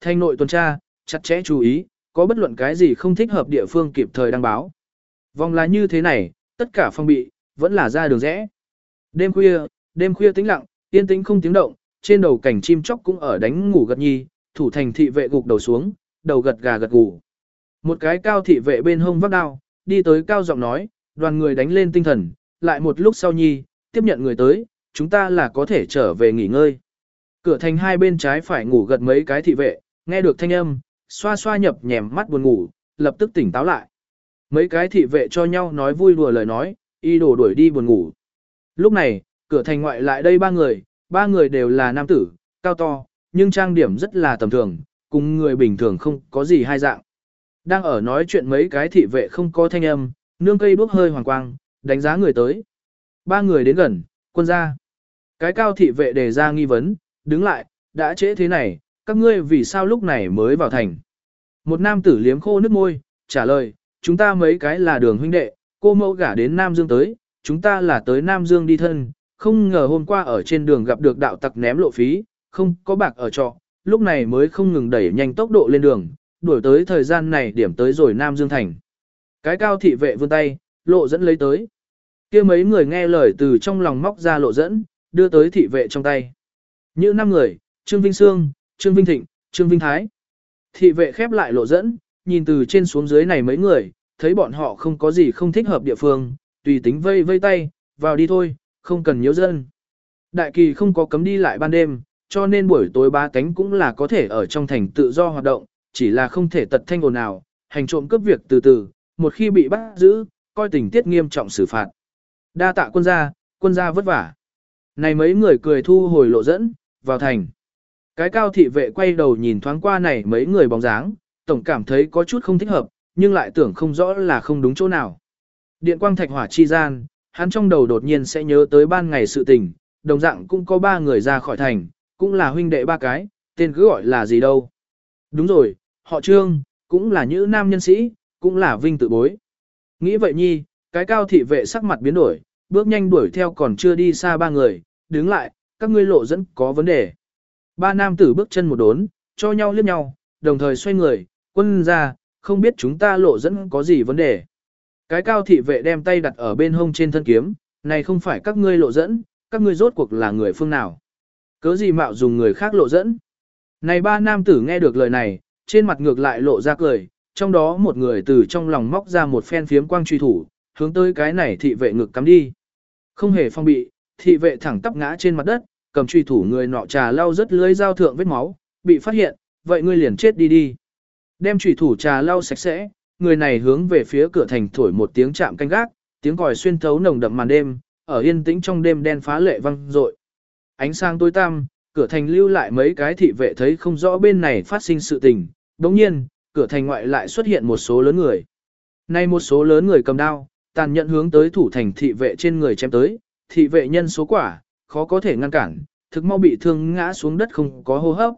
Thanh nội tuần tra, chặt chẽ chú ý, có bất luận cái gì không thích hợp địa phương kịp thời đăng báo. Vòng là như thế này, tất cả phong bị, vẫn là ra đường rẽ. Đêm khuya, đêm khuya tĩnh lặng, yên tĩnh không tiếng động, trên đầu cảnh chim chóc cũng ở đánh ngủ gật nhi, thủ thành thị vệ gục đầu xuống, đầu gật gà gật gù. Một cái cao thị vệ bên hông vác đao, đi tới cao giọng nói, đoàn người đánh lên tinh thần, lại một lúc sau nhi, tiếp nhận người tới, chúng ta là có thể trở về nghỉ ngơi. Cửa thành hai bên trái phải ngủ gật mấy cái thị vệ, nghe được thanh âm, xoa xoa nhập nhèm mắt buồn ngủ, lập tức tỉnh táo lại. Mấy cái thị vệ cho nhau nói vui đùa lời nói, y đổ đuổi đi buồn ngủ. Lúc này, cửa thành ngoại lại đây ba người, ba người đều là nam tử, cao to, nhưng trang điểm rất là tầm thường, cùng người bình thường không có gì hai dạng. Đang ở nói chuyện mấy cái thị vệ không có thanh âm, nương cây đuốc hơi hoàng quang, đánh giá người tới. Ba người đến gần, quân ra. Cái cao thị vệ đề ra nghi vấn, đứng lại, đã trễ thế này, các ngươi vì sao lúc này mới vào thành. Một nam tử liếm khô nước môi, trả lời, chúng ta mấy cái là đường huynh đệ, cô mẫu gả đến Nam Dương tới, chúng ta là tới Nam Dương đi thân, không ngờ hôm qua ở trên đường gặp được đạo tặc ném lộ phí, không có bạc ở trọ, lúc này mới không ngừng đẩy nhanh tốc độ lên đường, đuổi tới thời gian này điểm tới rồi Nam Dương Thành. Cái cao thị vệ vươn tay, lộ dẫn lấy tới. kia mấy người nghe lời từ trong lòng móc ra lộ dẫn, đưa tới thị vệ trong tay. Như năm người, Trương Vinh Sương, Trương Vinh Thịnh, Trương Vinh Thái. Thị vệ khép lại lộ dẫn, nhìn từ trên xuống dưới này mấy người, thấy bọn họ không có gì không thích hợp địa phương, tùy tính vây vây tay, vào đi thôi, không cần nhiễu dân. Đại kỳ không có cấm đi lại ban đêm, cho nên buổi tối ba cánh cũng là có thể ở trong thành tự do hoạt động, chỉ là không thể tật thanh ồn nào, hành trộm cướp việc từ từ, một khi bị bắt giữ, coi tình tiết nghiêm trọng xử phạt. Đa tạ quân gia, quân gia vất vả. Này mấy người cười thu hồi lộ dẫn, vào thành. Cái cao thị vệ quay đầu nhìn thoáng qua này mấy người bóng dáng, tổng cảm thấy có chút không thích hợp, nhưng lại tưởng không rõ là không đúng chỗ nào. Điện quang thạch hỏa chi gian, hắn trong đầu đột nhiên sẽ nhớ tới ban ngày sự tình, đồng dạng cũng có ba người ra khỏi thành, cũng là huynh đệ ba cái, tên cứ gọi là gì đâu. Đúng rồi, họ trương, cũng là những nam nhân sĩ, cũng là vinh tự bối. Nghĩ vậy nhi, cái cao thị vệ sắc mặt biến đổi, bước nhanh đuổi theo còn chưa đi xa ba người, đứng lại, các ngươi lộ dẫn có vấn đề. Ba nam tử bước chân một đốn, cho nhau liếc nhau, đồng thời xoay người, quân ra, không biết chúng ta lộ dẫn có gì vấn đề. Cái cao thị vệ đem tay đặt ở bên hông trên thân kiếm, này không phải các ngươi lộ dẫn, các ngươi rốt cuộc là người phương nào. Cớ gì mạo dùng người khác lộ dẫn. Này ba nam tử nghe được lời này, trên mặt ngược lại lộ ra cười, trong đó một người từ trong lòng móc ra một phen phiếm quang truy thủ, hướng tới cái này thị vệ ngực cắm đi. Không hề phong bị, thị vệ thẳng tắp ngã trên mặt đất, cầm truy thủ người nọ trà lau rất lưới dao thượng vết máu, bị phát hiện, vậy ngươi liền chết đi đi. Đem truy thủ trà lau sạch sẽ, người này hướng về phía cửa thành thổi một tiếng chạm canh gác, tiếng còi xuyên thấu nồng đậm màn đêm, ở yên tĩnh trong đêm đen phá lệ vang dội. Ánh sáng tối tăm, cửa thành lưu lại mấy cái thị vệ thấy không rõ bên này phát sinh sự tình, đồng nhiên, cửa thành ngoại lại xuất hiện một số lớn người. Nay một số lớn người cầm đao, tàn nhẫn hướng tới thủ thành thị vệ trên người chém tới, thị vệ nhân số quả, khó có thể ngăn cản, thực mau bị thương ngã xuống đất không có hô hấp.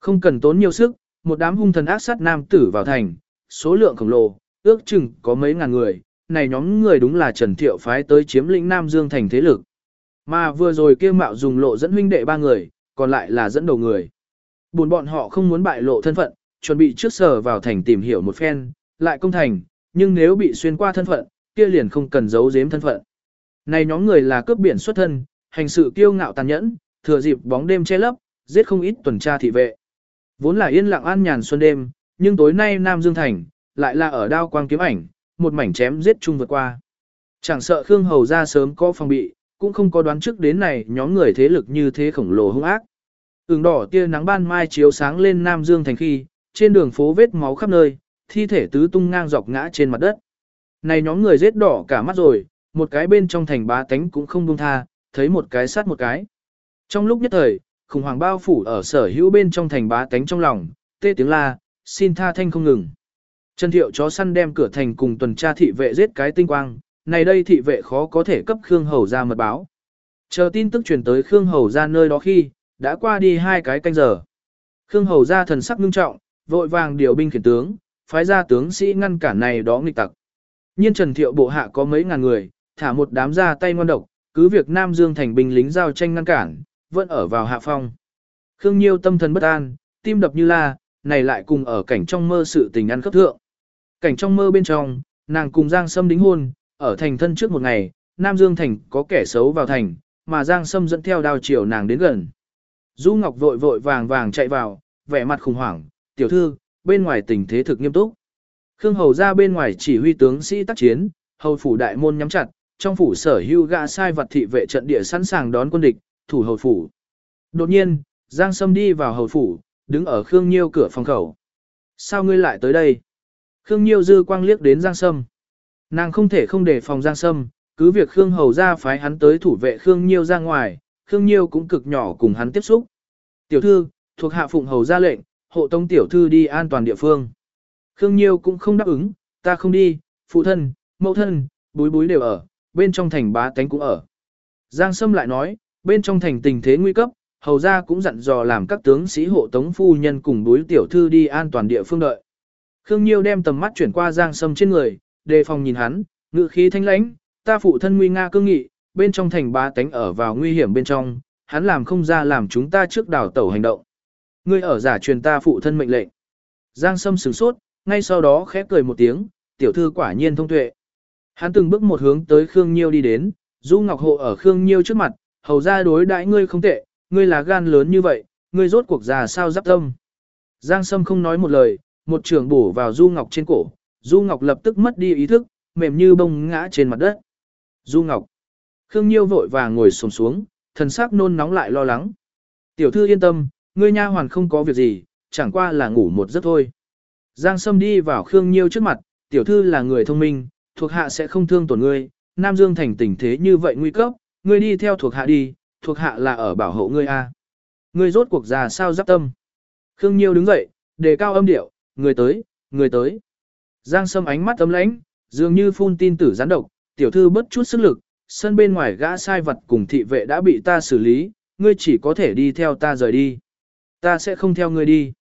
Không cần tốn nhiều sức, một đám hung thần ác sát nam tử vào thành, số lượng khổng lồ, ước chừng có mấy ngàn người, này nhóm người đúng là Trần Thiệu phái tới chiếm lĩnh Nam Dương thành thế lực. Mà vừa rồi kia mạo dùng lộ dẫn huynh đệ ba người, còn lại là dẫn đầu người. Buồn bọn họ không muốn bại lộ thân phận, chuẩn bị trước sở vào thành tìm hiểu một phen, lại công thành, nhưng nếu bị xuyên qua thân phận, kia liền không cần giấu giếm thân phận. Này nhóm người là cướp biển xuất thân, hành sự kiêu ngạo tàn nhẫn, thừa dịp bóng đêm che lấp, giết không ít tuần tra thị vệ. Vốn là yên lặng an nhàn xuân đêm, nhưng tối nay Nam Dương Thành, lại là ở đao quang kiếm ảnh, một mảnh chém giết chung vượt qua. Chẳng sợ Khương Hầu ra sớm có phòng bị, cũng không có đoán trước đến này nhóm người thế lực như thế khổng lồ hung ác. Ứng đỏ tia nắng ban mai chiếu sáng lên Nam Dương Thành khi, trên đường phố vết máu khắp nơi, thi thể tứ tung ngang dọc ngã trên mặt đất. Này nhóm người giết đỏ cả mắt rồi, một cái bên trong thành bá tánh cũng không buông tha, thấy một cái sát một cái. Trong lúc nhất thời, khủng hoảng bao phủ ở sở hữu bên trong thành bá tánh trong lòng, tê tiếng la, xin tha thanh không ngừng. Trần Thiệu chó săn đem cửa thành cùng tuần tra thị vệ giết cái tinh quang, này đây thị vệ khó có thể cấp Khương Hầu ra mật báo. Chờ tin tức truyền tới Khương Hầu ra nơi đó khi, đã qua đi hai cái canh giờ. Khương Hầu ra thần sắc ngưng trọng, vội vàng điều binh khiển tướng, phái ra tướng sĩ ngăn cản này đó nghịch tặc. Nhiên Trần Thiệu bộ hạ có mấy ngàn người, thả một đám ra tay ngon độc, cứ việc Nam Dương thành binh lính giao tranh ngăn cản, vẫn ở vào hạ phong. Khương Nhiêu tâm thần bất an, tim đập như la, này lại cùng ở cảnh trong mơ sự tình ăn cấp thượng. Cảnh trong mơ bên trong, nàng cùng Giang Sâm đính hôn, ở thành thân trước một ngày, Nam Dương Thành có kẻ xấu vào thành, mà Giang Sâm dẫn theo đao chiều nàng đến gần. Du Ngọc vội vội vàng vàng chạy vào, vẻ mặt khủng hoảng, tiểu thư, bên ngoài tình thế thực nghiêm túc. Khương Hầu ra bên ngoài chỉ huy tướng sĩ tác chiến, hầu phủ đại môn nhắm chặt, trong phủ sở hưu gã sai vật thị vệ trận địa sẵn sàng đón quân địch, thủ hầu phủ. Đột nhiên, Giang Sâm đi vào hầu phủ, đứng ở Khương Nhiêu cửa phòng khẩu. Sao ngươi lại tới đây? Khương Nhiêu dư quang liếc đến Giang Sâm. Nàng không thể không để phòng Giang Sâm, cứ việc Khương Hầu ra phái hắn tới thủ vệ Khương Nhiêu ra ngoài, Khương Nhiêu cũng cực nhỏ cùng hắn tiếp xúc. Tiểu thư, thuộc hạ phụng hầu ra lệnh, hộ tống tiểu thư đi an toàn địa phương. Khương Nhiêu cũng không đáp ứng, ta không đi, phụ thân, mẫu thân, búi búi đều ở, bên trong thành bá tánh cũng ở. Giang Sâm lại nói, bên trong thành tình thế nguy cấp, hầu ra cũng dặn dò làm các tướng sĩ hộ tống phu nhân cùng đối tiểu thư đi an toàn địa phương đợi. Khương Nhiêu đem tầm mắt chuyển qua Giang Sâm trên người, đề phòng nhìn hắn, ngự khí thanh lãnh, ta phụ thân nguy nga cương nghị, bên trong thành bá tánh ở vào nguy hiểm bên trong, hắn làm không ra làm chúng ta trước đảo tẩu hành động. Ngươi ở giả truyền ta phụ thân mệnh lệnh. Giang Sâm sửng sốt, ngay sau đó khép cười một tiếng, tiểu thư quả nhiên thông tuệ. Hắn từng bước một hướng tới Khương Nhiêu đi đến, Du Ngọc Hộ ở Khương Nhiêu trước mặt, hầu ra đối đãi ngươi không tệ, ngươi là gan lớn như vậy, ngươi rốt cuộc già sao giáp tâm. Giang Sâm không nói một lời, một trường bổ vào Du Ngọc trên cổ, Du Ngọc lập tức mất đi ý thức, mềm như bông ngã trên mặt đất. Du Ngọc. Khương Nhiêu vội vàng ngồi xổm xuống, thần sắc nôn nóng lại lo lắng. Tiểu thư yên tâm, ngươi nha hoàn không có việc gì, chẳng qua là ngủ một giấc thôi. Giang Sâm đi vào Khương Nhiêu trước mặt, tiểu thư là người thông minh, thuộc hạ sẽ không thương tổn ngươi, Nam Dương thành tình thế như vậy nguy cấp, ngươi đi theo thuộc hạ đi, thuộc hạ là ở bảo hộ ngươi a. Ngươi rốt cuộc già sao giáp tâm. Khương Nhiêu đứng dậy, đề cao âm điệu, người tới, người tới. Giang Sâm ánh mắt ấm lãnh, dường như phun tin tử gián độc, tiểu thư bất chút sức lực, sân bên ngoài gã sai vật cùng thị vệ đã bị ta xử lý, ngươi chỉ có thể đi theo ta rời đi. Ta sẽ không theo ngươi đi.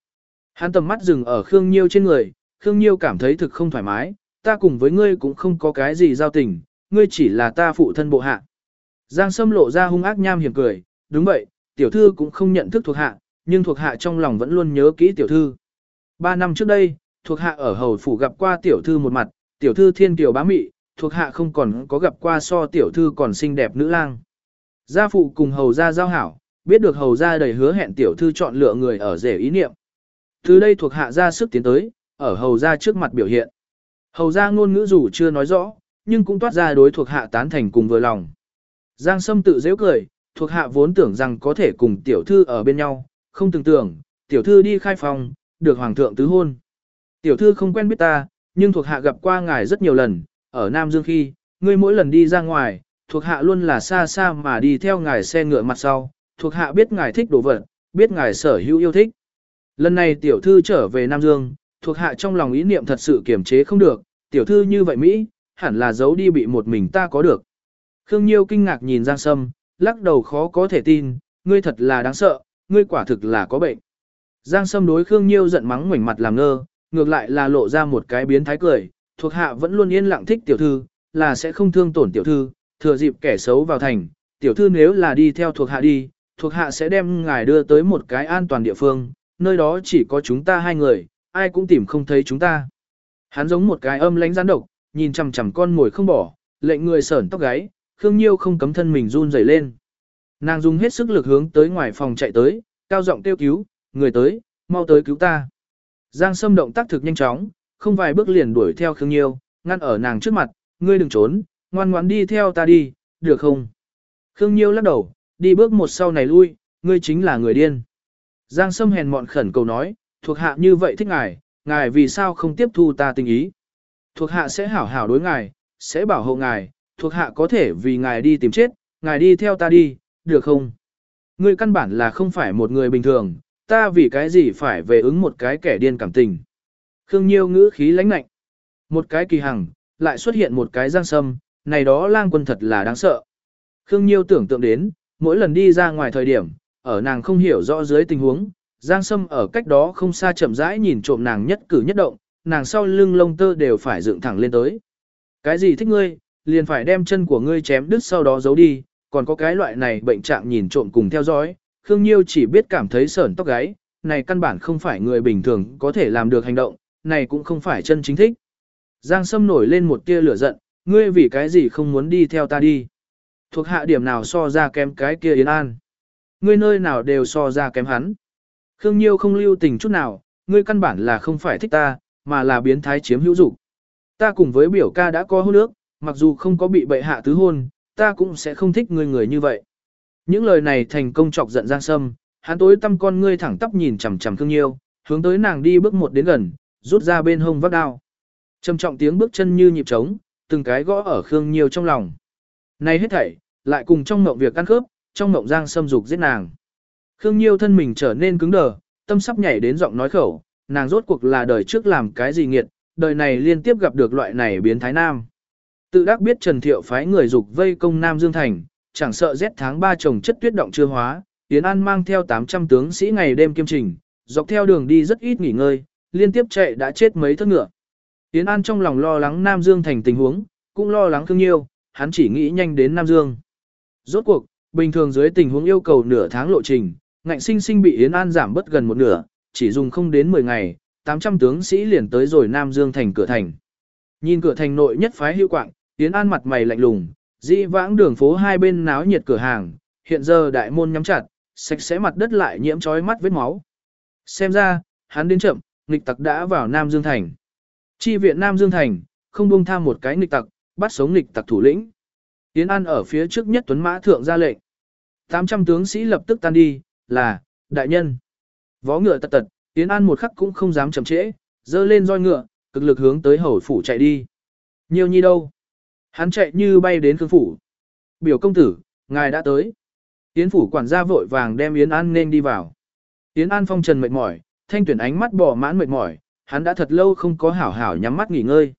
Hắn tầm mắt dừng ở Khương Nhiêu trên người, Khương Nhiêu cảm thấy thực không thoải mái, ta cùng với ngươi cũng không có cái gì giao tình, ngươi chỉ là ta phụ thân bộ hạ. Giang Sâm lộ ra hung ác nham hiểm cười, đúng vậy, tiểu thư cũng không nhận thức thuộc hạ, nhưng thuộc hạ trong lòng vẫn luôn nhớ kỹ tiểu thư. Ba năm trước đây, thuộc hạ ở hầu phủ gặp qua tiểu thư một mặt, tiểu thư thiên kiều bá mị, thuộc hạ không còn có gặp qua so tiểu thư còn xinh đẹp nữ lang. Gia phụ cùng hầu gia giao hảo, biết được hầu gia đầy hứa hẹn tiểu thư chọn lựa người ở rể ý niệm. Từ đây thuộc hạ ra sức tiến tới, ở hầu gia trước mặt biểu hiện. Hầu ra ngôn ngữ dù chưa nói rõ, nhưng cũng toát ra đối thuộc hạ tán thành cùng vừa lòng. Giang Sâm tự dễ cười, thuộc hạ vốn tưởng rằng có thể cùng tiểu thư ở bên nhau, không tưởng tưởng, tiểu thư đi khai phòng, được hoàng thượng tứ hôn. Tiểu thư không quen biết ta, nhưng thuộc hạ gặp qua ngài rất nhiều lần, ở Nam Dương khi, ngươi mỗi lần đi ra ngoài, thuộc hạ luôn là xa xa mà đi theo ngài xe ngựa mặt sau, thuộc hạ biết ngài thích đồ vật, biết ngài sở hữu yêu thích. Lần này tiểu thư trở về Nam Dương, thuộc hạ trong lòng ý niệm thật sự kiềm chế không được, tiểu thư như vậy Mỹ, hẳn là giấu đi bị một mình ta có được. Khương Nhiêu kinh ngạc nhìn Giang Sâm, lắc đầu khó có thể tin, ngươi thật là đáng sợ, ngươi quả thực là có bệnh. Giang Sâm đối Khương Nhiêu giận mắng ngoảnh mặt làm ngơ, ngược lại là lộ ra một cái biến thái cười, thuộc hạ vẫn luôn yên lặng thích tiểu thư, là sẽ không thương tổn tiểu thư, thừa dịp kẻ xấu vào thành, tiểu thư nếu là đi theo thuộc hạ đi, thuộc hạ sẽ đem ngài đưa tới một cái an toàn địa phương, nơi đó chỉ có chúng ta hai người, ai cũng tìm không thấy chúng ta. Hắn giống một cái âm lánh gián độc, nhìn chằm chằm con ngồi không bỏ, lệnh người sởn tóc gáy, Khương Nhiêu không cấm thân mình run rẩy lên. Nàng dùng hết sức lực hướng tới ngoài phòng chạy tới, cao giọng kêu cứu, người tới, mau tới cứu ta. Giang Sâm động tác thực nhanh chóng, không vài bước liền đuổi theo Khương Nhiêu, ngăn ở nàng trước mặt, ngươi đừng trốn, ngoan ngoãn đi theo ta đi, được không? Khương Nhiêu lắc đầu, đi bước một sau này lui, ngươi chính là người điên. Giang Sâm hèn mọn khẩn cầu nói, thuộc hạ như vậy thích ngài, ngài vì sao không tiếp thu ta tình ý? Thuộc hạ sẽ hảo hảo đối ngài, sẽ bảo hộ ngài, thuộc hạ có thể vì ngài đi tìm chết, ngài đi theo ta đi, được không? Ngươi căn bản là không phải một người bình thường, ta vì cái gì phải về ứng một cái kẻ điên cảm tình. Khương Nhiêu ngữ khí lãnh lạnh. Một cái kỳ hằng, lại xuất hiện một cái giang sâm, này đó lang quân thật là đáng sợ. Khương Nhiêu tưởng tượng đến, mỗi lần đi ra ngoài thời điểm, ở nàng không hiểu rõ dưới tình huống, giang sâm ở cách đó không xa chậm rãi nhìn trộm nàng nhất cử nhất động, nàng sau lưng lông tơ đều phải dựng thẳng lên tới. Cái gì thích ngươi, liền phải đem chân của ngươi chém đứt sau đó giấu đi, còn có cái loại này bệnh trạng nhìn trộm cùng theo dõi, Khương Nhiêu chỉ biết cảm thấy sởn tóc gáy, này căn bản không phải người bình thường có thể làm được hành động, này cũng không phải chân chính thích. Giang Sâm nổi lên một tia lửa giận, ngươi vì cái gì không muốn đi theo ta đi. Thuộc hạ điểm nào so ra kém cái kia Yến An. Ngươi nơi nào đều so ra kém hắn. Khương Nhiêu không lưu tình chút nào, ngươi căn bản là không phải thích ta, mà là biến thái chiếm hữu dục. Ta cùng với biểu ca đã có hôn ước, mặc dù không có bị bệ hạ tứ hôn, ta cũng sẽ không thích ngươi người như vậy. Những lời này thành công chọc giận Giang Sâm, hắn tối tâm con ngươi thẳng tắp nhìn chằm chằm Khương Nhiêu, hướng tới nàng đi bước một đến gần, rút ra bên hông vác đao. Trầm trọng tiếng bước chân như nhịp trống, từng cái gõ ở Khương Nhiêu trong lòng. Này hết thảy, lại cùng trong mộng việc ăn khớp, trong mộng Giang Sâm dục giết nàng. Khương Nhiêu thân mình trở nên cứng đờ, tâm sắp nhảy đến giọng nói khẩu, nàng rốt cuộc là đời trước làm cái gì nghiệt, đời này liên tiếp gặp được loại này biến thái nam. Tự đắc biết Trần Thiệu phái người dục vây công Nam Dương Thành, chẳng sợ rét tháng 3 trồng chất tuyết động chưa hóa, Tiến An mang theo 800 tướng sĩ ngày đêm kiêm trình, dọc theo đường đi rất ít nghỉ ngơi, liên tiếp chạy đã chết mấy thất ngựa. Tiến An trong lòng lo lắng Nam Dương Thành tình huống, cũng lo lắng Khương Nhiêu, hắn chỉ nghĩ nhanh đến Nam Dương. Rốt cuộc, bình thường dưới tình huống yêu cầu nửa tháng lộ trình, ngạnh sinh sinh bị Yến An giảm bất gần một nửa, chỉ dùng không đến 10 ngày, 800 tướng sĩ liền tới rồi Nam Dương thành cửa thành. Nhìn cửa thành nội nhất phái hữu quạng, Yến An mặt mày lạnh lùng, dĩ vãng đường phố hai bên náo nhiệt cửa hàng, hiện giờ đại môn nhắm chặt, sạch sẽ mặt đất lại nhiễm trói mắt vết máu. Xem ra, hắn đến chậm, nghịch tặc đã vào Nam Dương thành. Chi viện Nam Dương thành, không buông tham một cái nghịch tặc, bắt sống nghịch tặc thủ lĩnh. Yến An ở phía trước nhất tuấn mã thượng ra lệnh. 800 tướng sĩ lập tức tan đi, là, đại nhân. Vó ngựa tật tật, Yến An một khắc cũng không dám chậm trễ, dơ lên roi ngựa, cực lực hướng tới hầu phủ chạy đi. Nhiều nhi đâu? Hắn chạy như bay đến khương phủ. Biểu công tử, ngài đã tới. Yến phủ quản gia vội vàng đem Yến An nên đi vào. Yến An phong trần mệt mỏi, thanh tuyển ánh mắt bỏ mãn mệt mỏi, hắn đã thật lâu không có hảo hảo nhắm mắt nghỉ ngơi.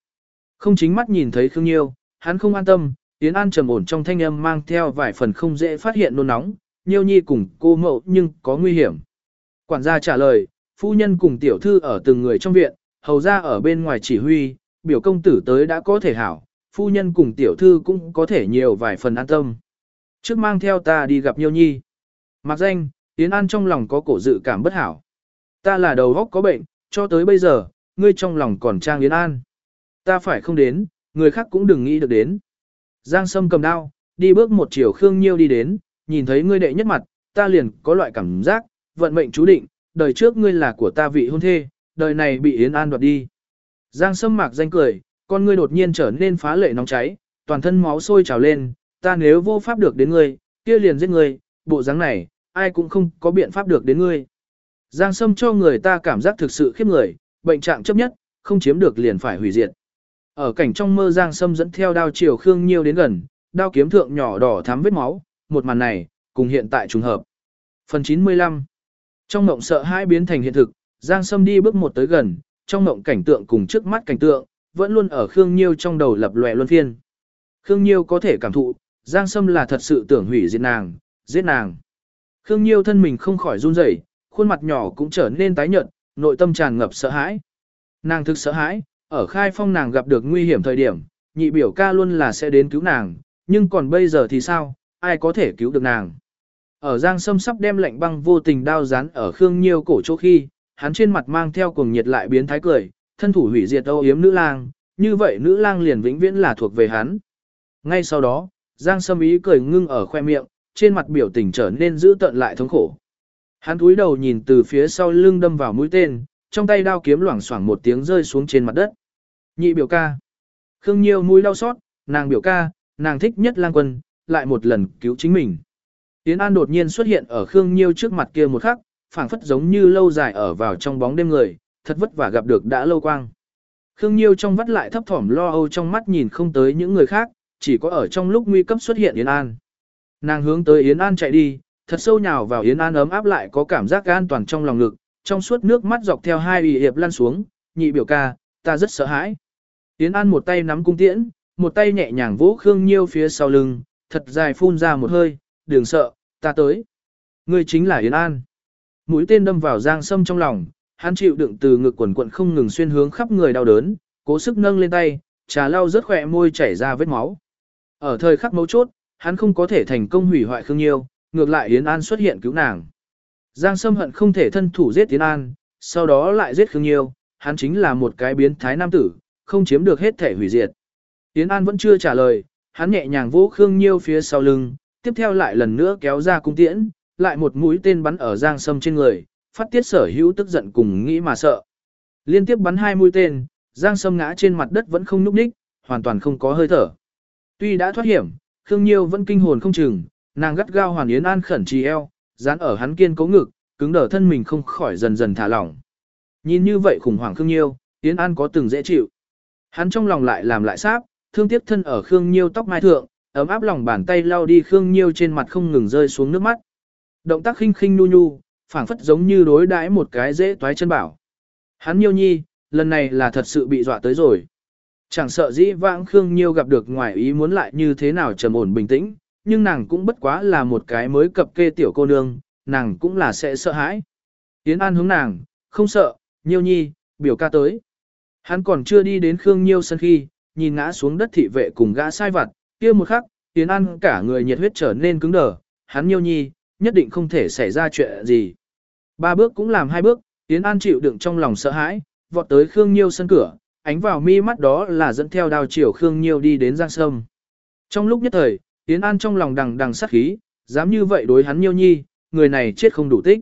Không chính mắt nhìn thấy Khương Nhiêu, hắn không an tâm, Yến An trầm ổn trong thanh âm mang theo vài phần không dễ phát hiện nôn nóng, Nhiêu Nhi cùng cô mậu nhưng có nguy hiểm. Quản gia trả lời, phu nhân cùng tiểu thư ở từng người trong viện, hầu ra ở bên ngoài chỉ huy, biểu công tử tới đã có thể hảo, phu nhân cùng tiểu thư cũng có thể nhiều vài phần an tâm. Trước mang theo ta đi gặp Nhiêu Nhi. Mặc danh, Yến An trong lòng có cổ dự cảm bất hảo. Ta là đầu góc có bệnh, cho tới bây giờ, ngươi trong lòng còn trang Yến An. Ta phải không đến, người khác cũng đừng nghĩ được đến. Giang Sâm cầm đao, đi bước một chiều Khương Nhiêu đi đến, nhìn thấy ngươi đệ nhất mặt, ta liền có loại cảm giác, vận mệnh chú định, đời trước ngươi là của ta vị hôn thê, đời này bị Yến An đoạt đi. Giang Sâm mạc danh cười, con ngươi đột nhiên trở nên phá lệ nóng cháy, toàn thân máu sôi trào lên, ta nếu vô pháp được đến ngươi, kia liền giết ngươi, bộ dáng này, ai cũng không có biện pháp được đến ngươi. Giang Sâm cho người ta cảm giác thực sự khiếp người, bệnh trạng chấp nhất, không chiếm được liền phải hủy diệt. Ở cảnh trong mơ Giang Sâm dẫn theo đao chiều Khương Nhiêu đến gần, đao kiếm thượng nhỏ đỏ thắm vết máu, một màn này, cùng hiện tại trùng hợp. Phần 95 Trong mộng sợ hai biến thành hiện thực, Giang Sâm đi bước một tới gần, trong mộng cảnh tượng cùng trước mắt cảnh tượng, vẫn luôn ở Khương Nhiêu trong đầu lập lòe luân phiên. Khương Nhiêu có thể cảm thụ, Giang Sâm là thật sự tưởng hủy diệt nàng, giết nàng. Khương Nhiêu thân mình không khỏi run rẩy, khuôn mặt nhỏ cũng trở nên tái nhợt, nội tâm tràn ngập sợ hãi. Nàng thực sợ hãi, ở khai phong nàng gặp được nguy hiểm thời điểm, nhị biểu ca luôn là sẽ đến cứu nàng, nhưng còn bây giờ thì sao, ai có thể cứu được nàng. Ở Giang Sâm sắp đem lệnh băng vô tình đao rán ở Khương Nhiêu cổ chỗ khi, hắn trên mặt mang theo cuồng nhiệt lại biến thái cười, thân thủ hủy diệt âu yếm nữ lang, như vậy nữ lang liền vĩnh viễn là thuộc về hắn. Ngay sau đó, Giang Sâm ý cười ngưng ở khoe miệng, trên mặt biểu tình trở nên dữ tận lại thống khổ. Hắn cúi đầu nhìn từ phía sau lưng đâm vào mũi tên, trong tay đao kiếm loảng xoảng một tiếng rơi xuống trên mặt đất. Nhị biểu ca. Khương Nhiêu mũi đau xót, nàng biểu ca, nàng thích nhất lang quân, lại một lần cứu chính mình. Yến An đột nhiên xuất hiện ở Khương Nhiêu trước mặt kia một khắc, phảng phất giống như lâu dài ở vào trong bóng đêm người, thật vất vả gặp được đã lâu quang. Khương Nhiêu trong vắt lại thấp thỏm lo âu trong mắt nhìn không tới những người khác, chỉ có ở trong lúc nguy cấp xuất hiện Yến An. Nàng hướng tới Yến An chạy đi, thật sâu nhào vào Yến An ấm áp lại có cảm giác an toàn trong lòng ngực, trong suốt nước mắt dọc theo hai ủy hiệp lăn xuống, nhị biểu ca, ta rất sợ hãi. Yến An một tay nắm cung tiễn, một tay nhẹ nhàng vỗ Khương Nhiêu phía sau lưng, thật dài phun ra một hơi, đừng sợ, ta tới. Ngươi chính là Yến An. Mũi tên đâm vào Giang Sâm trong lòng, hắn chịu đựng từ ngực quần quận không ngừng xuyên hướng khắp người đau đớn, cố sức nâng lên tay, trà lau rất khỏe môi chảy ra vết máu. Ở thời khắc mấu chốt, hắn không có thể thành công hủy hoại Khương Nhiêu, ngược lại Yến An xuất hiện cứu nàng. Giang Sâm hận không thể thân thủ giết Yến An, sau đó lại giết Khương Nhiêu, hắn chính là một cái biến thái nam tử, không chiếm được hết thể hủy diệt. Yến An vẫn chưa trả lời, hắn nhẹ nhàng vỗ Khương Nhiêu phía sau lưng, tiếp theo lại lần nữa kéo ra cung tiễn, lại một mũi tên bắn ở Giang Sâm trên người, phát tiết sở hữu tức giận cùng nghĩ mà sợ. Liên tiếp bắn hai mũi tên, Giang Sâm ngã trên mặt đất vẫn không nhúc nhích, hoàn toàn không có hơi thở. Tuy đã thoát hiểm, Khương Nhiêu vẫn kinh hồn không chừng, nàng gắt gao Hoàn Yến An khẩn trì eo, dán ở hắn kiên cố ngực, cứng đờ thân mình không khỏi dần dần thả lỏng. Nhìn như vậy khủng hoảng Khương Nhiêu, Yến An có từng dễ chịu. Hắn trong lòng lại làm lại sáp, thương tiếc thân ở Khương Nhiêu tóc mai thượng, ấm áp lòng bàn tay lau đi Khương Nhiêu trên mặt không ngừng rơi xuống nước mắt. Động tác khinh khinh nu nhu, phảng phất giống như đối đãi một cái dễ toái chân bảo. Hắn Nhiêu nhi, lần này là thật sự bị dọa tới rồi. Chẳng sợ dĩ vãng Khương Nhiêu gặp được ngoài ý muốn lại như thế nào trầm ổn bình tĩnh, nhưng nàng cũng bất quá là một cái mới cập kê tiểu cô nương, nàng cũng là sẽ sợ hãi. Yến An hướng nàng, không sợ, Nhiêu nhi, biểu ca tới. Hắn còn chưa đi đến Khương Nhiêu sân khi, nhìn ngã xuống đất thị vệ cùng gã sai vặt, kia một khắc, Yến An cả người nhiệt huyết trở nên cứng đờ, hắn Nhiêu nhi, nhất định không thể xảy ra chuyện gì. Ba bước cũng làm hai bước, Yến An chịu đựng trong lòng sợ hãi, vọt tới Khương Nhiêu sân cửa, ánh vào mi mắt đó là dẫn theo đao chiều Khương Nhiêu đi đến Giang Sâm. Trong lúc nhất thời, Yến An trong lòng đằng đằng sát khí, dám như vậy đối hắn Nhiêu Nhi, người này chết không đủ tích.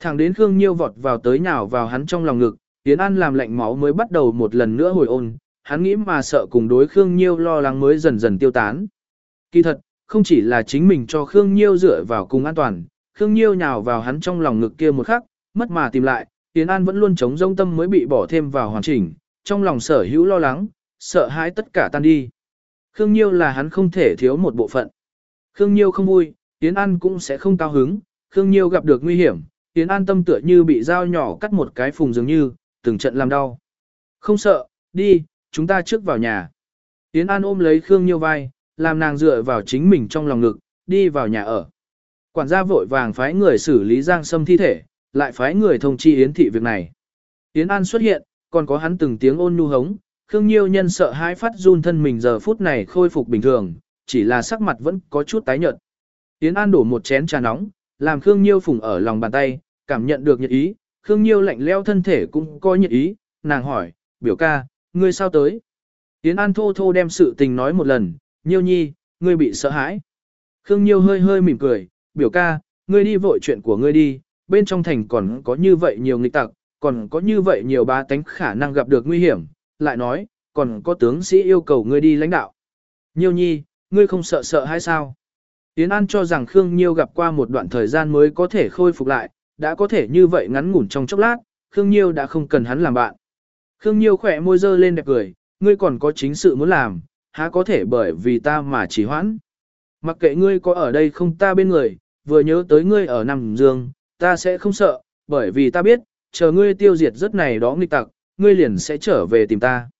Thẳng đến Khương Nhiêu vọt vào tới nhào vào hắn trong lòng ngực, Yến An làm lạnh máu mới bắt đầu một lần nữa hồi ôn, hắn nghĩ mà sợ cùng đối Khương Nhiêu lo lắng mới dần dần tiêu tán. Kỳ thật, không chỉ là chính mình cho Khương Nhiêu dựa vào cùng an toàn, Khương Nhiêu nhào vào hắn trong lòng ngực kia một khắc, mất mà tìm lại, Yến An vẫn luôn chống rông tâm mới bị bỏ thêm vào hoàn chỉnh, trong lòng sở hữu lo lắng, sợ hãi tất cả tan đi. Khương Nhiêu là hắn không thể thiếu một bộ phận. Khương Nhiêu không vui, Yến An cũng sẽ không cao hứng, Khương Nhiêu gặp được nguy hiểm, Yến An tâm tựa như bị dao nhỏ cắt một cái phùng dường như, từng trận làm đau. Không sợ, đi, chúng ta trước vào nhà. Yến An ôm lấy Khương Nhiêu vai, làm nàng dựa vào chính mình trong lòng ngực, đi vào nhà ở. Quản gia vội vàng phái người xử lý Giang Sâm thi thể, lại phái người thông chi Yến thị việc này. Yến An xuất hiện, còn có hắn từng tiếng ôn nhu hống, Khương Nhiêu nhân sợ hãi phát run thân mình giờ phút này khôi phục bình thường, chỉ là sắc mặt vẫn có chút tái nhợt. Yến An đổ một chén trà nóng, làm Khương Nhiêu phùng ở lòng bàn tay, cảm nhận được nhiệt ý, Khương Nhiêu lạnh leo thân thể cũng có nhiệt ý, nàng hỏi, biểu ca, ngươi sao tới? Yến An thô thô đem sự tình nói một lần, Nhiêu nhi, ngươi bị sợ hãi. Khương Nhiêu hơi hơi mỉm cười, biểu ca, ngươi đi vội chuyện của ngươi đi, bên trong thành còn có như vậy nhiều nghịch tặc, còn có như vậy nhiều ba tánh khả năng gặp được nguy hiểm, lại nói, còn có tướng sĩ yêu cầu ngươi đi lãnh đạo. Nhiêu nhi, ngươi không sợ sợ hay sao? Yến An cho rằng Khương Nhiêu gặp qua một đoạn thời gian mới có thể khôi phục lại, đã có thể như vậy ngắn ngủn trong chốc lát, Khương Nhiêu đã không cần hắn làm bạn. Khương Nhiêu khỏe môi dơ lên đẹp cười, ngươi còn có chính sự muốn làm, há có thể bởi vì ta mà chỉ hoãn. Mặc kệ ngươi có ở đây không ta bên người, vừa nhớ tới ngươi ở nằm giường, ta sẽ không sợ, bởi vì ta biết, chờ ngươi tiêu diệt rất này đó nghịch tặc, ngươi liền sẽ trở về tìm ta.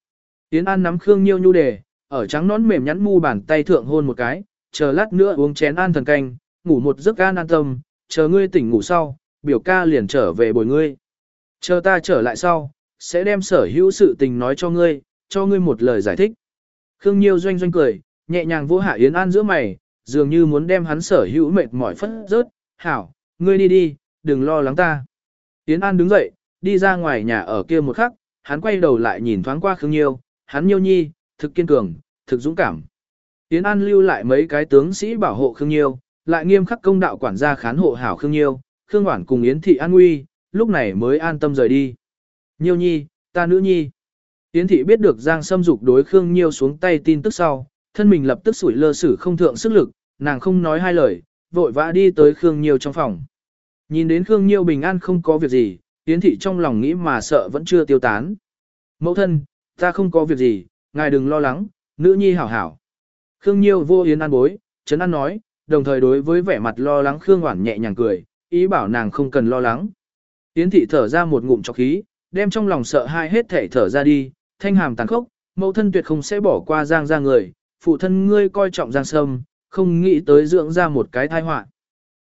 Tiến An nắm Khương Nhiêu nhu đề, ở trắng nón mềm nhắn mu bàn tay thượng hôn một cái, chờ lát nữa uống chén an thần canh, ngủ một giấc an an tâm, chờ ngươi tỉnh ngủ sau, biểu ca liền trở về bồi ngươi. Chờ ta trở lại sau, sẽ đem sở hữu sự tình nói cho ngươi, cho ngươi một lời giải thích. Khương Nhiêu doanh doanh cười, nhẹ nhàng vô hạ Yến An giữa mày, dường như muốn đem hắn sở hữu mệt mỏi phất rớt, hảo, ngươi đi đi, đừng lo lắng ta. Yến An đứng dậy, đi ra ngoài nhà ở kia một khắc, hắn quay đầu lại nhìn thoáng qua Khương Nhiêu, hắn Nhiêu nhi, thực kiên cường, thực dũng cảm. Yến An lưu lại mấy cái tướng sĩ bảo hộ Khương Nhiêu, lại nghiêm khắc công đạo quản gia khán hộ hảo Khương Nhiêu, Khương Hoản cùng Yến Thị an nguy, lúc này mới an tâm rời đi. Nhiêu nhi, ta nữ nhi. Yến Thị biết được Giang Sâm dục đối Khương Nhiêu xuống tay tin tức sau, thân mình lập tức sủi lơ sử không thượng sức lực, nàng không nói hai lời, vội vã đi tới Khương Nhiêu trong phòng. Nhìn đến Khương Nhiêu bình an không có việc gì, Yến Thị trong lòng nghĩ mà sợ vẫn chưa tiêu tán. Mẫu thân, ta không có việc gì, ngài đừng lo lắng, nữ nhi hảo hảo. Khương Nhiêu vô Yến an bối, Trấn An nói, đồng thời đối với vẻ mặt lo lắng Khương Hoản nhẹ nhàng cười, ý bảo nàng không cần lo lắng. Yến Thị thở ra một ngụm chọc khí, đem trong lòng sợ hai hết thể thở ra đi, thanh hàm tàn khốc, mẫu thân tuyệt không sẽ bỏ qua Giang ra người, phụ thân ngươi coi trọng Giang Sâm, không nghĩ tới dưỡng ra một cái thai họa.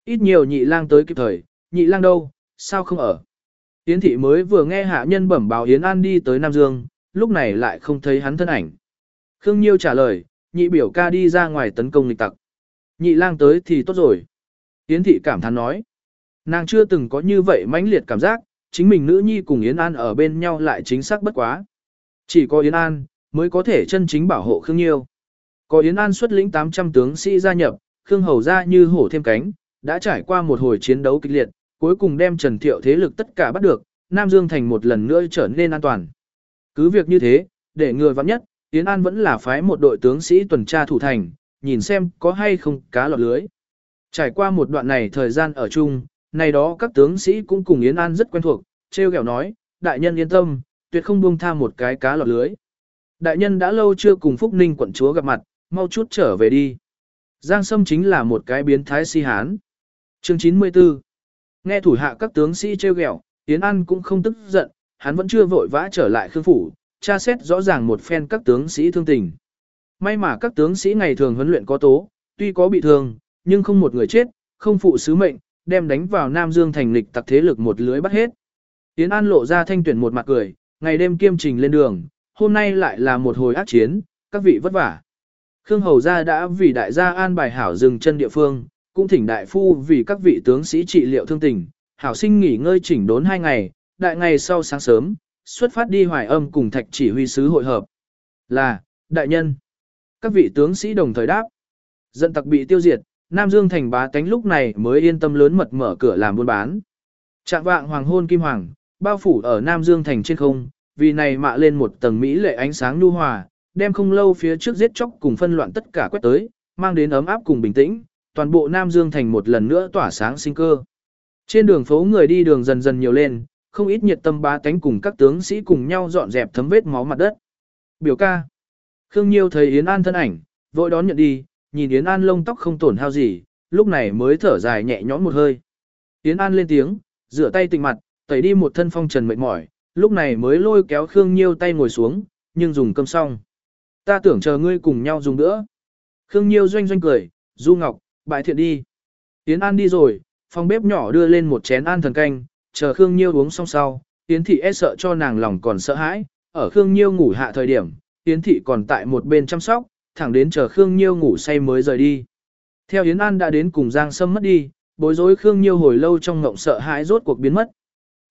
Ít nhiều nhị lang tới kịp thời, nhị lang đâu, sao không ở? Yến thị mới vừa nghe hạ nhân bẩm báo Yến An đi tới Nam Dương, lúc này lại không thấy hắn thân ảnh. Khương Nhiêu trả lời, nhị biểu ca đi ra ngoài tấn công nghịch tặc. Nhị lang tới thì tốt rồi. Yến thị cảm thán nói. Nàng chưa từng có như vậy mãnh liệt cảm giác, chính mình nữ nhi cùng Yến An ở bên nhau lại chính xác bất quá. Chỉ có Yến An, mới có thể chân chính bảo hộ Khương Nhiêu. Có Yến An xuất lĩnh 800 tướng sĩ gia nhập, Khương Hầu ra như hổ thêm cánh, đã trải qua một hồi chiến đấu kịch liệt, cuối cùng đem Trần Thiệu thế lực tất cả bắt được, Nam Dương thành một lần nữa trở nên an toàn. Cứ việc như thế, để người vắng nhất, Yến An vẫn là phái một đội tướng sĩ tuần tra thủ thành, nhìn xem có hay không cá lọt lưới. Trải qua một đoạn này thời gian ở chung, này đó các tướng sĩ cũng cùng Yến An rất quen thuộc, treo kẹo nói, đại nhân yên tâm, tuyệt không buông tha một cái cá lọt lưới. Đại nhân đã lâu chưa cùng Phúc Ninh quận chúa gặp mặt, mau chút trở về đi. Giang Sâm chính là một cái biến thái si hán. Chương 94 Nghe thủ hạ các tướng sĩ treo ghẹo, Yến An cũng không tức giận, hắn vẫn chưa vội vã trở lại khương phủ, tra xét rõ ràng một phen các tướng sĩ thương tình. May mà các tướng sĩ ngày thường huấn luyện có tố, tuy có bị thương, nhưng không một người chết, không phụ sứ mệnh, đem đánh vào Nam Dương thành lịch tặc thế lực một lưới bắt hết. Yến An lộ ra thanh tuyển một mặt cười, ngày đêm kiêm trình lên đường, hôm nay lại là một hồi ác chiến, các vị vất vả. Khương Hầu Gia đã vì đại gia an bài hảo dừng chân địa phương, cũng thỉnh đại phu vì các vị tướng sĩ trị liệu thương tình, hảo sinh nghỉ ngơi chỉnh đốn hai ngày, đại ngày sau sáng sớm, xuất phát đi hoài âm cùng thạch chỉ huy sứ hội hợp. Là, đại nhân. Các vị tướng sĩ đồng thời đáp. Dân tặc bị tiêu diệt, Nam Dương thành bá tánh lúc này mới yên tâm lớn mật mở cửa làm buôn bán. Trạng vạng hoàng hôn kim hoàng, bao phủ ở Nam Dương thành trên không, vì này mạ lên một tầng mỹ lệ ánh sáng nhu hòa, đem không lâu phía trước giết chóc cùng phân loạn tất cả quét tới, mang đến ấm áp cùng bình tĩnh, toàn bộ Nam Dương thành một lần nữa tỏa sáng sinh cơ. Trên đường phố người đi đường dần dần nhiều lên, không ít nhiệt tâm bá tánh cùng các tướng sĩ cùng nhau dọn dẹp thấm vết máu mặt đất. Biểu ca. Khương Nhiêu thấy Yến An thân ảnh, vội đón nhận đi, nhìn Yến An lông tóc không tổn hao gì, lúc này mới thở dài nhẹ nhõm một hơi. Yến An lên tiếng, rửa tay tịnh mặt, tẩy đi một thân phong trần mệt mỏi, lúc này mới lôi kéo Khương Nhiêu tay ngồi xuống, nhưng dùng cơm xong. Ta tưởng chờ ngươi cùng nhau dùng nữa. Khương Nhiêu doanh doanh cười, Du Ngọc, bại thiện đi. Yến An đi rồi, phòng bếp nhỏ đưa lên một chén an thần canh, chờ Khương Nhiêu uống xong sau, Yến Thị e sợ cho nàng lòng còn sợ hãi, ở Khương Nhiêu ngủ hạ thời điểm, Yến Thị còn tại một bên chăm sóc, thẳng đến chờ Khương Nhiêu ngủ say mới rời đi. Theo Yến An đã đến cùng Giang Sâm mất đi, bối rối Khương Nhiêu hồi lâu trong ngộng sợ hãi rốt cuộc biến mất.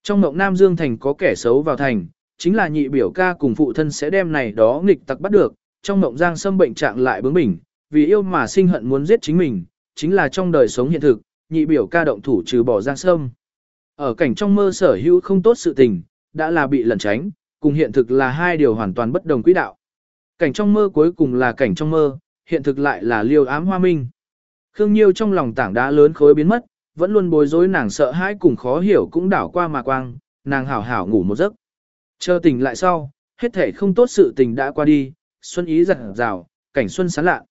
Trong ngộng Nam Dương Thành có kẻ xấu vào thành, chính là nhị biểu ca cùng phụ thân sẽ đem này đó nghịch tặc bắt được, trong ngộng Giang Sâm bệnh trạng lại bướng bỉnh, vì yêu mà sinh hận muốn giết chính mình, chính là trong đời sống hiện thực, nhị biểu ca động thủ trừ bỏ Giang Sâm. Ở cảnh trong mơ sở hữu không tốt sự tình, đã là bị lẩn tránh, cùng hiện thực là hai điều hoàn toàn bất đồng quỹ đạo. Cảnh trong mơ cuối cùng là cảnh trong mơ, hiện thực lại là liêu ám hoa minh. Khương Nhiêu trong lòng tảng đá lớn khối biến mất, vẫn luôn bối rối nàng sợ hãi cùng khó hiểu cũng đảo qua mà quang, nàng hảo hảo ngủ một giấc. Chờ tỉnh lại sau, hết thể không tốt sự tình đã qua đi, xuân ý rạng rào, cảnh xuân sáng lạ.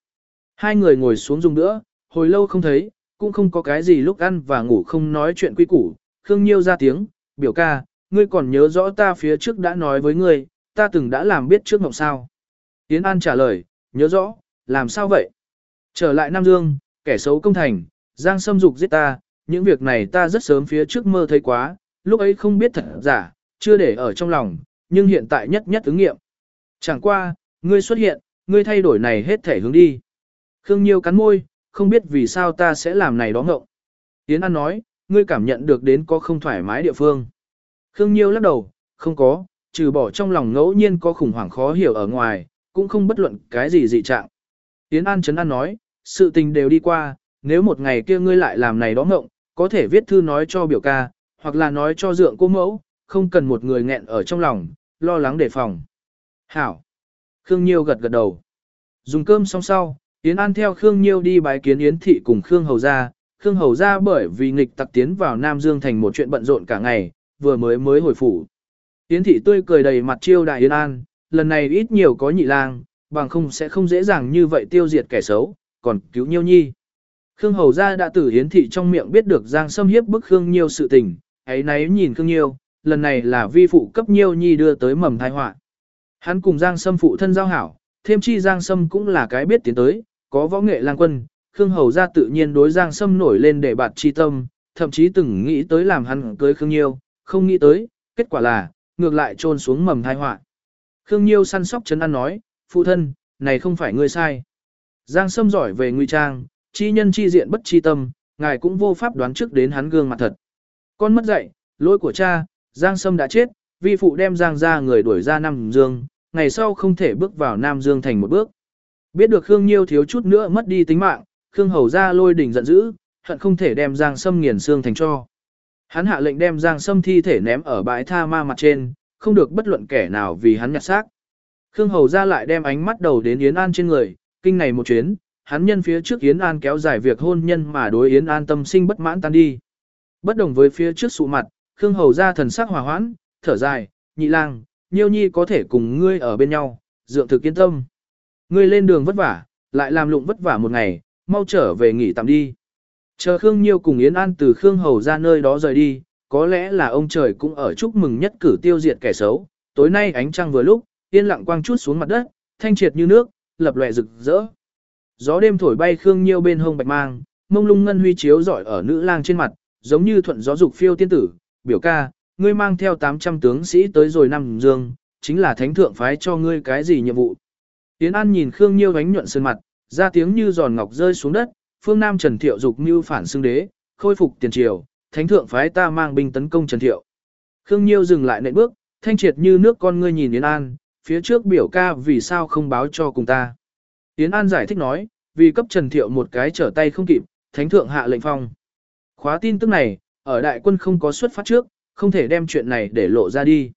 Hai người ngồi xuống dùng nữa, hồi lâu không thấy, cũng không có cái gì lúc ăn và ngủ không nói chuyện quy củ. Khương Nhiêu ra tiếng, biểu ca, ngươi còn nhớ rõ ta phía trước đã nói với ngươi, ta từng đã làm biết trước mộng sao. Yến An trả lời, nhớ rõ, làm sao vậy? Trở lại Nam Dương, kẻ xấu công thành, Giang xâm dục giết ta, những việc này ta rất sớm phía trước mơ thấy quá, lúc ấy không biết thật giả, chưa để ở trong lòng, nhưng hiện tại nhất nhất ứng nghiệm. Chẳng qua, ngươi xuất hiện, ngươi thay đổi này hết thể hướng đi. Khương Nhiêu cắn môi, không biết vì sao ta sẽ làm này đó ngộng. Yến An nói, ngươi cảm nhận được đến có không thoải mái địa phương. Khương Nhiêu lắc đầu, không có, trừ bỏ trong lòng ngẫu nhiên có khủng hoảng khó hiểu ở ngoài, cũng không bất luận cái gì dị trạng. Yến An Trấn An nói, sự tình đều đi qua, nếu một ngày kia ngươi lại làm này đó ngộng, có thể viết thư nói cho biểu ca, hoặc là nói cho dượng cô mẫu, không cần một người nghẹn ở trong lòng, lo lắng đề phòng. Hảo. Khương Nhiêu gật gật đầu. Dùng cơm xong sau, Yến An theo Khương Nhiêu đi bái kiến Yến Thị cùng Khương Hầu Gia. Khương Hầu Gia bởi vì nghịch tặc tiến vào Nam Dương thành một chuyện bận rộn cả ngày, vừa mới mới hồi phủ. Yến Thị tươi cười đầy mặt chiêu đại Yến An, lần này ít nhiều có nhị lang, bằng không sẽ không dễ dàng như vậy tiêu diệt kẻ xấu, còn cứu Nhiêu Nhi. Khương Hầu Gia đã từ hiến Thị trong miệng biết được Giang Sâm hiếp bức Khương Nhiêu sự tình, ấy nấy nhìn Khương Nhiêu, lần này là vi phụ cấp Nhiêu Nhi đưa tới mầm tai họa. Hắn cùng Giang Sâm phụ thân giao hảo, thêm chi Giang Sâm cũng là cái biết tiến tới, có võ nghệ lang quân, Khương Hầu Gia tự nhiên đối Giang Sâm nổi lên để bạt chi tâm, thậm chí từng nghĩ tới làm hắn cưới Khương Nhiêu, không nghĩ tới, kết quả là, ngược lại trôn xuống mầm tai họa. Khương Nhiêu săn sóc chấn an nói, phụ thân, này không phải ngươi sai. Giang Sâm giỏi về nguy trang, chi nhân chi diện bất chi tâm, ngài cũng vô pháp đoán trước đến hắn gương mặt thật. con mất dạy, lỗi của cha, Giang Sâm đã chết, vi phụ đem Giang ra người đuổi ra Nam Dương, ngày sau không thể bước vào Nam Dương thành một bước. Biết được Khương Nhiêu thiếu chút nữa mất đi tính mạng, Khương Hầu ra lôi đỉnh giận dữ, hận không thể đem Giang Sâm nghiền xương thành cho. Hắn hạ lệnh đem Giang Sâm thi thể ném ở bãi tha ma mặt trên, không được bất luận kẻ nào vì hắn nhặt xác. Khương Hầu ra lại đem ánh mắt đầu đến Yến An trên người, kinh này một chuyến, hắn nhân phía trước Yến An kéo dài việc hôn nhân mà đối Yến An tâm sinh bất mãn tan đi. Bất đồng với phía trước sụ mặt, Khương Hầu ra thần sắc hòa hoãn, thở dài, nhị lang, nhiêu nhi có thể cùng ngươi ở bên nhau, dượng thực yên tâm. Ngươi lên đường vất vả, lại làm lụng vất vả một ngày, mau trở về nghỉ tạm đi. Chờ Khương Nhiêu cùng Yến An từ Khương Hầu ra nơi đó rời đi, có lẽ là ông trời cũng ở chúc mừng nhất cử tiêu diệt kẻ xấu. Tối nay ánh trăng vừa lúc, yên lặng quang chút xuống mặt đất, thanh triệt như nước, lập lòe rực rỡ. Gió đêm thổi bay Khương Nhiêu bên hông bạch mang, mông lung ngân huy chiếu rọi ở nữ lang trên mặt, giống như thuận gió dục phiêu tiên tử, biểu ca, ngươi mang theo 800 tướng sĩ tới rồi năm dương, chính là thánh thượng phái cho ngươi cái gì nhiệm vụ. Tiến An nhìn Khương Nhiêu ánh nhuận sơn mặt, ra tiếng như giòn ngọc rơi xuống đất, phương Nam Trần Thiệu dục như phản xưng đế, khôi phục tiền triều, thánh thượng phái ta mang binh tấn công Trần Thiệu. Khương Nhiêu dừng lại nện bước, thanh triệt như nước con ngươi nhìn Yến An, phía trước biểu ca vì sao không báo cho cùng ta. Yến An giải thích nói, vì cấp Trần Thiệu một cái trở tay không kịp, thánh thượng hạ lệnh phong. Khóa tin tức này, ở đại quân không có xuất phát trước, không thể đem chuyện này để lộ ra đi.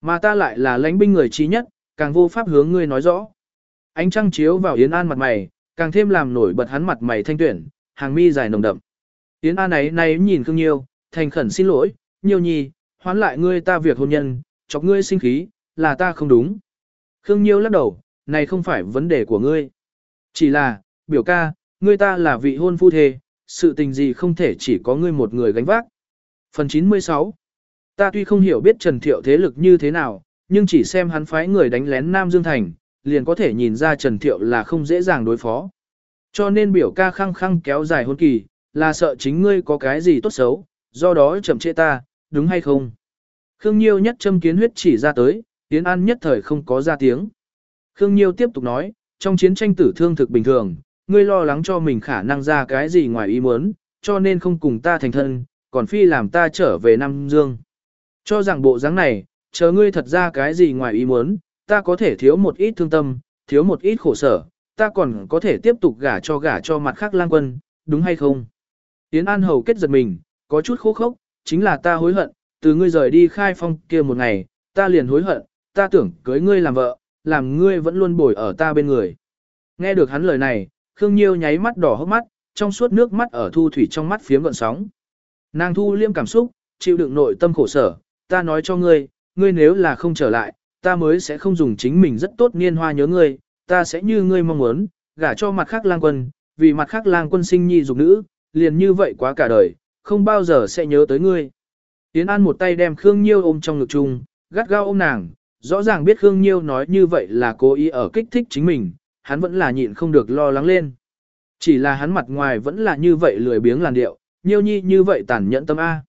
Mà ta lại là lãnh binh người trí nhất, càng vô pháp hướng ngươi nói rõ. Ánh trăng chiếu vào Yến An mặt mày, càng thêm làm nổi bật hắn mặt mày thanh tuyển, hàng mi dài nồng đậm. Yến An ấy này nhìn Khương Nhiêu, thành khẩn xin lỗi, Nhiêu nhi, hoán lại ngươi ta việc hôn nhân, chọc ngươi sinh khí, là ta không đúng. Khương Nhiêu lắc đầu, này không phải vấn đề của ngươi. Chỉ là, biểu ca, ngươi ta là vị hôn phu thề, sự tình gì không thể chỉ có ngươi một người gánh vác. Phần 96 Ta tuy không hiểu biết Trần Thiệu thế lực như thế nào, nhưng chỉ xem hắn phái người đánh lén Nam Dương Thành, liền có thể nhìn ra Trần Thiệu là không dễ dàng đối phó. Cho nên biểu ca khăng khăng kéo dài hôn kỳ, là sợ chính ngươi có cái gì tốt xấu, do đó chậm trễ ta, đúng hay không? Khương Nhiêu nhất châm kiến huyết chỉ ra tới, Tiến An nhất thời không có ra tiếng. Khương Nhiêu tiếp tục nói, trong chiến tranh tử thương thực bình thường, ngươi lo lắng cho mình khả năng ra cái gì ngoài ý muốn, cho nên không cùng ta thành thân, còn phi làm ta trở về Nam Dương. Cho rằng bộ dáng này, chờ ngươi thật ra cái gì ngoài ý muốn, ta có thể thiếu một ít thương tâm, thiếu một ít khổ sở, ta còn có thể tiếp tục gả cho gả cho mặt khác lang quân, đúng hay không? Tiến An Hầu kết giật mình, có chút khô khốc, chính là ta hối hận, từ ngươi rời đi khai phong kia một ngày, ta liền hối hận, ta tưởng cưới ngươi làm vợ, làm ngươi vẫn luôn bồi ở ta bên người. Nghe được hắn lời này, Khương Nhiêu nháy mắt đỏ hốc mắt, trong suốt nước mắt ở thu thủy trong mắt phiếm gợn sóng. Nàng thu liêm cảm xúc, chịu đựng nội tâm khổ sở, ta nói cho ngươi, ngươi nếu là không trở lại, ta mới sẽ không dùng chính mình rất tốt niên hoa nhớ ngươi, ta sẽ như ngươi mong muốn, gả cho mặt khác lang quân, vì mặt khác lang quân sinh nhi dục nữ, liền như vậy quá cả đời, không bao giờ sẽ nhớ tới ngươi. Tiến An một tay đem Khương Nhiêu ôm trong ngực chung, gắt gao ôm nàng, rõ ràng biết Khương Nhiêu nói như vậy là cố ý ở kích thích chính mình, hắn vẫn là nhịn không được lo lắng lên. Chỉ là hắn mặt ngoài vẫn là như vậy lười biếng làn điệu, Nhiêu nhi như vậy tàn nhẫn tâm A.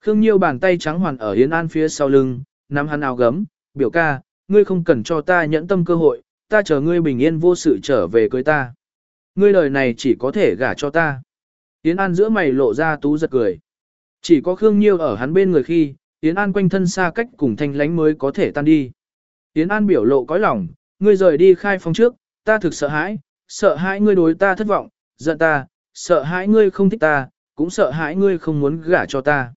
Khương Nhiêu bàn tay trắng hoàn ở Yến An phía sau lưng, nắm hắn áo gấm, biểu ca, ngươi không cần cho ta nhẫn tâm cơ hội, ta chờ ngươi bình yên vô sự trở về cưới ta. Ngươi đời này chỉ có thể gả cho ta. Yến An giữa mày lộ ra tú giật cười. Chỉ có Khương Nhiêu ở hắn bên người khi, Yến An quanh thân xa cách cùng thanh lánh mới có thể tan đi. Yến An biểu lộ cõi lòng, ngươi rời đi khai phong trước, ta thực sợ hãi, sợ hãi ngươi đối ta thất vọng, giận ta, sợ hãi ngươi không thích ta, cũng sợ hãi ngươi không muốn gả cho ta.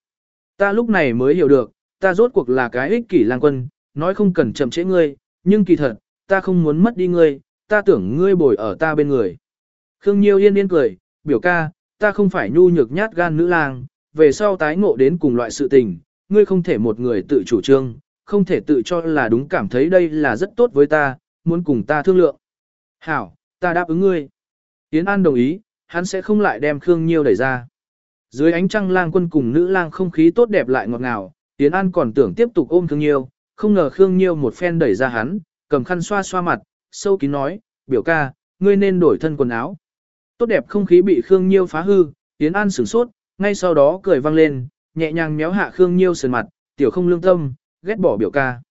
Ta lúc này mới hiểu được, ta rốt cuộc là cái ích kỷ lang quân, nói không cần chậm trễ ngươi, nhưng kỳ thật, ta không muốn mất đi ngươi, ta tưởng ngươi bồi ở ta bên người. Khương Nhiêu yên yên cười, biểu ca, ta không phải nhu nhược nhát gan nữ lang, về sau tái ngộ đến cùng loại sự tình, ngươi không thể một người tự chủ trương, không thể tự cho là đúng cảm thấy đây là rất tốt với ta, muốn cùng ta thương lượng. Hảo, ta đáp ứng ngươi. Yến An đồng ý, hắn sẽ không lại đem Khương Nhiêu đẩy ra. Dưới ánh trăng lang quân cùng nữ lang không khí tốt đẹp lại ngọt ngào, Yến An còn tưởng tiếp tục ôm Khương Nhiêu, không ngờ Khương Nhiêu một phen đẩy ra hắn, cầm khăn xoa xoa mặt, sâu kín nói, biểu ca, ngươi nên đổi thân quần áo. Tốt đẹp không khí bị Khương Nhiêu phá hư, Yến An sửng sốt, ngay sau đó cười vang lên, nhẹ nhàng méo hạ Khương Nhiêu sườn mặt, tiểu không lương tâm, ghét bỏ biểu ca.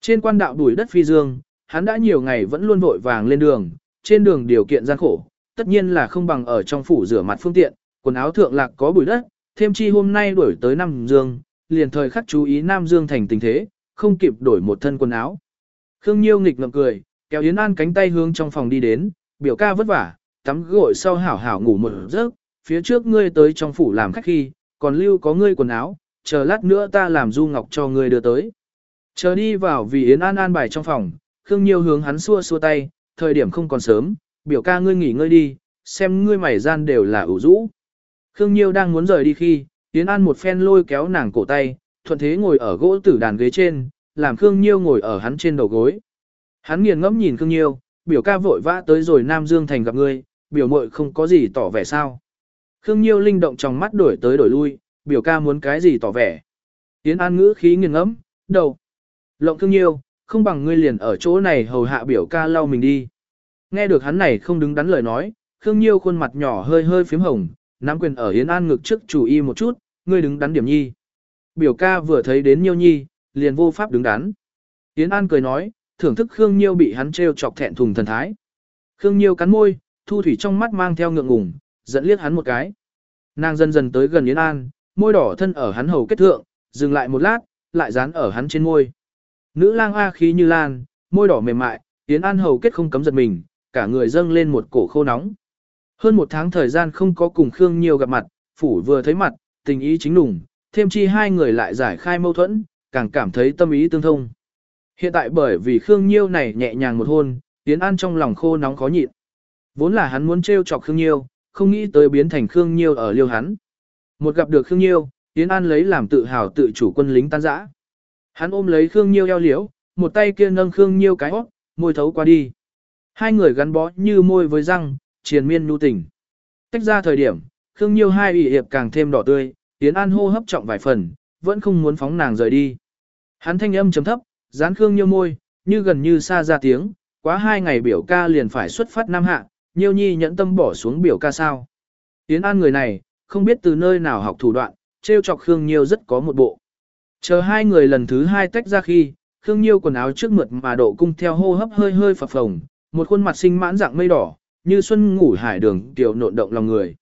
Trên quan đạo đuổi đất phi dương, hắn đã nhiều ngày vẫn luôn vội vàng lên đường, trên đường điều kiện gian khổ, tất nhiên là không bằng ở trong phủ rửa mặt phương tiện, quần áo thượng lạc có bụi đất, thêm chi hôm nay đuổi tới Nam Dương, liền thời khắc chú ý Nam Dương thành tình thế, không kịp đổi một thân quần áo. Khương Nhiêu nghịch ngậm cười, kéo Yến An cánh tay hướng trong phòng đi đến, biểu ca vất vả, tắm gội sau hảo hảo ngủ một giấc, phía trước ngươi tới trong phủ làm khách khi, còn lưu có ngươi quần áo, chờ lát nữa ta làm du ngọc cho ngươi đưa tới. Chờ đi vào vì Yến An an bài trong phòng, Khương Nhiêu hướng hắn xua xua tay, thời điểm không còn sớm, biểu ca ngươi nghỉ ngơi đi, xem ngươi mày gian đều là ủ rũ. Khương Nhiêu đang muốn rời đi khi, Yến An một phen lôi kéo nàng cổ tay, thuận thế ngồi ở gỗ tử đàn ghế trên, làm Khương Nhiêu ngồi ở hắn trên đầu gối. Hắn nghiền ngẫm nhìn Khương Nhiêu, biểu ca vội vã tới rồi Nam Dương Thành gặp ngươi, biểu muội không có gì tỏ vẻ sao. Khương Nhiêu linh động trong mắt đổi tới đổi lui, biểu ca muốn cái gì tỏ vẻ. Yến An ngữ khí nghiêng ngẫm, đầu. Lộng Khương Nhiêu, không bằng ngươi liền ở chỗ này hầu hạ biểu ca lau mình đi. Nghe được hắn này không đứng đắn lời nói, Khương Nhiêu khuôn mặt nhỏ hơi hơi phím hồng, nắm quyền ở Yến An ngực trước chủ y một chút, ngươi đứng đắn điểm nhi. Biểu ca vừa thấy đến Nhiêu nhi, liền vô pháp đứng đắn. Yến An cười nói, thưởng thức Khương Nhiêu bị hắn trêu chọc thẹn thùng thần thái. Khương Nhiêu cắn môi, thu thủy trong mắt mang theo ngượng ngùng, dẫn liếc hắn một cái. Nàng dần dần tới gần Yến An, môi đỏ thân ở hắn hầu kết thượng, dừng lại một lát, lại dán ở hắn trên môi. Nữ lang a khí như lan, môi đỏ mềm mại, Yến An hầu kết không cấm giật mình, cả người dâng lên một cổ khô nóng. Hơn một tháng thời gian không có cùng Khương Nhiêu gặp mặt, phủ vừa thấy mặt, tình ý chính nùng, thêm chi hai người lại giải khai mâu thuẫn, càng cảm thấy tâm ý tương thông. Hiện tại bởi vì Khương Nhiêu này nhẹ nhàng một hôn, Yến An trong lòng khô nóng khó nhịn. Vốn là hắn muốn trêu chọc Khương Nhiêu, không nghĩ tới biến thành Khương Nhiêu ở liêu hắn. Một gặp được Khương Nhiêu, Yến An lấy làm tự hào tự chủ quân lính tan rã. Hắn ôm lấy Khương Nhiêu eo liễu, một tay kia nâng Khương Nhiêu cái hót, môi thấu qua đi. Hai người gắn bó như môi với răng, triền miên nhu tình. Tách ra thời điểm, Khương Nhiêu hai ủy hiệp càng thêm đỏ tươi, Yến An hô hấp trọng vài phần, vẫn không muốn phóng nàng rời đi. Hắn thanh âm chấm thấp, dán Khương Nhiêu môi, như gần như xa ra tiếng, quá hai ngày biểu ca liền phải xuất phát Nam Hạ, Nhiêu Nhi nhẫn tâm bỏ xuống biểu ca sao. Yến An người này, không biết từ nơi nào học thủ đoạn, trêu chọc Khương Nhiêu rất có một bộ. Chờ hai người lần thứ hai tách ra khi, Khương Nhiêu quần áo trước mượt mà độ cung theo hô hấp hơi hơi phập phồng, một khuôn mặt xinh mãn dạng mây đỏ, như xuân ngủ hải đường tiểu nộn động lòng người.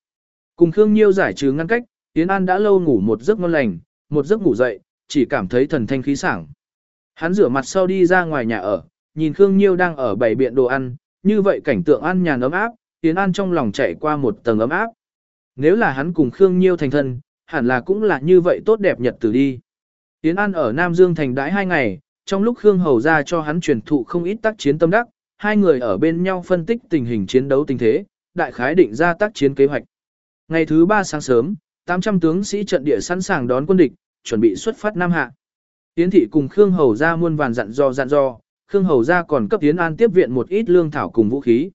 Cùng Khương Nhiêu giải trừ ngăn cách, Yến An đã lâu ngủ một giấc ngon lành, một giấc ngủ dậy, chỉ cảm thấy thần thanh khí sảng. Hắn rửa mặt sau đi ra ngoài nhà ở, nhìn Khương Nhiêu đang ở bày biện đồ ăn, như vậy cảnh tượng an nhàn ấm áp, Yến An trong lòng chạy qua một tầng ấm áp. Nếu là hắn cùng Khương Nhiêu thành thân, hẳn là cũng là như vậy tốt đẹp nhật từ đi. Yến An ở Nam Dương thành đãi hai ngày, trong lúc Khương Hầu ra cho hắn truyền thụ không ít tác chiến tâm đắc, hai người ở bên nhau phân tích tình hình chiến đấu tình thế, đại khái định ra tác chiến kế hoạch. Ngày thứ ba sáng sớm, 800 tướng sĩ trận địa sẵn sàng đón quân địch, chuẩn bị xuất phát Nam Hạ. Yến thị cùng Khương Hầu ra muôn vàn dặn dò dặn dò, Khương Hầu ra còn cấp Yến An tiếp viện một ít lương thảo cùng vũ khí.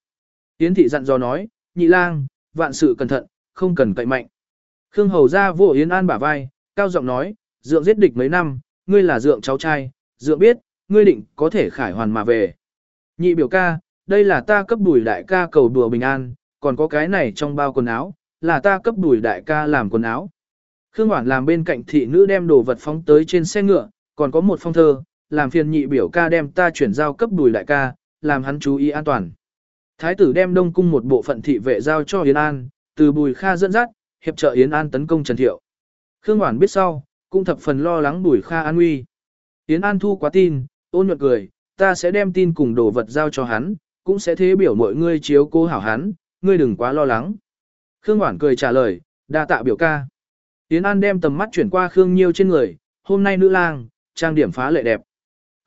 Yến thị dặn dò nói, nhị lang, vạn sự cẩn thận, không cần cậy mạnh. Khương Hầu ra vỗ Yến An bả vai, cao giọng nói, dượng giết địch mấy năm, ngươi là dượng cháu trai, dượng biết, ngươi định có thể khải hoàn mà về. Nhị biểu ca, đây là ta cấp đùi đại ca cầu đùa bình an, còn có cái này trong bao quần áo, là ta cấp đùi đại ca làm quần áo. Khương Hoản làm bên cạnh thị nữ đem đồ vật phóng tới trên xe ngựa, còn có một phong thơ, làm phiền nhị biểu ca đem ta chuyển giao cấp đùi đại ca, làm hắn chú ý an toàn. Thái tử đem đông cung một bộ phận thị vệ giao cho Yến An, từ bùi kha dẫn dắt, hiệp trợ Yến An tấn công Trần Thiệu. Khương Hoản biết sau, cũng thập phần lo lắng bùi kha an nguy. Yến An thu quá tin, ôn nhuận cười, ta sẽ đem tin cùng đồ vật giao cho hắn, cũng sẽ thế biểu mọi ngươi chiếu cố hảo hắn, ngươi đừng quá lo lắng. Khương Hoản cười trả lời, đa tạ biểu ca. Yến An đem tầm mắt chuyển qua Khương Nhiêu trên người, hôm nay nữ lang, trang điểm phá lệ đẹp.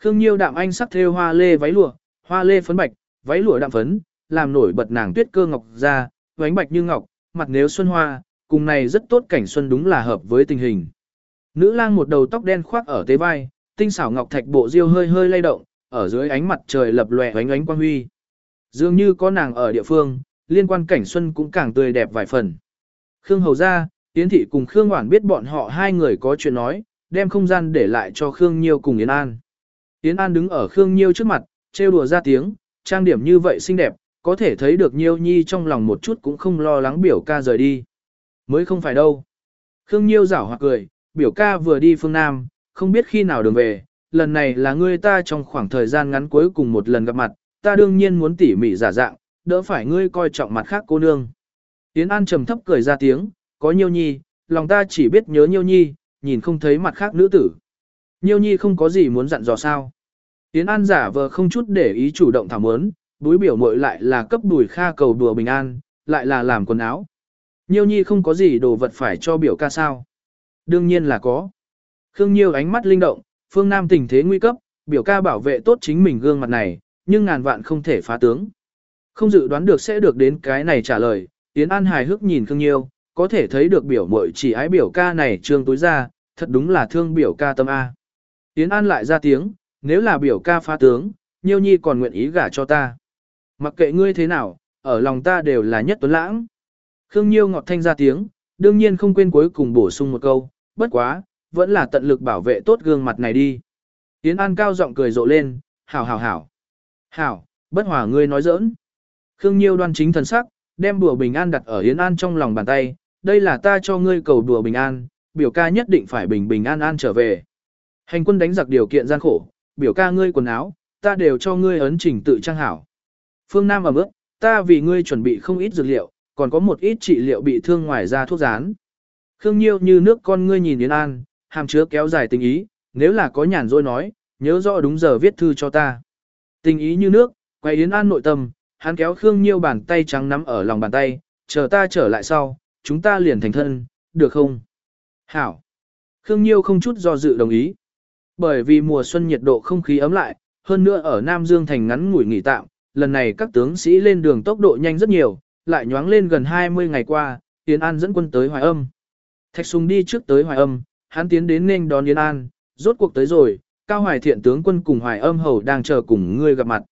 Khương Nhiêu đạm anh sắc thêu hoa lê váy lụa, hoa lê phấn bạch, váy lụa đạm phấn, làm nổi bật nàng tuyết cơ ngọc ra, váy bạch như ngọc, mặt nếu xuân hoa, cùng này rất tốt cảnh xuân đúng là hợp với tình hình. Nữ lang một đầu tóc đen khoác ở tế vai, tinh xảo ngọc thạch bộ diêu hơi hơi lay động, ở dưới ánh mặt trời lập lòe ánh ánh quang huy. Dường như có nàng ở địa phương, liên quan cảnh xuân cũng càng tươi đẹp vài phần. Khương Hầu ra, Yến Thị cùng Khương Hoản biết bọn họ hai người có chuyện nói, đem không gian để lại cho Khương Nhiêu cùng Yến An. Yến An đứng ở Khương Nhiêu trước mặt, trêu đùa ra tiếng, trang điểm như vậy xinh đẹp, có thể thấy được Nhiêu Nhi trong lòng một chút cũng không lo lắng biểu ca rời đi. Mới không phải đâu. Khương Nhiêu giảo hoặc cười, biểu ca vừa đi phương Nam, không biết khi nào đường về, lần này là ngươi ta trong khoảng thời gian ngắn cuối cùng một lần gặp mặt, ta đương nhiên muốn tỉ mỉ giả dạng, đỡ phải ngươi coi trọng mặt khác cô nương. Yến An trầm thấp cười ra tiếng, có nhiêu nhi, lòng ta chỉ biết nhớ Nhiêu Nhi, nhìn không thấy mặt khác nữ tử. Nhiêu Nhi không có gì muốn dặn dò sao. Yến An giả vờ không chút để ý chủ động thảo mớn, búi biểu muội lại là cấp đùi kha cầu đùa bình an, lại là làm quần áo. Nhiêu Nhi không có gì đồ vật phải cho biểu ca sao. Đương nhiên là có. Khương Nhiêu ánh mắt linh động, phương Nam tình thế nguy cấp, biểu ca bảo vệ tốt chính mình gương mặt này, nhưng ngàn vạn không thể phá tướng. Không dự đoán được sẽ được đến cái này trả lời, Yến An hài hước nhìn Khương Nhiêu, có thể thấy được biểu muội chỉ ái biểu ca này trương tối ra, thật đúng là thương biểu ca tâm A. Yến An lại ra tiếng, nếu là biểu ca phá tướng, Nhiêu Nhi còn nguyện ý gả cho ta. Mặc kệ ngươi thế nào, ở lòng ta đều là nhất tuấn lãng. Khương Nhiêu ngọt thanh ra tiếng, đương nhiên không quên cuối cùng bổ sung một câu, bất quá, vẫn là tận lực bảo vệ tốt gương mặt này đi. Yến An cao giọng cười rộ lên, hảo hảo hảo. Hảo, bất hòa ngươi nói giỡn. Khương Nhiêu đoan chính thần sắc, đem đùa bình an đặt ở Yến An trong lòng bàn tay, đây là ta cho ngươi cầu đùa bình an, biểu ca nhất định phải bình bình an an trở về. Hành quân đánh giặc điều kiện gian khổ, biểu ca ngươi quần áo, ta đều cho ngươi ấn trình tự trang hảo. Phương Nam ở bước, ta vì ngươi chuẩn bị không ít dược liệu, còn có một ít trị liệu bị thương ngoài ra thuốc rán. Khương Nhiêu như nước con ngươi nhìn Yến An, hàm chứa kéo dài tình ý, nếu là có nhàn rỗi nói, nhớ rõ đúng giờ viết thư cho ta. Tình ý như nước, quay Yến An nội tâm, hắn kéo Khương Nhiêu bàn tay trắng nắm ở lòng bàn tay, chờ ta trở lại sau, chúng ta liền thành thân, được không? Hảo. Khương Nhiêu không chút do dự đồng ý. Bởi vì mùa xuân nhiệt độ không khí ấm lại, hơn nữa ở Nam Dương thành ngắn ngủi nghỉ tạm, lần này các tướng sĩ lên đường tốc độ nhanh rất nhiều, lại nhoáng lên gần 20 ngày qua, Yến An dẫn quân tới Hoài Âm. Thạch Sùng đi trước tới Hoài Âm, hắn tiến đến nên đón Yến An, rốt cuộc tới rồi, Cao Hoài Thiện tướng quân cùng Hoài Âm hầu đang chờ cùng ngươi gặp mặt.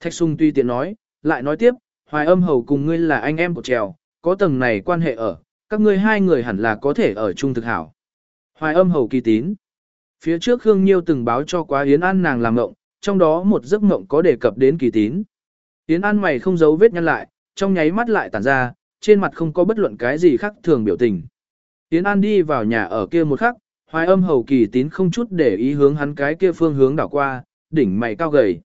Thạch Sùng tuy tiện nói, lại nói tiếp, Hoài Âm hầu cùng ngươi là anh em của trèo, có tầng này quan hệ ở, các ngươi hai người hẳn là có thể ở chung thực hảo. Hoài Âm hầu kỳ tín. Phía trước Khương Nhiêu từng báo cho quá Yến An nàng làm ngộng, trong đó một giấc ngộng có đề cập đến kỳ tín. Yến An mày không giấu vết nhăn lại, trong nháy mắt lại tản ra, trên mặt không có bất luận cái gì khác thường biểu tình. Yến An đi vào nhà ở kia một khắc, hoài âm hầu kỳ tín không chút để ý hướng hắn cái kia phương hướng đảo qua, đỉnh mày cao gầy.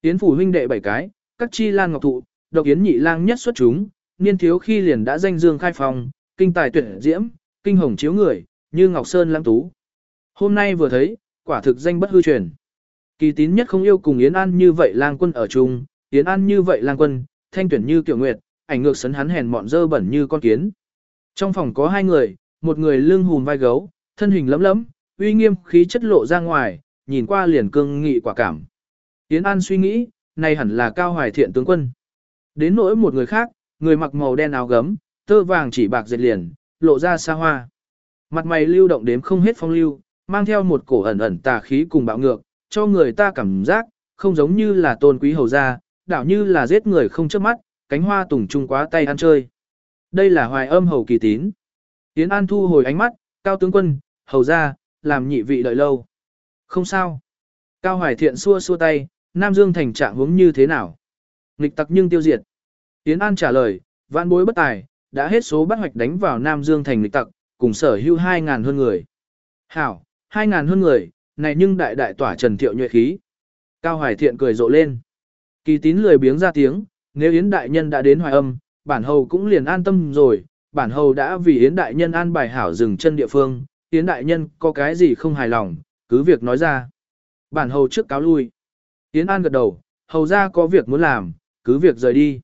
Yến phủ huynh đệ bảy cái, các chi lan ngọc thụ, độc yến nhị lang nhất xuất chúng, niên thiếu khi liền đã danh dương khai phòng, kinh tài tuyển diễm, kinh hồng chiếu người, như ngọc sơn lãng tú. Hôm nay vừa thấy, quả thực danh bất hư truyền. Kỳ tín nhất không yêu cùng Yến An như vậy lang quân ở chung, Yến An như vậy lang quân, thanh tuyển như kiểu nguyệt, ảnh ngược sấn hắn hèn mọn dơ bẩn như con kiến. Trong phòng có hai người, một người lưng hùn vai gấu, thân hình lấm lấm, uy nghiêm khí chất lộ ra ngoài, nhìn qua liền cương nghị quả cảm. Yến An suy nghĩ, này hẳn là cao hoài thiện tướng quân. Đến nỗi một người khác, người mặc màu đen áo gấm, tơ vàng chỉ bạc dệt liền, lộ ra xa hoa. Mặt mày lưu động đếm không hết phong lưu, mang theo một cổ ẩn ẩn tà khí cùng bạo ngược, cho người ta cảm giác, không giống như là tôn quý hầu gia, đảo như là giết người không chớp mắt, cánh hoa tùng trung quá tay ăn chơi. Đây là hoài âm hầu kỳ tín. Yến An thu hồi ánh mắt, cao tướng quân, hầu gia làm nhị vị đợi lâu. Không sao. Cao hoài thiện xua xua tay, Nam Dương thành trạng hướng như thế nào? Nghịch tặc nhưng tiêu diệt. Yến An trả lời, vạn bối bất tài, đã hết số bắt hoạch đánh vào Nam Dương thành nghịch tặc, cùng sở hữu 2.000 hơn người. Hảo, hai ngàn hơn người, này nhưng đại đại tỏa trần thiệu nhuệ khí. Cao Hoài Thiện cười rộ lên. Kỳ tín lười biếng ra tiếng, nếu Yến Đại Nhân đã đến hoài âm, bản hầu cũng liền an tâm rồi, bản hầu đã vì Yến Đại Nhân an bài hảo dừng chân địa phương, Yến Đại Nhân có cái gì không hài lòng, cứ việc nói ra. Bản hầu trước cáo lui. Yến An gật đầu, hầu ra có việc muốn làm, cứ việc rời đi.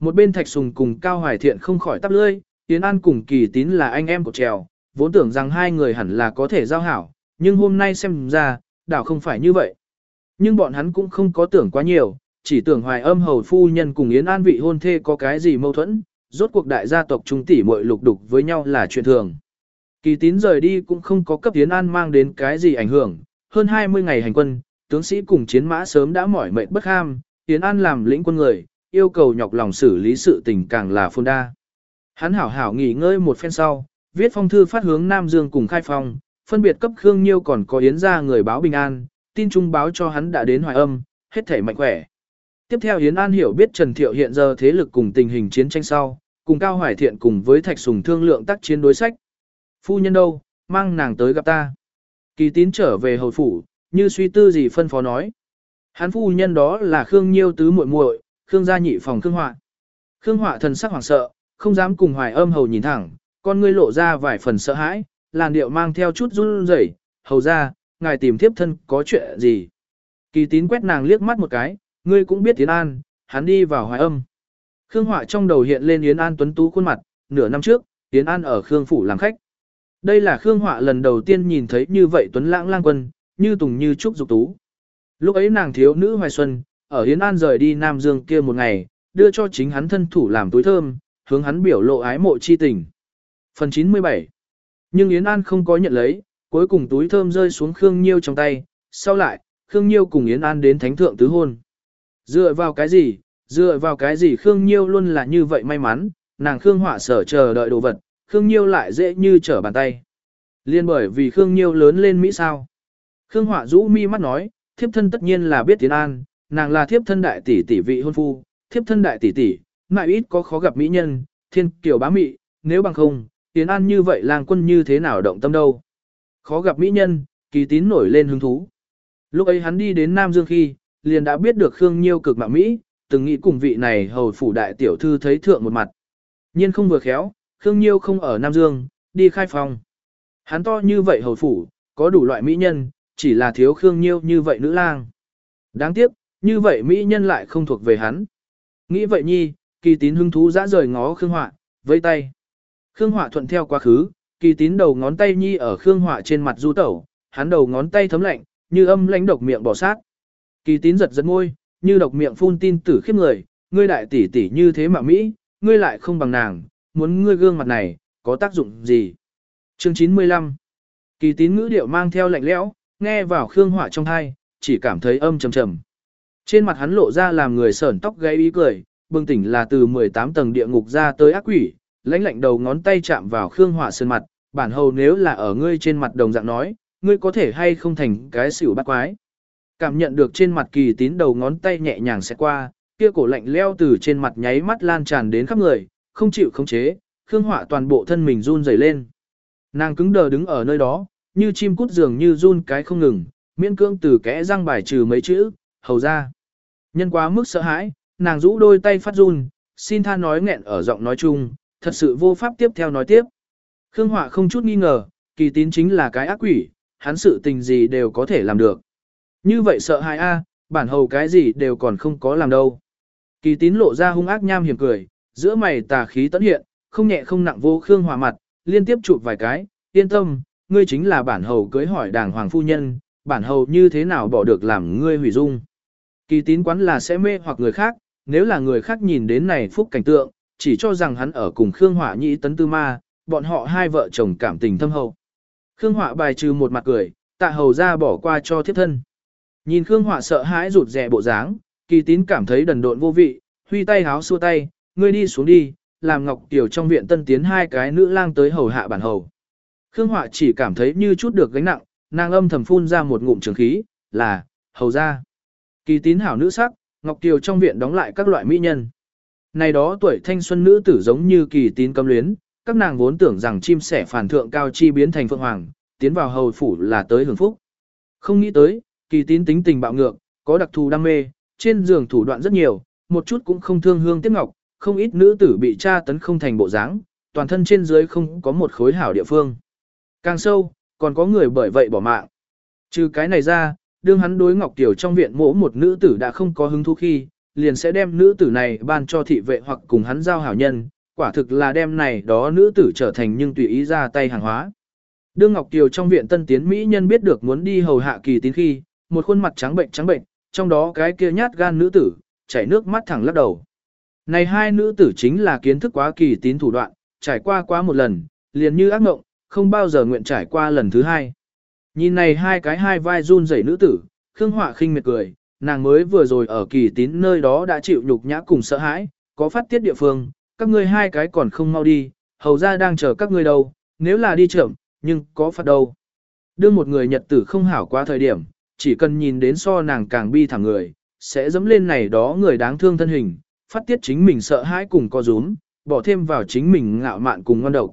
Một bên Thạch Sùng cùng Cao Hoài Thiện không khỏi tắp lưỡi, Yến An cùng Kỳ Tín là anh em của trèo, vốn tưởng rằng hai người hẳn là có thể giao hảo, nhưng hôm nay xem ra, đảo không phải như vậy. Nhưng bọn hắn cũng không có tưởng quá nhiều, chỉ tưởng hoài âm hầu phu nhân cùng Yến An vị hôn thê có cái gì mâu thuẫn, rốt cuộc đại gia tộc trung tỷ muội lục đục với nhau là chuyện thường. Kỳ tín rời đi cũng không có cấp Yến An mang đến cái gì ảnh hưởng, hơn 20 ngày hành quân, tướng sĩ cùng chiến mã sớm đã mỏi mệt bất ham, Yến An làm lĩnh quân người, yêu cầu nhọc lòng xử lý sự tình càng là phôn đa. Hắn hảo hảo nghỉ ngơi một phen sau, viết phong thư phát hướng Nam Dương cùng khai phong, phân biệt cấp Khương Nhiêu còn có Yến ra người báo bình an, tin trung báo cho hắn đã đến hoài âm, hết thể mạnh khỏe. Tiếp theo Yến An hiểu biết Trần Thiệu hiện giờ thế lực cùng tình hình chiến tranh sau, cùng Cao Hoài Thiện cùng với Thạch Sùng thương lượng tác chiến đối sách. Phu nhân đâu, mang nàng tới gặp ta. Kỳ tín trở về hồi phủ, như suy tư gì phân phó nói. Hắn phu nhân đó là Khương Nhiêu tứ muội muội, Khương gia nhị phòng Khương Họa. Khương Họa thần sắc hoảng sợ, không dám cùng Hoài Âm hầu nhìn thẳng, con ngươi lộ ra vài phần sợ hãi, làn điệu mang theo chút run rẩy, hầu ra, ngài tìm thiếp thân có chuyện gì. Kỳ tín quét nàng liếc mắt một cái, ngươi cũng biết Yến An, hắn đi vào hoài âm. Khương Họa trong đầu hiện lên Yến An tuấn tú khuôn mặt, nửa năm trước, Yến An ở Khương Phủ làm khách. Đây là Khương Họa lần đầu tiên nhìn thấy như vậy tuấn lãng lang quân, như tùng như trúc dục tú. Lúc ấy nàng thiếu nữ hoài xuân, ở Yến An rời đi Nam Dương kia một ngày, đưa cho chính hắn thân thủ làm túi thơm, hướng hắn biểu lộ ái mộ chi tình. Phần 97 nhưng Yến An không có nhận lấy, cuối cùng túi thơm rơi xuống Khương Nhiêu trong tay, sau lại, Khương Nhiêu cùng Yến An đến thánh thượng tứ hôn. Dựa vào cái gì, dựa vào cái gì Khương Nhiêu luôn là như vậy may mắn, nàng Khương họa sở chờ đợi đồ vật, Khương Nhiêu lại dễ như trở bàn tay. Liên bởi vì Khương Nhiêu lớn lên Mỹ sao. Khương họa rũ mi mắt nói, thiếp thân tất nhiên là biết Yến An, nàng là thiếp thân đại tỷ tỷ vị hôn phu, thiếp thân đại tỷ tỷ, ngại ít có khó gặp mỹ nhân, thiên kiều bá mị, nếu bằng không, Yến An như vậy lang quân như thế nào động tâm đâu. Khó gặp mỹ nhân, kỳ tín nổi lên hứng thú. Lúc ấy hắn đi đến Nam Dương khi, liền đã biết được Khương Nhiêu cực mạng Mỹ, từng nghĩ cùng vị này hầu phủ đại tiểu thư thấy thượng một mặt. nhiên không vừa khéo, Khương Nhiêu không ở Nam Dương, đi khai phòng. Hắn to như vậy hầu phủ, có đủ loại mỹ nhân, chỉ là thiếu Khương Nhiêu như vậy nữ lang. Đáng tiếc, như vậy mỹ nhân lại không thuộc về hắn. Nghĩ vậy nhi, kỳ tín hứng thú dã rời ngó Khương Họa, vây tay. Khương Họa thuận theo quá khứ, kỳ tín đầu ngón tay nhi ở Khương Họa trên mặt du tẩu, hắn đầu ngón tay thấm lạnh, như âm lãnh độc miệng bỏ sát. Kỳ tín giật giật môi, như độc miệng phun tin tử khiếp người, ngươi đại tỷ tỷ như thế mà Mỹ, ngươi lại không bằng nàng, muốn ngươi gương mặt này, có tác dụng gì? Chương 95 Kỳ tín ngữ điệu mang theo lạnh lẽo, nghe vào Khương Họa trong thai, chỉ cảm thấy âm trầm trầm. Trên mặt hắn lộ ra làm người sởn tóc gáy ý cười, bừng tỉnh là từ 18 tầng địa ngục ra tới ác quỷ, lãnh lạnh đầu ngón tay chạm vào Khương Họa sơn mặt, bản hầu nếu là ở ngươi trên mặt đồng dạng nói, ngươi có thể hay không thành cái xỉu bắt quái. Cảm nhận được trên mặt kỳ tín đầu ngón tay nhẹ nhàng sẽ qua, kia cổ lạnh leo từ trên mặt nháy mắt lan tràn đến khắp người, không chịu khống chế, Khương Họa toàn bộ thân mình run rẩy lên. Nàng cứng đờ đứng ở nơi đó, như chim cút dường như run cái không ngừng, miễn cưỡng từ kẽ răng bài trừ mấy chữ, hầu ra. Nhân quá mức sợ hãi, nàng rũ đôi tay phát run, xin tha nói nghẹn ở giọng nói chung, thật sự vô pháp tiếp theo nói tiếp. Khương Họa không chút nghi ngờ, kỳ tín chính là cái ác quỷ, hắn sự tình gì đều có thể làm được. Như vậy sợ hại a, bản hầu cái gì đều còn không có làm đâu. Kỳ tín lộ ra hung ác nham hiểm cười, giữa mày tà khí tấn hiện, không nhẹ không nặng vô khương Họa mặt, liên tiếp chụp vài cái, yên tâm, ngươi chính là bản hầu cưới hỏi đàng hoàng phu nhân, bản hầu như thế nào bỏ được làm ngươi hủy dung. Kỳ tín quán là sẽ mê hoặc người khác, nếu là người khác nhìn đến này phúc cảnh tượng, chỉ cho rằng hắn ở cùng Khương Hỏa Nhĩ tấn tư ma, bọn họ hai vợ chồng cảm tình thâm hậu. Khương Họa bài trừ một mặt cười, tạ hầu ra bỏ qua cho thiếp thân. Nhìn Khương Họa sợ hãi rụt rè bộ dáng, kỳ tín cảm thấy đần độn vô vị, huy tay háo xua tay, ngươi đi xuống đi, làm ngọc tiểu trong viện tân tiến hai cái nữ lang tới hầu hạ bản hầu. Khương Họa chỉ cảm thấy như chút được gánh nặng, nàng âm thầm phun ra một ngụm trường khí, là, hầu ra. Kỳ tín hảo nữ sắc, ngọc tiểu trong viện đóng lại các loại mỹ nhân. Này đó tuổi thanh xuân nữ tử giống như kỳ tín cấm luyến, các nàng vốn tưởng rằng chim sẻ phản thượng cao chi biến thành phượng hoàng, tiến vào hầu phủ là tới hưởng phúc. Không nghĩ tới, kỳ tín tính tình bạo ngược, có đặc thù đam mê, trên giường thủ đoạn rất nhiều, một chút cũng không thương hương tiếc ngọc, không ít nữ tử bị tra tấn không thành bộ dáng, toàn thân trên dưới không có một khối hảo địa phương. Càng sâu, còn có người bởi vậy bỏ mạng. Trừ cái này ra, đương hắn đối Ngọc Tiểu trong viện mỗ một nữ tử đã không có hứng thú khi, liền sẽ đem nữ tử này ban cho thị vệ hoặc cùng hắn giao hảo nhân, quả thực là đem này đó nữ tử trở thành nhưng tùy ý ra tay hàng hóa. Đương Ngọc Kiều trong viện tân tiến Mỹ nhân biết được muốn đi hầu hạ kỳ tín khi, một khuôn mặt trắng bệnh trắng bệnh, trong đó cái kia nhát gan nữ tử, chảy nước mắt thẳng lắc đầu. Này hai nữ tử chính là kiến thức quá kỳ tín thủ đoạn, trải qua quá một lần, liền như ác mộng, không bao giờ nguyện trải qua lần thứ hai. Nhìn này hai cái hai vai run rẩy nữ tử, Khương Họa khinh miệt cười, nàng mới vừa rồi ở kỳ tín nơi đó đã chịu nhục nhã cùng sợ hãi, có phát tiết địa phương, các ngươi hai cái còn không mau đi, hầu ra đang chờ các ngươi đâu, nếu là đi chậm, nhưng có phạt đâu. Đưa một người nhật tử không hảo quá thời điểm, chỉ cần nhìn đến so nàng càng bi thảm người, sẽ dẫm lên này đó người đáng thương thân hình, phát tiết chính mình sợ hãi cùng co rúm, bỏ thêm vào chính mình ngạo mạn cùng ngon độc.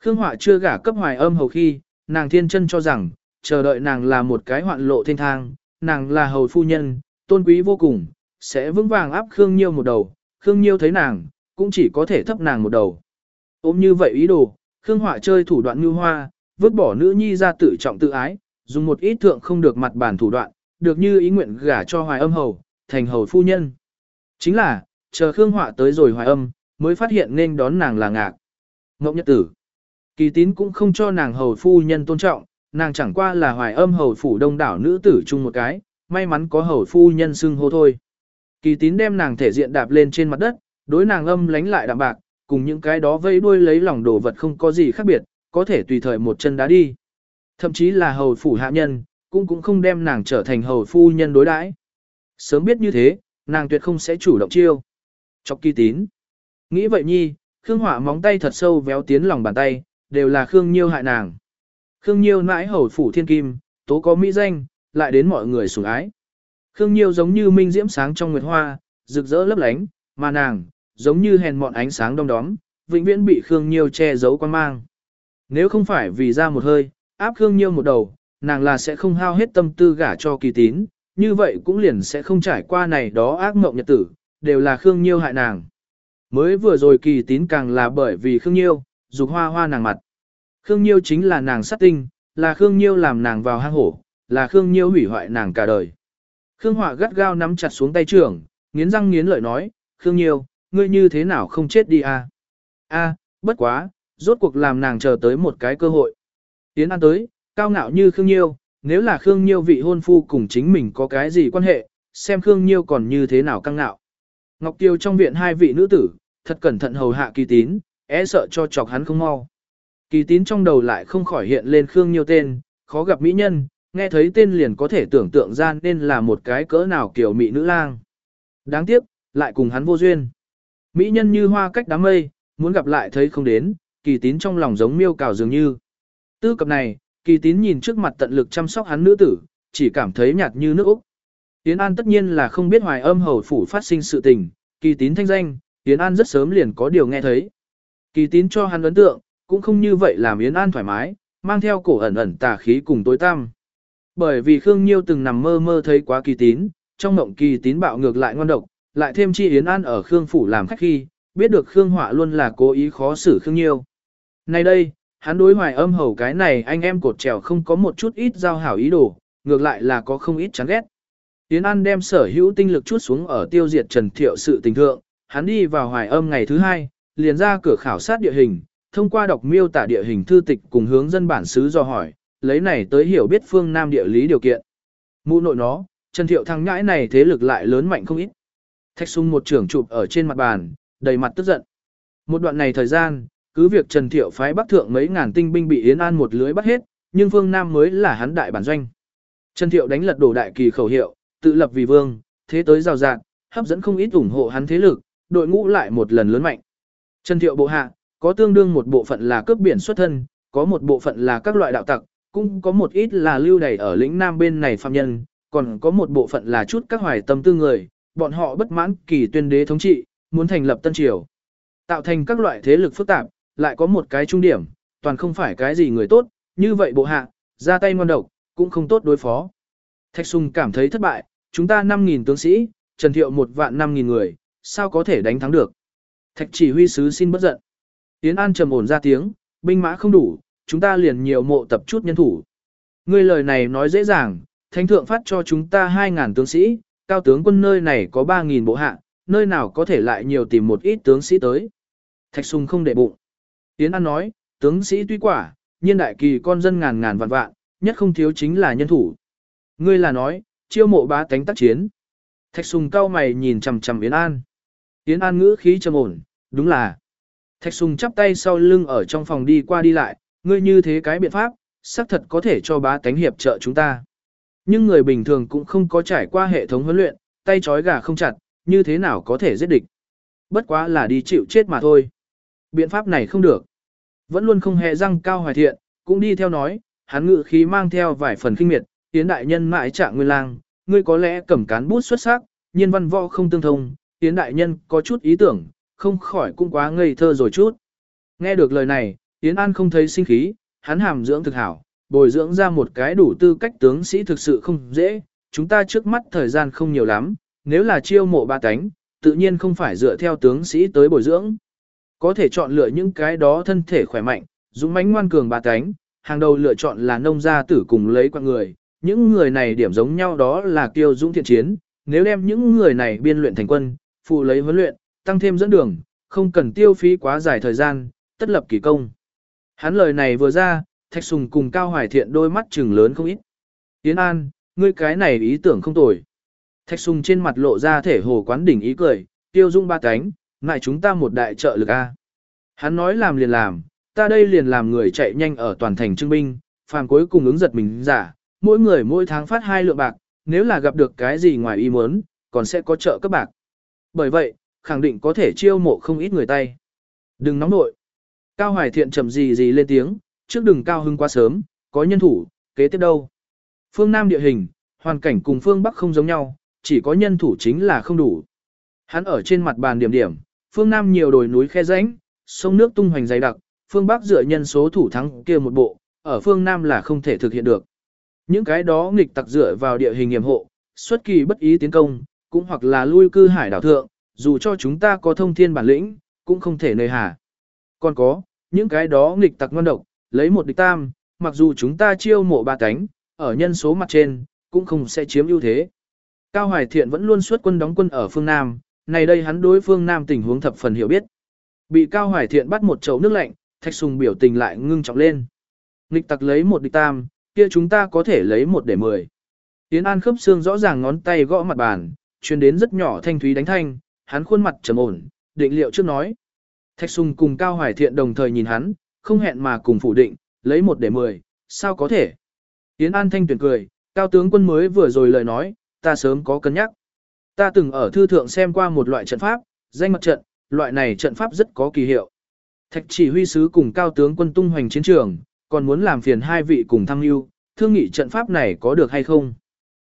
Khương Họa chưa gả cấp hoài âm hầu khi, nàng thiên chân cho rằng, chờ đợi nàng là một cái hoạn lộ thiên thang, nàng là hầu phu nhân, tôn quý vô cùng, sẽ vững vàng áp Khương Nhiêu một đầu, Khương Nhiêu thấy nàng, cũng chỉ có thể thấp nàng một đầu. Ôm như vậy ý đồ, Khương Họa chơi thủ đoạn như hoa, vứt bỏ nữ nhi ra tự trọng tự ái, dùng một ít thượng không được mặt bản thủ đoạn, được như ý nguyện gả cho hoài âm hầu, thành hầu phu nhân. Chính là, chờ Khương Họa tới rồi hoài âm, mới phát hiện nên đón nàng là ngạc. Ngọc Nhật Tử. Kỳ tín cũng không cho nàng hầu phu nhân tôn trọng, nàng chẳng qua là hoài âm hầu phủ đông đảo nữ tử chung một cái, may mắn có hầu phu nhân xưng hô thôi. Kỳ tín đem nàng thể diện đạp lên trên mặt đất, đối nàng âm lánh lại đạm bạc, cùng những cái đó vây đuôi lấy lòng đồ vật không có gì khác biệt, có thể tùy thời một chân đá đi. Thậm chí là hầu phủ hạ nhân, cũng cũng không đem nàng trở thành hầu phu nhân đối đãi. Sớm biết như thế, nàng tuyệt không sẽ chủ động chiêu. Chọc kỳ tín. Nghĩ vậy nhi, Khương Hỏa móng tay thật sâu véo tiến lòng bàn tay, đều là Khương Nhiêu hại nàng. Khương Nhiêu nãi hầu phủ thiên kim, tố có mỹ danh, lại đến mọi người sủng ái. Khương Nhiêu giống như minh diễm sáng trong nguyệt hoa, rực rỡ lấp lánh, mà nàng, giống như hèn mọn ánh sáng đông đóm, vĩnh viễn bị Khương Nhiêu che giấu quan mang. Nếu không phải vì ra một hơi, áp Khương Nhiêu một đầu, nàng là sẽ không hao hết tâm tư gả cho kỳ tín, như vậy cũng liền sẽ không trải qua này đó ác mộng nhật tử, đều là Khương Nhiêu hại nàng. Mới vừa rồi kỳ tín càng là bởi vì Khương Nhiêu, dục hoa hoa nàng mặt. Khương Nhiêu chính là nàng sát tinh, là Khương Nhiêu làm nàng vào hang hổ, là Khương Nhiêu hủy hoại nàng cả đời. Khương Họa gắt gao nắm chặt xuống tay trưởng, nghiến răng nghiến lợi nói, Khương Nhiêu, ngươi như thế nào không chết đi à? A, bất quá, rốt cuộc làm nàng chờ tới một cái cơ hội. Tiến An tới, cao ngạo như Khương Nhiêu, nếu là Khương Nhiêu vị hôn phu cùng chính mình có cái gì quan hệ, xem Khương Nhiêu còn như thế nào căng ngạo. Ngọc Tiêu trong viện hai vị nữ tử, thật cẩn thận hầu hạ kỳ tín, e sợ cho chọc hắn không mau. Kỳ tín trong đầu lại không khỏi hiện lên Khương Nhiêu tên, khó gặp mỹ nhân, nghe thấy tên liền có thể tưởng tượng ra nên là một cái cỡ nào kiểu mỹ nữ lang. Đáng tiếc, lại cùng hắn vô duyên. Mỹ nhân như hoa cách đám mây, muốn gặp lại thấy không đến, kỳ tín trong lòng giống miêu cào dường như. Tư cập này, kỳ tín nhìn trước mặt tận lực chăm sóc hắn nữ tử, chỉ cảm thấy nhạt như nước Úc. Tiến An tất nhiên là không biết hoài âm hầu phủ phát sinh sự tình, kỳ tín thanh danh, Tiến An rất sớm liền có điều nghe thấy. Kỳ tín cho hắn ấn tượng, cũng không như vậy làm Yến An thoải mái, mang theo cổ ẩn ẩn tà khí cùng tối tăm. Bởi vì Khương Nhiêu từng nằm mơ mơ thấy quá kỳ tín, trong mộng kỳ tín bạo ngược lại ngon độc, lại thêm chi Yến An ở Khương Phủ làm khách khi, biết được Khương Họa luôn là cố ý khó xử Khương Nhiêu. Nay đây, hắn đối hoài âm hầu cái này anh em cột trèo không có một chút ít giao hảo ý đồ, ngược lại là có không ít chán ghét. Yến An đem sở hữu tinh lực chút xuống ở tiêu diệt Trần Thiệu sự tình thượng, hắn đi vào hoài âm ngày thứ hai, liền ra cửa khảo sát địa hình, thông qua đọc miêu tả địa hình thư tịch cùng hướng dân bản xứ do hỏi, lấy này tới hiểu biết phương Nam địa lý điều kiện. Mụ nội nó, Trần Thiệu thằng nhãi này thế lực lại lớn mạnh không ít. Thạch sung một trưởng chụp ở trên mặt bàn, đầy mặt tức giận. Một đoạn này thời gian, cứ việc Trần Thiệu phái bắc thượng mấy ngàn tinh binh bị Yến An một lưới bắt hết, nhưng phương Nam mới là hắn đại bản doanh. Trần Thiệu đánh lật đổ đại kỳ khẩu hiệu, tự lập vì vương, thế tới rào rạng, hấp dẫn không ít ủng hộ hắn thế lực, đội ngũ lại một lần lớn mạnh. Trần Thiệu bộ hạ, có tương đương một bộ phận là cướp biển xuất thân, có một bộ phận là các loại đạo tặc, cũng có một ít là lưu đày ở lĩnh Nam bên này phạm nhân, còn có một bộ phận là chút các hoài tâm tư người, bọn họ bất mãn kỳ tuyên đế thống trị, muốn thành lập tân triều. Tạo thành các loại thế lực phức tạp, lại có một cái trung điểm, toàn không phải cái gì người tốt, như vậy bộ hạ, ra tay ngon độc, cũng không tốt đối phó. Thạch Sùng cảm thấy thất bại, chúng ta 5.000 tướng sĩ, Trần Thiệu một vạn 5.000 người, sao có thể đánh thắng được. Thạch chỉ huy sứ xin bất giận. Tiến An trầm ổn ra tiếng, binh mã không đủ, chúng ta liền nhiều mộ tập chút nhân thủ. Ngươi lời này nói dễ dàng, thánh thượng phát cho chúng ta 2.000 tướng sĩ, cao tướng quân nơi này có 3.000 bộ hạ, nơi nào có thể lại nhiều tìm một ít tướng sĩ tới. Thạch Sùng không để bụng. Yến An nói, tướng sĩ tuy quả, nhiên đại kỳ con dân ngàn ngàn vạn vạn, nhất không thiếu chính là nhân thủ. Ngươi là nói, chiêu mộ bá tánh tác chiến. Thạch Sùng cao mày nhìn chằm chằm Yến An. Yến An ngữ khí trầm ổn, đúng là. Thạch Sùng chắp tay sau lưng ở trong phòng đi qua đi lại, ngươi như thế cái biện pháp, xác thật có thể cho bá tánh hiệp trợ chúng ta. Nhưng người bình thường cũng không có trải qua hệ thống huấn luyện, tay trói gà không chặt, như thế nào có thể giết địch. Bất quá là đi chịu chết mà thôi. Biện pháp này không được. Vẫn luôn không hề răng cao hoài thiện, cũng đi theo nói, hắn ngự khí mang theo vài phần kinh miệt, tiến đại nhân mãi trạng nguyên lang, ngươi có lẽ cầm cán bút xuất sắc, nhiên văn võ không tương thông, tiến đại nhân có chút ý tưởng, không khỏi cũng quá ngây thơ rồi chút. Nghe được lời này, Yến An không thấy sinh khí, hắn hàm dưỡng thực hảo, bồi dưỡng ra một cái đủ tư cách tướng sĩ thực sự không dễ, chúng ta trước mắt thời gian không nhiều lắm, nếu là chiêu mộ ba cánh, tự nhiên không phải dựa theo tướng sĩ tới bồi dưỡng. Có thể chọn lựa những cái đó thân thể khỏe mạnh, dũng mãnh ngoan cường ba cánh, hàng đầu lựa chọn là nông gia tử cùng lấy quan người, những người này điểm giống nhau đó là kiêu dũng thiện chiến, nếu đem những người này biên luyện thành quân, phụ lấy huấn luyện, tăng thêm dẫn đường, không cần tiêu phí quá dài thời gian, tất lập kỳ công. Hắn lời này vừa ra, Thạch Sùng cùng Cao Hoài Thiện đôi mắt trừng lớn không ít. Tiến An, ngươi cái này ý tưởng không tồi. Thạch Sùng trên mặt lộ ra thể hồ quán đỉnh ý cười, tiêu dung ba cánh, ngại chúng ta một đại trợ lực A. Hắn nói làm liền làm, ta đây liền làm người chạy nhanh ở toàn thành trưng binh, phàm cuối cùng ứng giật mình giả, mỗi người mỗi tháng phát hai lượng bạc, nếu là gặp được cái gì ngoài ý muốn, còn sẽ có trợ cấp bạc. Bởi vậy, khẳng định có thể chiêu mộ không ít người tay. Đừng nóng nội. Cao Hoài Thiện chậm gì gì lên tiếng, trước đừng cao hưng quá sớm, có nhân thủ, kế tiếp đâu. Phương Nam địa hình, hoàn cảnh cùng phương Bắc không giống nhau, chỉ có nhân thủ chính là không đủ. Hắn ở trên mặt bàn điểm điểm, phương Nam nhiều đồi núi khe rãnh, sông nước tung hoành dày đặc, phương Bắc dựa nhân số thủ thắng kia một bộ, ở phương Nam là không thể thực hiện được. Những cái đó nghịch tặc dựa vào địa hình nghiệm hộ, xuất kỳ bất ý tiến công, cũng hoặc là lui cư hải đảo thượng, dù cho chúng ta có thông thiên bản lĩnh, cũng không thể nơi hà. Còn có, những cái đó nghịch tặc ngon độc, lấy một địch tam, mặc dù chúng ta chiêu mộ ba cánh, ở nhân số mặt trên, cũng không sẽ chiếm ưu thế. Cao Hoài Thiện vẫn luôn xuất quân đóng quân ở phương Nam, này đây hắn đối phương Nam tình huống thập phần hiểu biết. Bị Cao Hoài Thiện bắt một chậu nước lạnh, Thạch Sùng biểu tình lại ngưng trọng lên. Nghịch tặc lấy một địch tam, kia chúng ta có thể lấy một để mười. Tiến An khớp xương rõ ràng ngón tay gõ mặt bàn, truyền đến rất nhỏ thanh thúy đánh thanh, hắn khuôn mặt trầm ổn, định liệu trước nói. Thạch Sùng cùng Cao Hoài Thiện đồng thời nhìn hắn, không hẹn mà cùng phủ định, lấy một để mười, sao có thể. Tiến An thanh tuyển cười, Cao tướng quân mới vừa rồi lời nói, ta sớm có cân nhắc. Ta từng ở thư thượng xem qua một loại trận pháp, danh mặt trận, loại này trận pháp rất có kỳ hiệu. Thạch chỉ huy sứ cùng Cao tướng quân tung hoành chiến trường, còn muốn làm phiền hai vị cùng thăng lưu, thương nghị trận pháp này có được hay không.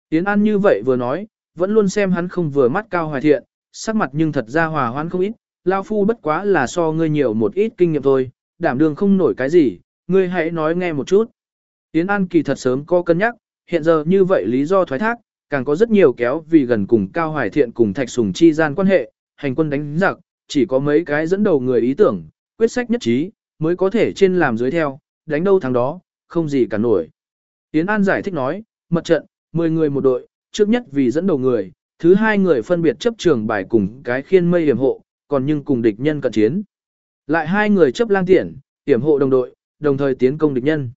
Tiến An như vậy vừa nói, vẫn luôn xem hắn không vừa mắt Cao Hoài Thiện, sắc mặt nhưng thật ra hòa hoãn không ít, Lao Phu bất quá là so ngươi nhiều một ít kinh nghiệm thôi, đảm đương không nổi cái gì, ngươi hãy nói nghe một chút. Yến An kỳ thật sớm có cân nhắc, hiện giờ như vậy lý do thoái thác, càng có rất nhiều kéo vì gần cùng Cao Hoài Thiện cùng Thạch Sùng chi gian quan hệ, hành quân đánh giặc, chỉ có mấy cái dẫn đầu người ý tưởng, quyết sách nhất trí, mới có thể trên làm dưới theo, đánh đâu thắng đó, không gì cả nổi. Yến An giải thích nói, mật trận, 10 người một đội, trước nhất vì dẫn đầu người, thứ hai người phân biệt chấp trường bài cùng cái khiên mây hiểm hộ, còn nhưng cùng địch nhân cận chiến. Lại hai người chấp lang tiện, hiểm hộ đồng đội, đồng thời tiến công địch nhân.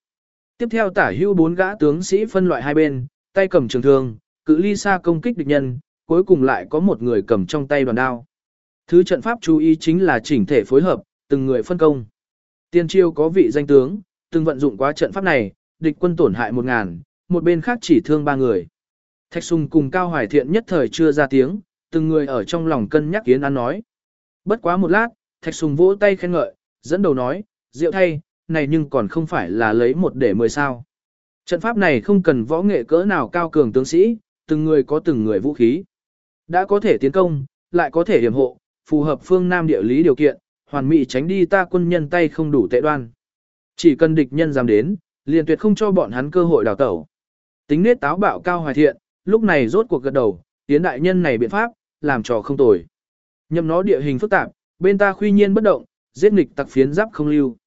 Tiếp theo tả hưu bốn gã tướng sĩ phân loại hai bên, tay cầm trường thương, cự ly xa công kích địch nhân, cuối cùng lại có một người cầm trong tay đoàn đao. Thứ trận pháp chú ý chính là chỉnh thể phối hợp, từng người phân công. Tiên triêu có vị danh tướng, từng vận dụng quá trận pháp này, địch quân tổn hại một ngàn, một bên khác chỉ thương ba người. Thạch Sùng cùng Cao Hoài Thiện nhất thời chưa ra tiếng, từng người ở trong lòng cân nhắc Yến An nói. Bất quá một lát, Thạch Sùng vỗ tay khen ngợi, dẫn đầu nói, diệu thay, này nhưng còn không phải là lấy một để mười sao. Trận pháp này không cần võ nghệ cỡ nào cao cường tướng sĩ, từng người có từng người vũ khí. Đã có thể tiến công, lại có thể hiểm hộ, phù hợp phương Nam địa lý điều kiện, hoàn mỹ tránh đi ta quân nhân tay không đủ tệ đoan. Chỉ cần địch nhân dám đến, liền tuyệt không cho bọn hắn cơ hội đào tẩu. Tính nết táo bạo cao hoài thiện, lúc này rốt cuộc gật đầu, tiến đại nhân này biện pháp, làm trò không tồi. Nhậm nó địa hình phức tạp, bên ta khuy nhiên bất động, giết nghịch tặc phiến giáp không lưu.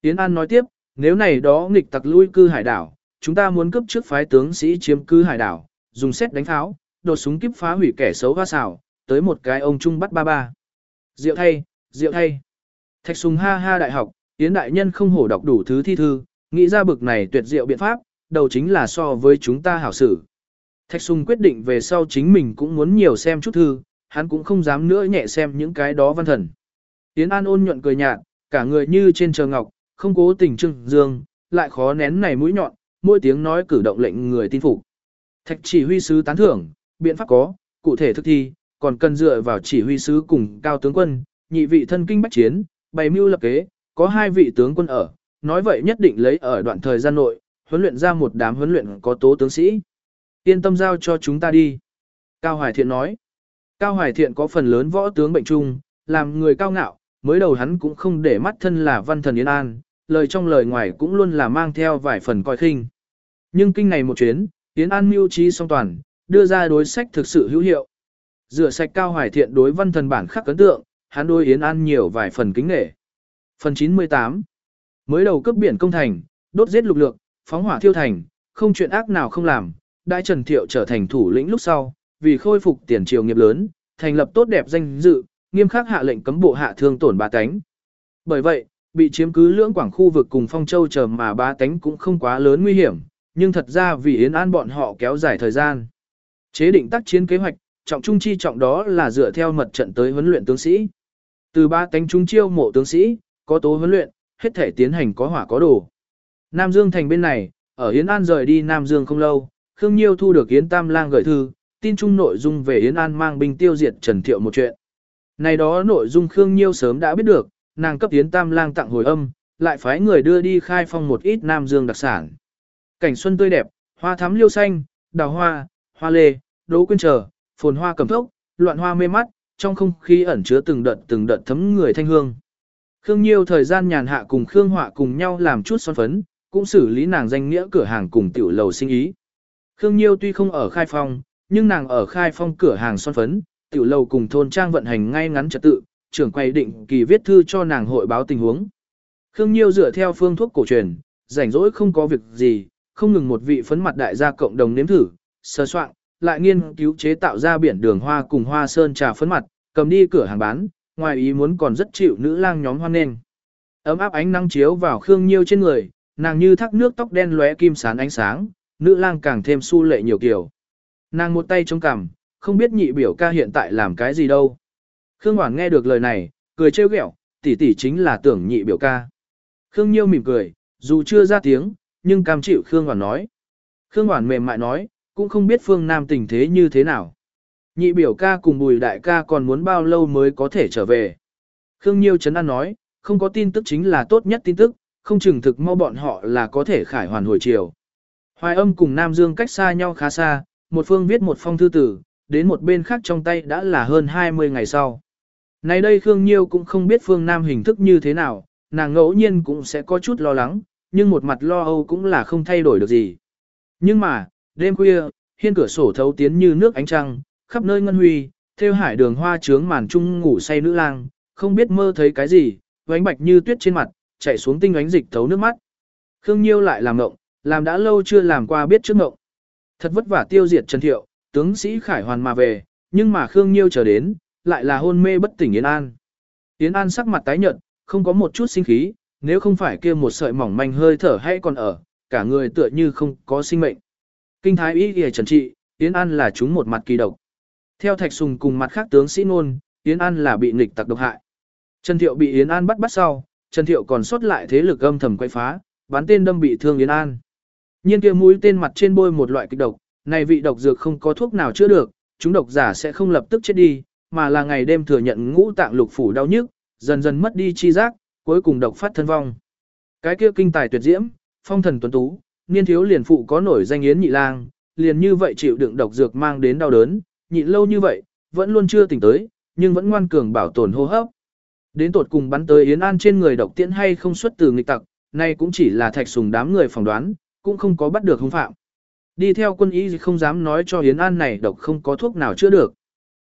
Tiến An nói tiếp, nếu này đó nghịch tặc lui cư hải đảo, chúng ta muốn cấp trước phái tướng sĩ chiếm cư hải đảo, dùng xét đánh tháo, đột súng kiếp phá hủy kẻ xấu hoa xảo, tới một cái ông trung bắt ba ba. Diệu thay, diệu thay. Thạch sùng ha ha đại học, Tiến đại nhân không hổ đọc đủ thứ thi thư, nghĩ ra bực này tuyệt diệu biện pháp, đầu chính là so với chúng ta hảo sử. Thạch Sùng quyết định về sau chính mình cũng muốn nhiều xem chút thư, hắn cũng không dám nữa nhẹ xem những cái đó văn thần. Yến An ôn nhuận cười nhạt, cả người như trên trời ngọc, không cố tình trưng dương, lại khó nén này mũi nhọn, mỗi tiếng nói cử động lệnh người tin phục. Thạch chỉ huy sứ tán thưởng, biện pháp có, cụ thể thực thi, còn cần dựa vào chỉ huy sứ cùng cao tướng quân, nhị vị thân kinh bách chiến, bày mưu lập kế, có hai vị tướng quân ở, nói vậy nhất định lấy ở đoạn thời gian nội, huấn luyện ra một đám huấn luyện có tố tướng sĩ. Yên tâm giao cho chúng ta đi. Cao Hoài Thiện nói. Cao Hoài Thiện có phần lớn võ tướng bệnh trung, làm người cao ngạo, mới đầu hắn cũng không để mắt thân là văn thần Yên An, lời trong lời ngoài cũng luôn là mang theo vài phần coi khinh. Nhưng kinh này một chuyến, Yến An mưu trí song toàn, đưa ra đối sách thực sự hữu hiệu. Rửa sạch Cao Hoài Thiện đối văn thần bản khắc ấn tượng, hắn đối Yến An nhiều vài phần kính nể. Phần 98 Mới đầu cướp biển công thành, đốt giết lục lược, phóng hỏa thiêu thành, không chuyện ác nào không làm, đại Trần Thiệu trở thành thủ lĩnh lúc sau, vì khôi phục tiền triều nghiệp lớn, thành lập tốt đẹp danh dự, nghiêm khắc hạ lệnh cấm bộ hạ thương tổn ba cánh. Bởi vậy, bị chiếm cứ lưỡng quảng khu vực cùng phong châu chờ mà ba cánh cũng không quá lớn nguy hiểm, nhưng thật ra vì Yến An bọn họ kéo dài thời gian. Chế định tác chiến kế hoạch, trọng trung chi trọng đó là dựa theo mật trận tới huấn luyện tướng sĩ. Từ ba cánh trung chiêu mộ tướng sĩ, có tố huấn luyện, hết thể tiến hành có hỏa có đồ. Nam Dương thành bên này, ở Yến An rời đi Nam Dương không lâu, Khương Nhiêu thu được Yến Tam Lang gửi thư, tin chung nội dung về Yến An mang binh tiêu diệt Trần Thiệu một chuyện. Này đó nội dung Khương Nhiêu sớm đã biết được, nàng cấp Yến Tam Lang tặng hồi âm, lại phái người đưa đi khai phong một ít Nam Dương đặc sản. Cảnh xuân tươi đẹp, hoa thắm liêu xanh, đào hoa, hoa lê, đỗ quyên trở, phồn hoa cầm thốc, loạn hoa mê mắt, trong không khí ẩn chứa từng đợt từng đợt thấm người thanh hương. Khương Nhiêu thời gian nhàn hạ cùng Khương Họa cùng nhau làm chút son phấn, cũng xử lý nàng danh nghĩa cửa hàng cùng tiểu lầu sinh ý. Khương Nhiêu tuy không ở khai phong, nhưng nàng ở khai phong cửa hàng son phấn, tiểu lầu cùng thôn trang vận hành ngay ngắn trật tự, trưởng quay định kỳ viết thư cho nàng hội báo tình huống. Khương Nhiêu dựa theo phương thuốc cổ truyền, rảnh rỗi không có việc gì, không ngừng một vị phấn mặt đại gia cộng đồng nếm thử, sơ soạn, lại nghiên cứu chế tạo ra biển đường hoa cùng hoa sơn trà phấn mặt, cầm đi cửa hàng bán, ngoài ý muốn còn rất chịu nữ lang nhóm hoan nghênh. Ấm áp ánh nắng chiếu vào Khương Nhiêu trên người, nàng như thác nước tóc đen lóe kim sán ánh sáng, nữ lang càng thêm su lệ nhiều kiểu. Nàng một tay chống cằm, không biết nhị biểu ca hiện tại làm cái gì đâu. Khương Hoản nghe được lời này, cười trêu ghẹo, tỷ tỷ chính là tưởng nhị biểu ca. Khương Nhiêu mỉm cười, dù chưa ra tiếng, nhưng cam chịu Khương Hoản nói. Khương Hoản mềm mại nói, cũng không biết phương Nam tình thế như thế nào. Nhị biểu ca cùng bùi đại ca còn muốn bao lâu mới có thể trở về. Khương Nhiêu Trấn An nói, không có tin tức chính là tốt nhất tin tức, không chừng thực mau bọn họ là có thể khải hoàn hồi chiều. Hoài âm cùng Nam Dương cách xa nhau khá xa, một phương viết một phong thư tử, đến một bên khác trong tay đã là hơn 20 ngày sau. Nay đây Khương Nhiêu cũng không biết phương Nam hình thức như thế nào, nàng ngẫu nhiên cũng sẽ có chút lo lắng, nhưng một mặt lo âu cũng là không thay đổi được gì. Nhưng mà, đêm khuya, hiên cửa sổ thấu tiến như nước ánh trăng, khắp nơi ngân huy, theo hải đường hoa trướng màn trung ngủ say nữ lang, không biết mơ thấy cái gì, vánh bạch như tuyết trên mặt, chạy xuống tinh ánh dịch thấu nước mắt. Khương Nhiêu lại làm ngộng, làm đã lâu chưa làm qua biết trước ngộng. Thật vất vả tiêu diệt Trần Thiệu, tướng sĩ Khải Hoàn mà về, nhưng mà Khương Nhiêu chờ đến, lại là hôn mê bất tỉnh Yến An. Yến An sắc mặt tái nhợt, không có một chút sinh khí, nếu không phải kia một sợi mỏng manh hơi thở hay còn ở, cả người tựa như không có sinh mệnh. Kinh thái ý y trần trị, Yến An là chúng một mặt kỳ độc. Theo Thạch Sùng cùng mặt khác tướng sĩ ngôn, Yến An là bị nghịch tặc độc hại. Trần Thiệu bị Yến An bắt bắt sau, Trần Thiệu còn sót lại thế lực âm thầm quay phá, bắn tên đâm bị thương Yến An. Nhiên kia mũi tên mặt trên bôi một loại kịch độc, này vị độc dược không có thuốc nào chữa được, chúng độc giả sẽ không lập tức chết đi, mà là ngày đêm thừa nhận ngũ tạng lục phủ đau nhức, dần dần mất đi chi giác, cuối cùng độc phát thân vong. Cái kia kinh tài tuyệt diễm, phong thần tuấn tú, niên thiếu liền phụ có nổi danh yến nhị lang, liền như vậy chịu đựng độc dược mang đến đau đớn, nhịn lâu như vậy, vẫn luôn chưa tỉnh tới, nhưng vẫn ngoan cường bảo tồn hô hấp. Đến tột cùng bắn tới Yến An trên người độc tiễn hay không xuất từ nghịch tặc, nay cũng chỉ là thạch sùng đám người phỏng đoán, cũng không có bắt được hung phạm. Đi theo quân y không dám nói cho Yến An này độc không có thuốc nào chữa được.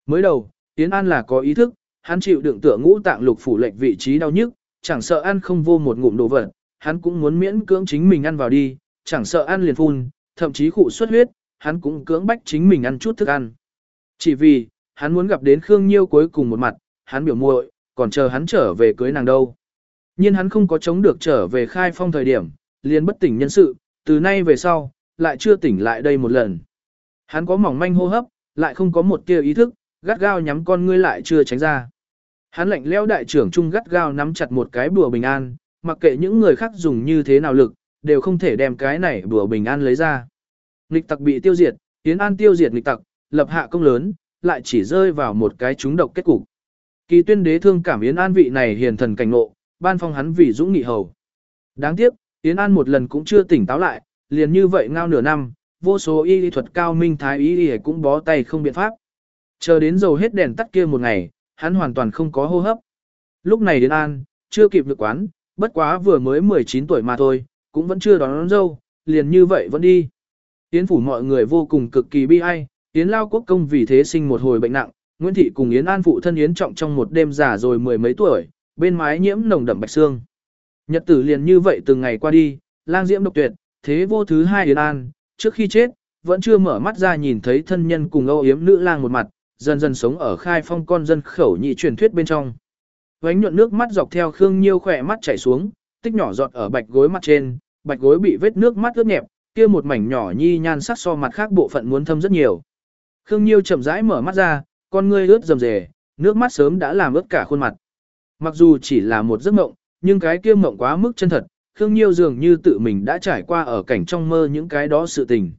Mới đầu, Yến An là có ý thức, hắn chịu đựng tựa ngũ tạng lục phủ lệnh vị trí đau nhức, chẳng sợ ăn không vô một ngụm đồ vật, hắn cũng muốn miễn cưỡng chính mình ăn vào đi, chẳng sợ ăn liền phun, thậm chí khụ xuất huyết, hắn cũng cưỡng bách chính mình ăn chút thức ăn. Chỉ vì, hắn muốn gặp đến Khương Nhiêu cuối cùng một mặt, hắn biểu muội, còn chờ hắn trở về cưới nàng đâu. Nhưng hắn không có chống được trở về khai phong thời điểm, liền bất tỉnh nhân sự, từ nay về sau, lại chưa tỉnh lại đây một lần. Hắn có mỏng manh hô hấp, lại không có một tia ý thức, gắt gao nhắm con ngươi lại chưa tránh ra. Hắn lạnh leo đại trưởng trung gắt gao nắm chặt một cái bùa bình an, mặc kệ những người khác dùng như thế nào lực, đều không thể đem cái này bùa bình an lấy ra. Nghịch tặc bị tiêu diệt, Yến An tiêu diệt nghịch tặc, lập hạ công lớn, lại chỉ rơi vào một cái trúng độc kết cục. Kỳ tuyên đế thương cảm Yến An vị này hiền thần cảnh ngộ, ban phong hắn vì dũng nghị hầu. Đáng tiếc, Yến An một lần cũng chưa tỉnh táo lại, liền như vậy ngao nửa năm, vô số y lý thuật cao minh thái y y cũng bó tay không biện pháp. Chờ đến dầu hết đèn tắt kia một ngày, hắn hoàn toàn không có hô hấp. Lúc này đến An, chưa kịp được quán, bất quá vừa mới 19 tuổi mà thôi, cũng vẫn chưa đón, đón dâu, liền như vậy vẫn đi. Yến phủ mọi người vô cùng cực kỳ bi ai, Yến Lao Quốc công vì thế sinh một hồi bệnh nặng, Nguyễn Thị cùng Yến An phụ thân Yến trọng trong một đêm già rồi mười mấy tuổi, bên mái nhiễm nồng đậm bạch xương. Nhật tử liền như vậy từng ngày qua đi, lang diễm độc tuyệt, thế vô thứ hai Yến An, trước khi chết, vẫn chưa mở mắt ra nhìn thấy thân nhân cùng âu yếm nữ lang một mặt, dần dần sống ở khai phong con dân khẩu nhị truyền thuyết bên trong. Vánh nhuận nước mắt dọc theo Khương Nhiêu khỏe mắt chảy xuống, tích nhỏ giọt ở bạch gối mặt trên, bạch gối bị vết nước mắt ướt nhẹp, kia một mảnh nhỏ nhi nhan sắc so mặt khác bộ phận muốn thâm rất nhiều. Khương Nhiêu chậm rãi mở mắt ra, con ngươi ướt rầm rề, nước mắt sớm đã làm ướt cả khuôn mặt. Mặc dù chỉ là một giấc mộng, nhưng cái kia mộng quá mức chân thật, Khương Nhiêu dường như tự mình đã trải qua ở cảnh trong mơ những cái đó sự tình.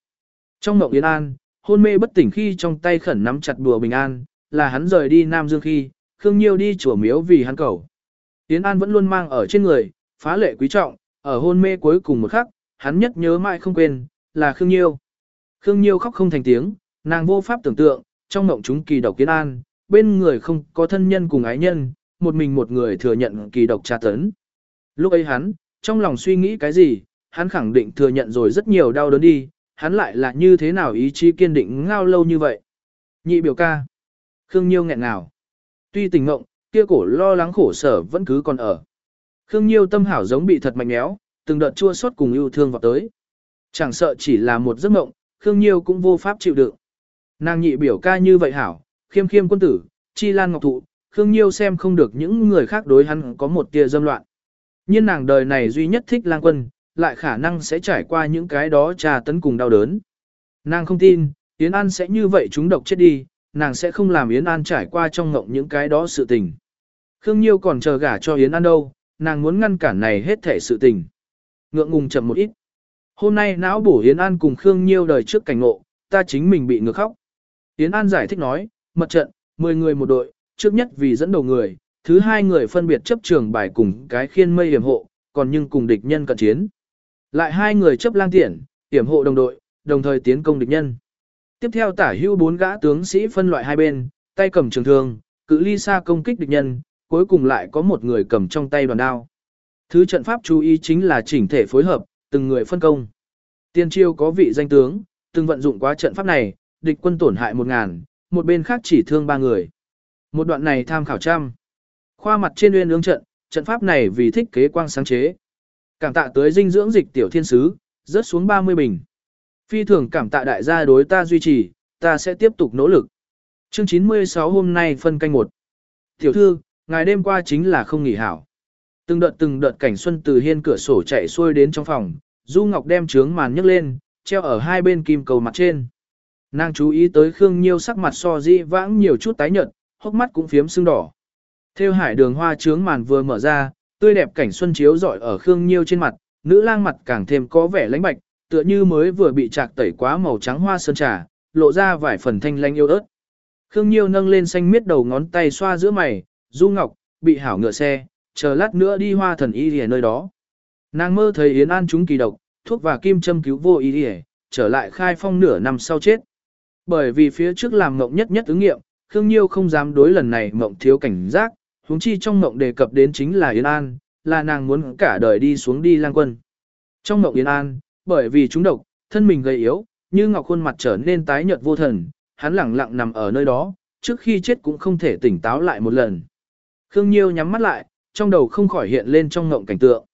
Trong mộng Yến An, hôn mê bất tỉnh khi trong tay khẩn nắm chặt bùa bình an, là hắn rời đi Nam Dương khi, Khương Nhiêu đi chùa miếu vì hắn cầu. Yến An vẫn luôn mang ở trên người, phá lệ quý trọng, ở hôn mê cuối cùng một khắc, hắn nhất nhớ mãi không quên, là Khương Nhiêu. Khương Nhiêu khóc không thành tiếng, nàng vô pháp tưởng tượng, trong mộng chúng kỳ độc Yến An, bên người không có thân nhân cùng ái nhân, một mình một người thừa nhận kỳ độc tra tấn. Lúc ấy hắn, trong lòng suy nghĩ cái gì, hắn khẳng định thừa nhận rồi rất nhiều đau đớn đi, hắn lại là như thế nào ý chí kiên định ngao lâu như vậy. Nhị biểu ca. Khương Nhiêu nghẹn ngào. Tuy tình ngộng, kia cổ lo lắng khổ sở vẫn cứ còn ở. Khương Nhiêu tâm hảo giống bị thật mạnh méo, từng đợt chua xót cùng yêu thương vào tới. Chẳng sợ chỉ là một giấc mộng, Khương Nhiêu cũng vô pháp chịu đựng. Nàng nhị biểu ca như vậy hảo, khiêm khiêm quân tử, chi lan ngọc thụ, Khương Nhiêu xem không được những người khác đối hắn có một tia dâm loạn. Nhưng nàng đời này duy nhất thích lang quân, lại khả năng sẽ trải qua những cái đó trà tấn cùng đau đớn. Nàng không tin, Yến An sẽ như vậy chúng độc chết đi, nàng sẽ không làm Yến An trải qua trong ngộng những cái đó sự tình. Khương Nhiêu còn chờ gả cho Yến An đâu, nàng muốn ngăn cản này hết thể sự tình. Ngượng ngùng chậm một ít. Hôm nay não bổ Yến An cùng Khương Nhiêu đời trước cảnh ngộ, ta chính mình bị ngược khóc. Yến An giải thích nói, mật trận, 10 người một đội, trước nhất vì dẫn đầu người, thứ hai người phân biệt chấp trường bài cùng cái khiên mây hiểm hộ, còn nhưng cùng địch nhân cận chiến. Lại hai người chấp lang tiện, hiểm hộ đồng đội, đồng thời tiến công địch nhân. Tiếp theo tả hưu bốn gã tướng sĩ phân loại hai bên, tay cầm trường thương, cự ly xa công kích địch nhân, cuối cùng lại có một người cầm trong tay đoàn đao. Thứ trận pháp chú ý chính là chỉnh thể phối hợp, từng người phân công. Tiên triêu có vị danh tướng, từng vận dụng quá trận pháp này, địch quân tổn hại một ngàn, một bên khác chỉ thương ba người. Một đoạn này tham khảo trăm. Khoa mặt trên uyên ương trận, trận pháp này vì thích kế quang sáng chế. Cảm tạ tới dinh dưỡng dịch tiểu thiên sứ, rớt xuống 30 bình. Phi thường cảm tạ đại gia đối ta duy trì, ta sẽ tiếp tục nỗ lực. Chương 96 hôm nay phân canh một. Tiểu thư, ngày đêm qua chính là không nghỉ hảo. Từng đợt từng đợt cảnh xuân từ hiên cửa sổ chạy xuôi đến trong phòng, Du Ngọc đem trướng màn nhấc lên, treo ở hai bên kim cầu mặt trên. Nàng chú ý tới Khương Nhiêu sắc mặt so di vãng nhiều chút tái nhợt, hốc mắt cũng phiếm sưng đỏ. Theo hải đường hoa trướng màn vừa mở ra, tươi đẹp cảnh xuân chiếu rọi ở Khương Nhiêu trên mặt, nữ lang mặt càng thêm có vẻ lãnh bạch, tựa như mới vừa bị trạc tẩy quá màu trắng hoa sơn trà, lộ ra vài phần thanh lanh yêu ớt. Khương Nhiêu nâng lên xanh miết đầu ngón tay xoa giữa mày, Du Ngọc, bị hảo ngựa xe, chờ lát nữa đi hoa thần y ở nơi đó. Nàng mơ thấy Yến An chúng kỳ độc, thuốc và kim châm cứu vô y trở lại khai phong nửa năm sau chết. Bởi vì phía trước làm ngộng nhất nhất ứng nghiệm, Khương Nhiêu không dám đối lần này mộng thiếu cảnh giác, huống chi trong mộng đề cập đến chính là Yến An, là nàng muốn cả đời đi xuống đi lang quân. Trong mộng Yến An, bởi vì chúng độc, thân mình gầy yếu, như ngọc khuôn mặt trở nên tái nhợt vô thần, hắn lẳng lặng nằm ở nơi đó, trước khi chết cũng không thể tỉnh táo lại một lần. Khương Nhiêu nhắm mắt lại, trong đầu không khỏi hiện lên trong mộng cảnh tượng.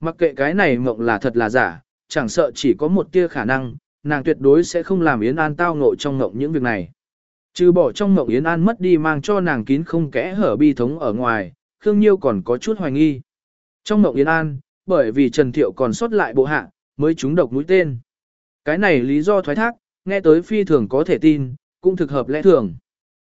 Mặc kệ cái này mộng là thật là giả, chẳng sợ chỉ có một tia khả năng, nàng tuyệt đối sẽ không làm Yến An tao ngộ trong mộng những việc này. Trừ bỏ trong mộng Yến An mất đi mang cho nàng kín không kẽ hở bi thống ở ngoài, Khương Nhiêu còn có chút hoài nghi. Trong mộng Yến An, bởi vì Trần Thiệu còn sót lại bộ hạ, mới trúng độc mũi tên. Cái này lý do thoái thác, nghe tới phi thường có thể tin, cũng thực hợp lẽ thường.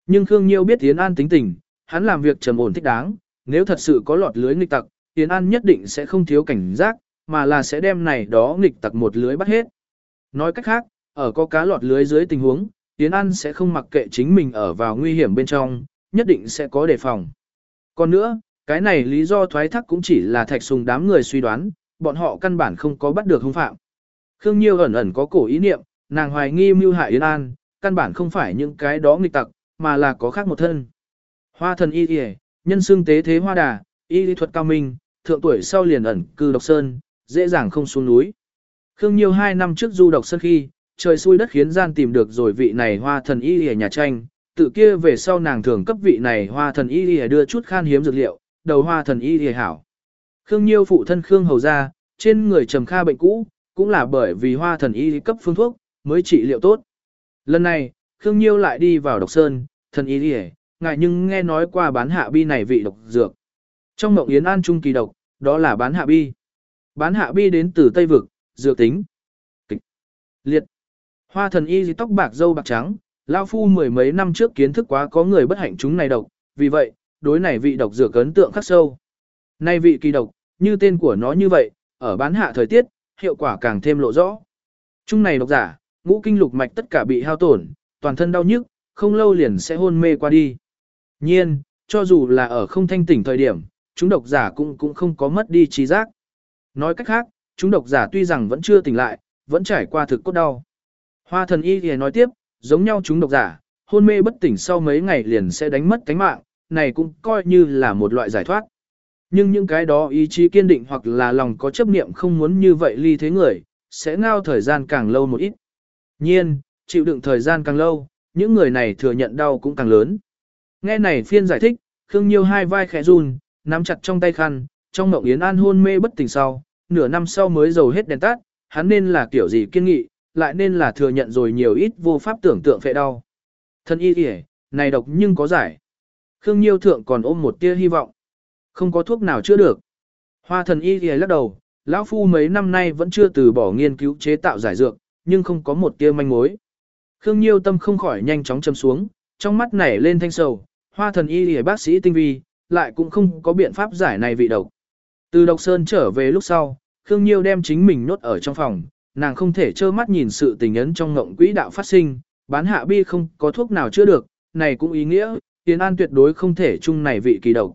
Nhưng Khương Nhiêu biết Yến An tính tình, hắn làm việc trầm ổn thích đáng, nếu thật sự có lọt lưới nghịch tặc, Yến An nhất định sẽ không thiếu cảnh giác, mà là sẽ đem này đó nghịch tặc một lưới bắt hết. Nói cách khác, ở có cá lọt lưới dưới tình huống, Yến An sẽ không mặc kệ chính mình ở vào nguy hiểm bên trong, nhất định sẽ có đề phòng. Còn nữa, cái này lý do thoái thác cũng chỉ là thạch sùng đám người suy đoán, bọn họ căn bản không có bắt được hung phạm. Khương Nhiêu ẩn ẩn có cổ ý niệm, nàng hoài nghi mưu hại Yến An, căn bản không phải những cái đó nghịch tặc, mà là có khác một thân. Hoa thần y y, nhân xương tế thế hoa đà, y lý thuật cao minh, thượng tuổi sau liền ẩn cư độc sơn, dễ dàng không xuống núi. Khương Nhiêu hai năm trước du độc sơn khi, trời xui đất khiến gian tìm được rồi vị này hoa thần y ở nhà tranh, tự kia về sau nàng thường cấp vị này hoa thần y đưa chút khan hiếm dược liệu, đầu hoa thần y y hảo. Khương Nhiêu phụ thân Khương Hầu ra trên người trầm kha bệnh cũ, cũng là bởi vì hoa thần y cấp phương thuốc, mới trị liệu tốt. Lần này, Khương Nhiêu lại đi vào độc sơn, thần y đi ngại nhưng nghe nói qua bán hạ bi này vị độc dược. Trong mộng yến an trung kỳ độc, đó là bán hạ bi. Bán hạ bi đến từ Tây Vực, dược tính. Hoa thần y tóc bạc dâu bạc trắng, lao phu mười mấy năm trước kiến thức quá có người bất hạnh chúng này độc, vì vậy, đối này vị độc dược ấn tượng khắc sâu. Nay vị kỳ độc, như tên của nó như vậy, ở bán hạ thời tiết, hiệu quả càng thêm lộ rõ. Chúng này độc giả, ngũ kinh lục mạch tất cả bị hao tổn, toàn thân đau nhức, không lâu liền sẽ hôn mê qua đi. Nhiên, cho dù là ở không thanh tỉnh thời điểm, chúng độc giả cũng cũng không có mất đi trí giác. Nói cách khác, chúng độc giả tuy rằng vẫn chưa tỉnh lại, vẫn trải qua thực cốt đau. Hoa thần y thì nói tiếp, giống nhau chúng độc giả, hôn mê bất tỉnh sau mấy ngày liền sẽ đánh mất cánh mạng, này cũng coi như là một loại giải thoát. Nhưng những cái đó ý chí kiên định hoặc là lòng có chấp niệm không muốn như vậy ly thế người, sẽ ngao thời gian càng lâu một ít. Nhiên, chịu đựng thời gian càng lâu, những người này thừa nhận đau cũng càng lớn. Nghe này phiên giải thích, Khương Nhiêu hai vai khẽ run, nắm chặt trong tay khăn, trong mộng Yến An hôn mê bất tỉnh sau, nửa năm sau mới dầu hết đèn tắt, hắn nên là kiểu gì kiên nghị, lại nên là thừa nhận rồi nhiều ít vô pháp tưởng tượng phệ đau. Thân y kìa, này độc nhưng có giải. Khương Nhiêu thượng còn ôm một tia hy vọng. Không có thuốc nào chữa được. Hoa thần y kìa lắc đầu, lão phu mấy năm nay vẫn chưa từ bỏ nghiên cứu chế tạo giải dược, nhưng không có một tia manh mối. Khương Nhiêu tâm không khỏi nhanh chóng châm xuống, trong mắt nảy lên thanh sầu, hoa thần y kìa bác sĩ tinh vi, lại cũng không có biện pháp giải này vị độc. Từ độc sơn trở về lúc sau, Khương Nhiêu đem chính mình nốt ở trong phòng, nàng không thể trơ mắt nhìn sự tình ấn trong ngộng quỹ đạo phát sinh, bán hạ bi không có thuốc nào chữa được, này cũng ý nghĩa, Yến An tuyệt đối không thể chung này vị kỳ độc.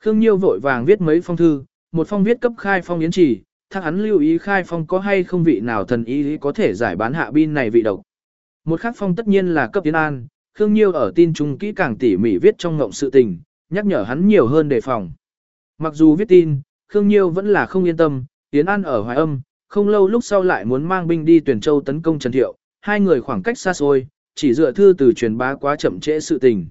Khương Nhiêu vội vàng viết mấy phong thư, một phong viết cấp khai phong yến chỉ, thắc hắn lưu ý khai phong có hay không vị nào thần ý có thể giải bán hạ bin này vị độc. Một khác phong tất nhiên là cấp Tiến An, Khương Nhiêu ở tin trung kỹ càng tỉ mỉ viết trong ngộng sự tình, nhắc nhở hắn nhiều hơn đề phòng. Mặc dù viết tin, Khương Nhiêu vẫn là không yên tâm, Tiến An ở Hoài Âm, không lâu lúc sau lại muốn mang binh đi tuyển châu tấn công Trần Thiệu, hai người khoảng cách xa xôi, chỉ dựa thư từ truyền bá quá chậm trễ sự tình.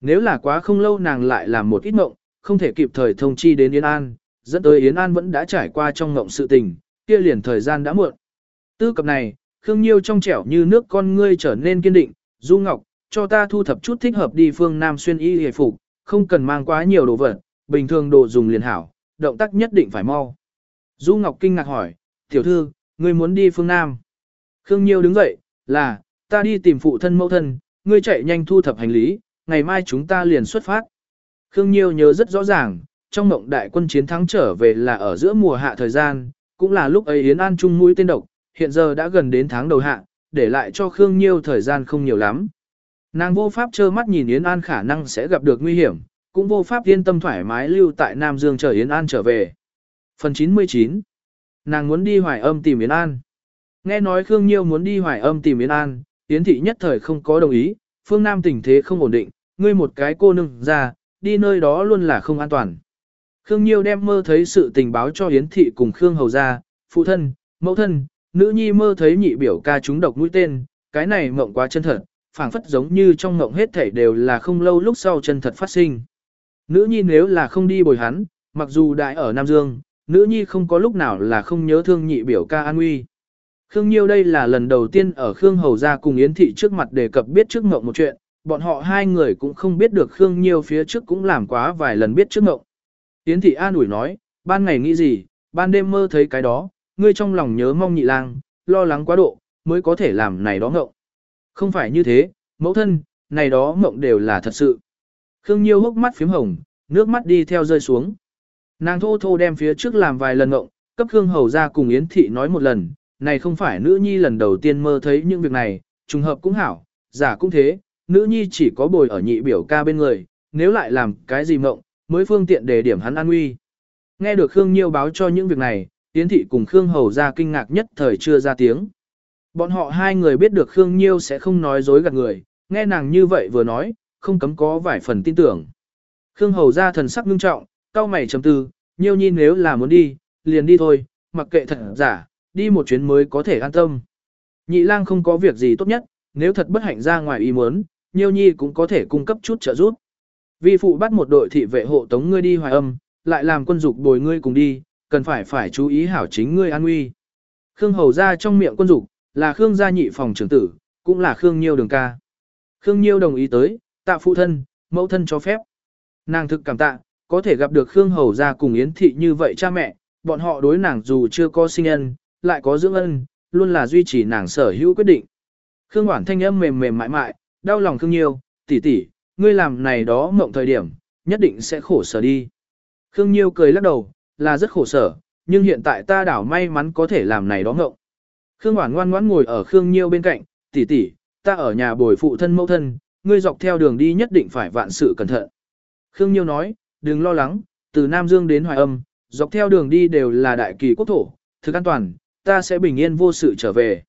Nếu là quá không lâu nàng lại làm một ít mộng, không thể kịp thời thông chi đến Yến An, dẫn tới Yến An vẫn đã trải qua trong mộng sự tình, kia liền thời gian đã muộn. Tư cập này, Khương Nhiêu trong trẻo như nước con ngươi trở nên kiên định, Du Ngọc, cho ta thu thập chút thích hợp đi phương Nam xuyên y hề phục, không cần mang quá nhiều đồ vật, bình thường đồ dùng liền hảo, động tác nhất định phải mau. Du Ngọc kinh ngạc hỏi, tiểu thư, ngươi muốn đi phương Nam. Khương Nhiêu đứng dậy, là, ta đi tìm phụ thân mẫu thân, ngươi chạy nhanh thu thập hành lý, ngày mai chúng ta liền xuất phát. Khương Nhiêu nhớ rất rõ ràng, trong mộng đại quân chiến thắng trở về là ở giữa mùa hạ thời gian, cũng là lúc ấy Yến An Trung mũi tên độc, hiện giờ đã gần đến tháng đầu hạ, để lại cho Khương Nhiêu thời gian không nhiều lắm. Nàng vô pháp trơ mắt nhìn Yến An khả năng sẽ gặp được nguy hiểm, cũng vô pháp yên tâm thoải mái lưu tại Nam Dương chờ Yến An trở về. Phần 99 Nàng muốn đi hoài âm tìm Yến An. Nghe nói Khương Nhiêu muốn đi hoài âm tìm Yến An, Yến Thị nhất thời không có đồng ý, phương Nam tình thế không ổn định, ngươi một cái cô nương ra, đi nơi đó luôn là không an toàn. Khương Nhiêu đem mơ thấy sự tình báo cho Yến Thị cùng Khương Hầu ra, phụ thân, mẫu thân, nữ nhi mơ thấy nhị biểu ca chúng độc mũi tên, cái này mộng quá chân thật, phảng phất giống như trong mộng hết thảy đều là không lâu lúc sau chân thật phát sinh. Nữ nhi nếu là không đi bồi hắn, mặc dù đại ở Nam Dương, nữ nhi không có lúc nào là không nhớ thương nhị biểu ca an nguy. Khương Nhiêu đây là lần đầu tiên ở Khương Hầu gia cùng Yến Thị trước mặt đề cập biết trước mộng một chuyện, bọn họ hai người cũng không biết được Khương Nhiêu phía trước cũng làm quá vài lần biết trước mộng. Yến Thị an ủi nói, ban ngày nghĩ gì, ban đêm mơ thấy cái đó, ngươi trong lòng nhớ mong nhị lang, lo lắng quá độ, mới có thể làm này đó ngộng. Không phải như thế, mẫu thân, này đó ngộng đều là thật sự. Khương Nhiêu hốc mắt phím hồng, nước mắt đi theo rơi xuống. Nàng thô thô đem phía trước làm vài lần ngộng, cấp Khương Hầu ra cùng Yến Thị nói một lần, này không phải nữ nhi lần đầu tiên mơ thấy những việc này, trùng hợp cũng hảo, giả cũng thế, nữ nhi chỉ có bồi ở nhị biểu ca bên người, nếu lại làm cái gì mộng, mới phương tiện để điểm hắn an nguy. Nghe được Khương Nhiêu báo cho những việc này, Yến Thị cùng Khương Hầu ra kinh ngạc nhất thời chưa ra tiếng. Bọn họ hai người biết được Khương Nhiêu sẽ không nói dối gạt người, nghe nàng như vậy vừa nói, không cấm có vài phần tin tưởng. Khương Hầu ra thần sắc ngưng trọng, cao mày trầm tư, Nhiêu nhi nếu là muốn đi, liền đi thôi, mặc kệ thật giả, đi một chuyến mới có thể an tâm. Nhị lang không có việc gì tốt nhất, nếu thật bất hạnh ra ngoài ý muốn, Nhiêu nhi cũng có thể cung cấp chút trợ giúp. Vi phụ bắt một đội thị vệ hộ tống ngươi đi hoài âm, lại làm quân dục bồi ngươi cùng đi, cần phải phải chú ý hảo chính ngươi an nguy. Khương Hầu ra trong miệng quân dục, là Khương gia nhị phòng trưởng tử, cũng là Khương Nhiêu đường ca. Khương Nhiêu đồng ý tới, tạ phụ thân, mẫu thân cho phép. Nàng thực cảm tạ, có thể gặp được Khương Hầu ra cùng Yến Thị như vậy cha mẹ, bọn họ đối nàng dù chưa có sinh ân, lại có dưỡng ân, luôn là duy trì nàng sở hữu quyết định. Khương Hoản thanh âm mềm mềm mại mại, đau lòng Khương Nhiêu, tỷ tỷ, ngươi làm này đó mộng thời điểm, nhất định sẽ khổ sở đi. Khương Nhiêu cười lắc đầu, là rất khổ sở, nhưng hiện tại ta đảo may mắn có thể làm này đó mộng. Khương Hoản ngoan ngoãn ngồi ở Khương Nhiêu bên cạnh, tỷ tỷ, ta ở nhà bồi phụ thân mẫu thân, ngươi dọc theo đường đi nhất định phải vạn sự cẩn thận. Khương Nhiêu nói, đừng lo lắng, từ Nam Dương đến Hoài Âm, dọc theo đường đi đều là đại kỳ quốc thổ, thực an toàn, ta sẽ bình yên vô sự trở về.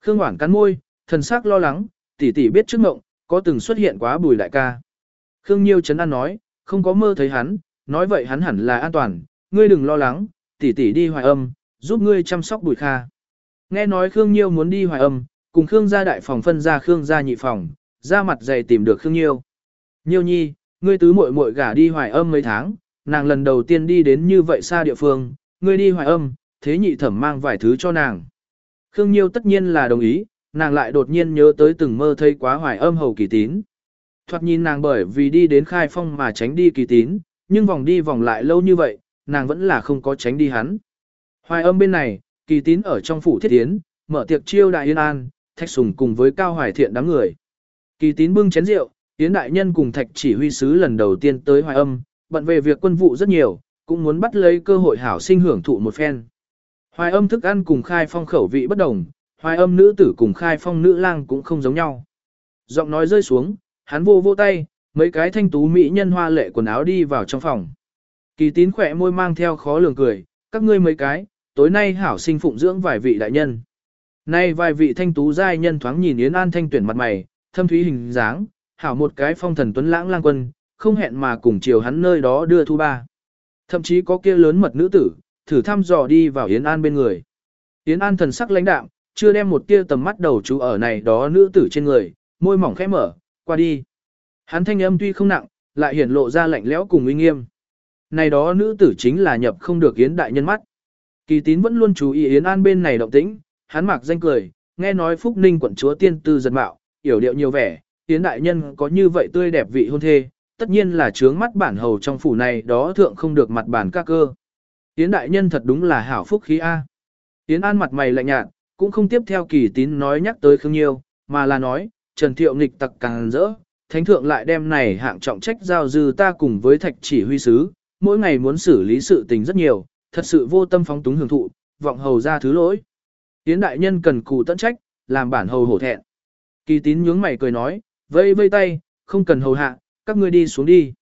Khương Hoảng cắn môi, thần sắc lo lắng, tỷ tỷ biết trước mộng, có từng xuất hiện quá bùi đại ca. Khương Nhiêu chấn an nói, không có mơ thấy hắn, nói vậy hắn hẳn là an toàn, ngươi đừng lo lắng, tỷ tỷ đi Hoài Âm, giúp ngươi chăm sóc bùi kha. Nghe nói Khương Nhiêu muốn đi Hoài Âm, cùng Khương gia đại phòng phân ra Khương gia nhị phòng, ra mặt dày tìm được Khương Nhiêu. Nhiêu nhi, ngươi tứ muội muội gả đi Hoài Âm mấy tháng, nàng lần đầu tiên đi đến như vậy xa địa phương, ngươi đi Hoài Âm, thế nhị thẩm mang vài thứ cho nàng. Khương Nhiêu tất nhiên là đồng ý, nàng lại đột nhiên nhớ tới từng mơ thấy quá Hoài Âm hầu kỳ tín. Thoạt nhìn nàng bởi vì đi đến khai phong mà tránh đi kỳ tín, nhưng vòng đi vòng lại lâu như vậy, nàng vẫn là không có tránh đi hắn. Hoài âm bên này, kỳ tín ở trong phủ thiết tiến, mở tiệc chiêu đại yên an, thạch sùng cùng với cao hoài thiện đám người. Kỳ tín bưng chén rượu, tiến đại nhân cùng thạch chỉ huy sứ lần đầu tiên tới hoài âm, bận về việc quân vụ rất nhiều, cũng muốn bắt lấy cơ hội hảo sinh hưởng thụ một phen. Hoài âm thức ăn cùng khai phong khẩu vị bất đồng, hoài âm nữ tử cùng khai phong nữ lang cũng không giống nhau. Giọng nói rơi xuống, hắn vô vô tay, mấy cái thanh tú mỹ nhân hoa lệ quần áo đi vào trong phòng. Kỳ tín khỏe môi mang theo khó lường cười, các ngươi mấy cái, tối nay hảo sinh phụng dưỡng vài vị đại nhân. Nay vài vị thanh tú giai nhân thoáng nhìn Yến An thanh tuyển mặt mày, thâm thúy hình dáng, hảo một cái phong thần tuấn lãng lang quân, không hẹn mà cùng chiều hắn nơi đó đưa thu ba. Thậm chí có kia lớn mật nữ tử, thử thăm dò đi vào Yến An bên người. Yến An thần sắc lãnh đạm, chưa đem một tia tầm mắt đầu chú ở này đó nữ tử trên người, môi mỏng khẽ mở, qua đi. Hắn thanh âm tuy không nặng, lại hiển lộ ra lạnh lẽo cùng uy nghiêm. Này đó nữ tử chính là nhập không được Yến đại nhân mắt. Kỳ tín vẫn luôn chú ý Yến An bên này động tĩnh, hắn mặc danh cười, nghe nói Phúc Ninh quận chúa tiên tư giật mạo, yểu điệu nhiều vẻ, Yến đại nhân có như vậy tươi đẹp vị hôn thê, tất nhiên là trướng mắt bản hầu trong phủ này đó thượng không được mặt bản ca cơ. Yến đại nhân thật đúng là hảo phúc khí A. Yến An mặt mày lạnh nhạt, cũng không tiếp theo kỳ tín nói nhắc tới Khương Nhiêu, mà là nói, Trần Thiệu nghịch tặc càng rỡ, thánh thượng lại đem này hạng trọng trách giao dư ta cùng với thạch chỉ huy sứ, mỗi ngày muốn xử lý sự tình rất nhiều, thật sự vô tâm phóng túng hưởng thụ, vọng hầu ra thứ lỗi. Yến đại nhân cần cù tận trách, làm bản hầu hổ thẹn. Kỳ tín nhướng mày cười nói, vây vây tay, không cần hầu hạ, các ngươi đi xuống đi.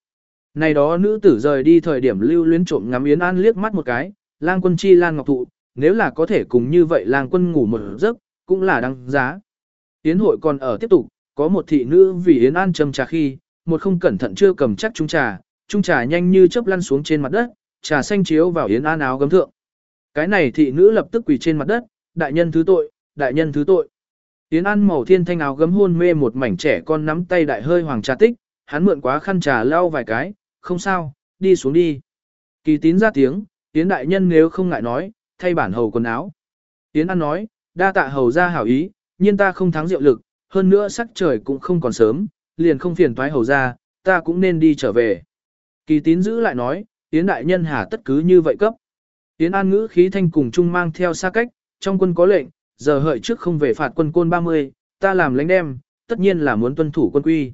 Này đó nữ tử rời đi thời điểm lưu luyến trộm ngắm Yến An liếc mắt một cái, lang quân chi lang ngọc thụ, nếu là có thể cùng như vậy lang quân ngủ một giấc, cũng là đăng giá. Yến hội còn ở tiếp tục, có một thị nữ vì Yến An châm trà khi, một không cẩn thận chưa cầm chắc chung trà, chung trà nhanh như chớp lăn xuống trên mặt đất, trà xanh chiếu vào Yến An áo gấm thượng. Cái này thị nữ lập tức quỳ trên mặt đất, đại nhân thứ tội, đại nhân thứ tội. Yến An màu thiên thanh áo gấm hôn mê một mảnh trẻ con nắm tay đại hơi hoàng trà tích, hắn mượn quá khăn trà lau vài cái, không sao, đi xuống đi. Kỳ tín ra tiếng, Yến đại nhân nếu không ngại nói, thay bản hầu quần áo. Yến An nói, đa tạ hầu ra hảo ý, nhưng ta không thắng diệu lực, hơn nữa sắc trời cũng không còn sớm, liền không phiền thoái hầu ra, ta cũng nên đi trở về. Kỳ tín giữ lại nói, Yến đại nhân hà tất cứ như vậy cấp. Yến an ngữ khí thanh cùng chung mang theo xa cách, trong quân có lệnh, giờ hợi trước không về phạt quân côn 30, ta làm lãnh đem, tất nhiên là muốn tuân thủ quân quy.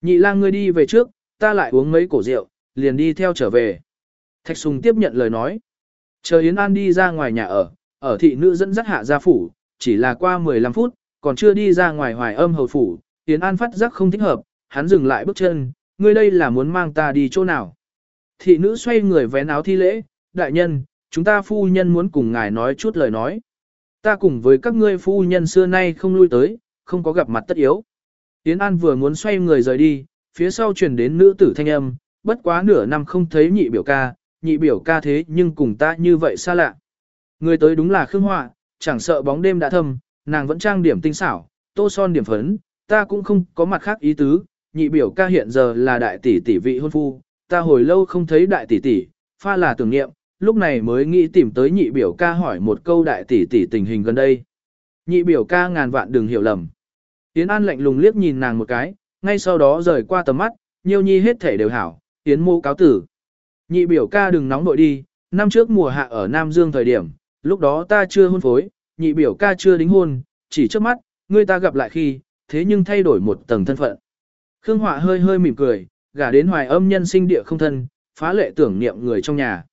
Nhị lang ngươi đi về trước, ta lại uống mấy cổ rượu, liền đi theo trở về. Thạch Sùng tiếp nhận lời nói. Chờ Yến An đi ra ngoài nhà ở, ở thị nữ dẫn dắt hạ gia phủ, chỉ là qua 15 phút, còn chưa đi ra ngoài hoài âm hầu phủ, Yến An phát giác không thích hợp, hắn dừng lại bước chân, ngươi đây là muốn mang ta đi chỗ nào. Thị nữ xoay người vén áo thi lễ, đại nhân, chúng ta phu nhân muốn cùng ngài nói chút lời nói. Ta cùng với các ngươi phu nhân xưa nay không lui tới, không có gặp mặt tất yếu. Yến An vừa muốn xoay người rời đi, phía sau truyền đến nữ tử thanh âm, bất quá nửa năm không thấy nhị biểu ca, nhị biểu ca thế nhưng cùng ta như vậy xa lạ. Người tới đúng là Khương Họa, chẳng sợ bóng đêm đã thâm, nàng vẫn trang điểm tinh xảo, tô son điểm phấn, ta cũng không có mặt khác ý tứ, nhị biểu ca hiện giờ là đại tỷ tỷ vị hôn phu, ta hồi lâu không thấy đại tỷ tỷ, pha là tưởng niệm, lúc này mới nghĩ tìm tới nhị biểu ca hỏi một câu đại tỷ tỷ tình hình gần đây. Nhị biểu ca ngàn vạn đừng hiểu lầm. Yến An lạnh lùng liếc nhìn nàng một cái, ngay sau đó rời qua tầm mắt, nhiêu nhi hết thể đều hảo, Yến mô cáo tử. Nhị biểu ca đừng nóng nội đi, năm trước mùa hạ ở Nam Dương thời điểm, lúc đó ta chưa hôn phối, nhị biểu ca chưa đính hôn, chỉ trước mắt, người ta gặp lại khi, thế nhưng thay đổi một tầng thân phận. Khương Họa hơi hơi mỉm cười, gả đến hoài âm nhân sinh địa không thân, phá lệ tưởng niệm người trong nhà.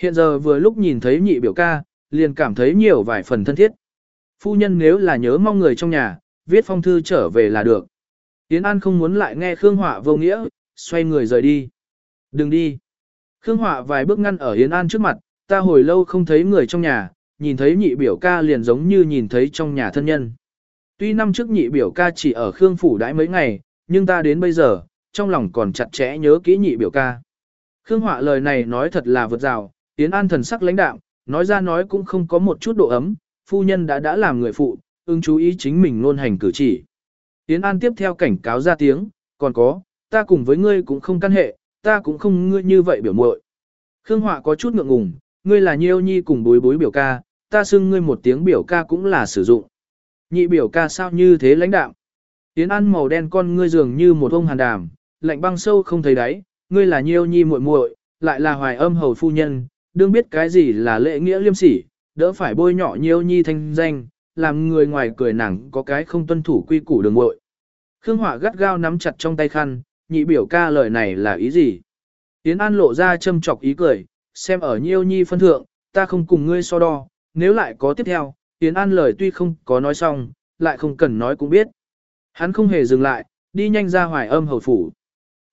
Hiện giờ vừa lúc nhìn thấy nhị biểu ca, liền cảm thấy nhiều vài phần thân thiết. Phu nhân nếu là nhớ mong người trong nhà, viết phong thư trở về là được. Yến An không muốn lại nghe Khương Họa vô nghĩa, xoay người rời đi. Đừng đi. Khương Họa vài bước ngăn ở Yến An trước mặt, ta hồi lâu không thấy người trong nhà, nhìn thấy nhị biểu ca liền giống như nhìn thấy trong nhà thân nhân. Tuy năm trước nhị biểu ca chỉ ở Khương Phủ đãi mấy ngày, nhưng ta đến bây giờ, trong lòng còn chặt chẽ nhớ kỹ nhị biểu ca. Khương Họa lời này nói thật là vượt rào, Yến An thần sắc lãnh đạm, nói ra nói cũng không có một chút độ ấm, phu nhân đã đã làm người phụ, ưng chú ý chính mình luôn hành cử chỉ. Yến An tiếp theo cảnh cáo ra tiếng, còn có, ta cùng với ngươi cũng không căn hệ, ta cũng không ngươi như vậy biểu muội. Khương Họa có chút ngượng ngùng, ngươi là nhiêu nhi cùng bối bối biểu ca, ta xưng ngươi một tiếng biểu ca cũng là sử dụng. Nhị biểu ca sao như thế lãnh đạo. Yến An màu đen con ngươi dường như một ông hàn đàm, lạnh băng sâu không thấy đáy, ngươi là nhiêu nhi muội muội, lại là hoài âm hầu phu nhân, đương biết cái gì là lễ nghĩa liêm sỉ, đỡ phải bôi nhọ nhiêu nhi thanh danh, làm người ngoài cười nàng có cái không tuân thủ quy củ đường muội. Khương Họa gắt gao nắm chặt trong tay khăn, nhị biểu ca lời này là ý gì? Yến An lộ ra châm chọc ý cười, xem ở nhiêu nhi phân thượng, ta không cùng ngươi so đo, nếu lại có tiếp theo, Yến An lời tuy không có nói xong, lại không cần nói cũng biết. Hắn không hề dừng lại, đi nhanh ra hoài âm hầu phủ.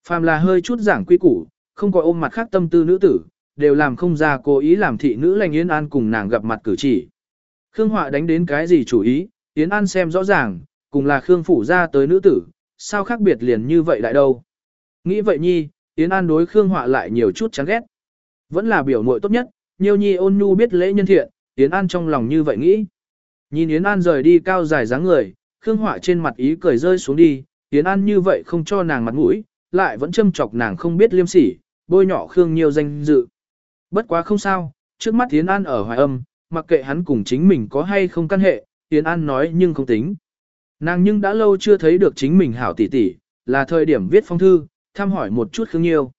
Phàm là hơi chút giảng quy củ, không có ôm mặt khác tâm tư nữ tử, đều làm không ra cố ý làm thị nữ lành Yến An cùng nàng gặp mặt cử chỉ. Khương Họa đánh đến cái gì chủ ý, Yến An xem rõ ràng, cùng là Khương phủ ra tới nữ tử, sao khác biệt liền như vậy lại đâu. Nghĩ vậy nhi, Yến An đối Khương Họa lại nhiều chút chán ghét. Vẫn là biểu muội tốt nhất, nhiều nhi ôn nhu biết lễ nhân thiện, Yến An trong lòng như vậy nghĩ. Nhìn Yến An rời đi cao dài dáng người, Khương Họa trên mặt ý cười rơi xuống đi, Yến An như vậy không cho nàng mặt mũi, lại vẫn châm chọc nàng không biết liêm sỉ, bôi nhỏ Khương nhiều danh dự. Bất quá không sao, trước mắt Yến An ở hoài âm, mặc kệ hắn cùng chính mình có hay không căn hệ, Yến An nói nhưng không tính. Nàng nhưng đã lâu chưa thấy được chính mình hảo tỷ tỷ, là thời điểm viết phong thư, thăm hỏi một chút Khương Nhiêu.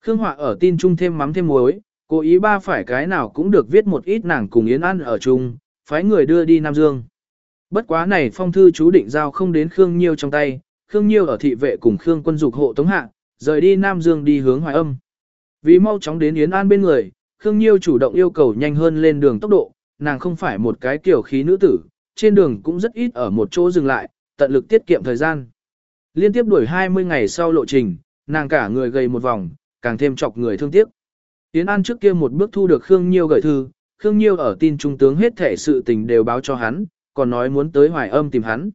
Khương Họa ở tin chung thêm mắm thêm muối, cố ý ba phải cái nào cũng được viết một ít nàng cùng Yến An ở chung, phái người đưa đi Nam Dương. Bất quá này phong thư chú định giao không đến Khương Nhiêu trong tay, Khương Nhiêu ở thị vệ cùng Khương quân dục hộ tống hạ, rời đi Nam Dương đi hướng Hoài Âm. Vì mau chóng đến Yến An bên người, Khương Nhiêu chủ động yêu cầu nhanh hơn lên đường tốc độ, nàng không phải một cái kiểu khí nữ tử, trên đường cũng rất ít ở một chỗ dừng lại, tận lực tiết kiệm thời gian. Liên tiếp đuổi 20 ngày sau lộ trình, nàng cả người gầy một vòng, càng thêm chọc người thương tiếc. Yến An trước kia một bước thu được Khương Nhiêu gửi thư, Khương Nhiêu ở tin trung tướng hết thể sự tình đều báo cho hắn, còn nói muốn tới Hoài Âm tìm hắn.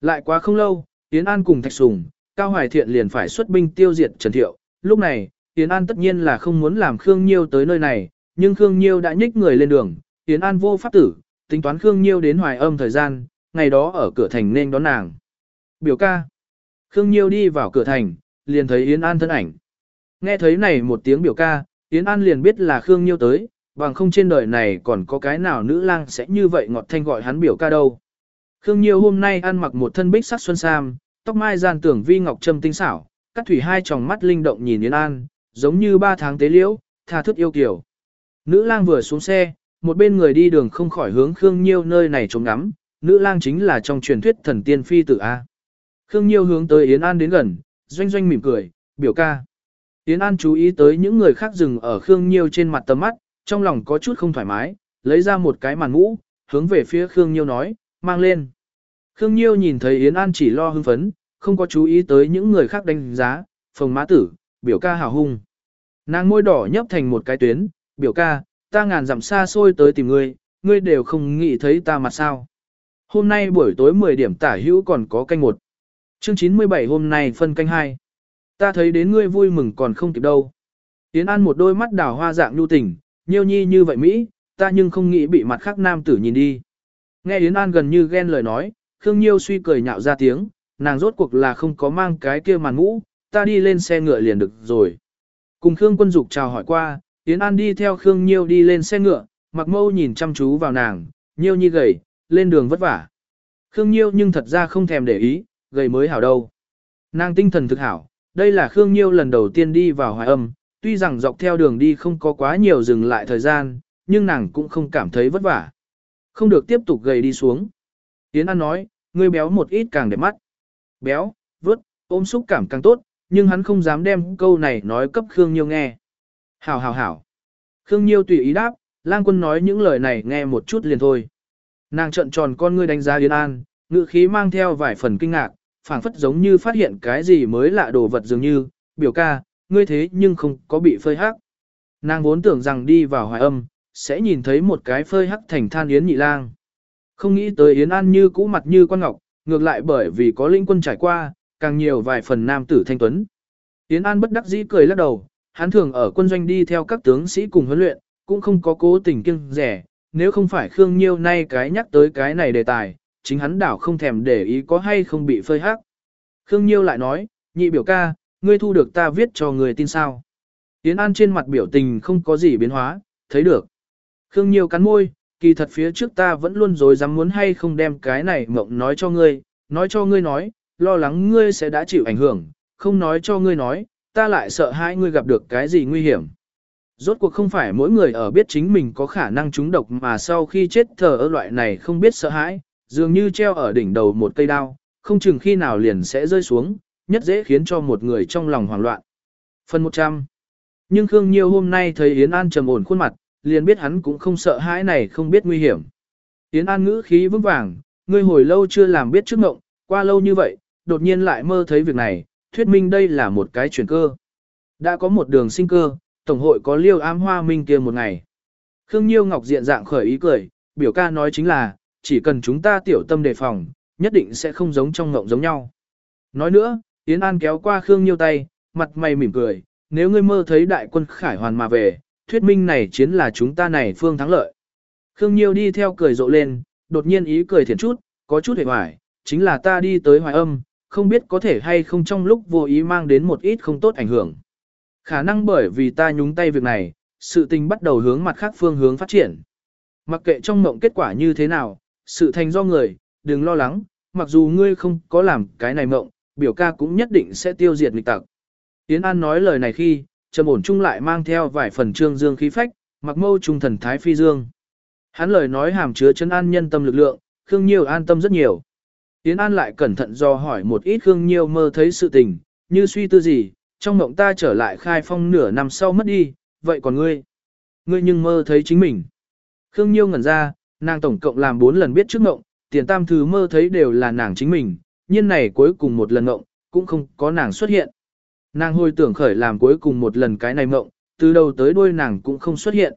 Lại quá không lâu, Yến An cùng Thạch Sùng, Cao Hoài Thiện liền phải xuất binh tiêu diệt Trần Thiệu. Lúc này, Yến An tất nhiên là không muốn làm Khương Nhiêu tới nơi này, nhưng Khương Nhiêu đã nhích người lên đường, Yến An vô pháp tử, tính toán Khương Nhiêu đến Hoài Âm thời gian, ngày đó ở cửa thành nên đón nàng. Biểu ca. Khương Nhiêu đi vào cửa thành, liền thấy Yến An thân ảnh. Nghe thấy này một tiếng biểu ca, Yến An liền biết là Khương Nhiêu tới, bằng không trên đời này còn có cái nào nữ lang sẽ như vậy ngọt thanh gọi hắn biểu ca đâu. Khương Nhiêu hôm nay ăn mặc một thân bích sắc xuân sam, tóc mai gian tưởng vi ngọc trâm tinh xảo, cắt thủy hai tròng mắt linh động nhìn Yến An, giống như ba tháng tế liễu, tha thức yêu kiều. Nữ lang vừa xuống xe, một bên người đi đường không khỏi hướng Khương Nhiêu nơi này trông ngắm, nữ lang chính là trong truyền thuyết thần tiên phi tử A. Khương Nhiêu hướng tới Yến An đến gần, doanh doanh mỉm cười, biểu ca. Yến An chú ý tới những người khác dừng ở Khương Nhiêu trên mặt tầm mắt, trong lòng có chút không thoải mái, lấy ra một cái màn mũ, hướng về phía Khương Nhiêu nói, mang lên. Khương Nhiêu nhìn thấy Yến An chỉ lo hưng phấn, không có chú ý tới những người khác đánh giá, phồng má tử, biểu ca hào hung. Nàng môi đỏ nhấp thành một cái tuyến, biểu ca, ta ngàn dặm xa xôi tới tìm ngươi, ngươi đều không nghĩ thấy ta mặt sao. Hôm nay buổi tối 10 điểm tả hữu còn có canh một. Chương 97 hôm nay phân canh hai. Ta thấy đến ngươi vui mừng còn không kịp đâu. Yến An một đôi mắt đào hoa dạng nhu tình, nhiêu nhi như vậy Mỹ, ta nhưng không nghĩ bị mặt khác nam tử nhìn đi. Nghe Yến An gần như ghen lời nói, Khương Nhiêu suy cười nhạo ra tiếng, nàng rốt cuộc là không có mang cái kia màn ngũ, ta đi lên xe ngựa liền được rồi. Cùng Khương quân dục chào hỏi qua, Yến An đi theo Khương Nhiêu đi lên xe ngựa, mặc mâu nhìn chăm chú vào nàng, Nhiêu nhi gầy, lên đường vất vả. Khương Nhiêu nhưng thật ra không thèm để ý, gầy mới hảo đâu. Nàng tinh thần thực hảo, đây là Khương Nhiêu lần đầu tiên đi vào hoài âm, tuy rằng dọc theo đường đi không có quá nhiều dừng lại thời gian, nhưng nàng cũng không cảm thấy vất vả. Không được tiếp tục gầy đi xuống. Yến An nói, ngươi béo một ít càng đẹp mắt. Béo, vớt, ôm xúc cảm càng tốt, nhưng hắn không dám đem câu này nói cấp Khương Nhiêu nghe. Hảo hảo hảo. Khương Nhiêu tùy ý đáp, lang quân nói những lời này nghe một chút liền thôi. Nàng trợn tròn con ngươi đánh giá Yến An, ngữ khí mang theo vài phần kinh ngạc, phảng phất giống như phát hiện cái gì mới lạ đồ vật dường như, biểu ca, ngươi thế nhưng không có bị phơi hắc. Nàng vốn tưởng rằng đi vào hoài âm, sẽ nhìn thấy một cái phơi hắc thành than Yến nhị lang. Không nghĩ tới Yến An như cũ mặt như quan ngọc, ngược lại bởi vì có linh quân trải qua, càng nhiều vài phần nam tử thanh tuấn. Yến An bất đắc dĩ cười lắc đầu, hắn thường ở quân doanh đi theo các tướng sĩ cùng huấn luyện, cũng không có cố tình kiêng rẻ, nếu không phải Khương Nhiêu nay cái nhắc tới cái này đề tài, chính hắn đảo không thèm để ý có hay không bị phơi hắc. Khương Nhiêu lại nói, nhị biểu ca, ngươi thu được ta viết cho người tin sao. Yến An trên mặt biểu tình không có gì biến hóa, thấy được. Khương Nhiêu cắn môi, kỳ thật phía trước ta vẫn luôn dối dám muốn hay không đem cái này mộng nói cho ngươi, nói cho ngươi nói, lo lắng ngươi sẽ đã chịu ảnh hưởng, không nói cho ngươi nói, ta lại sợ hai ngươi gặp được cái gì nguy hiểm. Rốt cuộc không phải mỗi người ở biết chính mình có khả năng trúng độc mà sau khi chết thờ ở loại này không biết sợ hãi, dường như treo ở đỉnh đầu một cây đao, không chừng khi nào liền sẽ rơi xuống, nhất dễ khiến cho một người trong lòng hoảng loạn. Phần 100 Nhưng Khương Nhiêu hôm nay thấy Yến An trầm ổn khuôn mặt, liền biết hắn cũng không sợ hãi này không biết nguy hiểm. Yến An ngữ khí vững vàng, ngươi hồi lâu chưa làm biết trước mộng, qua lâu như vậy, đột nhiên lại mơ thấy việc này, thuyết minh đây là một cái chuyển cơ. Đã có một đường sinh cơ, Tổng hội có liêu ám hoa minh kia một ngày. Khương Nhiêu Ngọc diện dạng khởi ý cười, biểu ca nói chính là, chỉ cần chúng ta tiểu tâm đề phòng, nhất định sẽ không giống trong ngộng giống nhau. Nói nữa, Yến An kéo qua Khương Nhiêu tay, mặt mày mỉm cười, nếu ngươi mơ thấy đại quân khải hoàn mà về, thuyết minh này chiến là chúng ta này phương thắng lợi. Khương Nhiêu đi theo cười rộ lên, đột nhiên ý cười thiện chút, có chút hề hoài, chính là ta đi tới hoài âm, không biết có thể hay không trong lúc vô ý mang đến một ít không tốt ảnh hưởng. Khả năng bởi vì ta nhúng tay việc này, sự tình bắt đầu hướng mặt khác phương hướng phát triển. Mặc kệ trong mộng kết quả như thế nào, sự thành do người, đừng lo lắng, mặc dù ngươi không có làm cái này mộng, biểu ca cũng nhất định sẽ tiêu diệt nghịch tặc. Yến An nói lời này khi, trầm ổn chung lại mang theo vài phần trương dương khí phách, mặc mâu trung thần thái phi dương. Hắn lời nói hàm chứa chân an nhân tâm lực lượng, Khương Nhiêu an tâm rất nhiều. Yến An lại cẩn thận do hỏi một ít Khương Nhiêu mơ thấy sự tình, như suy tư gì, trong mộng ta trở lại khai phong nửa năm sau mất đi, vậy còn ngươi? Ngươi nhưng mơ thấy chính mình. Khương Nhiêu ngẩn ra, nàng tổng cộng làm 4 lần biết trước mộng, tiền tam thứ mơ thấy đều là nàng chính mình, nhưng này cuối cùng một lần mộng, cũng không có nàng xuất hiện. Nàng hồi tưởng khởi làm cuối cùng một lần cái này mộng, từ đầu tới đuôi nàng cũng không xuất hiện.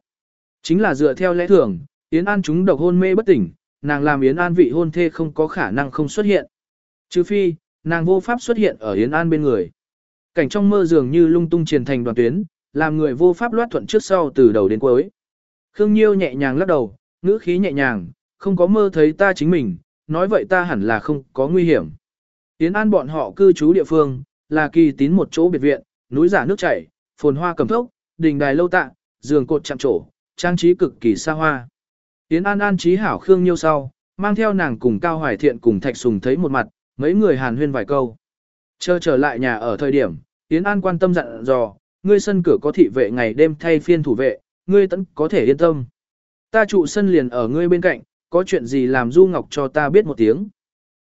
Chính là dựa theo lẽ thường, Yến An chúng độc hôn mê bất tỉnh, nàng làm Yến An vị hôn thê không có khả năng không xuất hiện. Trừ phi, nàng vô pháp xuất hiện ở Yến An bên người. Cảnh trong mơ dường như lung tung truyền thành đoàn tuyến, làm người vô pháp loát thuận trước sau từ đầu đến cuối. Khương Nhiêu nhẹ nhàng lắc đầu, ngữ khí nhẹ nhàng, không có mơ thấy ta chính mình, nói vậy ta hẳn là không có nguy hiểm. Yến An bọn họ cư trú địa phương, là kỳ tín một chỗ biệt viện, núi giả nước chảy, phồn hoa cầm thốc, đình đài lâu tạ, giường cột chạm trổ, trang trí cực kỳ xa hoa. Yến An an trí hảo Khương Nhiêu sau, mang theo nàng cùng Cao Hoài Thiện cùng Thạch Sùng thấy một mặt, mấy người hàn huyên vài câu. Chờ trở lại nhà ở thời điểm, Yến An quan tâm dặn dò, ngươi sân cửa có thị vệ ngày đêm thay phiên thủ vệ, ngươi tẫn có thể yên tâm. Ta trụ sân liền ở ngươi bên cạnh, có chuyện gì làm Du Ngọc cho ta biết một tiếng.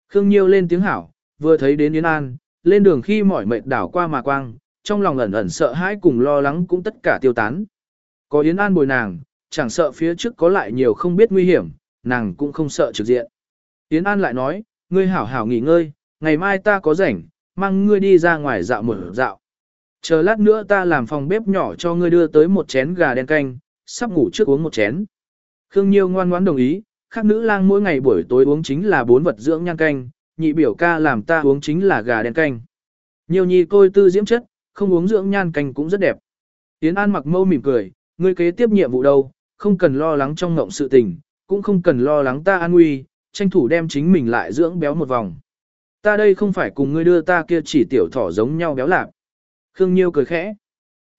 Khương Nhiêu lên tiếng hảo, vừa thấy đến Yến An, lên đường khi mỏi mệt đảo qua mà quang, trong lòng ẩn ẩn sợ hãi cùng lo lắng cũng tất cả tiêu tán. Có Yến An bồi nàng, chẳng sợ phía trước có lại nhiều không biết nguy hiểm, nàng cũng không sợ trực diện. Yến An lại nói, ngươi hảo hảo nghỉ ngơi, ngày mai ta có rảnh, mang ngươi đi ra ngoài dạo một dạo. Chờ lát nữa ta làm phòng bếp nhỏ cho ngươi đưa tới một chén gà đen canh, sắp ngủ trước uống một chén. Khương Nhiêu ngoan ngoãn đồng ý, khác nữ lang mỗi ngày buổi tối uống chính là bốn vật dưỡng nhan canh, nhị biểu ca làm ta uống chính là gà đen canh. Nhiều nhi côi tư diễm chất, không uống dưỡng nhan canh cũng rất đẹp. Tiến An mặc mâu mỉm cười, ngươi kế tiếp nhiệm vụ đâu, không cần lo lắng trong ngộng sự tình, cũng không cần lo lắng ta an nguy, tranh thủ đem chính mình lại dưỡng béo một vòng. Ta đây không phải cùng ngươi đưa ta kia chỉ tiểu thỏ giống nhau béo lạc. Khương Nhiêu cười khẽ.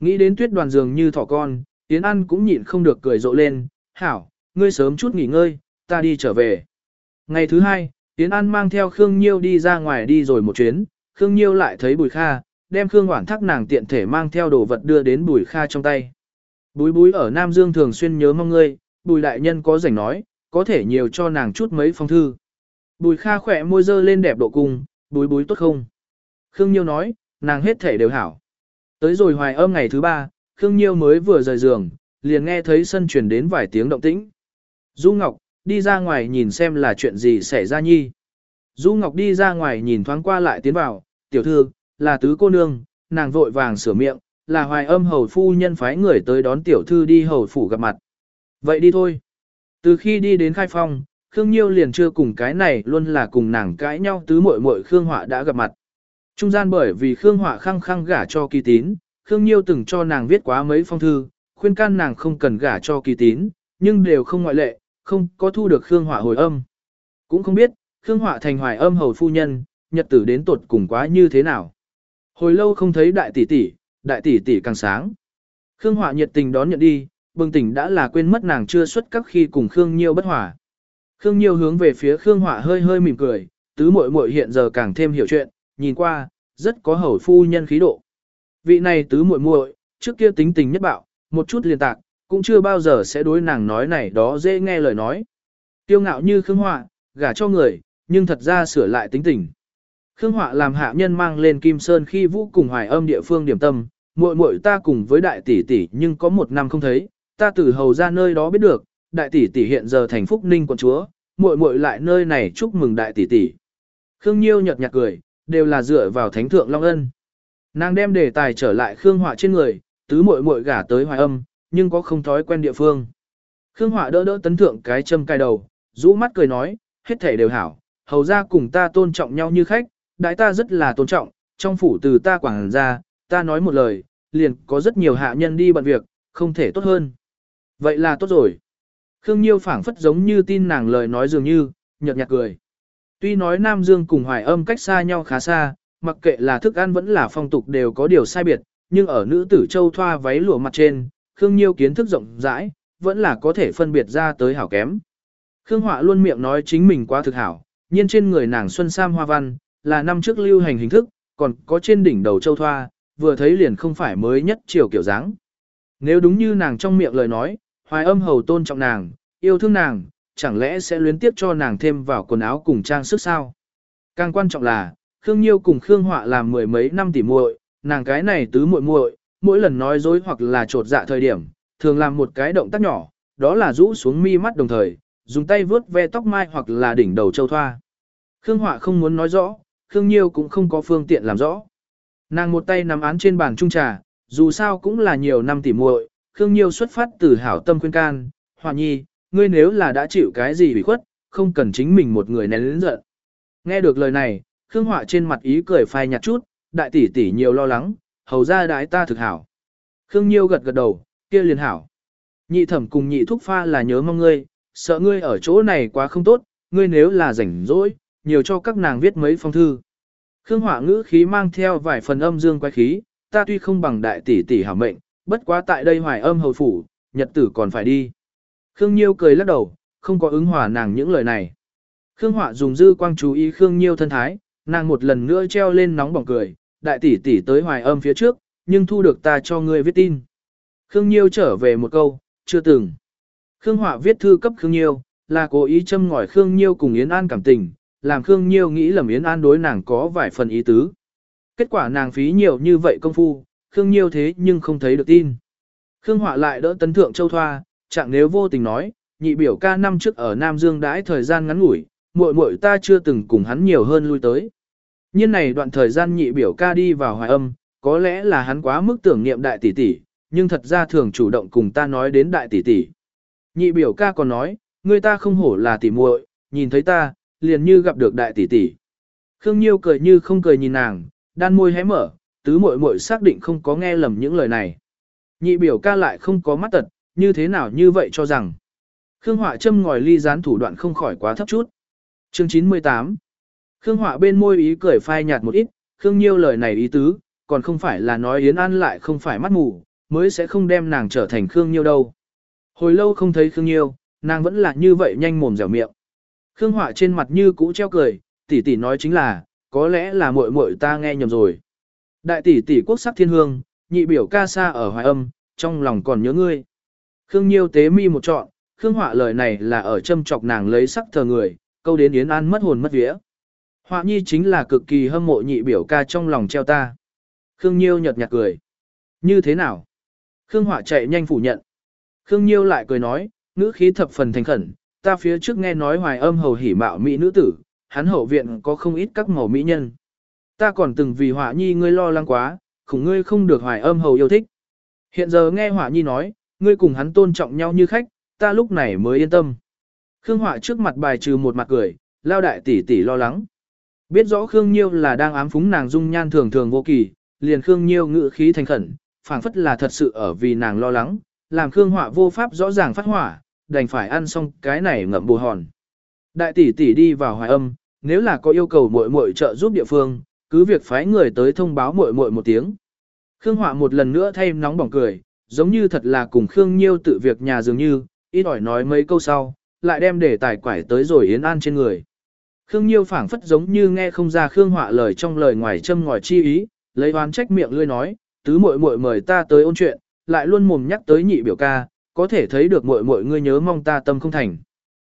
Nghĩ đến tuyết đoàn giường như thỏ con, Yến An cũng nhịn không được cười rộ lên, hảo, ngươi sớm chút nghỉ ngơi, ta đi trở về. Ngày thứ hai, Yến An mang theo Khương Nhiêu đi ra ngoài đi rồi một chuyến, Khương Nhiêu lại thấy Bùi Kha, đem Khương Hoản thác nàng tiện thể mang theo đồ vật đưa đến Bùi Kha trong tay. Búi búi ở Nam Dương thường xuyên nhớ mong ngươi, Bùi đại nhân có rảnh nói, có thể nhiều cho nàng chút mấy phong thư. Bùi Kha khỏe môi dơ lên đẹp độ cung, búi búi tốt không? Khương Nhiêu nói, nàng hết thể đều hảo. Tới rồi hoài âm ngày thứ ba, Khương Nhiêu mới vừa rời giường, liền nghe thấy sân truyền đến vài tiếng động tĩnh. Du Ngọc, đi ra ngoài nhìn xem là chuyện gì xảy ra nhi. Du Ngọc đi ra ngoài nhìn thoáng qua lại tiến vào, tiểu thư, là tứ cô nương, nàng vội vàng sửa miệng, là hoài âm hầu phu nhân phái người tới đón tiểu thư đi hầu phủ gặp mặt. Vậy đi thôi. Từ khi đi đến khai phong, Khương Nhiêu liền chưa cùng cái này luôn là cùng nàng cãi nhau tứ muội muội Khương Họa đã gặp mặt. Trung gian bởi vì Khương Họa khăng khăng gả cho kỳ tín, Khương Nhiêu từng cho nàng viết quá mấy phong thư, khuyên can nàng không cần gả cho kỳ tín, nhưng đều không ngoại lệ, không có thu được Khương Họa hồi âm. Cũng không biết, Khương Họa thành hoài âm hầu phu nhân, nhật tử đến tột cùng quá như thế nào. Hồi lâu không thấy đại tỷ tỷ, đại tỷ tỷ càng sáng. Khương Họa nhiệt tình đón nhận đi, bừng tỉnh đã là quên mất nàng chưa xuất các khi cùng Khương Nhiêu bất hòa. Khương Nhiêu hướng về phía Khương Họa hơi hơi mỉm cười, tứ muội muội hiện giờ càng thêm hiểu chuyện, nhìn qua, rất có hầu phu nhân khí độ. Vị này tứ muội muội, trước kia tính tình nhất bạo, một chút liền tạc, cũng chưa bao giờ sẽ đối nàng nói này đó dễ nghe lời nói. Tiêu ngạo như Khương Họa, gả cho người, nhưng thật ra sửa lại tính tình. Khương Họa làm hạ nhân mang lên Kim Sơn khi vũ cùng hoài âm địa phương điểm tâm, muội muội ta cùng với đại tỷ tỷ nhưng có một năm không thấy, ta từ hầu ra nơi đó biết được, đại tỷ tỷ hiện giờ thành phúc ninh quận chúa, muội muội lại nơi này chúc mừng đại tỷ tỷ. Khương Nhiêu nhợt nhạt cười, đều là dựa vào thánh thượng Long Ân. Nàng đem đề tài trở lại Khương Họa trên người, tứ muội muội gả tới hoài âm, nhưng có không thói quen địa phương. Khương Họa đỡ đỡ tấn thượng cái châm cài đầu, rũ mắt cười nói, hết thể đều hảo, hầu ra cùng ta tôn trọng nhau như khách, đại ta rất là tôn trọng, trong phủ từ ta quảng ra, ta nói một lời, liền có rất nhiều hạ nhân đi bận việc, không thể tốt hơn. Vậy là tốt rồi. Khương Nhiêu phảng phất giống như tin nàng lời nói dường như, nhợt nhạt cười. Tuy nói Nam Dương cùng Hoài Âm cách xa nhau khá xa, mặc kệ là thức ăn vẫn là phong tục đều có điều sai biệt, nhưng ở nữ tử châu thoa váy lụa mặt trên, Khương Nhiêu kiến thức rộng rãi, vẫn là có thể phân biệt ra tới hảo kém. Khương Họa luôn miệng nói chính mình quá thực hảo, nhiên trên người nàng xuân sam hoa văn, là năm trước lưu hành hình thức, còn có trên đỉnh đầu châu thoa, vừa thấy liền không phải mới nhất chiều kiểu dáng. Nếu đúng như nàng trong miệng lời nói, hoài âm hầu tôn trọng nàng, yêu thương nàng, chẳng lẽ sẽ luyến tiếp cho nàng thêm vào quần áo cùng trang sức sao? Càng quan trọng là, Khương Nhiêu cùng Khương Họa làm mười mấy năm tỉ muội, nàng cái này tứ muội muội, mỗi lần nói dối hoặc là trột dạ thời điểm, thường làm một cái động tác nhỏ, đó là rũ xuống mi mắt đồng thời, dùng tay vướt ve tóc mai hoặc là đỉnh đầu châu thoa. Khương Họa không muốn nói rõ, Khương Nhiêu cũng không có phương tiện làm rõ. Nàng một tay nắm án trên bàn trung trà, dù sao cũng là nhiều năm tỉ muội, Khương Nhiêu xuất phát từ hảo tâm khuyên can, Hoa Nhi, ngươi nếu là đã chịu cái gì bị khuất, không cần chính mình một người nén lĩnh giận. Nghe được lời này, Khương Họa trên mặt ý cười phai nhạt chút, đại tỷ tỷ nhiều lo lắng, hầu ra đái ta thực hảo. Khương Nhiêu gật gật đầu, kia liền hảo. Nhị thẩm cùng nhị thúc pha là nhớ mong ngươi, sợ ngươi ở chỗ này quá không tốt, ngươi nếu là rảnh rỗi, nhiều cho các nàng viết mấy phong thư. Khương Họa ngữ khí mang theo vài phần âm dương quái khí, ta tuy không bằng đại tỷ tỷ hảo mệnh, bất quá tại đây hoài âm hầu phủ, nhật tử còn phải đi. Khương Nhiêu cười lắc đầu, không có ứng hòa nàng những lời này. Khương Họa dùng dư quang chú ý Khương Nhiêu thân thái, nàng một lần nữa treo lên nóng bỏng cười, đại tỷ tỷ tới hoài âm phía trước, nhưng thu được ta cho ngươi viết tin. Khương Nhiêu trở về một câu, chưa từng. Khương Họa viết thư cấp Khương Nhiêu, là cố ý châm ngòi Khương Nhiêu cùng Yến An cảm tình, làm Khương Nhiêu nghĩ lầm Yến An đối nàng có vài phần ý tứ. Kết quả nàng phí nhiều như vậy công phu, Khương Nhiêu thế nhưng không thấy được tin. Khương Họa lại đỡ tấn thượng châu thoa, chẳng nếu vô tình nói, nhị biểu ca năm trước ở Nam Dương đãi thời gian ngắn ngủi, muội muội ta chưa từng cùng hắn nhiều hơn lui tới. Nhiên này đoạn thời gian nhị biểu ca đi vào hoài âm, có lẽ là hắn quá mức tưởng niệm đại tỷ tỷ, nhưng thật ra thường chủ động cùng ta nói đến đại tỷ tỷ. Nhị biểu ca còn nói, người ta không hổ là tỷ muội, nhìn thấy ta, liền như gặp được đại tỷ tỷ. Khương Nhiêu cười như không cười nhìn nàng, đan môi hé mở, tứ muội muội xác định không có nghe lầm những lời này. Nhị biểu ca lại không có mắt tật, như thế nào như vậy cho rằng. Khương Họa châm ngòi ly gián thủ đoạn không khỏi quá thấp chút. Chương 98 Khương Họa bên môi ý cười phai nhạt một ít, Khương Nhiêu lời này ý tứ, còn không phải là nói Yến An lại không phải mắt mù, mới sẽ không đem nàng trở thành Khương Nhiêu đâu. Hồi lâu không thấy Khương Nhiêu, nàng vẫn là như vậy nhanh mồm dẻo miệng. Khương Họa trên mặt như cũ treo cười, tỷ tỷ nói chính là, có lẽ là muội muội ta nghe nhầm rồi. Đại tỷ tỷ quốc sắc thiên hương, nhị biểu ca xa ở hoài âm, trong lòng còn nhớ ngươi. Khương Nhiêu tế mi một trọn, Khương Họa lời này là ở châm chọc nàng lấy sắc thờ người, câu đến Yến An mất hồn mất vía. Họa nhi chính là cực kỳ hâm mộ nhị biểu ca trong lòng treo ta. Khương Nhiêu nhật nhạt cười. Như thế nào? Khương Họa chạy nhanh phủ nhận. Khương Nhiêu lại cười nói, ngữ khí thập phần thành khẩn, ta phía trước nghe nói hoài âm hầu hỉ mạo mỹ nữ tử, hắn hậu viện có không ít các màu mỹ nhân. Ta còn từng vì hỏa nhi ngươi lo lắng quá, khủng ngươi không được hoài âm hầu yêu thích. Hiện giờ nghe hỏa nhi nói, ngươi cùng hắn tôn trọng nhau như khách, ta lúc này mới yên tâm. Khương hỏa trước mặt bài trừ một mặt cười, lao đại tỷ tỷ lo lắng. Biết rõ Khương Nhiêu là đang ám phúng nàng dung nhan thường thường vô kỳ, liền Khương Nhiêu ngự khí thành khẩn, phảng phất là thật sự ở vì nàng lo lắng, làm Khương Họa vô pháp rõ ràng phát hỏa, đành phải ăn xong cái này ngậm bù hòn. Đại tỷ tỷ đi vào hoài âm, nếu là có yêu cầu muội muội trợ giúp địa phương, cứ việc phái người tới thông báo muội muội một tiếng. Khương Họa một lần nữa thay nóng bỏng cười, giống như thật là cùng Khương Nhiêu tự việc nhà dường như, ít ỏi nói mấy câu sau, lại đem để tài quải tới rồi Yến An trên người. Khương Nhiêu phảng phất giống như nghe không ra Khương Họa lời trong lời ngoài châm ngòi chi ý, lấy oán trách miệng lươi nói, tứ muội muội mời ta tới ôn chuyện, lại luôn mồm nhắc tới nhị biểu ca, có thể thấy được muội muội ngươi nhớ mong ta tâm không thành.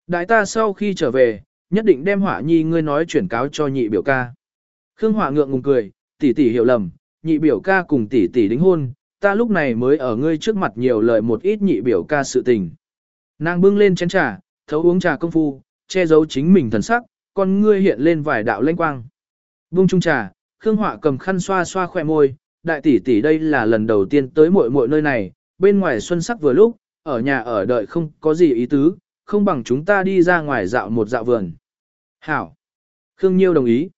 Đại ta sau khi trở về, nhất định đem họa nhi ngươi nói chuyển cáo cho nhị biểu ca. Khương Họa ngượng ngùng cười, tỷ tỷ hiểu lầm, nhị biểu ca cùng tỷ tỷ đính hôn, ta lúc này mới ở ngươi trước mặt nhiều lời một ít nhị biểu ca sự tình. Nàng bưng lên chén trà, thấu uống trà công phu, che giấu chính mình thần sắc, con ngươi hiện lên vài đạo lanh quang. Vung chung trà, Khương Họa cầm khăn xoa xoa khỏe môi, đại tỷ tỷ đây là lần đầu tiên tới muội muội nơi này, bên ngoài xuân sắc vừa lúc, ở nhà ở đợi không có gì ý tứ, không bằng chúng ta đi ra ngoài dạo một dạo vườn. Hảo. Khương Nhiêu đồng ý.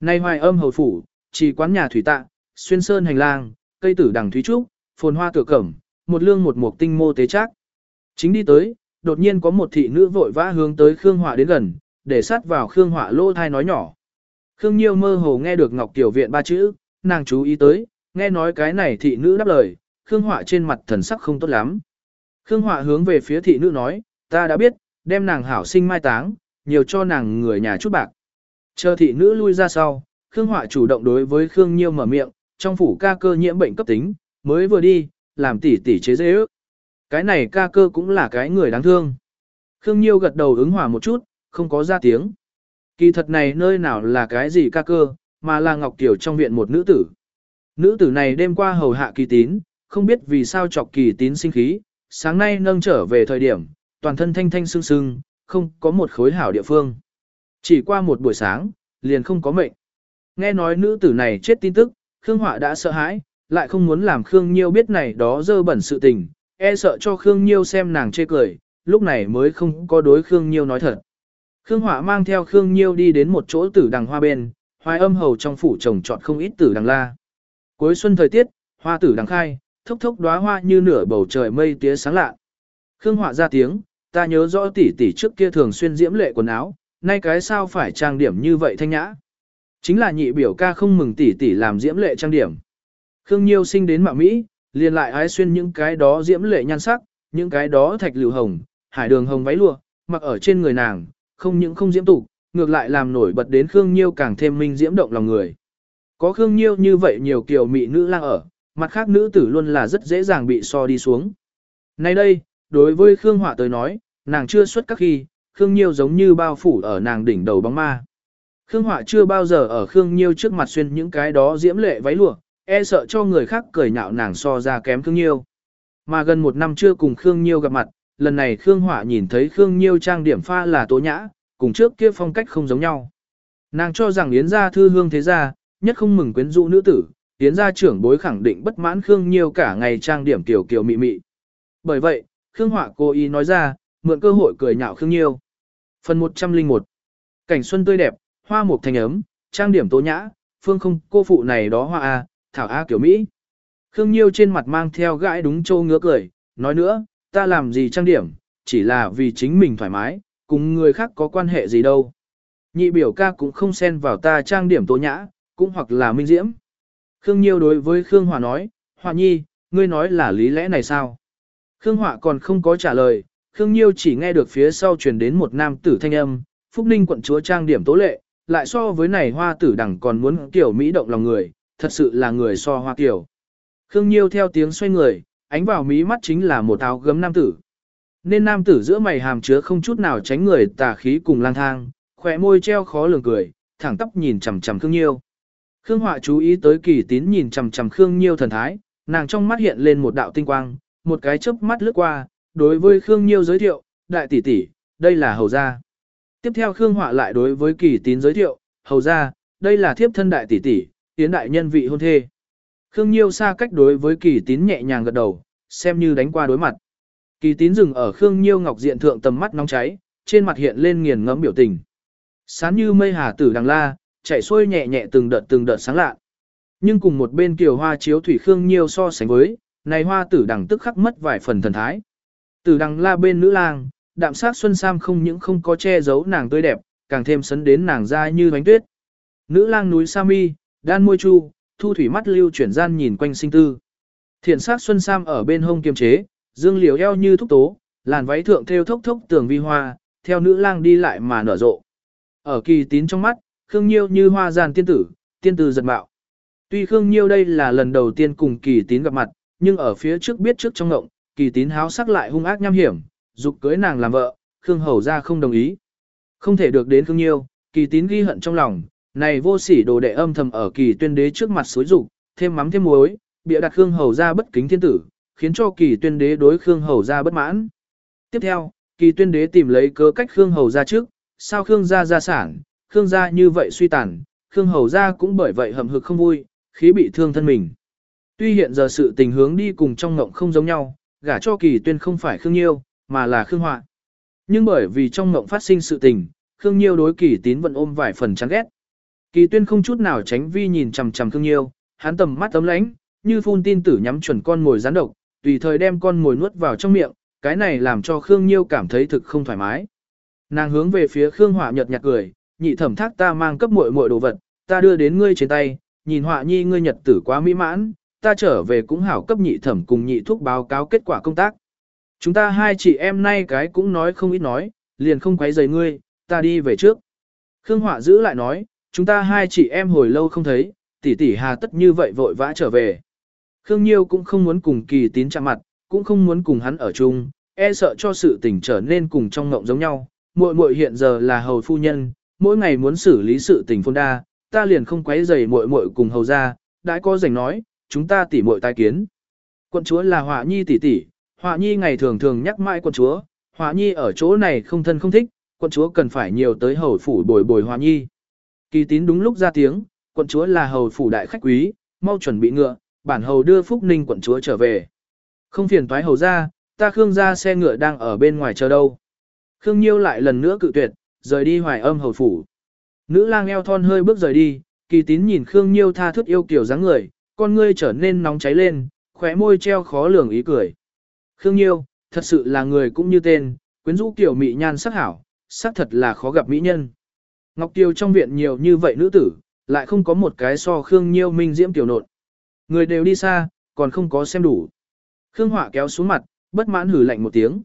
Nay hoài âm hầu phủ, chỉ quán nhà thủy tạ, xuyên sơn hành lang, cây tử đằng thúy trúc, phồn hoa tựa cẩm, một lương một mục tinh mô tế trác. Chính đi tới, đột nhiên có một thị nữ vội vã hướng tới Khương Họa đến gần, để sát vào Khương Họa lô thai nói nhỏ. Khương Nhiêu mơ hồ nghe được Ngọc Tiểu Viện ba chữ, nàng chú ý tới, nghe nói cái này thị nữ đáp lời, Khương Họa trên mặt thần sắc không tốt lắm. Khương Họa hướng về phía thị nữ nói, ta đã biết, đem nàng hảo sinh mai táng, nhiều cho nàng người nhà chút bạc. Chờ thị nữ lui ra sau, Khương Họa chủ động đối với Khương Nhiêu mở miệng, trong phủ ca cơ nhiễm bệnh cấp tính, mới vừa đi, làm tỷ tỷ chế dễ ước. Cái này ca cơ cũng là cái người đáng thương. Khương Nhiêu gật đầu ứng hòa một chút, không có ra tiếng. Kỳ thật này nơi nào là cái gì ca cơ, mà là Ngọc Kiều trong viện một nữ tử. Nữ tử này đêm qua hầu hạ kỳ tín, không biết vì sao chọc kỳ tín sinh khí, sáng nay nâng trở về thời điểm, toàn thân thanh thanh sưng sưng, không có một khối hảo địa phương. Chỉ qua một buổi sáng, liền không có mệnh. Nghe nói nữ tử này chết tin tức, Khương Họa đã sợ hãi, lại không muốn làm Khương Nhiêu biết này đó dơ bẩn sự tình, e sợ cho Khương Nhiêu xem nàng chê cười, lúc này mới không có đối Khương Nhiêu nói thật. Khương Họa mang theo Khương Nhiêu đi đến một chỗ tử đằng hoa bên, hoài âm hầu trong phủ trồng trọt không ít tử đằng la. Cuối xuân thời tiết, hoa tử đằng khai, thốc thốc đóa hoa như nửa bầu trời mây tía sáng lạ. Khương Họa ra tiếng, ta nhớ rõ tỷ tỷ trước kia thường xuyên diễm lệ quần áo, nay cái sao phải trang điểm như vậy thanh nhã. Chính là nhị biểu ca không mừng tỷ tỷ làm diễm lệ trang điểm. Khương Nhiêu sinh đến mạo Mỹ, liền lại ái xuyên những cái đó diễm lệ nhan sắc, những cái đó thạch lưu hồng, hải đường hồng váy lụa, mặc ở trên người nàng, không những không diễm tục, ngược lại làm nổi bật đến Khương Nhiêu càng thêm minh diễm động lòng người. Có Khương Nhiêu như vậy nhiều kiểu mỹ nữ lang ở, mặt khác nữ tử luôn là rất dễ dàng bị so đi xuống. Nay đây, đối với Khương Họa tới nói, nàng chưa xuất các khi, Khương Nhiêu giống như bao phủ ở nàng đỉnh đầu bóng ma. Khương Họa chưa bao giờ ở Khương Nhiêu trước mặt xuyên những cái đó diễm lệ váy lụa, e sợ cho người khác cười nhạo nàng so ra kém Khương Nhiêu. Mà gần một năm chưa cùng Khương Nhiêu gặp mặt, lần này Khương Họa nhìn thấy Khương Nhiêu trang điểm pha là tố nhã, cùng trước kia phong cách không giống nhau. Nàng cho rằng Yến gia thư hương thế gia, nhất không mừng quyến rũ nữ tử, Yến gia trưởng bối khẳng định bất mãn Khương Nhiêu cả ngày trang điểm tiểu kiều mị mị. Bởi vậy, Khương Họa cố ý nói ra, mượn cơ hội cười nhạo Khương Nhiêu. Phần 101 Cảnh xuân tươi đẹp, hoa mục thành ấm, trang điểm tố nhã, phương không cô phụ này đó hoa A, thảo A kiểu Mỹ. Khương Nhiêu trên mặt mang theo gãi đúng châu ngứa cười, nói nữa, ta làm gì trang điểm, chỉ là vì chính mình thoải mái, cùng người khác có quan hệ gì đâu. Nhị biểu ca cũng không xen vào ta trang điểm tố nhã, cũng hoặc là minh diễm. Khương Nhiêu đối với Khương Hòa nói, Hòa Nhi, ngươi nói là lý lẽ này sao? Khương Họa còn không có trả lời, Khương Nhiêu chỉ nghe được phía sau truyền đến một nam tử thanh âm, Phúc Ninh quận chúa trang điểm tố lệ, lại so với này hoa tử đẳng còn muốn kiểu Mỹ động lòng người, thật sự là người so hoa kiểu. Khương Nhiêu theo tiếng xoay người, ánh vào mí mắt chính là một áo gấm nam tử. Nên nam tử giữa mày hàm chứa không chút nào tránh người tà khí cùng lang thang, khỏe môi treo khó lường cười, thẳng tóc nhìn chằm chằm Khương Nhiêu. Khương Họa chú ý tới kỳ tín nhìn chằm chằm Khương Nhiêu thần thái, nàng trong mắt hiện lên một đạo tinh quang, một cái chớp mắt lướt qua, đối với Khương Nhiêu giới thiệu, đại tỷ tỷ, đây là hầu gia. Tiếp theo Khương Họa lại đối với kỳ tín giới thiệu, hầu gia, đây là thiếp thân đại tỷ tỷ, tiến đại nhân vị hôn thê. Khương Nhiêu xa cách đối với kỳ tín nhẹ nhàng gật đầu, xem như đánh qua đối mặt. Kỳ tín dừng ở Khương Nhiêu ngọc diện thượng tầm mắt nóng cháy, trên mặt hiện lên nghiền ngẫm biểu tình. Sán như mây hà tử đằng la, chạy xuôi nhẹ nhẹ từng đợt từng đợt sáng lạ. Nhưng cùng một bên kiều hoa chiếu thủy Khương nhiều so sánh với, này hoa tử đằng tức khắc mất vài phần thần thái. Tử đằng la bên nữ lang, đạm sát xuân sam không những không có che giấu nàng tươi đẹp, càng thêm sấn đến nàng da như bánh tuyết. Nữ lang núi Sa Mi, đan môi chu, thu thủy mắt lưu chuyển gian nhìn quanh sinh tư. Thiện sát xuân sam ở bên hông kiềm chế, dương liều eo như thúc tố, làn váy thượng theo thốc thốc tường vi hoa, theo nữ lang đi lại mà nở rộ. Ở kỳ tín trong mắt, Khương Nhiêu như hoa giàn tiên tử, tiên tử giật mạo. Tuy Khương Nhiêu đây là lần đầu tiên cùng kỳ tín gặp mặt, nhưng ở phía trước biết trước trong ngộng, kỳ tín háo sắc lại hung ác nham hiểm, dục cưới nàng làm vợ, Khương Hầu ra không đồng ý. Không thể được đến Khương Nhiêu, kỳ tín ghi hận trong lòng, này vô sỉ đồ đệ âm thầm ở kỳ tuyên đế trước mặt xối dục thêm mắm thêm muối, bịa đặt Khương Hầu ra bất kính thiên tử, khiến cho kỳ tuyên đế đối Khương Hầu ra bất mãn. Tiếp theo, kỳ tuyên đế tìm lấy cớ cách Khương Hầu ra trước, sao Khương gia gia sản, Khương gia như vậy suy tàn, Khương Hầu gia cũng bởi vậy hầm hực không vui, khí bị thương thân mình. Tuy hiện giờ sự tình hướng đi cùng trong ngộng không giống nhau, gả cho kỳ tuyên không phải Khương Nhiêu, mà là Khương Họa. Nhưng bởi vì trong ngộng phát sinh sự tình, Khương Nhiêu đối kỳ tín vẫn ôm vài phần chán ghét. Kỳ tuyên không chút nào tránh vi nhìn chằm chằm Khương Nhiêu, hắn tầm mắt tấm lánh, như phun tin tử nhắm chuẩn con mồi rắn độc, tùy thời đem con mồi nuốt vào trong miệng, cái này làm cho Khương Nhiêu cảm thấy thực không thoải mái. Nàng hướng về phía Khương Họa nhợt nhạt cười, nhị thẩm thác ta mang cấp muội muội đồ vật, ta đưa đến ngươi trên tay, nhìn Họa nhi ngươi nhật tử quá mỹ mãn, ta trở về cũng hảo cấp nhị thẩm cùng nhị thúc báo cáo kết quả công tác. Chúng ta hai chị em nay cái cũng nói không ít nói, liền không quấy rầy ngươi, ta đi về trước. Khương Họa giữ lại nói, chúng ta hai chị em hồi lâu không thấy, tỷ tỷ hà tất như vậy vội vã trở về. Khương Nhiêu cũng không muốn cùng kỳ tín chạm mặt, cũng không muốn cùng hắn ở chung, e sợ cho sự tình trở nên cùng trong ngộng giống nhau. Muội muội hiện giờ là hầu phu nhân, mỗi ngày muốn xử lý sự tình phong đa, ta liền không quấy rầy muội muội cùng hầu ra, đã có rảnh nói, chúng ta tỉ muội tai kiến. Quận chúa là Họa Nhi tỷ tỷ, Họa Nhi ngày thường thường nhắc mãi quận chúa, Họa Nhi ở chỗ này không thân không thích, quận chúa cần phải nhiều tới hầu phủ bồi bồi Họa Nhi. Kỳ tín đúng lúc ra tiếng, quận chúa là hầu phủ đại khách quý, mau chuẩn bị ngựa, bản hầu đưa Phúc Ninh quận chúa trở về. Không phiền toái hầu ra, ta Khương ra xe ngựa đang ở bên ngoài chờ đâu. Khương Nhiêu lại lần nữa cự tuyệt, rời đi hoài âm hầu phủ. Nữ lang eo thon hơi bước rời đi, kỳ tín nhìn Khương Nhiêu tha thước yêu kiểu dáng người, con ngươi trở nên nóng cháy lên, khóe môi treo khó lường ý cười. Khương Nhiêu, thật sự là người cũng như tên, quyến rũ kiểu mỹ nhan sắc hảo, sắc thật là khó gặp mỹ nhân. Ngọc Tiêu trong viện nhiều như vậy nữ tử, lại không có một cái so Khương Nhiêu minh diễm tiểu nộn. Người đều đi xa, còn không có xem đủ. Khương Họa kéo xuống mặt, bất mãn hử lạnh một tiếng.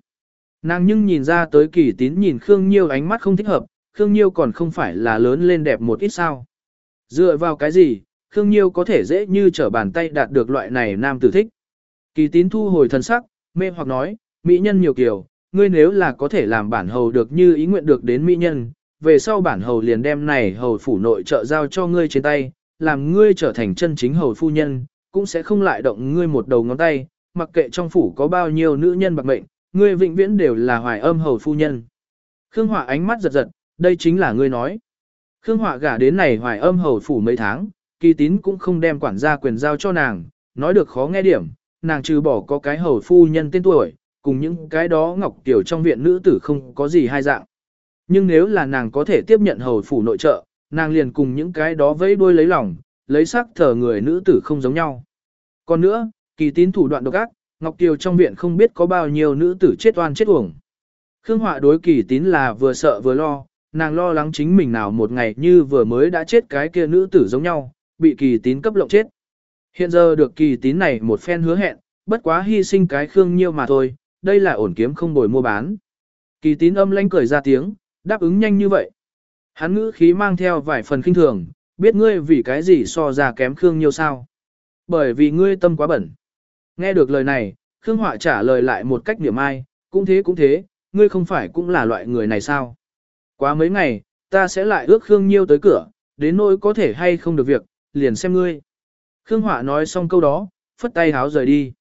Nàng nhưng nhìn ra tới kỳ tín nhìn Khương Nhiêu ánh mắt không thích hợp, Khương Nhiêu còn không phải là lớn lên đẹp một ít sao. Dựa vào cái gì, Khương Nhiêu có thể dễ như trở bàn tay đạt được loại này nam tử thích. Kỳ tín thu hồi thân sắc, mê hoặc nói, mỹ nhân nhiều kiểu, ngươi nếu là có thể làm bản hầu được như ý nguyện được đến mỹ nhân, về sau bản hầu liền đem này hầu phủ nội trợ giao cho ngươi trên tay, làm ngươi trở thành chân chính hầu phu nhân, cũng sẽ không lại động ngươi một đầu ngón tay, mặc kệ trong phủ có bao nhiêu nữ nhân bạc mệnh, ngươi vĩnh viễn đều là hoài âm hầu phu nhân. Khương Họa ánh mắt giật giật, đây chính là ngươi nói. Khương Họa gả đến này hoài âm hầu phủ mấy tháng, kỳ tín cũng không đem quản gia quyền giao cho nàng, nói được khó nghe điểm, nàng trừ bỏ có cái hầu phu nhân tên tuổi, cùng những cái đó ngọc tiểu trong viện nữ tử không có gì hai dạng. Nhưng nếu là nàng có thể tiếp nhận hầu phủ nội trợ, nàng liền cùng những cái đó vẫy đuôi lấy lòng, lấy sắc thờ người nữ tử không giống nhau. Còn nữa, kỳ tín thủ đoạn độc ác, Ngọc Kiều trong viện không biết có bao nhiêu nữ tử chết oan chết uổng. Khương Họa đối kỳ tín là vừa sợ vừa lo, nàng lo lắng chính mình nào một ngày như vừa mới đã chết cái kia nữ tử giống nhau, bị kỳ tín cấp lộng chết. Hiện giờ được kỳ tín này một phen hứa hẹn, bất quá hy sinh cái Khương Nhiêu mà thôi, đây là ổn kiếm không bồi mua bán. Kỳ tín âm lanh cười ra tiếng, đáp ứng nhanh như vậy. Hắn ngữ khí mang theo vài phần kinh thường, biết ngươi vì cái gì so ra kém Khương Nhiêu sao. Bởi vì ngươi tâm quá bẩn. Nghe được lời này, Khương Họa trả lời lại một cách niệm ai, cũng thế cũng thế, ngươi không phải cũng là loại người này sao. Quá mấy ngày, ta sẽ lại ước Khương Nhiêu tới cửa, đến nỗi có thể hay không được việc, liền xem ngươi. Khương Họa nói xong câu đó, phất tay háo rời đi.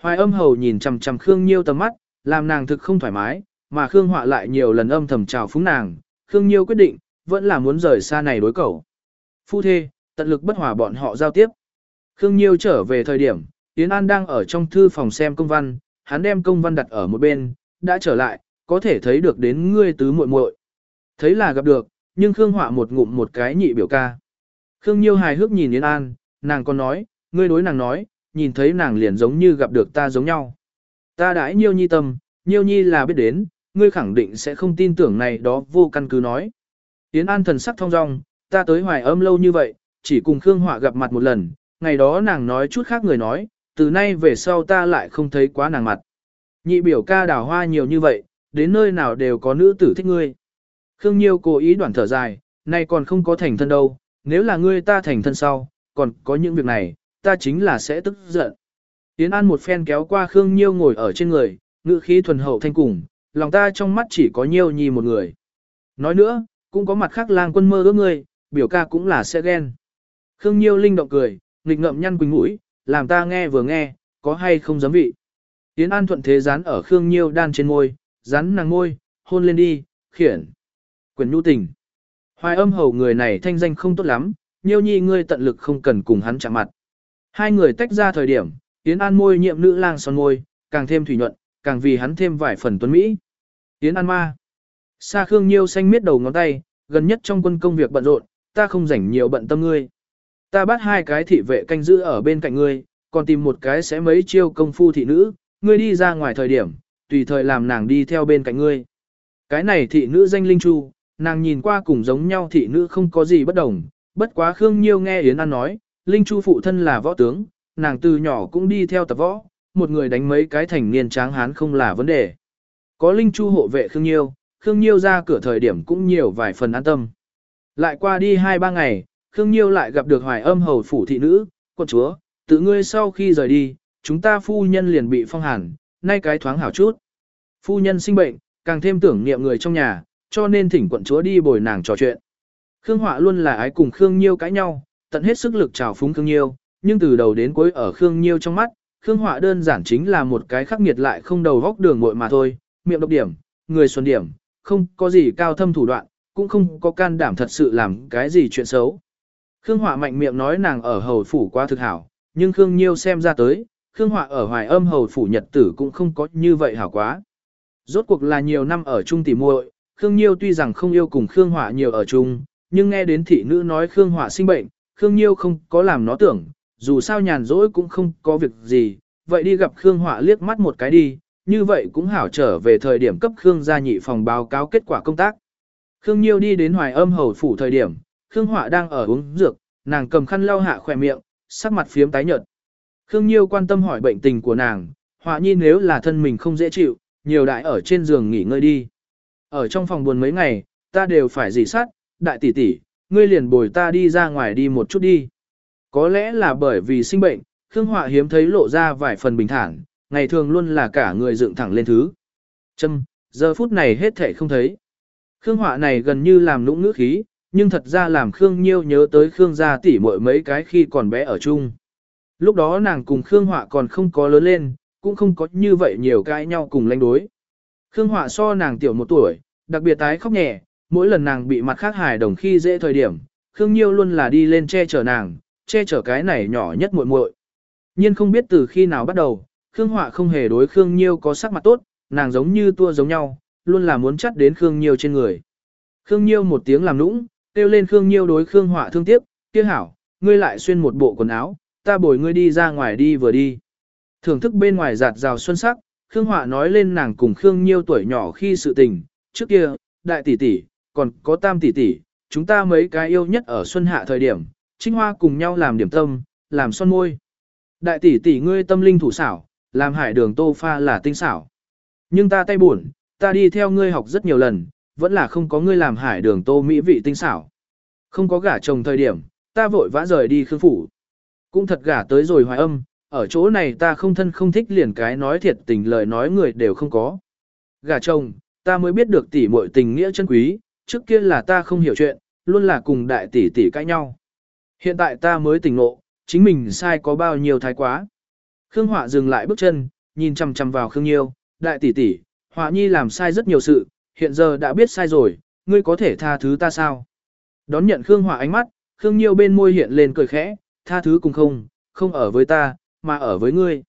Hoài âm hầu nhìn chằm chằm Khương Nhiêu tầm mắt, làm nàng thực không thoải mái, mà Khương Họa lại nhiều lần âm thầm chào phúng nàng, Khương Nhiêu quyết định, vẫn là muốn rời xa này đối cầu. Phu thê, tận lực bất hòa bọn họ giao tiếp. Khương Nhiêu trở về thời điểm, Yến An đang ở trong thư phòng xem công văn, hắn đem công văn đặt ở một bên, đã trở lại, có thể thấy được đến ngươi tứ muội muội. Thấy là gặp được, nhưng Khương Họa một ngụm một cái nhị biểu ca. Khương Nhiêu hài hước nhìn Yến An, nàng còn nói, ngươi đối nàng nói, nhìn thấy nàng liền giống như gặp được ta giống nhau. Ta đãi Nhiêu Nhi tâm, Nhiêu Nhi là biết đến, ngươi khẳng định sẽ không tin tưởng này đó vô căn cứ nói. Yến An thần sắc thong dong, ta tới hoài âm lâu như vậy, chỉ cùng Khương Họa gặp mặt một lần, ngày đó nàng nói chút khác người nói, từ nay về sau ta lại không thấy quá nàng mặt. Nhị biểu ca đào hoa nhiều như vậy, đến nơi nào đều có nữ tử thích ngươi. Khương Nhiêu cố ý đoạn thở dài, nay còn không có thành thân đâu, nếu là ngươi ta thành thân sau, còn có những việc này, ta chính là sẽ tức giận. Tiến An một phen kéo qua Khương Nhiêu ngồi ở trên người, ngữ khí thuần hậu thanh cùng, lòng ta trong mắt chỉ có Nhiêu nhi một người. Nói nữa, cũng có mặt khác lang quân mơ ước ngươi, biểu ca cũng là sẽ ghen. Khương Nhiêu linh động cười, nghịch ngậm nhăn quỳnh mũi, làm ta nghe vừa nghe, có hay không dám vị. Yến An thuận thế dán ở Khương Nhiêu đan trên môi, dán nàng môi, hôn lên đi, khiển. Quyền nhu tình. Hoài âm hầu người này thanh danh không tốt lắm, Nhiêu nhi ngươi tận lực không cần cùng hắn chạm mặt. Hai người tách ra thời điểm, Yến An môi nhiệm nữ lang son môi, càng thêm thủy nhuận, càng vì hắn thêm vài phần tuấn Mỹ. Yến An ma. Sa Khương Nhiêu xanh miết đầu ngón tay, gần nhất trong quân công việc bận rộn, ta không rảnh nhiều bận tâm ngươi. Ta bắt hai cái thị vệ canh giữ ở bên cạnh ngươi, còn tìm một cái sẽ mấy chiêu công phu thị nữ, ngươi đi ra ngoài thời điểm, tùy thời làm nàng đi theo bên cạnh ngươi. Cái này thị nữ danh Linh Chu, nàng nhìn qua cùng giống nhau thị nữ không có gì bất đồng, bất quá Khương Nhiêu nghe Yến An nói, Linh Chu phụ thân là võ tướng, nàng từ nhỏ cũng đi theo tập võ, một người đánh mấy cái thành niên tráng hán không là vấn đề. Có Linh Chu hộ vệ Khương Nhiêu, Khương Nhiêu ra cửa thời điểm cũng nhiều vài phần an tâm. Lại qua đi 2-3 ngày, Khương Nhiêu lại gặp được hoài âm hầu phủ thị nữ, quân chúa, tự ngươi sau khi rời đi, chúng ta phu nhân liền bị phong hàn, nay cái thoáng hảo chút. Phu nhân sinh bệnh, càng thêm tưởng niệm người trong nhà, cho nên thỉnh quận chúa đi bồi nàng trò chuyện. Khương Họa luôn là ái cùng Khương Nhiêu cãi nhau, tận hết sức lực chào phúng Khương Nhiêu, nhưng từ đầu đến cuối ở Khương Nhiêu trong mắt, Khương Họa đơn giản chính là một cái khắc nghiệt lại không đầu góc đường muội mà thôi, miệng độc điểm, người xuân điểm, không có gì cao thâm thủ đoạn, cũng không có can đảm thật sự làm cái gì chuyện xấu. Khương Họa mạnh miệng nói nàng ở hầu phủ qua thực hảo, nhưng Khương Nhiêu xem ra tới, Khương Họa ở hoài âm hầu phủ nhật tử cũng không có như vậy hảo quá. Rốt cuộc là nhiều năm ở chung tỉ muội, Khương Nhiêu tuy rằng không yêu cùng Khương Họa nhiều ở chung, nhưng nghe đến thị nữ nói Khương Họa sinh bệnh, Khương Nhiêu không có làm nó tưởng, dù sao nhàn rỗi cũng không có việc gì, vậy đi gặp Khương Họa liếc mắt một cái đi, như vậy cũng hảo trở về thời điểm cấp Khương gia nhị phòng báo cáo kết quả công tác. Khương Nhiêu đi đến hoài âm hầu phủ thời điểm, Khương Họa đang ở uống dược, nàng cầm khăn lau hạ khỏe miệng, sắc mặt phiếm tái nhợt. Khương Nhiêu quan tâm hỏi bệnh tình của nàng, Họa nhi nếu là thân mình không dễ chịu, nhiều đại ở trên giường nghỉ ngơi đi. Ở trong phòng buồn mấy ngày, ta đều phải dì sát, đại tỷ tỷ, ngươi liền bồi ta đi ra ngoài đi một chút đi. Có lẽ là bởi vì sinh bệnh, Khương Họa hiếm thấy lộ ra vài phần bình thản, ngày thường luôn là cả người dựng thẳng lên thứ. Châm, giờ phút này hết thể không thấy. Khương Họa này gần như làm nũng ngữ khí, nhưng thật ra làm Khương Nhiêu nhớ tới Khương gia tỷ muội mấy cái khi còn bé ở chung. Lúc đó nàng cùng Khương Họa còn không có lớn lên, cũng không có như vậy nhiều cãi nhau cùng lãnh đối. Khương Họa so nàng tiểu một tuổi, đặc biệt tái khóc nhẹ, mỗi lần nàng bị mặt khác hài đồng khi dễ thời điểm, Khương Nhiêu luôn là đi lên che chở nàng, che chở cái này nhỏ nhất muội muội. Nhưng không biết từ khi nào bắt đầu, Khương Họa không hề đối Khương Nhiêu có sắc mặt tốt, nàng giống như tua giống nhau, luôn là muốn chắt đến Khương Nhiêu trên người. Khương Nhiêu một tiếng làm nũng, kêu lên Khương Nhiêu đối Khương Họa thương tiếc, kia hảo, ngươi lại xuyên một bộ quần áo, ta bồi ngươi đi ra ngoài đi vừa đi. Thưởng thức bên ngoài giạt rào xuân sắc, Khương Họa nói lên nàng cùng Khương Nhiêu tuổi nhỏ khi sự tình, trước kia, đại tỷ tỷ, còn có tam tỷ tỷ, chúng ta mấy cái yêu nhất ở xuân hạ thời điểm, trinh hoa cùng nhau làm điểm tâm, làm son môi. Đại tỷ tỷ ngươi tâm linh thủ xảo, Làm hải đường tô pha là tinh xảo. Nhưng ta tay buồn, ta đi theo ngươi học rất nhiều lần, vẫn là không có ngươi làm hải đường tô mỹ vị tinh xảo. Không có gả chồng thời điểm, ta vội vã rời đi khương phủ. Cũng thật gả tới rồi hoài âm, ở chỗ này ta không thân không thích liền cái nói thiệt tình lời nói người đều không có. Gả chồng, ta mới biết được tỷ muội tình nghĩa chân quý, trước kia là ta không hiểu chuyện, luôn là cùng đại tỷ tỷ cãi nhau. Hiện tại ta mới tỉnh ngộ, chính mình sai có bao nhiêu thái quá. Khương Họa dừng lại bước chân, nhìn chằm chằm vào Khương Nhiêu, đại tỷ tỷ, Họa Nhi làm sai rất nhiều sự, hiện giờ đã biết sai rồi, ngươi có thể tha thứ ta sao? Đón nhận Khương hỏa ánh mắt, Khương Nhiêu bên môi hiện lên cười khẽ, tha thứ cùng không, không ở với ta, mà ở với ngươi.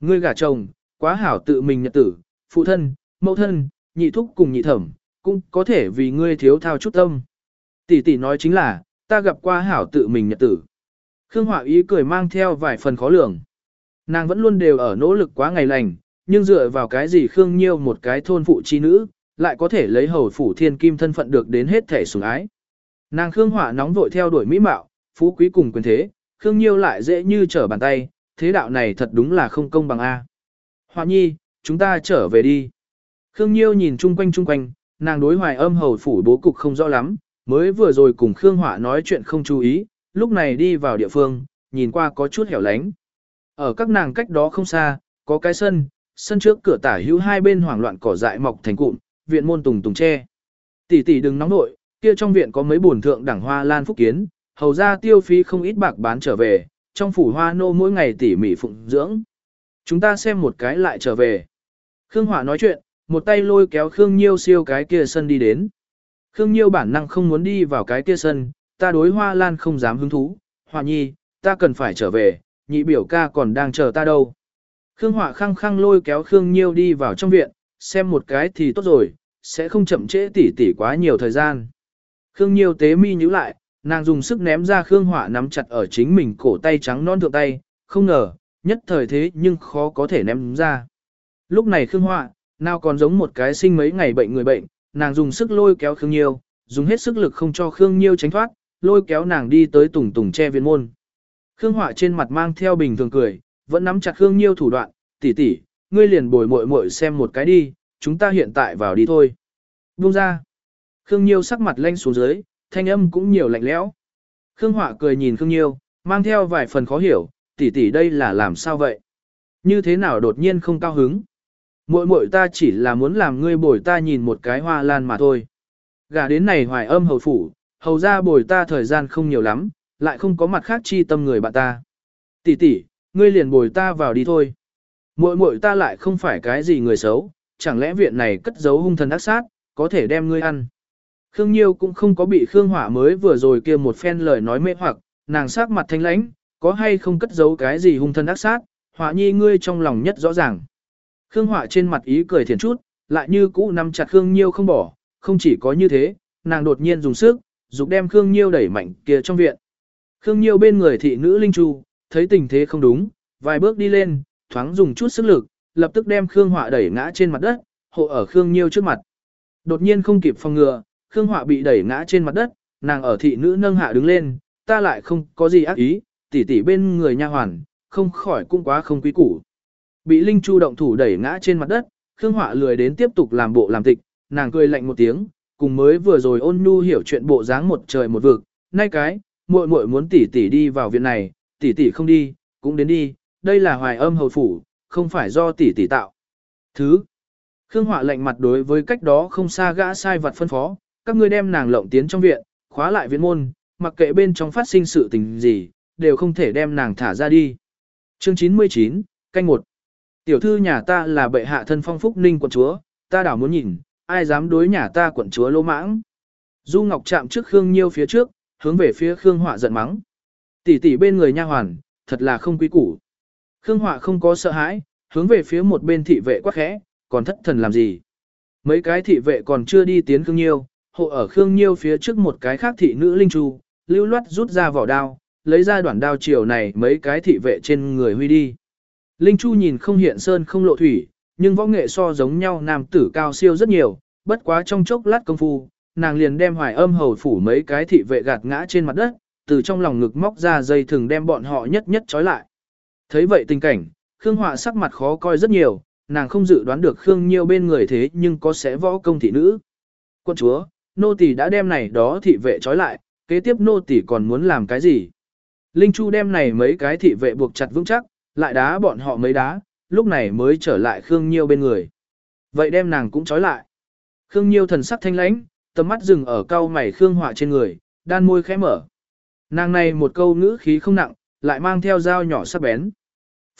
Ngươi gả chồng, quá hảo tự mình nhật tử, phụ thân, mẫu thân, nhị thúc cùng nhị thẩm, cũng có thể vì ngươi thiếu thao chút tâm. Tỷ tỷ nói chính là, ta gặp qua hảo tự mình nhật tử. Khương hỏa ý cười mang theo vài phần khó lường. Nàng vẫn luôn đều ở nỗ lực quá ngày lành, nhưng dựa vào cái gì Khương Nhiêu một cái thôn phụ chi nữ, lại có thể lấy hầu phủ thiên kim thân phận được đến hết thể sủng ái. Nàng Khương hỏa nóng vội theo đuổi mỹ mạo, phú quý cùng quyền thế, Khương Nhiêu lại dễ như trở bàn tay, thế đạo này thật đúng là không công bằng A. hỏa nhi, chúng ta trở về đi. Khương Nhiêu nhìn chung quanh chung quanh, nàng đối hoài âm hầu phủ bố cục không rõ lắm, mới vừa rồi cùng Khương hỏa nói chuyện không chú ý, lúc này đi vào địa phương, nhìn qua có chút hẻo lánh. Ở các nàng cách đó không xa, có cái sân, sân trước cửa tả hữu hai bên hoảng loạn cỏ dại mọc thành cụm, viện môn tùng tùng tre. Tỷ tỷ đừng nóng nội, kia trong viện có mấy bổn thượng đẳng hoa lan phúc kiến, hầu ra tiêu phí không ít bạc bán trở về, trong phủ hoa nô mỗi ngày tỉ mỉ phụng dưỡng. Chúng ta xem một cái lại trở về. Khương Hỏa nói chuyện, một tay lôi kéo Khương Nhiêu siêu cái kia sân đi đến. Khương Nhiêu bản năng không muốn đi vào cái kia sân, ta đối hoa lan không dám hứng thú, Hỏa nhi, ta cần phải trở về, nhị biểu ca còn đang chờ ta đâu. Khương Hỏa khăng khăng lôi kéo Khương Nhiêu đi vào trong viện, xem một cái thì tốt rồi, sẽ không chậm trễ tỉ tỉ quá nhiều thời gian. Khương Nhiêu tế mi nhíu lại, nàng dùng sức ném ra Khương Hỏa nắm chặt ở chính mình cổ tay trắng non thượng tay, không ngờ, nhất thời thế nhưng khó có thể ném ra. Lúc này Khương Hỏa, nào còn giống một cái sinh mấy ngày bệnh người bệnh, nàng dùng sức lôi kéo Khương Nhiêu, dùng hết sức lực không cho Khương Nhiêu tránh thoát, lôi kéo nàng đi tới tùng tùng che viên môn. Khương Hỏa trên mặt mang theo bình thường cười, vẫn nắm chặt Khương Nhiêu thủ đoạn, tỷ tỷ, ngươi liền bồi muội muội xem một cái đi, chúng ta hiện tại vào đi thôi. Buông ra. Khương Nhiêu sắc mặt lanh xuống dưới, thanh âm cũng nhiều lạnh lẽo. Khương Họa cười nhìn Khương Nhiêu, mang theo vài phần khó hiểu, tỷ tỷ đây là làm sao vậy? Như thế nào đột nhiên không cao hứng? Muội muội ta chỉ là muốn làm ngươi bồi ta nhìn một cái hoa lan mà thôi. Gả đến này hoài âm hầu phủ, hầu ra bồi ta thời gian không nhiều lắm, lại không có mặt khác chi tâm người bạn ta. Tỷ tỷ, ngươi liền bồi ta vào đi thôi. Muội muội ta lại không phải cái gì người xấu, chẳng lẽ viện này cất giấu hung thần ác sát, có thể đem ngươi ăn. Khương Nhiêu cũng không có bị Khương Hỏa mới vừa rồi kia một phen lời nói mê hoặc, nàng sắc mặt thanh lãnh, có hay không cất giấu cái gì hung thân ác sát, Hỏa Nhi ngươi trong lòng nhất rõ ràng. Khương Hỏa trên mặt ý cười thiện chút, lại như cũ nắm chặt Khương Nhiêu không bỏ, không chỉ có như thế, nàng đột nhiên dùng sức, dục đem Khương Nhiêu đẩy mạnh kia trong viện. Khương Nhiêu bên người thị nữ Linh Chu, thấy tình thế không đúng, vài bước đi lên, thoáng dùng chút sức lực, lập tức đem Khương Họa đẩy ngã trên mặt đất, hộ ở Khương Nhiêu trước mặt. Đột nhiên không kịp phòng ngừa, Khương Họa bị đẩy ngã trên mặt đất, nàng ở thị nữ nâng hạ đứng lên, ta lại không có gì ác ý, tỷ tỷ bên người nha hoàn, không khỏi cũng quá không quý củ. Bị Linh Chu động thủ đẩy ngã trên mặt đất, Khương Họa lười đến tiếp tục làm bộ làm tịch, nàng cười lạnh một tiếng, cùng mới vừa rồi ôn nhu hiểu chuyện bộ dáng một trời một vực, nay cái, muội muội muốn tỷ tỷ đi vào viện này, tỷ tỷ không đi, cũng đến đi, đây là hoài âm hầu phủ, không phải do tỷ tỷ tạo. Thứ, Khương Họa lạnh mặt đối với cách đó không xa gã sai vật phân phó, các ngươi đem nàng lộng tiến trong viện, khóa lại viện môn, mặc kệ bên trong phát sinh sự tình gì, đều không thể đem nàng thả ra đi. Chương 99, canh một. Tiểu thư nhà ta là bệ hạ thân phong phúc ninh quận chúa, ta đảo muốn nhìn, ai dám đối nhà ta quận chúa lỗ mãng. Du Ngọc chạm trước Khương Nhiêu phía trước, hướng về phía Khương Họa giận mắng. Tỷ tỷ bên người nha hoàn, thật là không quý củ. Khương Họa không có sợ hãi, hướng về phía một bên thị vệ quắc khẽ, còn thất thần làm gì. Mấy cái thị vệ còn chưa đi tiến Khương Nhiêu, hộ ở Khương Nhiêu phía trước một cái khác thị nữ Linh Chu, lưu loát rút ra vỏ đao, lấy ra đoạn đao chiều này mấy cái thị vệ trên người huy đi. Linh Chu nhìn không hiện sơn không lộ thủy, nhưng võ nghệ so giống nhau nam tử cao siêu rất nhiều, bất quá trong chốc lát công phu, nàng liền đem hoài âm hầu phủ mấy cái thị vệ gạt ngã trên mặt đất, từ trong lòng ngực móc ra dây thừng đem bọn họ nhất nhất trói lại. Thấy vậy tình cảnh, Khương Họa sắc mặt khó coi rất nhiều, nàng không dự đoán được Khương Nhiêu bên người thế nhưng có sẽ võ công thị nữ. Quân chúa, nô tỳ đã đem này đó thị vệ trói lại, kế tiếp nô tỳ còn muốn làm cái gì? Linh Chu đem này mấy cái thị vệ buộc chặt vững chắc, lại đá bọn họ mấy đá, lúc này mới trở lại Khương Nhiêu bên người. Vậy đem nàng cũng trói lại. Khương Nhiêu thần sắc thanh lãnh, tầm mắt dừng ở cao mày Khương Họa trên người, đan môi khẽ mở. Nàng này một câu ngữ khí không nặng, lại mang theo dao nhỏ sắc bén.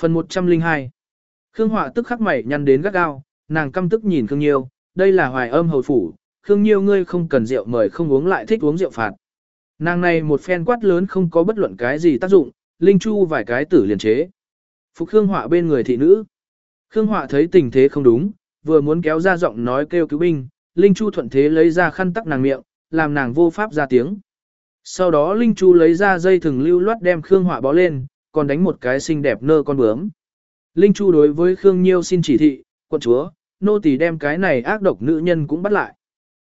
Phần 102 Khương Họa tức khắc mày nhăn đến gắt gao, nàng căm tức nhìn Khương Nhiêu, đây là hoài âm hầu phủ, Khương Nhiêu ngươi không cần rượu mời không uống lại thích uống rượu phạt. Nàng này một phen quát lớn không có bất luận cái gì tác dụng, Linh Chu vài cái tử liền chế. Phục Khương Họa bên người thị nữ. Khương Họa thấy tình thế không đúng, vừa muốn kéo ra giọng nói kêu cứu binh, Linh Chu thuận thế lấy ra khăn tắc nàng miệng, làm nàng vô pháp ra tiếng. Sau đó Linh Chu lấy ra dây thừng lưu loát đem Khương Họa bó lên, còn đánh một cái xinh đẹp nơ con bướm. Linh Chu đối với Khương Nhiêu xin chỉ thị, quận chúa, nô tỳ đem cái này ác độc nữ nhân cũng bắt lại.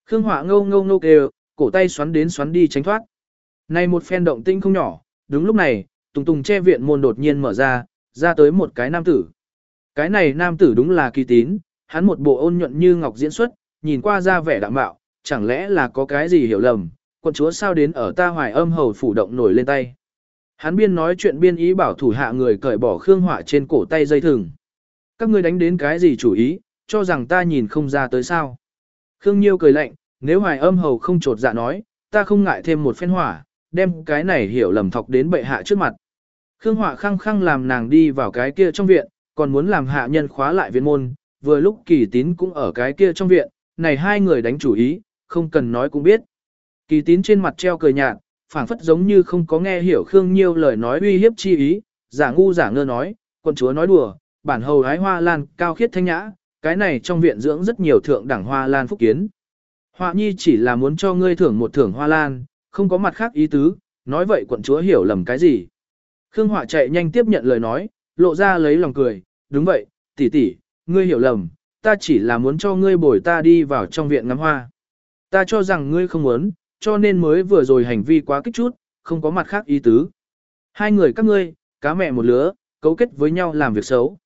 Khương Họa ngâu ngâu ngâu kêu, cổ tay xoắn đến xoắn đi tránh thoát. Này một phen động tinh không nhỏ, đúng lúc này, tùng tùng che viện môn đột nhiên mở ra, ra tới một cái nam tử. Cái này nam tử đúng là kỳ tín, hắn một bộ ôn nhuận như ngọc diễn xuất, nhìn qua ra vẻ đạm bạo, chẳng lẽ là có cái gì hiểu lầm, quận chúa sao đến ở ta hoài âm hầu phủ động nổi lên tay. Hắn biên nói chuyện biên ý bảo thủ hạ người cởi bỏ khương họa trên cổ tay dây thừng. Các ngươi đánh đến cái gì chủ ý, cho rằng ta nhìn không ra tới sao. Khương Nhiêu cười lạnh, nếu hoài âm hầu không trột dạ nói, ta không ngại thêm một phen hỏa, đem cái này hiểu lầm thọc đến bệ hạ trước mặt. Khương Họa khăng khăng làm nàng đi vào cái kia trong viện, còn muốn làm hạ nhân khóa lại viện môn, vừa lúc kỳ tín cũng ở cái kia trong viện, này hai người đánh chủ ý, không cần nói cũng biết. Kỳ tín trên mặt treo cười nhạt, phảng phất giống như không có nghe hiểu Khương Nhiêu lời nói uy hiếp chi ý, giả ngu giả ngơ nói, quân chúa nói đùa, bản hầu hái hoa lan cao khiết thanh nhã, cái này trong viện dưỡng rất nhiều thượng đẳng hoa lan phúc kiến. Họa nhi chỉ là muốn cho ngươi thưởng một thưởng hoa lan, không có mặt khác ý tứ, nói vậy quận chúa hiểu lầm cái gì. Khương Họa chạy nhanh tiếp nhận lời nói, lộ ra lấy lòng cười, đúng vậy, tỷ tỷ, ngươi hiểu lầm, ta chỉ là muốn cho ngươi bồi ta đi vào trong viện ngắm hoa. Ta cho rằng ngươi không muốn, cho nên mới vừa rồi hành vi quá kích chút, không có mặt khác ý tứ. Hai người các ngươi, cá mẹ một lứa, cấu kết với nhau làm việc xấu.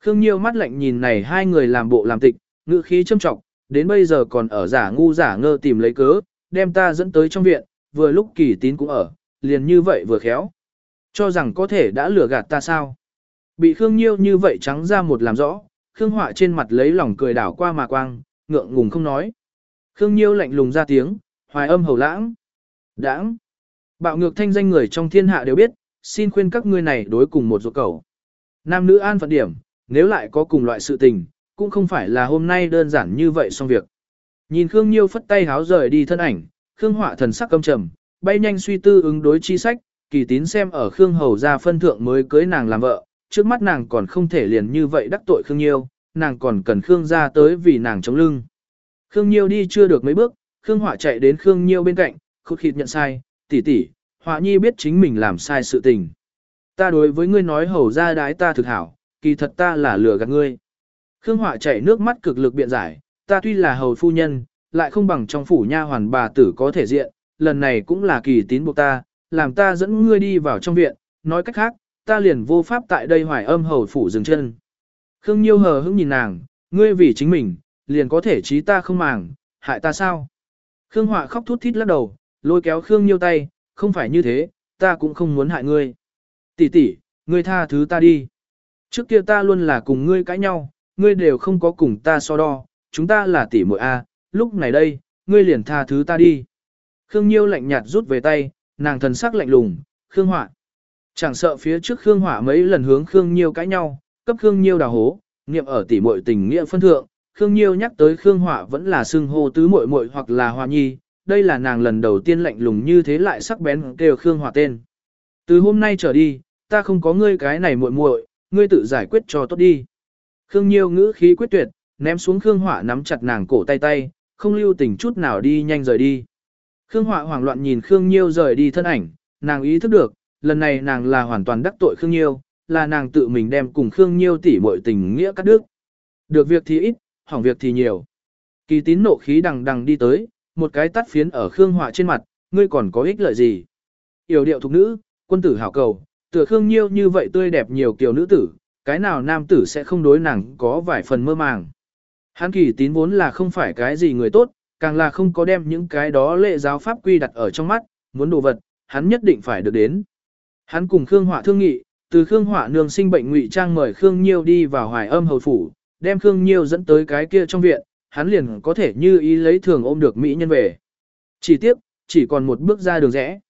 Khương Nhiêu mắt lạnh nhìn này hai người làm bộ làm tịch, ngữ khí châm trọng, đến bây giờ còn ở giả ngu giả ngơ tìm lấy cớ, đem ta dẫn tới trong viện, vừa lúc kỳ tín cũng ở, liền như vậy vừa khéo. Cho rằng có thể đã lừa gạt ta sao. Bị Khương Nhiêu như vậy trắng ra một làm rõ, Khương Họa trên mặt lấy lòng cười đảo qua mà quang, ngượng ngùng không nói. Khương Nhiêu lạnh lùng ra tiếng, hoài âm hầu lãng. Đãng. Bạo ngược thanh danh người trong thiên hạ đều biết, xin khuyên các ngươi này đối cùng một ruột cầu. Nam nữ an phận điểm, nếu lại có cùng loại sự tình, cũng không phải là hôm nay đơn giản như vậy xong việc. Nhìn Khương Nhiêu phất tay háo rời đi thân ảnh, Khương Họa thần sắc căm trầm, bay nhanh suy tư ứng đối chi sách, kỳ tín xem ở Khương Hầu ra phân thượng mới cưới nàng làm vợ, trước mắt nàng còn không thể liền như vậy đắc tội Khương Nhiêu, nàng còn cần Khương ra tới vì nàng chống lưng. Khương Nhiêu đi chưa được mấy bước, Khương Họa chạy đến Khương Nhiêu bên cạnh, khụt khịt nhận sai, tỷ tỷ, Họa Nhi biết chính mình làm sai sự tình. Ta đối với ngươi nói hầu ra đái ta thực hảo, kỳ thật ta là lừa gạt ngươi. Khương Họa chảy nước mắt cực lực biện giải, ta tuy là hầu phu nhân, lại không bằng trong phủ nha hoàn bà tử có thể diện, lần này cũng là kỳ tín buộc ta, làm ta dẫn ngươi đi vào trong viện, nói cách khác, ta liền vô pháp tại đây hoài âm hầu phủ dừng chân. Khương Nhiêu hờ hững nhìn nàng, ngươi vì chính mình, liền có thể trí ta không màng, hại ta sao? Khương Họa khóc thút thít lắc đầu, lôi kéo Khương Nhiêu tay, không phải như thế, ta cũng không muốn hại ngươi. Tỷ tỷ, ngươi tha thứ ta đi. Trước kia ta luôn là cùng ngươi cãi nhau, ngươi đều không có cùng ta so đo, chúng ta là tỷ muội a, lúc này đây, ngươi liền tha thứ ta đi. Khương Nhiêu lạnh nhạt rút về tay, nàng thần sắc lạnh lùng, Khương Họa. Chẳng sợ phía trước Khương Họa mấy lần hướng Khương Nhiêu cãi nhau, cấp Khương Nhiêu đào hố, niệm ở tỷ muội tình nghĩa phân thượng, Khương Nhiêu nhắc tới Khương Họa vẫn là xưng hô tứ muội muội hoặc là Hoa Nhi, đây là nàng lần đầu tiên lạnh lùng như thế lại sắc bén kêu Khương Họa tên. Từ hôm nay trở đi, ta không có ngươi cái này muội muội, ngươi tự giải quyết cho tốt đi. Khương Nhiêu ngữ khí quyết tuyệt, ném xuống Khương Họa nắm chặt nàng cổ tay tay, không lưu tình chút nào đi nhanh rời đi. Khương Họa hoảng loạn nhìn Khương Nhiêu rời đi thân ảnh, nàng ý thức được, lần này nàng là hoàn toàn đắc tội Khương Nhiêu, là nàng tự mình đem cùng Khương Nhiêu tỉ muội tình nghĩa cắt đứt. Được việc thì ít, hỏng việc thì nhiều. Kỳ tín nộ khí đằng đằng đi tới, một cái tắt phiến ở Khương Họa trên mặt, ngươi còn có ích lợi gì? Yểu điệu thục nữ, quân tử hảo cầu, tựa Khương Nhiêu như vậy tươi đẹp nhiều kiểu nữ tử, cái nào nam tử sẽ không đối nàng có vài phần mơ màng. Hắn kỳ tín vốn là không phải cái gì người tốt, càng là không có đem những cái đó lệ giáo pháp quy đặt ở trong mắt, muốn đồ vật, hắn nhất định phải được đến. Hắn cùng Khương Họa thương nghị, từ Khương Họa nương sinh bệnh ngụy trang mời Khương Nhiêu đi vào hoài âm hầu phủ, đem Khương Nhiêu dẫn tới cái kia trong viện, hắn liền có thể như ý lấy thường ôm được mỹ nhân về. Chỉ tiếp, chỉ còn một bước ra đường rẽ.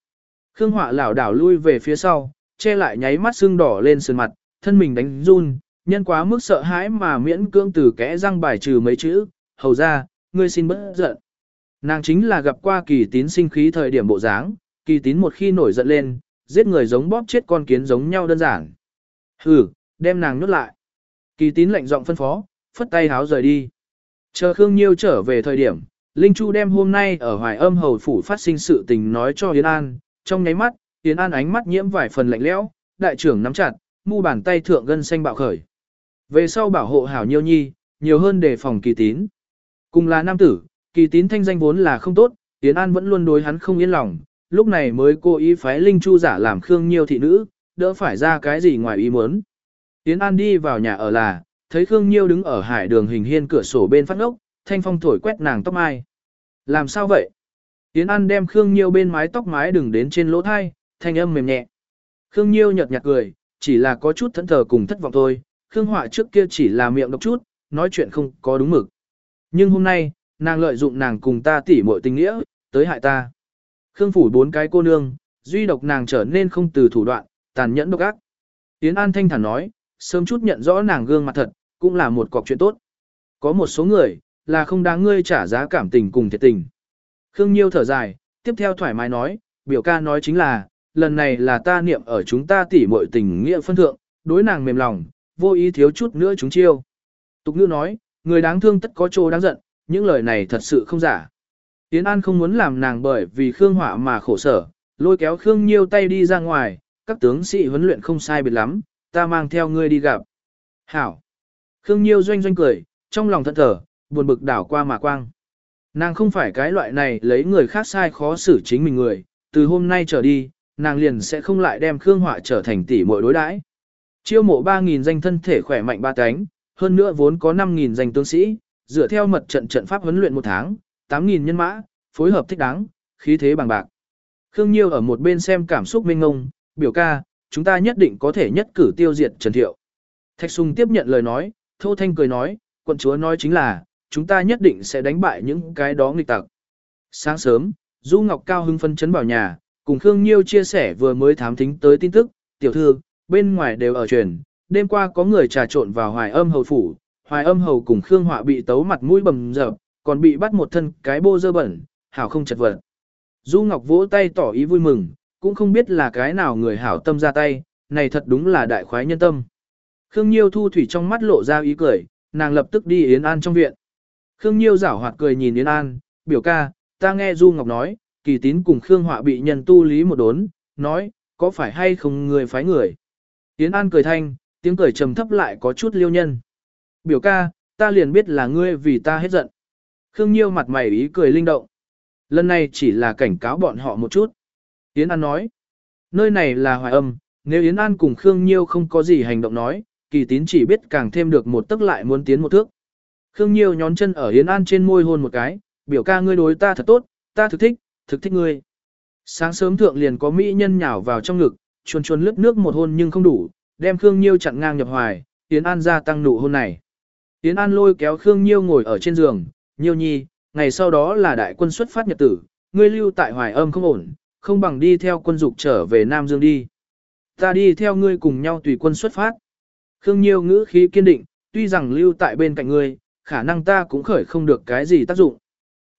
Khương Họa lảo đảo lui về phía sau, che lại nháy mắt sưng đỏ lên sườn mặt, thân mình đánh run, nhân quá mức sợ hãi mà miễn cưỡng từ kẽ răng bài trừ mấy chữ, hầu ra, ngươi xin bớt giận. Nàng chính là gặp qua kỳ tín sinh khí thời điểm bộ dáng, kỳ tín một khi nổi giận lên, giết người giống bóp chết con kiến giống nhau đơn giản. Hừ, đem nàng nhốt lại. Kỳ tín lạnh giọng phân phó, phất tay háo rời đi. Chờ Khương Nhiêu trở về thời điểm, Linh Chu đem hôm nay ở Hoài Âm Hầu Phủ phát sinh sự tình nói cho Yến An, trong nháy mắt, Yến An ánh mắt nhiễm vài phần lạnh lẽo, đại trưởng nắm chặt, mu bàn tay thượng gân xanh bạo khởi. Về sau bảo hộ hảo Nhiêu Nhi, nhiều hơn đề phòng kỳ tín. Cùng là nam tử, kỳ tín thanh danh vốn là không tốt, Yến An vẫn luôn đối hắn không yên lòng, lúc này mới cố ý phái Linh Chu giả làm Khương Nhiêu thị nữ, đỡ phải ra cái gì ngoài ý muốn. Yến An đi vào nhà ở là, thấy Khương Nhiêu đứng ở hải đường hình hiên cửa sổ bên phát ngốc, thanh phong thổi quét nàng tóc mai. Làm sao vậy? Yến An đem Khương Nhiêu bên mái tóc mái đừng đến trên lỗ thai, thanh âm mềm nhẹ. Khương Nhiêu nhợt nhạt cười, chỉ là có chút thẫn thờ cùng thất vọng thôi, Khương Họa trước kia chỉ là miệng độc chút, nói chuyện không có đúng mực. Nhưng hôm nay, nàng lợi dụng nàng cùng ta tỉ muội tình nghĩa, tới hại ta. Khương phủ bốn cái cô nương, duy độc nàng trở nên không từ thủ đoạn, tàn nhẫn độc ác. Yến An thanh thản nói, sớm chút nhận rõ nàng gương mặt thật, cũng là một cọc chuyện tốt. Có một số người, là không đáng ngươi trả giá cảm tình cùng thiệt tình. Khương Nhiêu thở dài, tiếp theo thoải mái nói, biểu ca nói chính là, lần này là ta niệm ở chúng ta tỉ muội tình nghĩa phân thượng, đối nàng mềm lòng, vô ý thiếu chút nữa chúng chiêu. Tục ngữ nói, người đáng thương tất có chỗ đáng giận, những lời này thật sự không giả. Tiến An không muốn làm nàng bởi vì Khương Họa mà khổ sở, lôi kéo Khương Nhiêu tay đi ra ngoài, các tướng sĩ huấn luyện không sai biệt lắm, ta mang theo ngươi đi gặp. Hảo. Khương Nhiêu doanh doanh cười, trong lòng thận thở, buồn bực đảo qua mà quang. Nàng không phải cái loại này lấy người khác sai khó xử chính mình người, từ hôm nay trở đi, nàng liền sẽ không lại đem Khương Họa trở thành tỷ muội đối đãi. Chiêu mộ 3.000 danh thân thể khỏe mạnh ba cánh, hơn nữa vốn có 5.000 danh tướng sĩ, dựa theo mật trận trận pháp huấn luyện một tháng, 8.000 nhân mã, phối hợp thích đáng, khí thế bằng bạc. Khương Nhiêu ở một bên xem cảm xúc mênh ngông, biểu ca, chúng ta nhất định có thể nhất cử tiêu diệt Trần Thiệu. Thạch Sùng tiếp nhận lời nói, Thô Thanh cười nói, quận chúa nói chính là, chúng ta nhất định sẽ đánh bại những cái đó nghịch tặc. Sáng sớm, Du Ngọc Cao hưng phân chấn vào nhà, cùng Khương Nhiêu chia sẻ vừa mới thám thính tới tin tức, tiểu thư, bên ngoài đều ở truyền, đêm qua có người trà trộn vào hoài âm hầu phủ, hoài âm hầu cùng Khương Họa bị tấu mặt mũi bầm dập, còn bị bắt một thân cái bô dơ bẩn, hảo không chật vật. Du Ngọc vỗ tay tỏ ý vui mừng, cũng không biết là cái nào người hảo tâm ra tay, này thật đúng là đại khoái nhân tâm. Khương Nhiêu thu thủy trong mắt lộ ra ý cười, nàng lập tức đi Yến An trong viện. Khương Nhiêu giảo hoạt cười nhìn Yến An, biểu ca, ta nghe Du Ngọc nói, kỳ tín cùng Khương Họa bị nhân tu lý một đốn, nói, có phải hay không người phái người. Yến An cười thanh, tiếng cười trầm thấp lại có chút liêu nhân. Biểu ca, ta liền biết là ngươi vì ta hết giận. Khương Nhiêu mặt mày ý cười linh động. Lần này chỉ là cảnh cáo bọn họ một chút. Yến An nói, nơi này là hoài âm, nếu Yến An cùng Khương Nhiêu không có gì hành động nói, kỳ tín chỉ biết càng thêm được một tức lại muốn tiến một thước. Khương Nhiêu nhón chân ở Yến An trên môi hôn một cái, biểu ca ngươi đối ta thật tốt, ta thực thích, thực thích ngươi. Sáng sớm thượng liền có mỹ nhân nhào vào trong ngực, chuồn chuồn lướt nước một hôn nhưng không đủ, đem Khương Nhiêu chặn ngang nhập hoài, Yến An ra tăng nụ hôn này. Yến An lôi kéo Khương Nhiêu ngồi ở trên giường, Nhiêu nhi, ngày sau đó là đại quân xuất phát nhật tử, ngươi lưu tại hoài âm không ổn, không bằng đi theo quân dục trở về Nam Dương đi. Ta đi theo ngươi cùng nhau tùy quân xuất phát. Khương Nhiêu ngữ khí kiên định, tuy rằng lưu tại bên cạnh ngươi, khả năng ta cũng khởi không được cái gì tác dụng.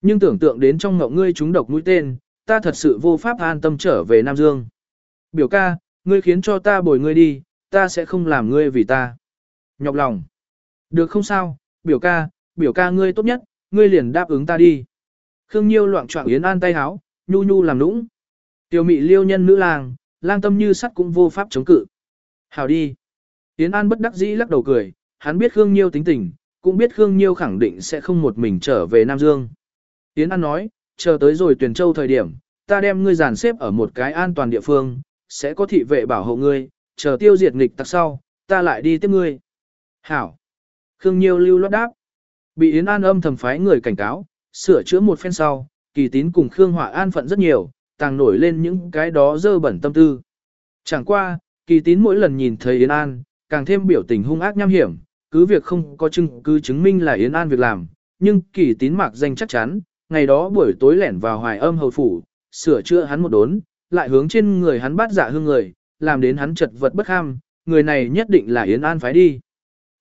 Nhưng tưởng tượng đến trong ngộng ngươi trúng độc mũi tên, ta thật sự vô pháp an tâm trở về Nam Dương. Biểu ca, ngươi khiến cho ta bồi ngươi đi, ta sẽ không làm ngươi vì ta. Nhọc lòng. Được không sao, biểu ca, biểu ca ngươi tốt nhất, ngươi liền đáp ứng ta đi. Khương Nhiêu loạn trọng Yến An tay háo, nhu nhu làm nũng. Tiểu mị liêu nhân nữ lang, lang tâm như sắt cũng vô pháp chống cự. Hào đi. Yến An bất đắc dĩ lắc đầu cười, hắn biết Khương Nhiêu tính tình, cũng biết Khương Nhiêu khẳng định sẽ không một mình trở về Nam Dương. Yến An nói, chờ tới rồi tuyển châu thời điểm, ta đem ngươi dàn xếp ở một cái an toàn địa phương, sẽ có thị vệ bảo hộ ngươi, chờ tiêu diệt nghịch tặc sau, ta lại đi tiếp ngươi. Hảo. Khương Nhiêu lưu loát đáp. Bị Yến An âm thầm phái người cảnh cáo, sửa chữa một phen sau, kỳ tín cùng Khương Hỏa an phận rất nhiều, tàng nổi lên những cái đó dơ bẩn tâm tư. Chẳng qua, kỳ tín mỗi lần nhìn thấy Yến An, càng thêm biểu tình hung ác nham hiểm, cứ việc không có chứng cứ chứng minh là Yến An việc làm, nhưng kỳ tín mạc danh chắc chắn, ngày đó buổi tối lẻn vào hoài âm hầu phủ, sửa chữa hắn một đốn, lại hướng trên người hắn bắt giả hương người, làm đến hắn chật vật bất ham, người này nhất định là Yến An phái đi.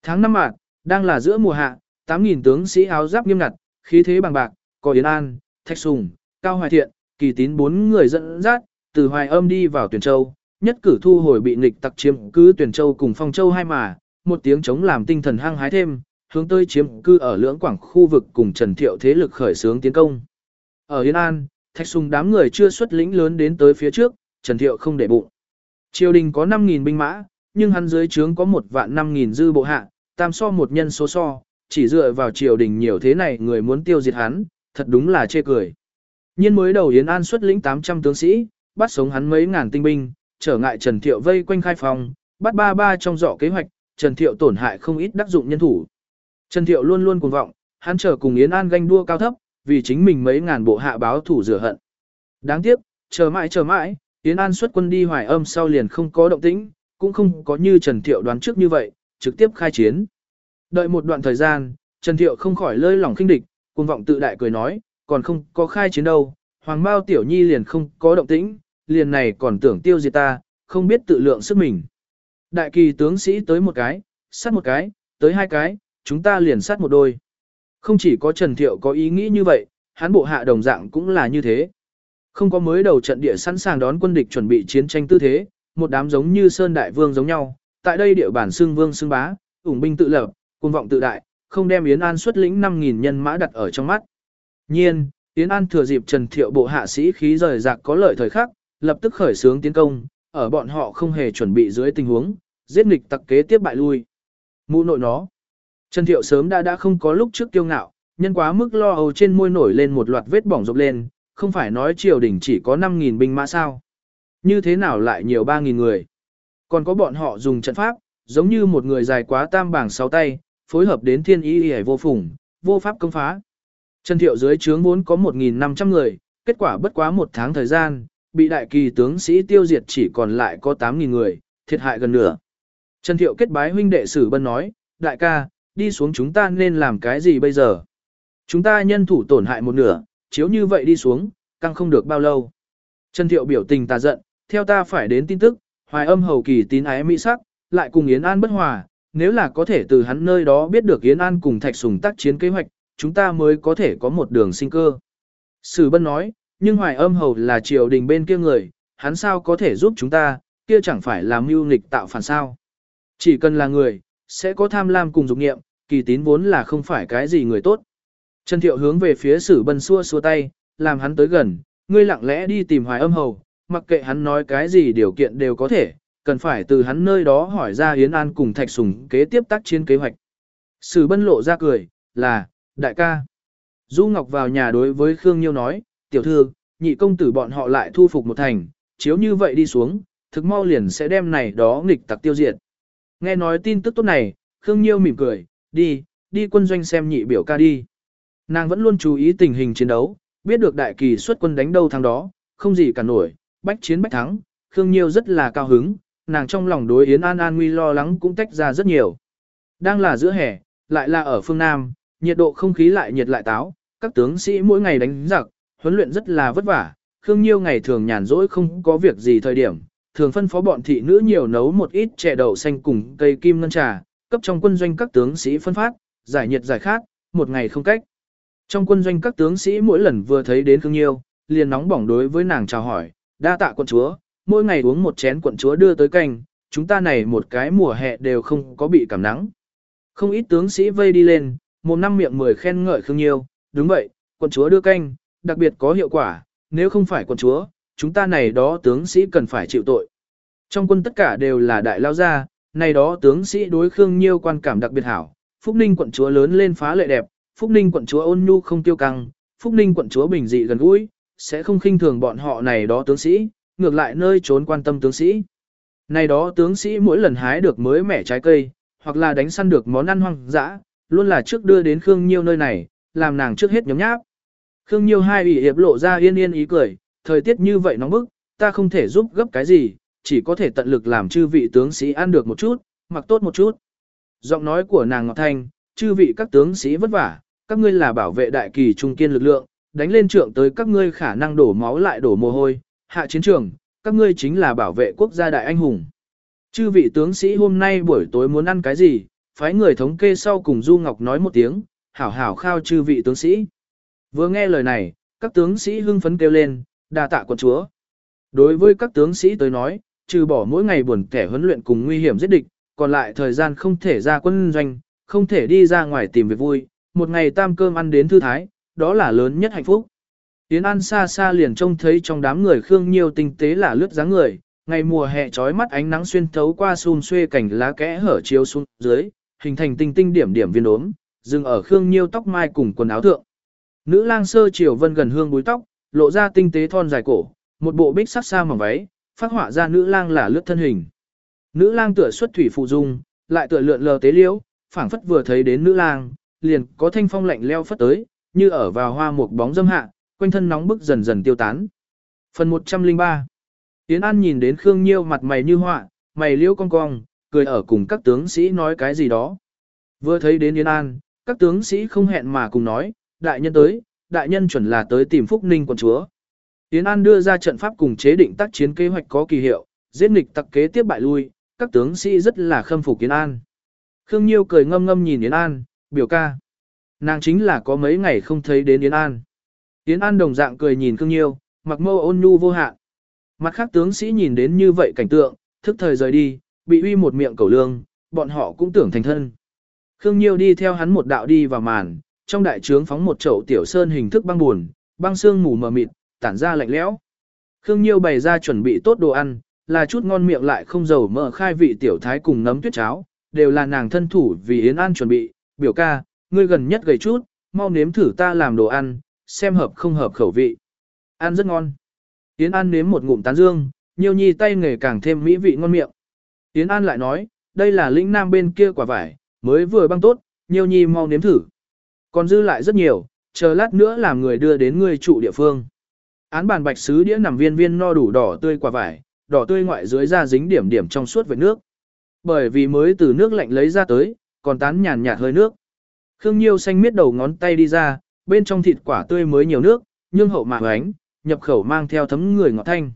Tháng năm mạc, đang là giữa mùa hạ, 8.000 tướng sĩ áo giáp nghiêm ngặt, khí thế bằng bạc, có Yến An, Thạch Sùng, Cao Hoài Thiện, kỳ tín bốn người dẫn dắt, từ Hoài Âm đi vào Tuyển Châu, nhất cử thu hồi bị nghịch tặc chiếm cứ Tuyển Châu cùng Phong Châu hai mà, một tiếng chống làm tinh thần hăng hái thêm, hướng tới chiếm cư ở lưỡng quảng khu vực cùng Trần Thiệu thế lực khởi xướng tiến công. Ở Yên An, Thạch Sùng đám người chưa xuất lĩnh lớn đến tới phía trước, Trần Thiệu không để bụng. Triều đình có 5.000 binh mã, nhưng hắn dưới trướng có một vạn 5.000 dư bộ hạ, tam so một nhân số so, chỉ dựa vào triều đình nhiều thế này người muốn tiêu diệt hắn, thật đúng là chê cười. Nhiên mới đầu Yến An xuất lĩnh 800 tướng sĩ, bắt sống hắn mấy ngàn tinh binh, trở ngại Trần Thiệu vây quanh khai phòng, bắt ba ba trong dọ kế hoạch, Trần Thiệu tổn hại không ít đắc dụng nhân thủ. Trần Thiệu luôn luôn cuồng vọng, hắn chờ cùng Yến An ganh đua cao thấp, vì chính mình mấy ngàn bộ hạ báo thủ rửa hận. Đáng tiếc, chờ mãi chờ mãi, Yến An xuất quân đi hoài âm sau liền không có động tĩnh, cũng không có như Trần Thiệu đoán trước như vậy, trực tiếp khai chiến. Đợi một đoạn thời gian, Trần Thiệu không khỏi lơi lỏng khinh địch, cuồng vọng tự đại cười nói, còn không có khai chiến đâu, Hoàng Bao Tiểu Nhi liền không có động tĩnh, liền này còn tưởng tiêu diệt ta, không biết tự lượng sức mình. Đại kỳ tướng sĩ tới một cái, sát một cái, tới hai cái, chúng ta liền sát một đôi. Không chỉ có Trần Thiệu có ý nghĩ như vậy, Hán bộ hạ đồng dạng cũng là như thế. Không có mới đầu trận địa sẵn sàng đón quân địch chuẩn bị chiến tranh tư thế, một đám giống như Sơn Đại Vương giống nhau, tại đây địa bản xương vương xương bá, ủng binh tự lập, cuồng vọng tự đại, không đem Yến An xuất lĩnh 5.000 nhân mã đặt ở trong mắt. Nhiên, Yến An thừa dịp Trần Thiệu bộ hạ sĩ khí rời rạc có lợi thời khắc, lập tức khởi xướng tiến công, ở bọn họ không hề chuẩn bị dưới tình huống, giết nghịch tặc kế tiếp bại lui. Mũ nội nó. Trần Thiệu sớm đã đã không có lúc trước kiêu ngạo, nhân quá mức lo âu trên môi nổi lên một loạt vết bỏng rộp lên, không phải nói triều đình chỉ có 5.000 binh mã sao. Như thế nào lại nhiều 3.000 người. Còn có bọn họ dùng trận pháp, giống như một người dài quá tam bảng sáu tay, phối hợp đến thiên ý hề vô phùng, vô pháp công phá. Trần Thiệu dưới trướng vốn có 1.500 người, kết quả bất quá một tháng thời gian, bị đại kỳ tướng sĩ tiêu diệt chỉ còn lại có 8.000 người, thiệt hại gần nửa. Trần Thiệu kết bái huynh đệ sử bân nói, đại ca, đi xuống chúng ta nên làm cái gì bây giờ? Chúng ta nhân thủ tổn hại một nửa, chiếu như vậy đi xuống, căng không được bao lâu. Trần Thiệu biểu tình tà giận, theo ta phải đến tin tức, hoài âm hầu kỳ tín ái mỹ sắc, lại cùng Yến An bất hòa, nếu là có thể từ hắn nơi đó biết được Yến An cùng Thạch Sùng tác chiến kế hoạch, chúng ta mới có thể có một đường sinh cơ. Sử Bân nói, nhưng hoài âm hầu là triều đình bên kia người, hắn sao có thể giúp chúng ta, kia chẳng phải là mưu nghịch tạo phản sao. Chỉ cần là người, sẽ có tham lam cùng dục nghiệm, kỳ tín vốn là không phải cái gì người tốt. Trần Thiệu hướng về phía Sử Bân xua xua tay, làm hắn tới gần, ngươi lặng lẽ đi tìm hoài âm hầu, mặc kệ hắn nói cái gì điều kiện đều có thể, cần phải từ hắn nơi đó hỏi ra Yến An cùng Thạch Sùng kế tiếp tác chiến kế hoạch. Sử Bân lộ ra cười, là, đại ca. Du Ngọc vào nhà đối với Khương Nhiêu nói, tiểu thư, nhị công tử bọn họ lại thu phục một thành, chiếu như vậy đi xuống, thực mau liền sẽ đem này đó nghịch tặc tiêu diệt. Nghe nói tin tức tốt này, Khương Nhiêu mỉm cười, đi, đi quân doanh xem nhị biểu ca đi. Nàng vẫn luôn chú ý tình hình chiến đấu, biết được đại kỳ xuất quân đánh đâu thắng đó, không gì cả nổi, bách chiến bách thắng, Khương Nhiêu rất là cao hứng, nàng trong lòng đối Yến An An nguy lo lắng cũng tách ra rất nhiều. Đang là giữa hè, lại là ở phương Nam, nhiệt độ không khí lại nhiệt lại táo, các tướng sĩ mỗi ngày đánh giặc, huấn luyện rất là vất vả, Khương Nhiêu ngày thường nhàn rỗi không có việc gì thời điểm, thường phân phó bọn thị nữ nhiều nấu một ít chè đậu xanh cùng cây kim ngân trà, cấp trong quân doanh các tướng sĩ phân phát, giải nhiệt giải khát, một ngày không cách. Trong quân doanh các tướng sĩ mỗi lần vừa thấy đến Khương Nhiêu, liền nóng bỏng đối với nàng chào hỏi, đa tạ quân chúa, mỗi ngày uống một chén quận chúa đưa tới canh, chúng ta này một cái mùa hè đều không có bị cảm nắng. Không ít tướng sĩ vây đi lên, một năm miệng mười khen ngợi Khương Nhiêu, đúng vậy, quận chúa đưa canh, đặc biệt có hiệu quả, nếu không phải quận chúa, chúng ta này đó tướng sĩ cần phải chịu tội. Trong quân tất cả đều là đại lao gia, này đó tướng sĩ đối Khương Nhiêu quan cảm đặc biệt hảo, Phúc Ninh quận chúa lớn lên phá lệ đẹp, Phúc Ninh quận chúa ôn nhu không tiêu căng, Phúc Ninh quận chúa bình dị gần gũi, sẽ không khinh thường bọn họ này đó tướng sĩ, ngược lại nơi trốn quan tâm tướng sĩ. Này đó tướng sĩ mỗi lần hái được mới mẻ trái cây, hoặc là đánh săn được món ăn hoang dã, luôn là trước đưa đến Khương Nhiêu nơi này, làm nàng trước hết nhóm nháp. Khương Nhiêu hai ủy hiệp lộ ra yên yên ý cười, thời tiết như vậy nóng bức, ta không thể giúp gấp cái gì, chỉ có thể tận lực làm chư vị tướng sĩ ăn được một chút, mặc tốt một chút. Giọng nói của nàng ngọt thanh, chư vị các tướng sĩ vất vả, các ngươi là bảo vệ đại kỳ trung kiên lực lượng, đánh lên trượng tới các ngươi khả năng đổ máu lại đổ mồ hôi, hạ chiến trường, các ngươi chính là bảo vệ quốc gia đại anh hùng. Chư vị tướng sĩ hôm nay buổi tối muốn ăn cái gì, phái người thống kê sau cùng Du Ngọc nói một tiếng, hảo hảo khao chư vị tướng sĩ. Vừa nghe lời này, các tướng sĩ hưng phấn kêu lên, đa tạ quân chúa. Đối với các tướng sĩ tới nói, trừ bỏ mỗi ngày buồn kẻ huấn luyện cùng nguy hiểm giết địch, còn lại thời gian không thể ra quân doanh, không thể đi ra ngoài tìm việc vui, một ngày tam cơm ăn đến thư thái, đó là lớn nhất hạnh phúc. Tiến An xa xa liền trông thấy trong đám người Khương Nhiêu tinh tế là lướt dáng người, ngày mùa hè trói mắt ánh nắng xuyên thấu qua xùm xuê cảnh lá kẽ hở chiếu xuống dưới, hình thành tinh tinh điểm điểm viên ốm, dừng ở Khương Nhiêu tóc mai cùng quần áo thượng. Nữ lang sơ chiều vân gần hương búi tóc, lộ ra tinh tế thon dài cổ, một bộ bích sắc xa mỏng váy, phát họa ra nữ lang là lướt thân hình. Nữ lang tựa xuất thủy phụ dung, lại tựa lượn lờ tế liễu, phảng phất vừa thấy đến nữ lang, liền có thanh phong lạnh leo phất tới, như ở vào hoa một bóng dâm hạ, quanh thân nóng bức dần dần tiêu tán. Phần 103 Tiến An nhìn đến Khương Nhiêu mặt mày như họa, mày liễu cong cong, cười ở cùng các tướng sĩ nói cái gì đó. Vừa thấy đến Yến An, các tướng sĩ không hẹn mà cùng nói, đại nhân tới, đại nhân chuẩn là tới tìm Phúc Ninh quận chúa. Yến An đưa ra trận pháp cùng chế định tác chiến kế hoạch có kỳ hiệu, giết nghịch tặc kế tiếp bại lui, các tướng sĩ rất là khâm phục Yến An. Khương Nhiêu cười ngâm ngâm nhìn Yến An, biểu ca. Nàng chính là có mấy ngày không thấy đến Yến An. Yến An đồng dạng cười nhìn Khương Nhiêu, mặc mâu ôn nhu vô hạn. Mặt khác tướng sĩ nhìn đến như vậy cảnh tượng, thức thời rời đi, bị uy một miệng cầu lương, bọn họ cũng tưởng thành thân. Khương Nhiêu đi theo hắn một đạo đi vào màn, trong đại trướng phóng một chậu tiểu sơn hình thức băng buồn, băng xương mù mờ mịt, tản ra lạnh lẽo. Khương Nhiêu bày ra chuẩn bị tốt đồ ăn, là chút ngon miệng lại không dầu mỡ khai vị tiểu thái cùng nấm tuyết cháo, đều là nàng thân thủ vì Yến An chuẩn bị, biểu ca, ngươi gần nhất gầy chút, mau nếm thử ta làm đồ ăn, xem hợp không hợp khẩu vị. Ăn rất ngon. Yến An nếm một ngụm tán dương, nhiều nhi tay nghề càng thêm mỹ vị ngon miệng. Yến An lại nói, đây là lĩnh nam bên kia quả vải, mới vừa băng tốt, nhiều nhi mau nếm thử. Còn dư lại rất nhiều, chờ lát nữa làm người đưa đến người trụ địa phương. Án bàn bạch sứ đĩa nằm viên viên no đủ đỏ tươi quả vải, đỏ tươi ngoại dưới ra dính điểm điểm trong suốt vệt nước. Bởi vì mới từ nước lạnh lấy ra tới, còn tán nhàn nhạt hơi nước. Khương Nhiêu xanh miết đầu ngón tay đi ra, bên trong thịt quả tươi mới nhiều nước, nhưng hậu mạc ánh, nhập khẩu mang theo thấm người ngọt thanh.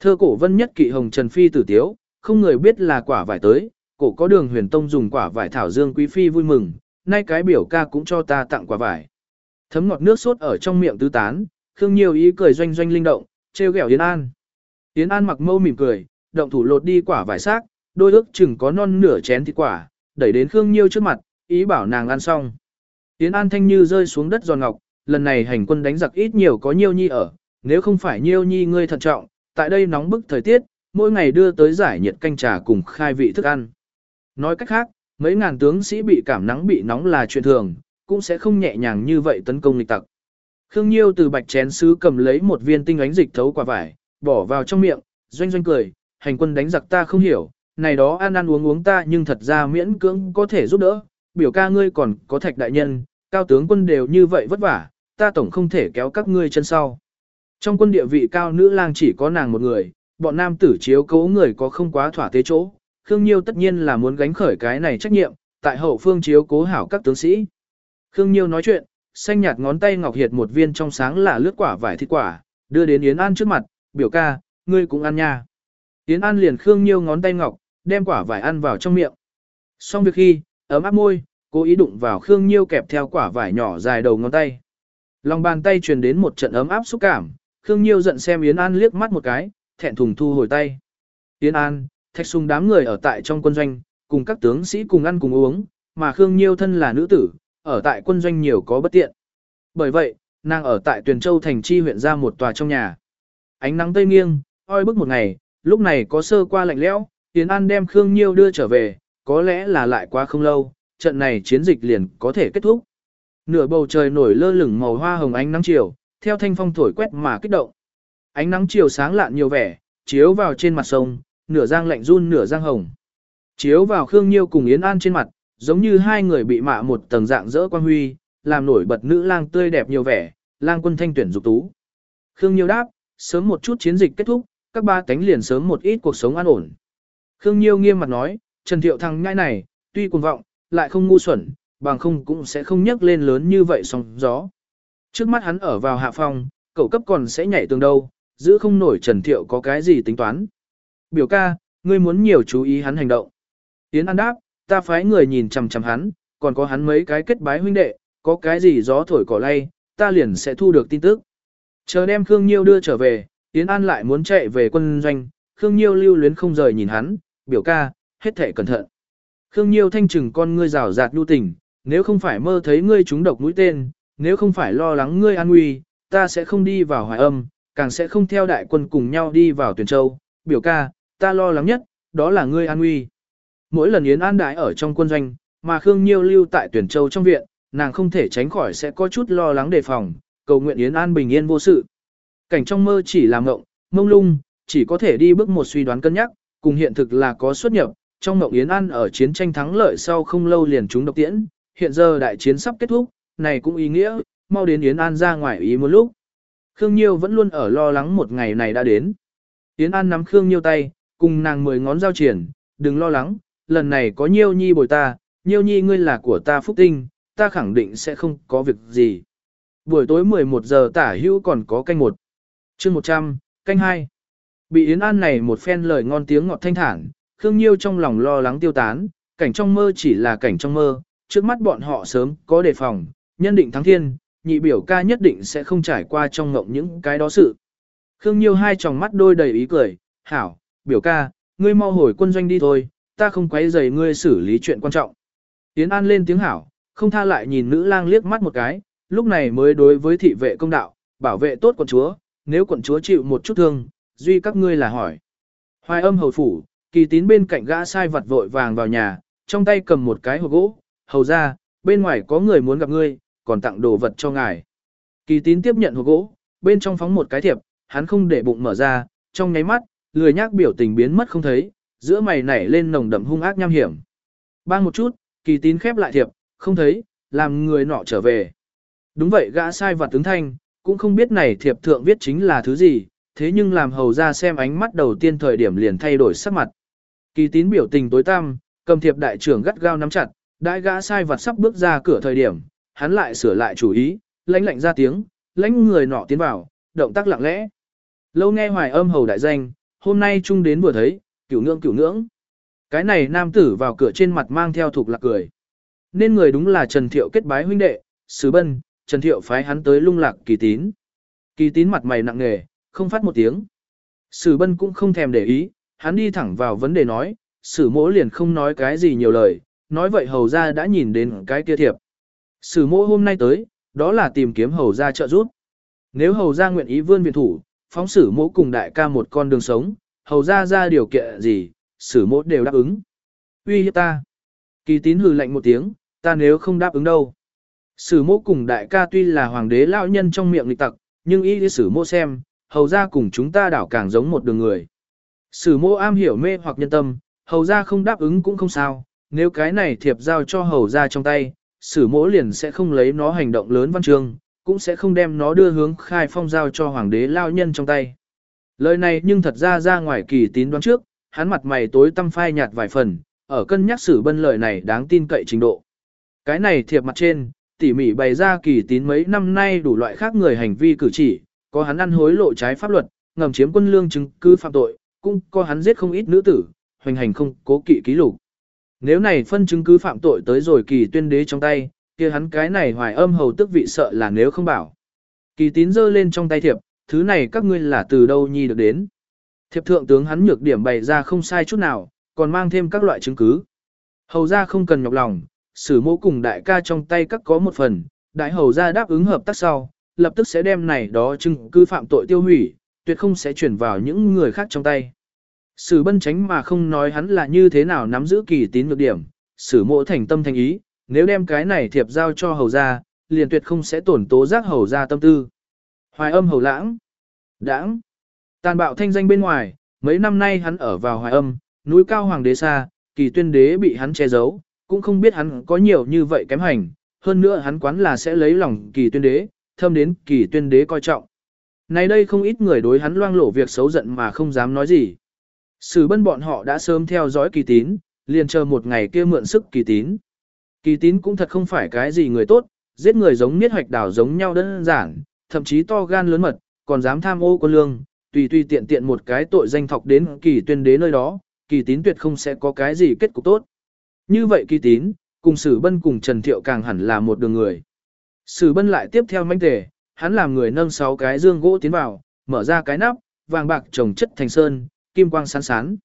Thơ cổ vân nhất kỵ hồng trần phi tử tiếu, không người biết là quả vải tới, cổ có đường huyền tông dùng quả vải thảo dương quý phi vui mừng, nay cái biểu ca cũng cho ta tặng quả vải. Thấm ngọt nước sốt ở trong miệng tứ tán, Khương Nhiêu ý cười doanh doanh linh động, trêu ghẹo Yến An. Yến An mặc mâu mỉm cười, động thủ lột đi quả vải xác, đôi ước chừng có non nửa chén thịt quả, đẩy đến Khương Nhiêu trước mặt, ý bảo nàng ăn xong. Yến An thanh như rơi xuống đất giòn ngọc, lần này hành quân đánh giặc ít nhiều có Nhiêu Nhi ở, nếu không phải Nhiêu Nhi ngươi thận trọng, tại đây nóng bức thời tiết, mỗi ngày đưa tới giải nhiệt canh trà cùng khai vị thức ăn. Nói cách khác, mấy ngàn tướng sĩ bị cảm nắng bị nóng là chuyện thường, cũng sẽ không nhẹ nhàng như vậy tấn công nghịch tặc. Khương Nhiêu từ bạch chén sứ cầm lấy một viên tinh ánh dịch thấu quả vải, bỏ vào trong miệng, doanh doanh cười, hành quân đánh giặc ta không hiểu, này đó ăn ăn uống uống ta nhưng thật ra miễn cưỡng có thể giúp đỡ, biểu ca ngươi còn có thạch đại nhân, cao tướng quân đều như vậy vất vả, ta tổng không thể kéo các ngươi chân sau. Trong quân địa vị cao nữ lang chỉ có nàng một người, bọn nam tử chiếu cố người có không quá thỏa tế chỗ, Khương Nhiêu tất nhiên là muốn gánh khởi cái này trách nhiệm, tại hậu phương chiếu cố hảo các tướng sĩ. Khương Nhiêu nói chuyện, xanh nhạt ngón tay ngọc hiệt một viên trong sáng là lướt quả vải thịt quả, đưa đến Yến An trước mặt, biểu ca, ngươi cũng ăn nha. Yến An liền Khương Nhiêu ngón tay ngọc, đem quả vải ăn vào trong miệng. Xong việc khi, ấm áp môi, cố ý đụng vào Khương Nhiêu kẹp theo quả vải nhỏ dài đầu ngón tay. Lòng bàn tay truyền đến một trận ấm áp xúc cảm, Khương Nhiêu giận xem Yến An liếc mắt một cái, thẹn thùng thu hồi tay. Yến An, thạch sùng đám người ở tại trong quân doanh, cùng các tướng sĩ cùng ăn cùng uống, mà Khương Nhiêu thân là nữ tử, ở tại quân doanh nhiều có bất tiện. Bởi vậy, nàng ở tại Tuyền Châu thành chi huyện ra một tòa trong nhà. Ánh nắng tây nghiêng, oi bức một ngày, lúc này có sơ qua lạnh lẽo, Yến An đem Khương Nhiêu đưa trở về, có lẽ là lại quá không lâu, trận này chiến dịch liền có thể kết thúc. Nửa bầu trời nổi lơ lửng màu hoa hồng ánh nắng chiều, theo thanh phong thổi quét mà kích động. Ánh nắng chiều sáng lạn nhiều vẻ, chiếu vào trên mặt sông, nửa giang lạnh run nửa giang hồng. Chiếu vào Khương Nhiêu cùng Yến An trên mặt, giống như hai người bị mạ một tầng dạng dỡ quan huy, làm nổi bật nữ lang tươi đẹp nhiều vẻ, lang quân thanh tuyển dục tú. Khương Nhiêu đáp, sớm một chút chiến dịch kết thúc, các ba tánh liền sớm một ít cuộc sống an ổn. Khương Nhiêu nghiêm mặt nói, Trần Thiệu thằng nhãi này, tuy cuồng vọng, lại không ngu xuẩn, bằng không cũng sẽ không nhấc lên lớn như vậy sóng gió. Trước mắt hắn ở vào hạ phong, cậu cấp còn sẽ nhảy tường đâu, giữ không nổi Trần Thiệu có cái gì tính toán. Biểu ca, ngươi muốn nhiều chú ý hắn hành động. Tiến An đáp, ta phái người nhìn chằm chằm hắn, còn có hắn mấy cái kết bái huynh đệ, có cái gì gió thổi cỏ lay, ta liền sẽ thu được tin tức. Chờ đem Khương Nhiêu đưa trở về, Tiến An lại muốn chạy về quân doanh, Khương Nhiêu lưu luyến không rời nhìn hắn, biểu ca, hết thể cẩn thận. Khương Nhiêu thanh trừng con ngươi rào rạt nhu tình, nếu không phải mơ thấy ngươi trúng độc mũi tên, nếu không phải lo lắng ngươi an nguy, ta sẽ không đi vào hoài âm, càng sẽ không theo đại quân cùng nhau đi vào tuyển châu. Biểu ca, ta lo lắng nhất, đó là ngươi an nguy. Mỗi lần Yến An đại ở trong quân doanh, mà Khương Nhiêu lưu tại tuyển châu trong viện, nàng không thể tránh khỏi sẽ có chút lo lắng đề phòng, cầu nguyện Yến An bình yên vô sự. Cảnh trong mơ chỉ là mộng, mông lung, chỉ có thể đi bước một suy đoán cân nhắc, cùng hiện thực là có xuất nhập. Trong mộng Yến An ở chiến tranh thắng lợi sau không lâu liền chúng độc tiễn, hiện giờ đại chiến sắp kết thúc, này cũng ý nghĩa, mau đến Yến An ra ngoài ý một lúc. Khương Nhiêu vẫn luôn ở lo lắng một ngày này đã đến. Yến An nắm Khương Nhiêu tay, cùng nàng mười ngón giao triển, đừng lo lắng, lần này có Nhiêu Nhi bồi ta, Nhiêu Nhi ngươi là của ta phúc tinh, ta khẳng định sẽ không có việc gì. Buổi tối 11 giờ tả hữu còn có canh một. chương 100, canh 2. Bị Yến An này một phen lời ngon tiếng ngọt thanh thản, Khương Nhiêu trong lòng lo lắng tiêu tán, cảnh trong mơ chỉ là cảnh trong mơ, trước mắt bọn họ sớm có đề phòng, nhân định thắng thiên, nhị biểu ca nhất định sẽ không trải qua trong ngộng những cái đó sự. Khương Nhiêu hai tròng mắt đôi đầy ý cười, hảo, biểu ca, ngươi mau hồi quân doanh đi thôi, ta không quấy rầy ngươi xử lý chuyện quan trọng. Yến An lên tiếng hảo, không tha lại nhìn nữ lang liếc mắt một cái, lúc này mới đối với thị vệ công đạo, bảo vệ tốt quận chúa, nếu quận chúa chịu một chút thương, duy các ngươi là hỏi. Hoài âm hầu phủ, kỳ tín bên cạnh gã sai vặt vội vàng vào nhà, trong tay cầm một cái hộp gỗ, hầu ra, bên ngoài có người muốn gặp ngươi, còn tặng đồ vật cho ngài. Kỳ tín tiếp nhận hộp gỗ, bên trong phóng một cái thiệp, hắn không để bụng mở ra, trong nháy mắt, lười nhác biểu tình biến mất không thấy, giữa mày nảy lên nồng đậm hung ác nham hiểm. Bang một chút, kỳ tín khép lại thiệp, không thấy, làm người nọ trở về. Đúng vậy gã sai vật tướng thanh, cũng không biết này thiệp thượng viết chính là thứ gì, thế nhưng làm hầu ra xem ánh mắt đầu tiên thời điểm liền thay đổi sắc mặt. Kỳ tín biểu tình tối tăm, cầm thiệp đại trưởng gắt gao nắm chặt, đại gã sai vật sắp bước ra cửa thời điểm, hắn lại sửa lại chủ ý, lãnh lạnh ra tiếng, lãnh người nọ tiến vào, động tác lặng lẽ. Lâu nghe hoài âm hầu đại danh, hôm nay chung đến vừa thấy, cửu ngưỡng cửu ngưỡng. Cái này nam tử vào cửa trên mặt mang theo thuộc lạc cười. Nên người đúng là Trần Thiệu kết bái huynh đệ, sứ bân, Trần Thiệu phái hắn tới lung lạc kỳ tín. Kỳ tín mặt mày nặng nề, không phát một tiếng. Sử bân cũng không thèm để ý, hắn đi thẳng vào vấn đề nói, sử mỗ liền không nói cái gì nhiều lời, nói vậy hầu ra đã nhìn đến cái kia thiệp. Sử mỗ hôm nay tới, đó là tìm kiếm hầu ra trợ giúp. Nếu hầu ra nguyện ý vươn viện thủ, phóng sử mỗ cùng đại ca một con đường sống, hầu ra ra điều kiện gì, sử mỗ đều đáp ứng. Uy hiếp ta. Kỳ tín hừ lạnh một tiếng, ta nếu không đáp ứng đâu. Sử mỗ cùng đại ca tuy là hoàng đế lão nhân trong miệng lịch tặc, nhưng ý sử mỗ xem, hầu ra cùng chúng ta đảo càng giống một đường người. Sử mỗ am hiểu mê hoặc nhân tâm, hầu ra không đáp ứng cũng không sao, nếu cái này thiệp giao cho hầu ra trong tay, sử mỗ liền sẽ không lấy nó hành động lớn văn chương, cũng sẽ không đem nó đưa hướng khai phong giao cho hoàng đế lao nhân trong tay. Lời này nhưng thật ra ra ngoài kỳ tín đoán trước, hắn mặt mày tối tăm phai nhạt vài phần, ở cân nhắc sử bân lời này đáng tin cậy trình độ. Cái này thiệp mặt trên, tỉ mỉ bày ra kỳ tín mấy năm nay đủ loại khác người hành vi cử chỉ, có hắn ăn hối lộ trái pháp luật, ngầm chiếm quân lương chứng cứ phạm tội, cũng có hắn giết không ít nữ tử, hoành hành không cố kỵ ký lục. Nếu này phân chứng cứ phạm tội tới rồi kỳ tuyên đế trong tay, kia hắn cái này hoài âm hầu tức vị sợ là nếu không bảo. Kỳ tín giơ lên trong tay thiệp, thứ này các ngươi là từ đâu nhi được đến. Thiệp thượng tướng hắn nhược điểm bày ra không sai chút nào, còn mang thêm các loại chứng cứ. Hầu ra không cần nhọc lòng, sử mô cùng đại ca trong tay các có một phần, đại hầu ra đáp ứng hợp tác sau, lập tức sẽ đem này đó chứng cứ phạm tội tiêu hủy, tuyệt không sẽ chuyển vào những người khác trong tay. Sử bân tránh mà không nói hắn là như thế nào nắm giữ kỳ tín nhược điểm, sử mộ thành tâm thành ý, nếu đem cái này thiệp giao cho hầu ra, liền tuyệt không sẽ tổn tố giác hầu ra tâm tư. Hoài âm hầu lãng, đãng, tàn bạo thanh danh bên ngoài, mấy năm nay hắn ở vào hoài âm, núi cao hoàng đế xa, kỳ tuyên đế bị hắn che giấu, cũng không biết hắn có nhiều như vậy kém hành, hơn nữa hắn quán là sẽ lấy lòng kỳ tuyên đế, thâm đến kỳ tuyên đế coi trọng. Này đây không ít người đối hắn loang lộ việc xấu giận mà không dám nói gì. Sử bân bọn họ đã sớm theo dõi kỳ tín, liền chờ một ngày kia mượn sức kỳ tín. Kỳ tín cũng thật không phải cái gì người tốt, giết người giống niết hoạch đảo giống nhau đơn giản, thậm chí to gan lớn mật, còn dám tham ô quân lương, tùy tùy tiện tiện một cái tội danh thọc đến kỳ tuyên đế nơi đó, kỳ tín tuyệt không sẽ có cái gì kết cục tốt. Như vậy kỳ tín, cùng sử bân cùng Trần Thiệu càng hẳn là một đường người. Sử bân lại tiếp theo manh tề, hắn làm người nâng sáu cái dương gỗ tiến vào, mở ra cái nắp, vàng bạc trồng chất thành sơn, kim quang sáng sán.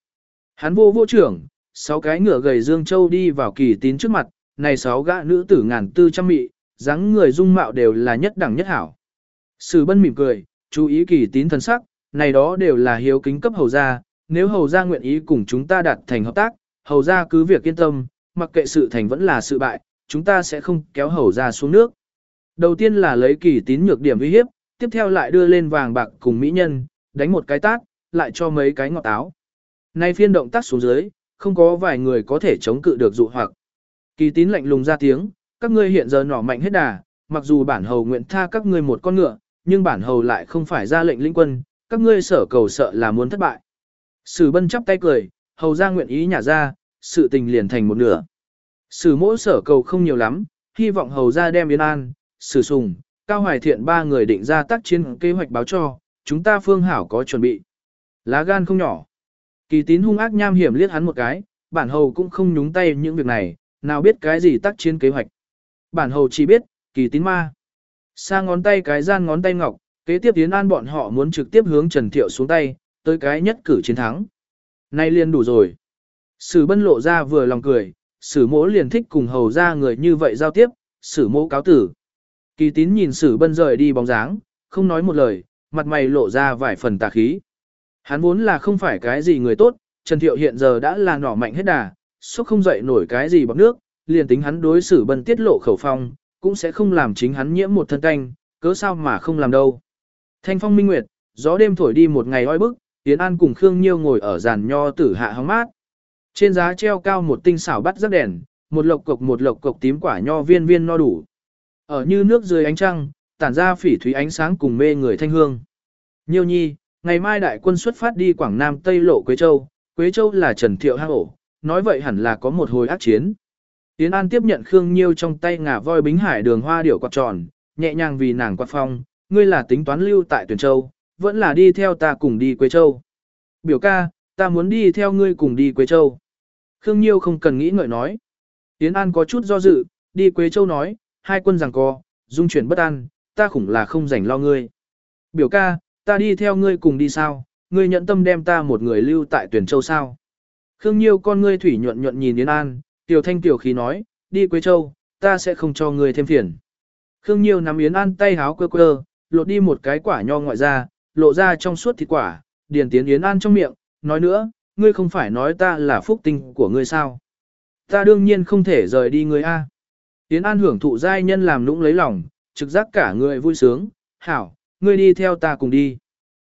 Hắn vô vô trưởng, sáu cái ngựa gầy dương châu đi vào kỳ tín trước mặt, này sáu gã nữ tử ngàn tư trăm mị, dáng người dung mạo đều là nhất đẳng nhất hảo. Sử bân mỉm cười, chú ý kỳ tín thần sắc, này đó đều là hiếu kính cấp hầu gia, nếu hầu gia nguyện ý cùng chúng ta đạt thành hợp tác, hầu gia cứ việc yên tâm, mặc kệ sự thành vẫn là sự bại, chúng ta sẽ không kéo hầu gia xuống nước. Đầu tiên là lấy kỳ tín nhược điểm uy hiếp, tiếp theo lại đưa lên vàng bạc cùng mỹ nhân, đánh một cái tát, lại cho mấy cái ngọt áo. Nay phiên động tác xuống dưới, không có vài người có thể chống cự được dụ hoặc. Kỳ tín lạnh lùng ra tiếng, các ngươi hiện giờ nỏ mạnh hết đà, mặc dù bản hầu nguyện tha các ngươi một con ngựa, nhưng bản hầu lại không phải ra lệnh lĩnh quân, các ngươi sở cầu sợ là muốn thất bại. Sử bân chắp tay cười, hầu ra nguyện ý nhả ra, sự tình liền thành một nửa. Sử mỗ sở cầu không nhiều lắm, hy vọng hầu ra đem yên an, sử sùng, cao hoài thiện ba người định ra tác chiến kế hoạch báo cho, chúng ta phương hảo có chuẩn bị. Lá gan không nhỏ. Kỳ tín hung ác nham hiểm liếc hắn một cái, bản hầu cũng không nhúng tay những việc này, nào biết cái gì tác chiến kế hoạch. Bản hầu chỉ biết, kỳ tín ma. Sa ngón tay cái gian ngón tay ngọc, kế tiếp tiến an bọn họ muốn trực tiếp hướng Trần Thiệu xuống tay, tới cái nhất cử chiến thắng. Nay liền đủ rồi. Sử bân lộ ra vừa lòng cười, sử mỗ liền thích cùng hầu ra người như vậy giao tiếp, sử mỗ cáo tử. Kỳ tín nhìn sử bân rời đi bóng dáng, không nói một lời, mặt mày lộ ra vài phần tà khí. Hắn vốn là không phải cái gì người tốt, Trần Thiệu hiện giờ đã là nỏ mạnh hết đà, sốc không dậy nổi cái gì bọc nước, liền tính hắn đối xử bần tiết lộ khẩu phong, cũng sẽ không làm chính hắn nhiễm một thân canh, cớ sao mà không làm đâu. Thanh phong minh nguyệt, gió đêm thổi đi một ngày oi bức, Tiến An cùng Khương Nhiêu ngồi ở giàn nho tử hạ hóng mát. Trên giá treo cao một tinh xảo bắt rắc đèn, một lộc cục một lộc cục tím quả nho viên viên no đủ. Ở như nước dưới ánh trăng, tản ra phỉ thúy ánh sáng cùng mê người thanh hương. Nhiêu nhi, ngày mai đại quân xuất phát đi Quảng Nam Tây Lộ Quế Châu, Quế Châu là Trần Thiệu hang ổ, nói vậy hẳn là có một hồi ác chiến. Tiến An tiếp nhận Khương Nhiêu trong tay ngà voi bính hải đường hoa điểu quạt tròn, nhẹ nhàng vì nàng quạt phong, ngươi là tính toán lưu tại Tuyển Châu, vẫn là đi theo ta cùng đi Quế Châu. Biểu ca, ta muốn đi theo ngươi cùng đi Quế Châu. Khương Nhiêu không cần nghĩ ngợi nói. Tiến An có chút do dự, đi Quế Châu nói, hai quân rằng co, dung chuyển bất an, ta khủng là không rảnh lo ngươi. Biểu ca, ta đi theo ngươi cùng đi sao, ngươi nhận tâm đem ta một người lưu tại tuyển châu sao. Khương Nhiêu con ngươi thủy nhuận nhuận nhìn Yến An, tiểu thanh tiểu khí nói, đi Quế Châu, ta sẽ không cho ngươi thêm phiền. Khương Nhiêu nắm Yến An tay háo quơ quơ, lột đi một cái quả nho ngoại ra, lộ ra trong suốt thịt quả, điền tiến Yến An trong miệng, nói nữa, ngươi không phải nói ta là phúc tinh của ngươi sao. Ta đương nhiên không thể rời đi ngươi A. Yến An hưởng thụ giai nhân làm nũng lấy lòng, trực giác cả người vui sướng, hảo, ngươi đi theo ta cùng đi.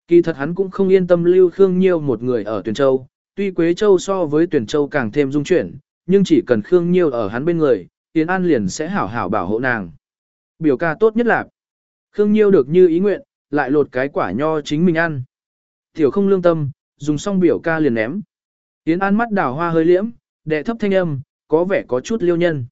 Kỳ thật hắn cũng không yên tâm lưu Khương Nhiêu một người ở Tuyền Châu, tuy Quế Châu so với Tuyền Châu càng thêm dung chuyển, nhưng chỉ cần Khương Nhiêu ở hắn bên người, Yến An liền sẽ hảo hảo bảo hộ nàng. Biểu ca tốt nhất là Khương Nhiêu được như ý nguyện, lại lột cái quả nho chính mình ăn. Tiểu không lương tâm, dùng xong biểu ca liền ném. Yến An mắt đào hoa hơi liễm, đệ thấp thanh âm, có vẻ có chút liêu nhân.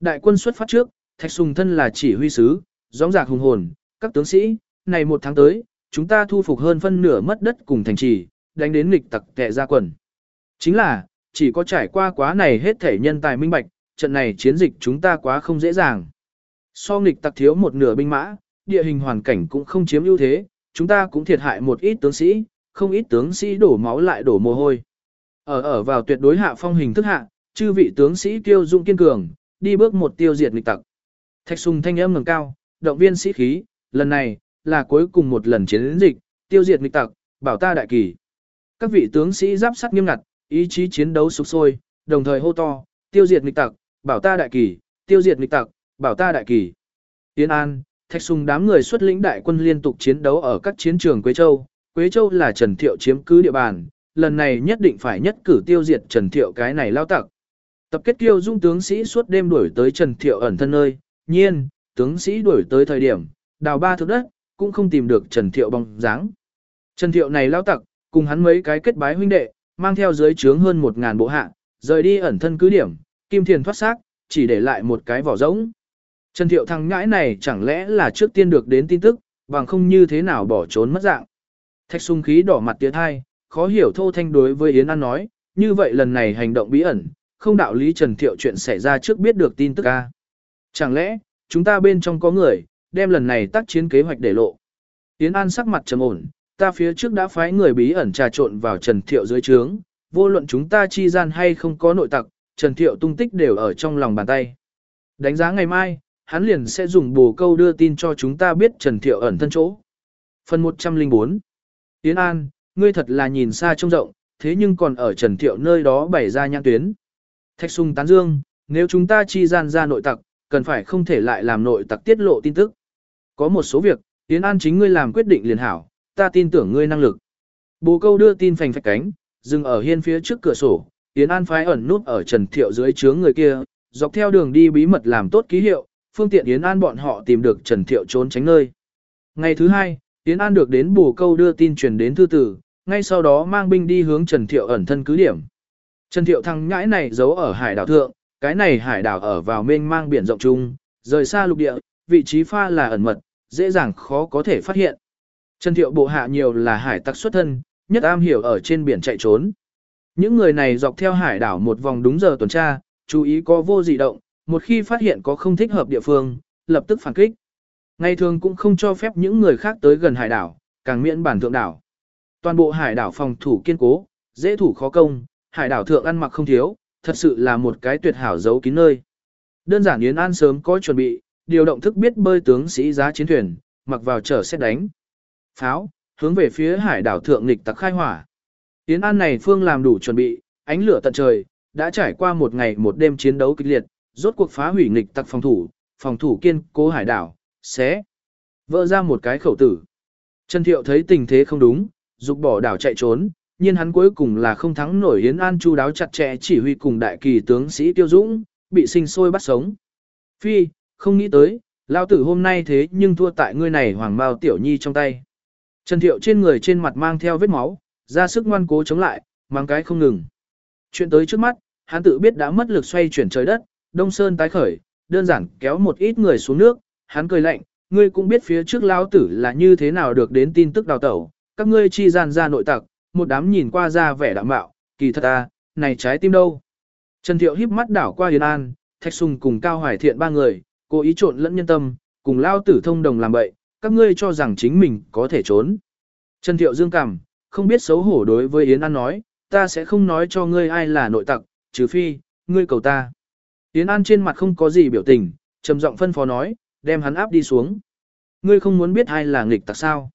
Đại quân xuất phát trước, Thạch Sùng thân là chỉ huy sứ, gióng giạc hùng hồn, các tướng sĩ, này một tháng tới, chúng ta thu phục hơn phân nửa mất đất cùng thành trì, đánh đến nghịch tặc kẹ ra quần. Chính là, chỉ có trải qua quá này hết thể nhân tài minh bạch, trận này chiến dịch chúng ta quá không dễ dàng. So nghịch tặc thiếu một nửa binh mã, địa hình hoàn cảnh cũng không chiếm ưu thế, chúng ta cũng thiệt hại một ít tướng sĩ, không ít tướng sĩ đổ máu lại đổ mồ hôi. Ở ở vào tuyệt đối hạ phong hình thức hạ, chư vị tướng sĩ tiêu dung kiên cường, đi bước một tiêu diệt nghịch tặc. Thạch sùng thanh âm ngẩng cao, động viên sĩ khí, lần này, là cuối cùng một lần chiến dịch, tiêu diệt nghịch tặc, bảo ta đại kỳ. Các vị tướng sĩ giáp sắt nghiêm ngặt, ý chí chiến đấu sục sôi, đồng thời hô to, tiêu diệt nghịch tặc, bảo ta đại kỳ, tiêu diệt nghịch tặc, bảo ta đại kỳ. Tiến An, Thạch Sùng đám người xuất lĩnh đại quân liên tục chiến đấu ở các chiến trường Quế Châu. Quế Châu là Trần Thiệu chiếm cứ địa bàn, lần này nhất định phải nhất cử tiêu diệt Trần Thiệu cái này lao tặc. Tập kết tiêu dung tướng sĩ suốt đêm đuổi tới Trần Thiệu ẩn thân nơi, nhiên, tướng sĩ đuổi tới thời điểm, đào ba thước đất, cũng không tìm được Trần Thiệu bóng dáng. Trần Thiệu này lao tặc, cùng hắn mấy cái kết bái huynh đệ, mang theo dưới trướng hơn một ngàn bộ hạ, rời đi ẩn thân cứ điểm, kim thiền thoát xác, chỉ để lại một cái vỏ rỗng. Trần Thiệu thằng ngãi này chẳng lẽ là trước tiên được đến tin tức, bằng không như thế nào bỏ trốn mất dạng. Thạch sung khí đỏ mặt tiến hai, khó hiểu thô thanh đối với Yến An nói, như vậy lần này hành động bí ẩn, không đạo lý Trần Thiệu chuyện xảy ra trước biết được tin tức a. Chẳng lẽ, chúng ta bên trong có người, đem lần này tác chiến kế hoạch để lộ. Yến An sắc mặt trầm ổn, ta phía trước đã phái người bí ẩn trà trộn vào Trần Thiệu dưới trướng, vô luận chúng ta chi gian hay không có nội tặc, Trần Thiệu tung tích đều ở trong lòng bàn tay. Đánh giá ngày mai, hắn liền sẽ dùng bồ câu đưa tin cho chúng ta biết Trần Thiệu ẩn thân chỗ. Phần 104 Yến An, ngươi thật là nhìn xa trông rộng, thế nhưng còn ở Trần Thiệu nơi đó bày ra nhãn tuyến. Thạch Sùng tán dương, nếu chúng ta chi gian ra nội tặc, cần phải không thể lại làm nội tặc tiết lộ tin tức. Có một số việc, Yến An chính ngươi làm quyết định liền hảo, ta tin tưởng ngươi năng lực. Bồ câu đưa tin phành phạch cánh, dừng ở hiên phía trước cửa sổ, Yến An phái ẩn nút ở Trần Thiệu dưới chướng người kia, dọc theo đường đi bí mật làm tốt ký hiệu, phương tiện Yến An bọn họ tìm được Trần Thiệu trốn tránh nơi. Ngày thứ hai, Yến An được đến bù câu đưa tin truyền đến thư tử, ngay sau đó mang binh đi hướng Trần Thiệu ẩn thân cứ điểm. Trần Thiệu thằng nhãi này giấu ở hải đảo thượng, cái này hải đảo ở vào mênh mang biển rộng chung, rời xa lục địa, vị trí pha là ẩn mật, dễ dàng khó có thể phát hiện. Trần Thiệu bộ hạ nhiều là hải tặc xuất thân, nhất am hiểu ở trên biển chạy trốn. Những người này dọc theo hải đảo một vòng đúng giờ tuần tra, chú ý có vô dị động, một khi phát hiện có không thích hợp địa phương, lập tức phản kích. Ngày thường cũng không cho phép những người khác tới gần hải đảo, càng miễn bản thượng đảo. Toàn bộ hải đảo phòng thủ kiên cố, dễ thủ khó công, hải đảo thượng ăn mặc không thiếu, thật sự là một cái tuyệt hảo giấu kín nơi. Đơn giản Yến An sớm có chuẩn bị, điều động thức biết bơi tướng sĩ giá chiến thuyền, mặc vào trở xét đánh. Pháo, hướng về phía hải đảo thượng nghịch tặc khai hỏa. Yến An này phương làm đủ chuẩn bị, ánh lửa tận trời, đã trải qua một ngày một đêm chiến đấu kịch liệt, rốt cuộc phá hủy nghịch tặc phòng thủ, phòng thủ kiên cố hải đảo, xé. Vỡ ra một cái khẩu tử. Trần Thiệu thấy tình thế không đúng, dục bỏ đảo chạy trốn, nhưng hắn cuối cùng là không thắng nổi Yến An chu đáo chặt chẽ chỉ huy cùng đại kỳ tướng sĩ Tiêu Dũng, bị sinh sôi bắt sống. Phi, không nghĩ tới, lao tử hôm nay thế nhưng thua tại ngươi này hoàng bao tiểu nhi trong tay. Trần Thiệu trên người trên mặt mang theo vết máu, ra sức ngoan cố chống lại, mang cái không ngừng. Chuyện tới trước mắt, hắn tự biết đã mất lực xoay chuyển trời đất, Đông Sơn tái khởi, đơn giản kéo một ít người xuống nước, hắn cười lạnh, ngươi cũng biết phía trước lao tử là như thế nào được đến tin tức đào tẩu, các ngươi chi gian ra nội tặc, một đám nhìn qua ra vẻ đạm bạo, kỳ thật à, này trái tim đâu. Trần Thiệu híp mắt đảo qua Yến An, Thạch Sùng cùng Cao Hoài Thiện ba người, cố ý trộn lẫn nhân tâm, cùng lao tử thông đồng làm bậy, các ngươi cho rằng chính mình có thể trốn. Trần Thiệu dương cảm, không biết xấu hổ đối với Yến An nói, ta sẽ không nói cho ngươi ai là nội tặc, trừ phi, ngươi cầu ta. Yến An trên mặt không có gì biểu tình, trầm giọng phân phó nói, đem hắn áp đi xuống. Ngươi không muốn biết ai là nghịch tặc sao.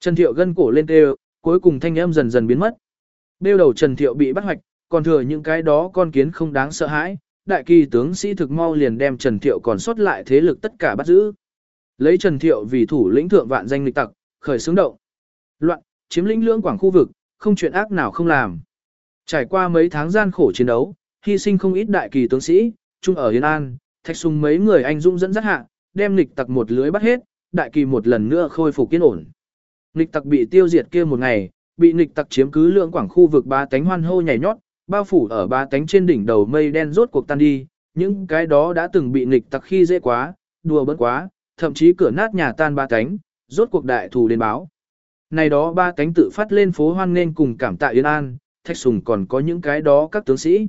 Trần Thiệu gân cổ lên kêu, cuối cùng thanh âm dần dần biến mất. Bêu đầu Trần Thiệu bị bắt hoạch, còn thừa những cái đó con kiến không đáng sợ hãi. Đại kỳ tướng sĩ thực mau liền đem Trần Thiệu còn sót lại thế lực tất cả bắt giữ. Lấy Trần Thiệu vì thủ lĩnh thượng vạn danh lịch tặc, khởi xướng động. Loạn, chiếm lĩnh lưỡng quảng khu vực, không chuyện ác nào không làm. Trải qua mấy tháng gian khổ chiến đấu, hy sinh không ít đại kỳ tướng sĩ, chung ở Yên An, thạch sùng mấy người anh dũng dẫn dắt hạ, đem lịch tặc một lưới bắt hết, đại kỳ một lần nữa khôi phục kiên ổn. Lịch tặc bị tiêu diệt kia một ngày, bị lịch tặc chiếm cứ lượng quảng khu vực ba tánh hoan hô nhảy nhót, bao phủ ở ba cánh trên đỉnh đầu mây đen rốt cuộc tan đi, những cái đó đã từng bị nghịch tặc khi dễ quá, đùa bỡn quá, thậm chí cửa nát nhà tan ba cánh rốt cuộc đại thù đến báo. Này đó ba cánh tự phát lên phố hoan nên cùng cảm tạ Yên An, Thạch Sùng còn có những cái đó các tướng sĩ.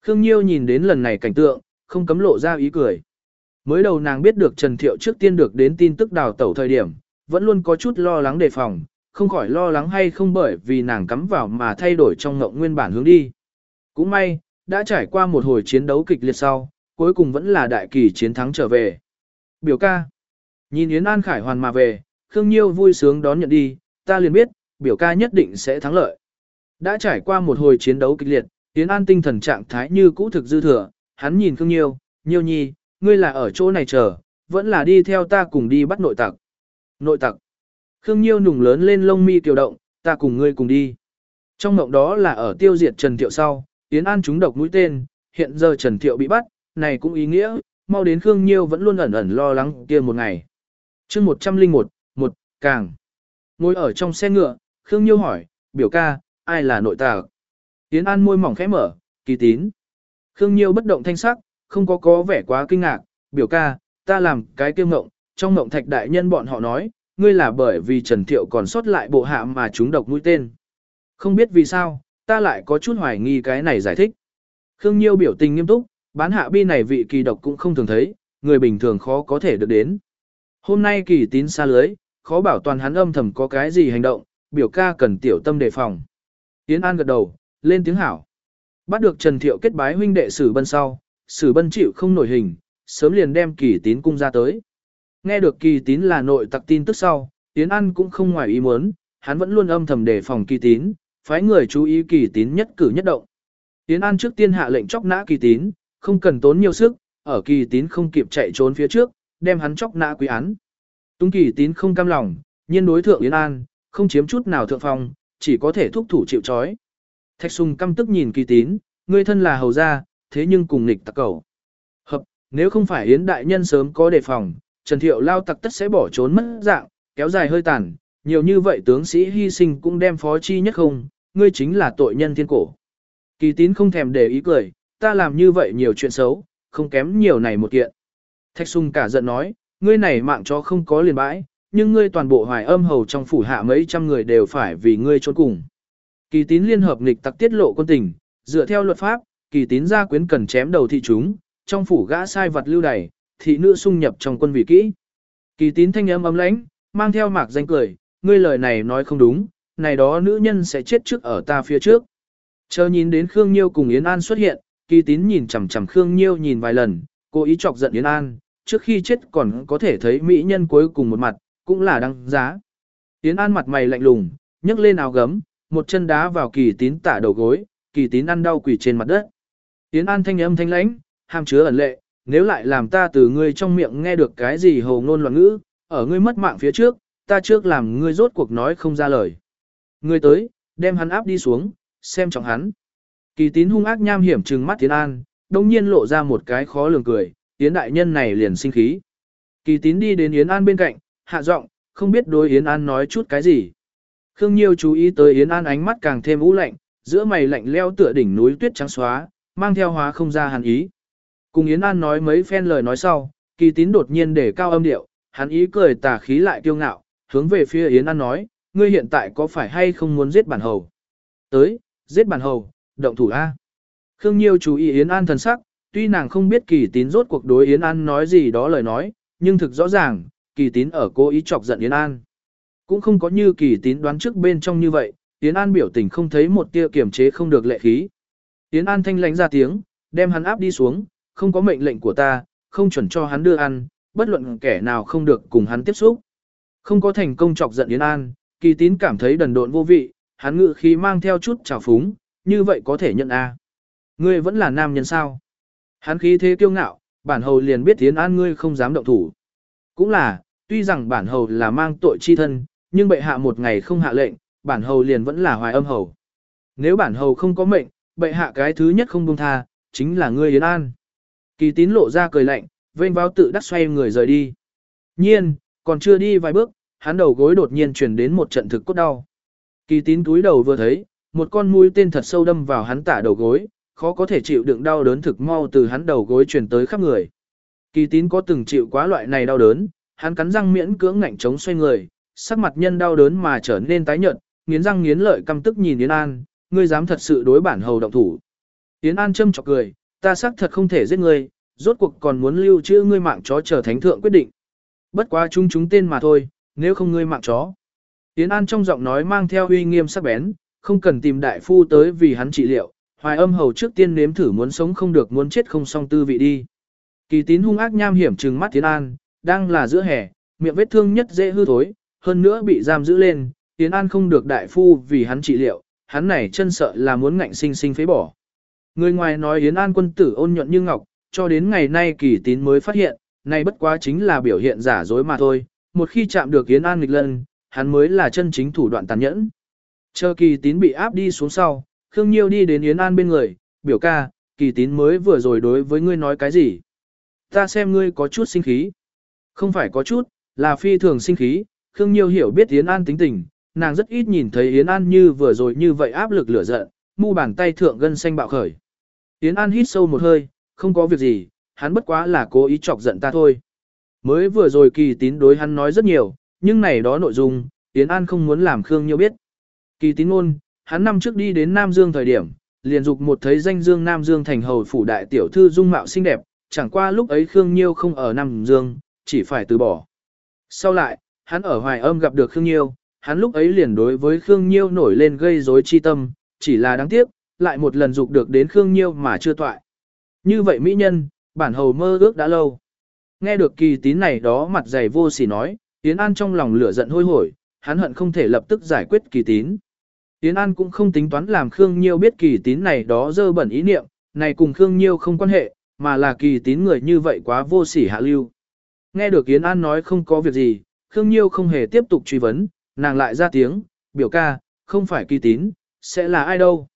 Khương Nhiêu nhìn đến lần này cảnh tượng, không cấm lộ ra ý cười. Mới đầu nàng biết được Trần Thiệu trước tiên được đến tin tức đào tẩu thời điểm, vẫn luôn có chút lo lắng đề phòng, không khỏi lo lắng hay không bởi vì nàng cắm vào mà thay đổi trong ngộng nguyên bản hướng đi. Cũng may, đã trải qua một hồi chiến đấu kịch liệt sau, cuối cùng vẫn là đại kỳ chiến thắng trở về. Biểu ca. Nhìn Yến An Khải hoàn mà về, Khương Nhiêu vui sướng đón nhận đi, ta liền biết, biểu ca nhất định sẽ thắng lợi. Đã trải qua một hồi chiến đấu kịch liệt, Yến An tinh thần trạng thái như cũ thực dư thừa, hắn nhìn Khương Nhiêu, Nhiêu nhi, ngươi là ở chỗ này chờ, vẫn là đi theo ta cùng đi bắt nội tặc. Nội tặc. Khương Nhiêu nùng lớn lên lông mi tiểu động, ta cùng ngươi cùng đi. Trong mộng đó là ở tiêu diệt Trần Thiệu sau, Yến An trúng độc mũi tên, hiện giờ Trần Thiệu bị bắt, này cũng ý nghĩa, mau đến Khương Nhiêu vẫn luôn ẩn ẩn lo lắng kia một ngày. chương 101, một càng. Ngồi ở trong xe ngựa, Khương Nhiêu hỏi, biểu ca, ai là nội tạc? Yến An môi mỏng khẽ mở, kỳ tín. Khương Nhiêu bất động thanh sắc, không có có vẻ quá kinh ngạc, biểu ca, ta làm cái kiêu ngộng, trong ngộng thạch đại nhân bọn họ nói, ngươi là bởi vì Trần Thiệu còn sót lại bộ hạ mà chúng độc mũi tên. Không biết vì sao, ta lại có chút hoài nghi cái này giải thích. Khương Nhiêu biểu tình nghiêm túc, bán hạ bi này vị kỳ độc cũng không thường thấy, người bình thường khó có thể được đến. Hôm nay kỳ tín xa lưới, khó bảo toàn hắn âm thầm có cái gì hành động, biểu ca cần tiểu tâm đề phòng. Tiến An gật đầu, lên tiếng hảo. Bắt được Trần Thiệu kết bái huynh đệ Sử Bân sau, Sử Bân chịu không nổi hình, sớm liền đem kỳ tín cung ra tới. Nghe được kỳ tín là nội tặc tin tức sau, Tiến An cũng không ngoài ý muốn, hắn vẫn luôn âm thầm đề phòng kỳ tín, phái người chú ý kỳ tín nhất cử nhất động. Tiến An trước tiên hạ lệnh chóc nã kỳ tín, không cần tốn nhiều sức, ở kỳ tín không kịp chạy trốn phía trước, đem hắn chóc nã quý án. Tung kỳ tín không cam lòng, nhiên đối thượng Yến An, không chiếm chút nào thượng phong, chỉ có thể thúc thủ chịu trói. Thạch sùng căm tức nhìn kỳ tín, ngươi thân là hầu gia, thế nhưng cùng nghịch tặc cầu. Hợp, nếu không phải Yến đại nhân sớm có đề phòng, Trần Thiệu lao tặc tất sẽ bỏ trốn mất dạng, kéo dài hơi tàn, nhiều như vậy tướng sĩ hy sinh cũng đem phó chi nhất không, ngươi chính là tội nhân thiên cổ. Kỳ tín không thèm để ý cười, ta làm như vậy nhiều chuyện xấu, không kém nhiều này một kiện. Thạch sung cả giận nói, ngươi này mạng cho không có liền bãi, nhưng ngươi toàn bộ hoài âm hầu trong phủ hạ mấy trăm người đều phải vì ngươi trốn cùng. Kỳ tín liên hợp nghịch tặc tiết lộ quân tình, dựa theo luật pháp, kỳ tín gia quyến cần chém đầu thị chúng, trong phủ gã sai vật lưu đày, thị nữ xung nhập trong quân vị kỹ. Kỳ tín thanh âm ấm lãnh, mang theo mạc danh cười, ngươi lời này nói không đúng, này đó nữ nhân sẽ chết trước ở ta phía trước. Chờ nhìn đến Khương Nhiêu cùng Yến An xuất hiện, kỳ tín nhìn chằm chằm Khương Nhiêu nhìn vài lần, cố ý chọc giận Yến An, trước khi chết còn có thể thấy mỹ nhân cuối cùng một mặt, cũng là đăng giá. Yến An mặt mày lạnh lùng, nhấc lên áo gấm, một chân đá vào kỳ tín tả đầu gối, kỳ tín ăn đau quỳ trên mặt đất. Yến An thanh âm thanh lãnh, hàm chứa ẩn lệ, nếu lại làm ta từ ngươi trong miệng nghe được cái gì hồ ngôn loạn ngữ, ở ngươi mất mạng phía trước, ta trước làm ngươi rốt cuộc nói không ra lời. Ngươi tới, đem hắn áp đi xuống, xem trọng hắn. Kỳ tín hung ác nham hiểm trừng mắt Tiến An, đồng nhiên lộ ra một cái khó lường cười, Yến đại nhân này liền sinh khí. Kỳ tín đi đến Yến An bên cạnh, hạ giọng, không biết đối Yến An nói chút cái gì. Khương Nhiêu chú ý tới Yến An ánh mắt càng thêm u lạnh, giữa mày lạnh leo tựa đỉnh núi tuyết trắng xóa, mang theo hóa không ra hàn ý. Cùng Yến An nói mấy phen lời nói sau, kỳ tín đột nhiên để cao âm điệu, hắn ý cười tà khí lại kiêu ngạo, hướng về phía Yến An nói, ngươi hiện tại có phải hay không muốn giết bản hầu? Tới, giết bản hầu, động thủ A. Khương Nhiêu chú ý Yến An thần sắc, tuy nàng không biết kỳ tín rốt cuộc đối Yến An nói gì đó lời nói, nhưng thực rõ ràng, kỳ tín ở cố ý chọc giận Yến An. Cũng không có như kỳ tín đoán trước bên trong như vậy, Yến An biểu tình không thấy một tia kiểm chế không được lệ khí. Yến An thanh lãnh ra tiếng, đem hắn áp đi xuống, không có mệnh lệnh của ta, không chuẩn cho hắn đưa ăn, bất luận kẻ nào không được cùng hắn tiếp xúc. Không có thành công chọc giận Yến An, kỳ tín cảm thấy đần độn vô vị, hắn ngự khí mang theo chút trào phúng, như vậy có thể nhận A. Ngươi vẫn là nam nhân sao? Hắn khí thế kiêu ngạo, bản hầu liền biết Yến An ngươi không dám động thủ. Cũng là, tuy rằng bản hầu là mang tội chi thân, nhưng bệ hạ một ngày không hạ lệnh, bản hầu liền vẫn là hoài âm hầu. Nếu bản hầu không có mệnh, bệ hạ cái thứ nhất không buông tha, chính là ngươi Yến An. Kỳ tín lộ ra cười lạnh, vênh vào tự đắc xoay người rời đi. Nhiên, còn chưa đi vài bước, hắn đầu gối đột nhiên truyền đến một trận thực cốt đau. Kỳ tín túi đầu vừa thấy, một con mũi tên thật sâu đâm vào hắn tả đầu gối, khó có thể chịu đựng đau đớn thực mau từ hắn đầu gối truyền tới khắp người. Kỳ tín có từng chịu quá loại này đau đớn, hắn cắn răng miễn cưỡng ngạnh chống xoay người, sắc mặt nhân đau đớn mà trở nên tái nhợt, nghiến răng nghiến lợi căm tức nhìn Yến An, ngươi dám thật sự đối bản hầu động thủ. Yến An châm chọc cười, ta xác thật không thể giết ngươi, rốt cuộc còn muốn lưu trữ ngươi mạng chó chờ thánh thượng quyết định. Bất quá chúng chúng tên mà thôi, nếu không ngươi mạng chó. Yến An trong giọng nói mang theo uy nghiêm sắc bén, không cần tìm đại phu tới vì hắn trị liệu, hoài âm hầu trước tiên nếm thử muốn sống không được muốn chết không xong tư vị đi. Kỳ tín hung ác nham hiểm trừng mắt Yến An, đang là giữa hè, miệng vết thương nhất dễ hư thối, hơn nữa bị giam giữ lên, Yến An không được đại phu vì hắn trị liệu, hắn này chân sợ là muốn ngạnh sinh sinh phế bỏ. Người ngoài nói Yến An quân tử ôn nhuận như ngọc, cho đến ngày nay kỳ tín mới phát hiện, này bất quá chính là biểu hiện giả dối mà thôi, một khi chạm được Yến An nghịch lân, hắn mới là chân chính thủ đoạn tàn nhẫn. Chờ kỳ tín bị áp đi xuống sau, Khương Nhiêu đi đến Yến An bên người, biểu ca, kỳ tín mới vừa rồi đối với ngươi nói cái gì. Ta xem ngươi có chút sinh khí. Không phải có chút, là phi thường sinh khí, Khương Nhiêu hiểu biết Yến An tính tình, nàng rất ít nhìn thấy Yến An như vừa rồi như vậy áp lực lửa giận, mu bàn tay thượng gân xanh bạo khởi. Yến An hít sâu một hơi, không có việc gì, hắn bất quá là cố ý chọc giận ta thôi. Mới vừa rồi kỳ tín đối hắn nói rất nhiều, nhưng này đó nội dung, Yến An không muốn làm Khương Nhiêu biết. Kỳ tín ngôn, hắn năm trước đi đến Nam Dương thời điểm, liền dục một thấy danh Dương Nam Dương thành hầu phủ đại tiểu thư dung mạo xinh đẹp, chẳng qua lúc ấy Khương Nhiêu không ở Nam Dương, chỉ phải từ bỏ. Sau lại, hắn ở Hoài Âm gặp được Khương Nhiêu, hắn lúc ấy liền đối với Khương Nhiêu nổi lên gây rối chi tâm, chỉ là đáng tiếc, lại một lần dục được đến Khương Nhiêu mà chưa toại. Như vậy mỹ nhân, bản hầu mơ ước đã lâu. Nghe được kỳ tín này đó mặt dày vô sỉ nói, Yến An trong lòng lửa giận hôi hổi, hắn hận không thể lập tức giải quyết kỳ tín. Yến An cũng không tính toán làm Khương Nhiêu biết kỳ tín này đó dơ bẩn ý niệm, này cùng Khương Nhiêu không quan hệ, mà là kỳ tín người như vậy quá vô sỉ hạ lưu. Nghe được Yến An nói không có việc gì, Khương Nhiêu không hề tiếp tục truy vấn, nàng lại ra tiếng, biểu ca, không phải kỳ tín, sẽ là ai đâu.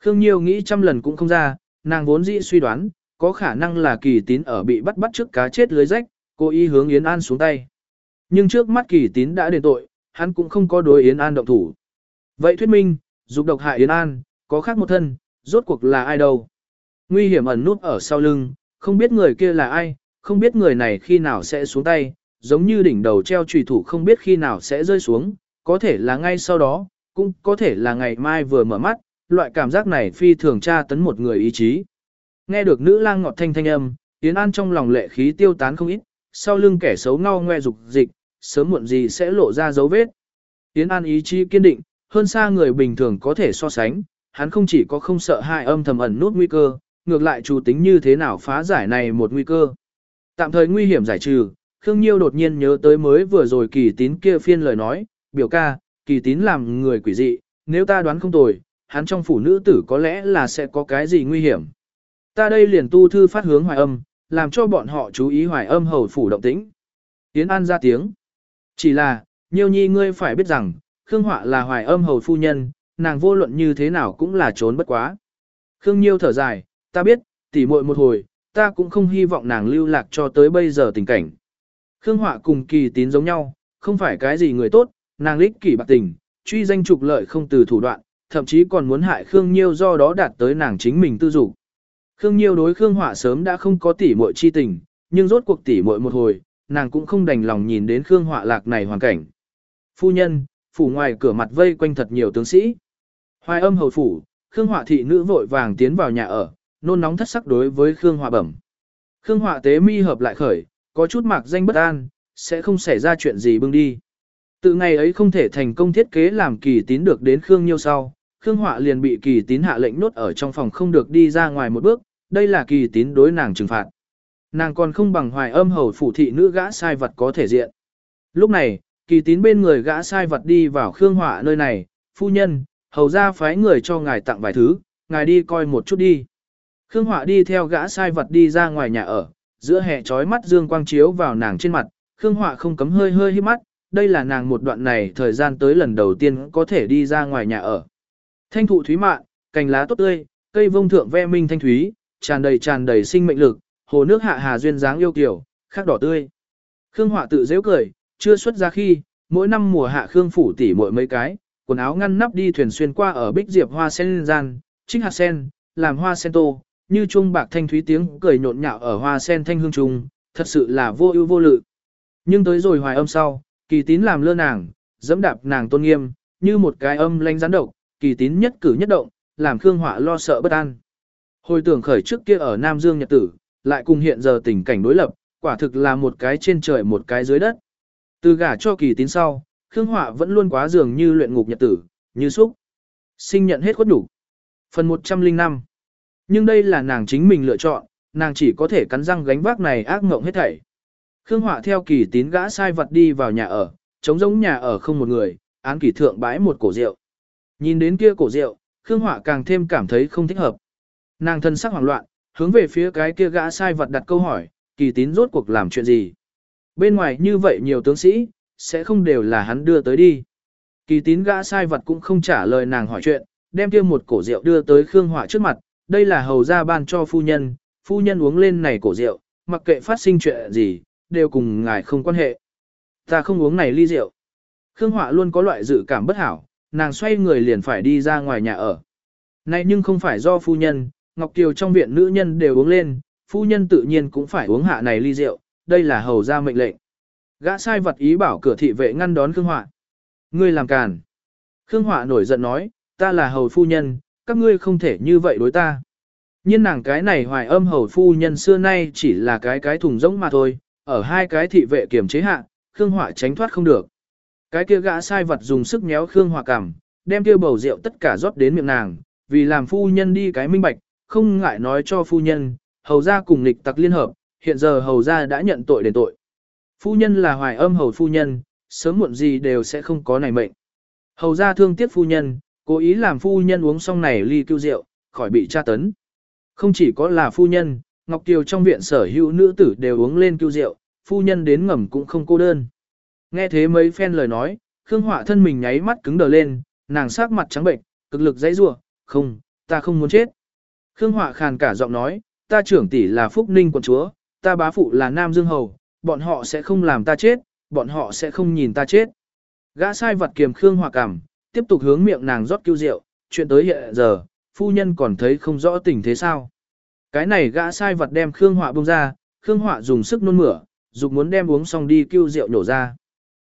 Khương Nhiêu nghĩ trăm lần cũng không ra, nàng vốn dĩ suy đoán, có khả năng là kỳ tín ở bị bắt bắt trước cá chết lưới rách, cố ý hướng Yến An xuống tay. Nhưng trước mắt kỳ tín đã đền tội, hắn cũng không có đối Yến An động thủ. Vậy thuyết minh, dục độc hại Yến An, có khác một thân, rốt cuộc là ai đâu. Nguy hiểm ẩn nút ở sau lưng, không biết người kia là ai, không biết người này khi nào sẽ xuống tay, giống như đỉnh đầu treo trùy thủ không biết khi nào sẽ rơi xuống, có thể là ngay sau đó, cũng có thể là ngày mai vừa mở mắt, loại cảm giác này phi thường tra tấn một người ý chí. Nghe được nữ lang ngọt thanh thanh âm, Yến An trong lòng lệ khí tiêu tán không ít, sau lưng kẻ xấu ngao ngoe dục dịch, sớm muộn gì sẽ lộ ra dấu vết. Yến An ý chí kiên định, hơn xa người bình thường có thể so sánh, hắn không chỉ có không sợ hại âm thầm ẩn nút nguy cơ, ngược lại chủ tính như thế nào phá giải này một nguy cơ. Tạm thời nguy hiểm giải trừ, Khương Nhiêu đột nhiên nhớ tới mới vừa rồi kỳ tín kia phiên lời nói, biểu ca, kỳ tín làm người quỷ dị, nếu ta đoán không tồi, hắn trong phủ nữ tử có lẽ là sẽ có cái gì nguy hiểm. Ta đây liền tu thư phát hướng hoài âm, làm cho bọn họ chú ý hoài âm hầu phủ động tĩnh. Tiến An ra tiếng. Chỉ là, nhiều nhi ngươi phải biết rằng, Khương Họa là hoài âm hầu phu nhân, nàng vô luận như thế nào cũng là trốn bất quá. Khương Nhiêu thở dài, ta biết, tỉ muội một hồi, ta cũng không hy vọng nàng lưu lạc cho tới bây giờ tình cảnh. Khương Họa cùng kỳ tín giống nhau, không phải cái gì người tốt, nàng lích kỷ bạc tình, truy danh trục lợi không từ thủ đoạn, thậm chí còn muốn hại Khương Nhiêu do đó đạt tới nàng chính mình tư dục. Khương Nhiêu đối Khương Họa sớm đã không có tỉ muội chi tình, nhưng rốt cuộc tỉ muội một hồi, nàng cũng không đành lòng nhìn đến Khương Họa lạc này hoàn cảnh. Phu nhân, phủ ngoài cửa mặt vây quanh thật nhiều tướng sĩ. Hoài âm hầu phủ, Khương Họa thị nữ vội vàng tiến vào nhà ở, nôn nóng thất sắc đối với Khương Họa bẩm. Khương Họa tế mi hợp lại khởi, có chút mạc danh bất an, sẽ không xảy ra chuyện gì bưng đi. Từ ngày ấy không thể thành công thiết kế làm kỳ tín được đến Khương Nhiêu sau, Khương Họa liền bị kỳ tín hạ lệnh nốt ở trong phòng không được đi ra ngoài một bước, đây là kỳ tín đối nàng trừng phạt. Nàng còn không bằng hoài âm hầu phủ thị nữ gã sai vật có thể diện. Lúc này, kỳ tín bên người gã sai vật đi vào Khương Họa nơi này, phu nhân, hầu ra phái người cho ngài tặng vài thứ, ngài đi coi một chút đi. Khương Họa đi theo gã sai vật đi ra ngoài nhà ở, giữa hè trói mắt dương quang chiếu vào nàng trên mặt, Khương Họa không cấm hơi hơi hít mắt, đây là nàng một đoạn này thời gian tới lần đầu tiên có thể đi ra ngoài nhà ở. Thanh thụ thúy mạn, cành lá tốt tươi, cây vông thượng ve minh thanh thúy, tràn đầy tràn đầy sinh mệnh lực, hồ nước hạ hà duyên dáng yêu kiều, khác đỏ tươi. Khương Họa tự dễ cười, chưa xuất ra khi, mỗi năm mùa hạ Khương phủ tỉ mỗi mấy cái, quần áo ngăn nắp đi thuyền xuyên qua ở bích diệp hoa sen gian, trích hạt sen, làm hoa sen tô, như chuông bạc thanh thúy tiếng cười nhộn nhạo ở hoa sen thanh hương trung, thật sự là vô ưu vô lự. Nhưng tới rồi hoài âm sau, kỳ tín làm lơ nàng, dẫm đạp nàng tôn nghiêm, như một cái âm lanh rắn độc, kỳ tín nhất cử nhất động, làm Khương Họa lo sợ bất an. Hồi tưởng khởi trước kia ở Nam Dương Nhật Tử, lại cùng hiện giờ tình cảnh đối lập, quả thực là một cái trên trời một cái dưới đất. Từ gả cho kỳ tín sau, Khương Họa vẫn luôn quá dường như luyện ngục Nhật Tử, như xúc. Sinh nhận hết khuất đủ. Phần 105 Nhưng đây là nàng chính mình lựa chọn, nàng chỉ có thể cắn răng gánh vác này ác mộng hết thảy. Khương Họa theo kỳ tín gã sai vật đi vào nhà ở, trống giống nhà ở không một người, án kỳ thượng bãi một cổ rượu. Nhìn đến kia cổ rượu, Khương Họa càng thêm cảm thấy không thích hợp. Nàng thân sắc hoảng loạn, hướng về phía cái kia gã sai vật đặt câu hỏi, kỳ tín rốt cuộc làm chuyện gì. Bên ngoài như vậy nhiều tướng sĩ, sẽ không đều là hắn đưa tới đi. Kỳ tín gã sai vật cũng không trả lời nàng hỏi chuyện, đem kia một cổ rượu đưa tới Khương Họa trước mặt, đây là hầu gia ban cho phu nhân, phu nhân uống lên này cổ rượu, mặc kệ phát sinh chuyện gì, đều cùng ngài không quan hệ. Ta không uống này ly rượu. Khương Họa luôn có loại dự cảm bất hảo, nàng xoay người liền phải đi ra ngoài nhà ở. Này nhưng không phải do phu nhân, Ngọc Kiều trong viện nữ nhân đều uống lên, phu nhân tự nhiên cũng phải uống hạ này ly rượu, đây là hầu gia mệnh lệnh. Gã sai vật ý bảo cửa thị vệ ngăn đón Khương Họa. Ngươi làm càn. Khương Họa nổi giận nói, ta là hầu phu nhân, các ngươi không thể như vậy đối ta. Nhưng nàng cái này hoài âm hầu phu nhân xưa nay chỉ là cái cái thùng rỗng mà thôi, ở hai cái thị vệ kiểm chế hạ, Khương Họa tránh thoát không được. Cái kia gã sai vật dùng sức nhéo Khương Họa cằm, đem kia bầu rượu tất cả rót đến miệng nàng, vì làm phu nhân đi cái minh bạch, không ngại nói cho phu nhân, hầu gia cùng nghịch tặc liên hợp, hiện giờ hầu gia đã nhận tội đền tội. Phu nhân là hoài âm hầu phu nhân, sớm muộn gì đều sẽ không có này mệnh. Hầu gia thương tiếc phu nhân, cố ý làm phu nhân uống xong này ly cứu rượu, khỏi bị tra tấn. Không chỉ có là phu nhân, Ngọc Kiều trong viện sở hữu nữ tử đều uống lên cứu rượu, phu nhân đến ngầm cũng không cô đơn. Nghe thế mấy phen lời nói, Khương Họa thân mình nháy mắt cứng đờ lên, nàng sắc mặt trắng bệnh, cực lực dãy rủa, "Không, ta không muốn chết." Khương Họa khàn cả giọng nói, "Ta trưởng tỷ là Phúc Ninh quận chúa, ta bá phụ là Nam Dương hầu, bọn họ sẽ không làm ta chết, bọn họ sẽ không nhìn ta chết." Gã sai vật kiềm Khương Họa cảm, tiếp tục hướng miệng nàng rót cứu rượu, chuyện tới hiện giờ, phu nhân còn thấy không rõ tình thế sao. Cái này gã sai vật đem Khương Họa bông ra, Khương Họa dùng sức nôn mửa, dục muốn đem uống xong đi cứu rượu nổ ra.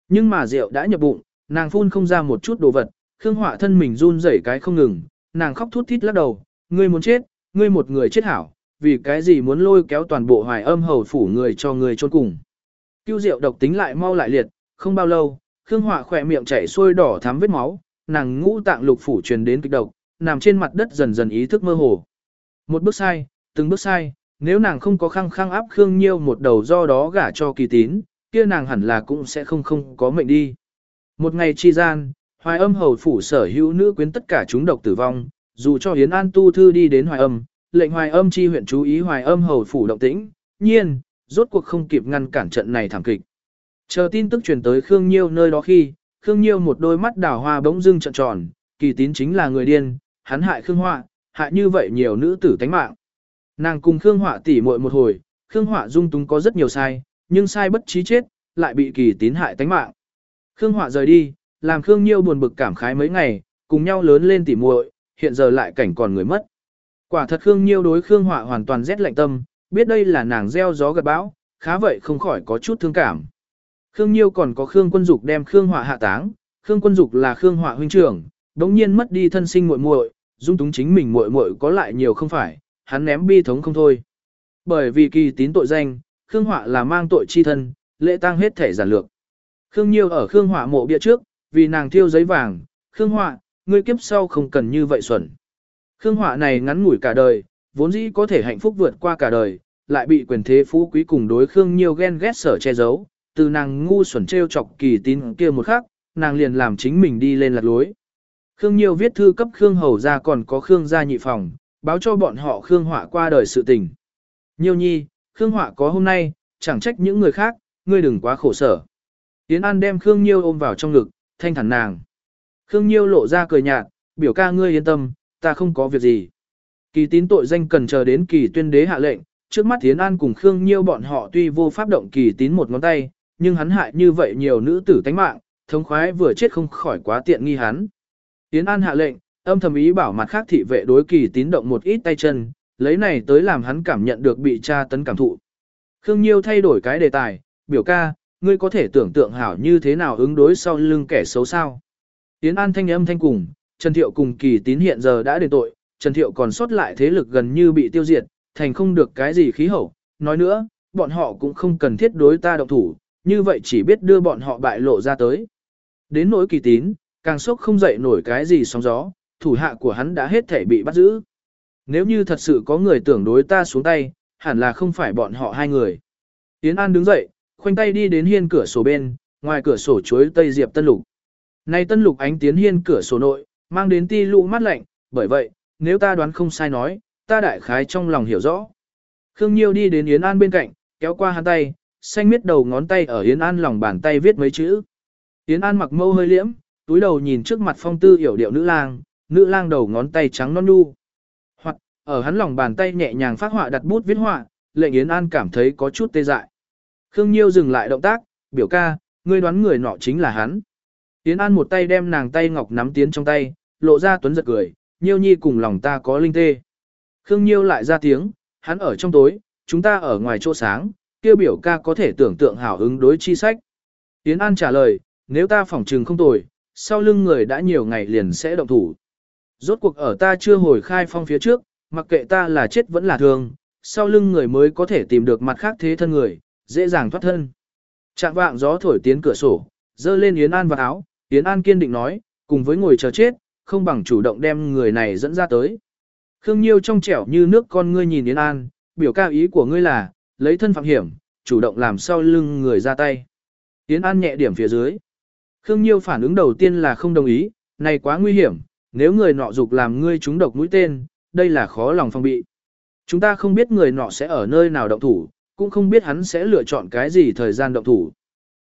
Nhưng mà rượu đã nhập bụng, nàng phun không ra một chút đồ vật, Khương Họa thân mình run rẩy cái không ngừng, nàng khóc thút thít lắc đầu, ngươi muốn chết, ngươi một người chết hảo, vì cái gì muốn lôi kéo toàn bộ hoài âm hầu phủ người cho người trôn cùng. Cứu diệu độc tính lại mau lại liệt, không bao lâu, Khương Họa khỏe miệng chảy xuôi đỏ thắm vết máu, nàng ngũ tạng lục phủ truyền đến kịch độc, nằm trên mặt đất dần dần ý thức mơ hồ. Một bước sai, từng bước sai, nếu nàng không có khăng khăng áp Khương Nhiêu một đầu do đó gả cho kỳ tín, kia nàng hẳn là cũng sẽ không không có mệnh đi. Một ngày chi gian, hoài âm hầu phủ sở hữu nữ quyến tất cả chúng độc tử vong, dù cho Hiến An tu thư đi đến hoài âm, lệnh hoài âm chi huyện chú ý hoài âm hầu phủ động tĩnh, nhiên, rốt cuộc không kịp ngăn cản trận này thảm kịch. Chờ tin tức truyền tới Khương Nhiêu nơi đó khi, Khương Nhiêu một đôi mắt đảo hoa bỗng dưng trợn tròn, kỳ tín chính là người điên, hắn hại Khương Họa, hại như vậy nhiều nữ tử tánh mạng. Nàng cùng Khương Họa tỉ muội một hồi, Khương Họa dung túng có rất nhiều sai, nhưng sai bất trí chết, lại bị kỳ tín hại tánh mạng. Khương Họa rời đi, làm Khương Nhiêu buồn bực cảm khái mấy ngày, cùng nhau lớn lên tỉ muội, hiện giờ lại cảnh còn người mất. Quả thật Khương Nhiêu đối Khương Họa hoàn toàn rét lạnh tâm, biết đây là nàng gieo gió gặt bão, khá vậy không khỏi có chút thương cảm. Khương Nhiêu còn có Khương Quân Dục đem Khương Họa hạ táng, Khương Quân Dục là Khương Họa huynh trưởng, đống nhiên mất đi thân sinh muội muội, dung túng chính mình muội muội có lại nhiều không phải, hắn ném bi thống không thôi. Bởi vì kỳ tín tội danh, Khương Họa là mang tội chi thân, lễ tang hết thể giản lược. Khương Nhiêu ở Khương Họa mộ bia trước, vì nàng thiêu giấy vàng, Khương Họa, ngươi kiếp sau không cần như vậy xuẩn. Khương Họa này ngắn ngủi cả đời, vốn dĩ có thể hạnh phúc vượt qua cả đời, lại bị quyền thế phú quý cùng đối Khương nhiều ghen ghét sở che giấu, từ nàng ngu xuẩn trêu chọc kỳ tín kia một khắc, nàng liền làm chính mình đi lên lạc lối. Khương Nhiêu viết thư cấp Khương Hầu ra còn có Khương gia nhị phòng, báo cho bọn họ Khương Họa qua đời sự tình. Nhiêu nhi, Khương Họa có hôm nay, chẳng trách những người khác, ngươi đừng quá khổ sở. Tiến An đem Khương Nhiêu ôm vào trong ngực, thanh thản nàng. Khương Nhiêu lộ ra cười nhạt, biểu ca ngươi yên tâm, ta không có việc gì. Kỳ tín tội danh cần chờ đến kỳ tuyên đế hạ lệnh, trước mắt Thiến An cùng Khương Nhiêu bọn họ tuy vô pháp động kỳ tín một ngón tay, nhưng hắn hại như vậy nhiều nữ tử tánh mạng, thống khoái vừa chết không khỏi quá tiện nghi hắn. Thiến An hạ lệnh, âm thầm ý bảo mặt khác thị vệ đối kỳ tín động một ít tay chân, lấy này tới làm hắn cảm nhận được bị tra tấn cảm thụ. Khương Nhiêu thay đổi cái đề tài, biểu ca, ngươi có thể tưởng tượng hảo như thế nào ứng đối sau lưng kẻ xấu sao. Yến An thanh âm thanh cùng, Trần Thiệu cùng kỳ tín hiện giờ đã đền tội, Trần Thiệu còn sót lại thế lực gần như bị tiêu diệt, thành không được cái gì khí hậu. Nói nữa, bọn họ cũng không cần thiết đối ta động thủ, như vậy chỉ biết đưa bọn họ bại lộ ra tới. Đến nỗi kỳ tín, càng sốc không dậy nổi cái gì sóng gió, thủ hạ của hắn đã hết thể bị bắt giữ. Nếu như thật sự có người tưởng đối ta xuống tay, hẳn là không phải bọn họ hai người. Yến An đứng dậy, khoanh tay đi đến hiên cửa sổ bên, ngoài cửa sổ chuối tây diệp tân lục. Này tân lục ánh tiến hiên cửa sổ nội, mang đến ti lụ mắt lạnh, bởi vậy, nếu ta đoán không sai nói, ta đại khái trong lòng hiểu rõ. Khương Nhiêu đi đến Yến An bên cạnh, kéo qua hắn tay, xanh miết đầu ngón tay ở Yến An lòng bàn tay viết mấy chữ. Yến An mặc mâu hơi liễm, túi đầu nhìn trước mặt phong tư hiểu điệu nữ lang, nữ lang đầu ngón tay trắng non nu. Hoặc, ở hắn lòng bàn tay nhẹ nhàng phát họa đặt bút viết họa, lệnh Yến An cảm thấy có chút tê dại. Khương Nhiêu dừng lại động tác, biểu ca, ngươi đoán người nọ chính là hắn. Yến An một tay đem nàng tay ngọc nắm tiến trong tay, lộ ra tuấn giật cười, Nhiêu nhi cùng lòng ta có linh tê. Khương Nhiêu lại ra tiếng, hắn ở trong tối, chúng ta ở ngoài chỗ sáng, kêu biểu ca có thể tưởng tượng hảo ứng đối chi sách. Yến An trả lời, nếu ta phỏng trừng không tồi, sau lưng người đã nhiều ngày liền sẽ động thủ. Rốt cuộc ở ta chưa hồi khai phong phía trước, mặc kệ ta là chết vẫn là thương, sau lưng người mới có thể tìm được mặt khác thế thân người, dễ dàng thoát thân. Trạng vạng gió thổi tiến cửa sổ, dơ lên Yến An vào áo, Yến An kiên định nói, cùng với ngồi chờ chết, không bằng chủ động đem người này dẫn ra tới. Khương Nhiêu trong trẻo như nước con ngươi nhìn Yến An, biểu cao ý của ngươi là, lấy thân phạm hiểm, chủ động làm sau lưng người ra tay. Yến An nhẹ điểm phía dưới. Khương Nhiêu phản ứng đầu tiên là không đồng ý, này quá nguy hiểm, nếu người nọ dục làm ngươi trúng độc mũi tên, đây là khó lòng phòng bị. Chúng ta không biết người nọ sẽ ở nơi nào động thủ, cũng không biết hắn sẽ lựa chọn cái gì thời gian động thủ.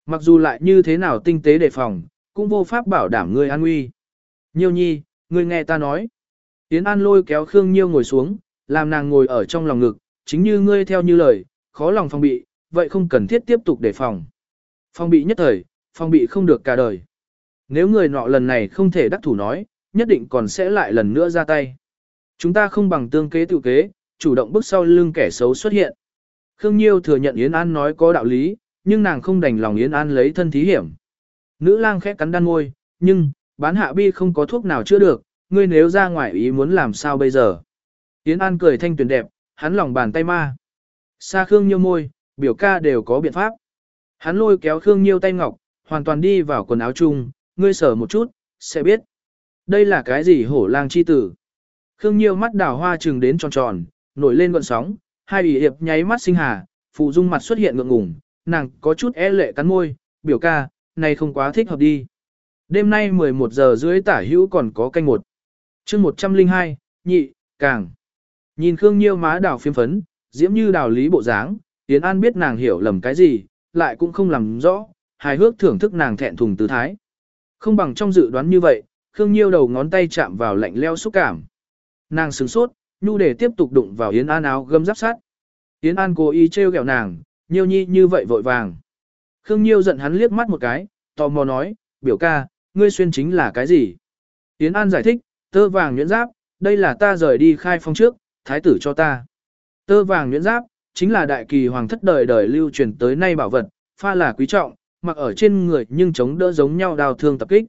Mặc dù lại như thế nào tinh tế đề phòng, cũng vô pháp bảo đảm ngươi an nguy. Nhiêu nhi, ngươi nghe ta nói. Yến An lôi kéo Khương Nhiêu ngồi xuống, làm nàng ngồi ở trong lòng ngực, chính như ngươi theo như lời, khó lòng phòng bị, vậy không cần thiết tiếp tục đề phòng. Phòng bị nhất thời, phòng bị không được cả đời. Nếu người nọ lần này không thể đắc thủ nói, nhất định còn sẽ lại lần nữa ra tay. Chúng ta không bằng tương kế tự kế, chủ động bước sau lưng kẻ xấu xuất hiện. Khương Nhiêu thừa nhận Yến An nói có đạo lý, nhưng nàng không đành lòng Yến An lấy thân thí hiểm. Nữ lang khẽ cắn đan môi, nhưng, bán hạ bi không có thuốc nào chữa được, ngươi nếu ra ngoài ý muốn làm sao bây giờ. Yến An cười thanh tuyển đẹp, hắn lòng bàn tay ma. Sa Khương Nhiêu môi, biểu ca đều có biện pháp. Hắn lôi kéo Khương Nhiêu tay ngọc, hoàn toàn đi vào quần áo chung, ngươi sở một chút, sẽ biết. Đây là cái gì hổ lang chi tử. Khương Nhiêu mắt đào hoa trừng đến tròn tròn, nổi lên gọn sóng, hai ủy hiệp nháy mắt sinh hà, phụ dung mặt xuất hiện ngượng ngùng, nàng có chút e lệ cắn môi, biểu ca, nay không quá thích hợp đi. Đêm nay 11 giờ rưỡi tả hữu còn có canh một. chương 102, nhị, càng. Nhìn Khương Nhiêu má đào phiêm phấn, diễm như đào lý bộ dáng, Tiến An biết nàng hiểu lầm cái gì, lại cũng không làm rõ, hài hước thưởng thức nàng thẹn thùng tư thái. Không bằng trong dự đoán như vậy, Khương Nhiêu đầu ngón tay chạm vào lạnh leo xúc cảm. Nàng sướng sốt, nhu để tiếp tục đụng vào Yến An áo gấm giáp sát. Yến An cố ý trêu ghẹo nàng, Nhiêu nhi như vậy vội vàng. Khương Nhiêu giận hắn liếc mắt một cái, tò mò nói, biểu ca, ngươi xuyên chính là cái gì? Yến An giải thích, tơ vàng nhuyễn giáp, đây là ta rời đi khai phong trước, thái tử cho ta. Tơ vàng nhuyễn giáp, chính là đại kỳ hoàng thất đời đời lưu truyền tới nay bảo vật, pha là quý trọng, mặc ở trên người nhưng chống đỡ giống nhau đào thương tập kích.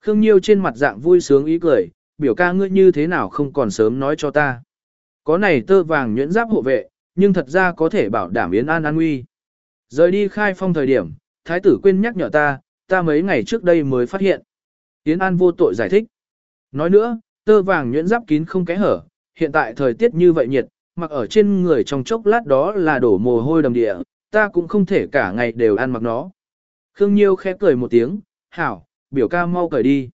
Khương Nhiêu trên mặt dạng vui sướng ý cười, biểu ca ngươi như thế nào không còn sớm nói cho ta. Có này tơ vàng nhuyễn giáp hộ vệ, nhưng thật ra có thể bảo đảm yến an an nguy. Rời đi khai phong thời điểm, thái tử quên nhắc nhở ta, ta mấy ngày trước đây mới phát hiện. Yến an vô tội giải thích. Nói nữa, tơ vàng nhuyễn giáp kín không kẽ hở, hiện tại thời tiết như vậy nhiệt, mặc ở trên người trong chốc lát đó là đổ mồ hôi đầm địa, ta cũng không thể cả ngày đều ăn mặc nó. Khương Nhiêu khẽ cười một tiếng, hảo, biểu ca mau cởi đi.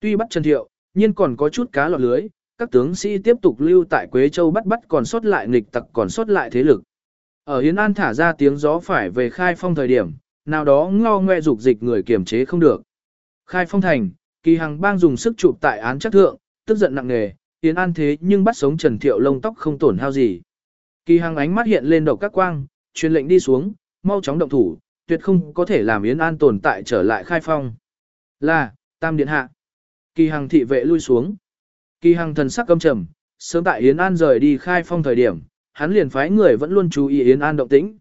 Tuy bắt Trần Thiệu, nhưng còn có chút cá lọt lưới, các tướng sĩ tiếp tục lưu tại Quế Châu bắt bắt còn sót lại nghịch tặc còn sót lại thế lực. Ở Hiến An thả ra tiếng gió phải về khai phong thời điểm, nào đó ngo ngoe dục dịch người kiểm chế không được. Khai phong thành, kỳ hằng bang dùng sức chụp tại án chắc thượng, tức giận nặng nề, Hiến An thế nhưng bắt sống Trần Thiệu lông tóc không tổn hao gì. Kỳ hằng ánh mắt hiện lên đầu các quang, truyền lệnh đi xuống, mau chóng động thủ, tuyệt không có thể làm Yến An tồn tại trở lại khai phong. Là, Tam Điện Hạ. Kỳ Hằng thị vệ lui xuống. Kỳ Hằng thần sắc căm trầm, sớm tại Yến An rời đi khai phong thời điểm, hắn liền phái người vẫn luôn chú ý Yến An động tĩnh.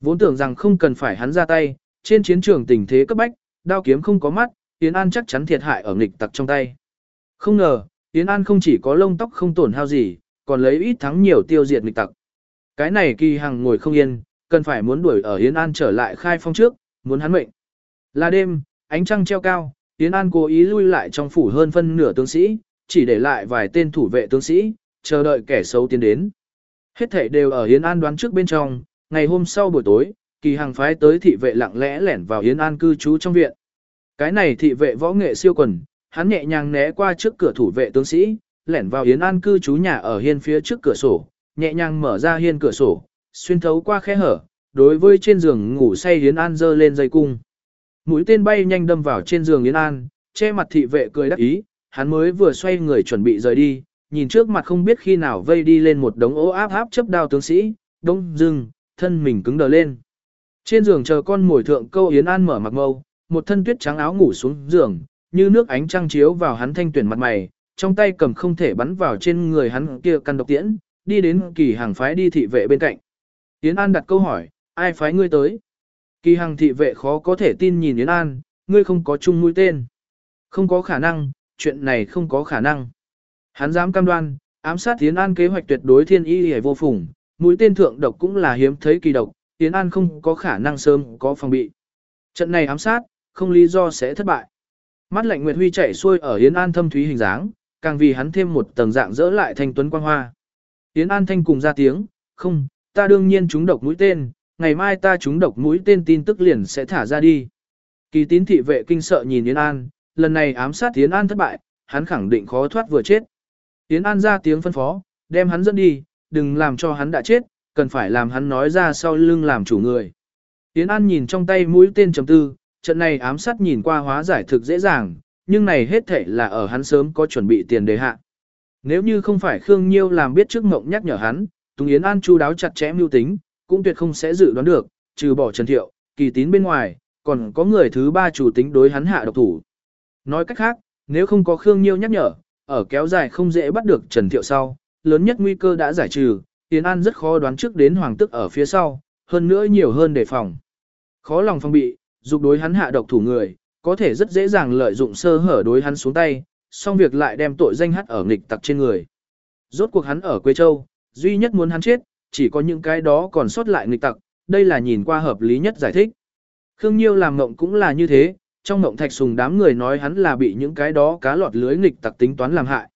Vốn tưởng rằng không cần phải hắn ra tay, trên chiến trường tình thế cấp bách, đao kiếm không có mắt, Yến An chắc chắn thiệt hại ở nghịch tặc trong tay. Không ngờ, Yến An không chỉ có lông tóc không tổn hao gì, còn lấy ít thắng nhiều tiêu diệt nghịch tặc. Cái này Kỳ Hằng ngồi không yên, cần phải muốn đuổi ở Yến An trở lại khai phong trước, muốn hắn mệnh. Là đêm, ánh trăng treo cao, Yến An cố ý lui lại trong phủ hơn phân nửa tướng sĩ, chỉ để lại vài tên thủ vệ tướng sĩ, chờ đợi kẻ xấu tiến đến. Hết thảy đều ở Yến An đoán trước bên trong, ngày hôm sau buổi tối, kỳ hàng phái tới thị vệ lặng lẽ lẻn vào Yến An cư trú trong viện. Cái này thị vệ võ nghệ siêu quần, hắn nhẹ nhàng né qua trước cửa thủ vệ tướng sĩ, lẻn vào Yến An cư trú nhà ở hiên phía trước cửa sổ, nhẹ nhàng mở ra hiên cửa sổ, xuyên thấu qua khe hở, đối với trên giường ngủ say Yến An dơ lên dây cung. Mũi tên bay nhanh đâm vào trên giường Yến An, che mặt thị vệ cười đắc ý, hắn mới vừa xoay người chuẩn bị rời đi, nhìn trước mặt không biết khi nào vây đi lên một đống ố áp áp chấp đao tướng sĩ, đông dưng, thân mình cứng đờ lên. Trên giường chờ con mồi thượng câu Yến An mở mặc mâu, một thân tuyết trắng áo ngủ xuống giường, như nước ánh trăng chiếu vào hắn thanh tuyển mặt mày, trong tay cầm không thể bắn vào trên người hắn kia căn độc tiễn, đi đến kỳ hàng phái đi thị vệ bên cạnh. Yến An đặt câu hỏi, ai phái ngươi tới? Kỳ hàng thị vệ khó có thể tin nhìn Yến An, ngươi không có chung mũi tên. Không có khả năng, chuyện này không có khả năng. Hắn dám cam đoan, ám sát Tiến An kế hoạch tuyệt đối thiên y hề vô phùng, mũi tên thượng độc cũng là hiếm thấy kỳ độc, Tiến An không có khả năng sớm có phòng bị. Trận này ám sát, không lý do sẽ thất bại. Mắt lạnh Nguyệt Huy chạy xuôi ở Yến An thâm thúy hình dáng, càng vì hắn thêm một tầng dạng dỡ lại thanh tuấn quang hoa. Yến An thanh cùng ra tiếng, không, ta đương nhiên chúng độc mũi tên, ngày mai ta chúng độc mũi tên tin tức liền sẽ thả ra đi. Kỳ tín thị vệ kinh sợ nhìn Yến An, lần này ám sát Yến An thất bại, hắn khẳng định khó thoát vừa chết. Yến An ra tiếng phân phó, đem hắn dẫn đi, đừng làm cho hắn đã chết, cần phải làm hắn nói ra sau lưng làm chủ người. Yến An nhìn trong tay mũi tên chấm tư, trận này ám sát nhìn qua hóa giải thực dễ dàng, nhưng này hết thể là ở hắn sớm có chuẩn bị tiền đề hạ. Nếu như không phải Khương Nhiêu làm biết trước mộng nhắc nhở hắn, Tùng Yến An chu đáo chặt chẽ mưu tính, cũng tuyệt không sẽ dự đoán được, trừ bỏ Trần Thiệu, kỳ tín bên ngoài, còn có người thứ ba chủ tính đối hắn hạ độc thủ. Nói cách khác, nếu không có Khương Nhiêu nhắc nhở, ở kéo dài không dễ bắt được Trần Thiệu sau, lớn nhất nguy cơ đã giải trừ, Yến An rất khó đoán trước đến hoàng tức ở phía sau, hơn nữa nhiều hơn đề phòng. Khó lòng phong bị, dục đối hắn hạ độc thủ người, có thể rất dễ dàng lợi dụng sơ hở đối hắn xuống tay, xong việc lại đem tội danh hắt ở nghịch tặc trên người. Rốt cuộc hắn ở quê Châu, duy nhất muốn hắn chết, chỉ có những cái đó còn sót lại nghịch tặc, đây là nhìn qua hợp lý nhất giải thích. Khương Nhiêu làm ngộng cũng là như thế, trong ngộng thạch sùng đám người nói hắn là bị những cái đó cá lọt lưới nghịch tặc tính toán làm hại.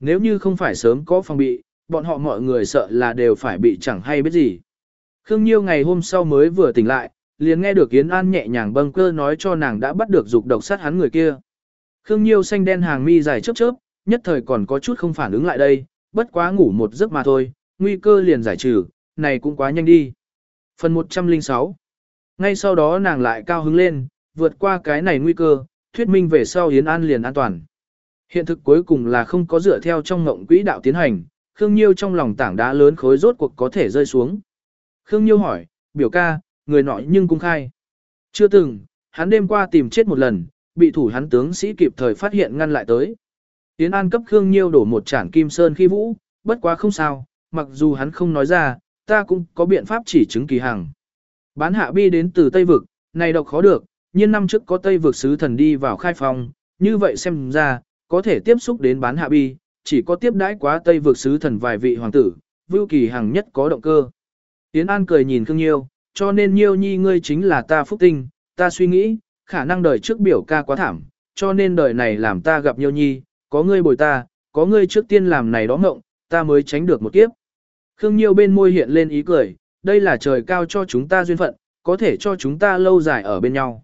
Nếu như không phải sớm có phòng bị, bọn họ mọi người sợ là đều phải bị chẳng hay biết gì. Khương Nhiêu ngày hôm sau mới vừa tỉnh lại, liền nghe được Yến An nhẹ nhàng bâng cơ nói cho nàng đã bắt được dục độc sát hắn người kia. Khương Nhiêu xanh đen hàng mi dài chớp chớp, nhất thời còn có chút không phản ứng lại đây, bất quá ngủ một giấc mà thôi, nguy cơ liền giải trừ, này cũng quá nhanh đi. Phần 106 Ngay sau đó nàng lại cao hứng lên, vượt qua cái này nguy cơ, thuyết minh về sau Yến An liền an toàn. Hiện thực cuối cùng là không có dựa theo trong ngộng quỹ đạo tiến hành, Khương Nhiêu trong lòng tảng đá lớn khối rốt cuộc có thể rơi xuống. Khương Nhiêu hỏi, biểu ca, người nọ nhưng cung khai. Chưa từng, hắn đêm qua tìm chết một lần, bị thủ hắn tướng sĩ kịp thời phát hiện ngăn lại tới. Tiến An cấp Khương Nhiêu đổ một chản kim sơn khi vũ, bất quá không sao, mặc dù hắn không nói ra, ta cũng có biện pháp chỉ chứng kỳ hàng. Bán hạ bi đến từ Tây Vực, này độc khó được, Nhiên năm trước có Tây Vực sứ thần đi vào khai phòng, như vậy xem ra, có thể tiếp xúc đến bán hạ bi, chỉ có tiếp đãi quá Tây Vực sứ thần vài vị hoàng tử, Vưu Kỳ Hằng nhất có động cơ. Tiến An cười nhìn Khương Nhiêu, cho nên Nhiêu nhi ngươi chính là ta phúc tinh, ta suy nghĩ, khả năng đời trước biểu ca quá thảm, cho nên đời này làm ta gặp Nhiêu nhi, có ngươi bồi ta, có ngươi trước tiên làm này đó ngộng, ta mới tránh được một kiếp. Khương Nhiêu bên môi hiện lên ý cười, đây là trời cao cho chúng ta duyên phận, có thể cho chúng ta lâu dài ở bên nhau.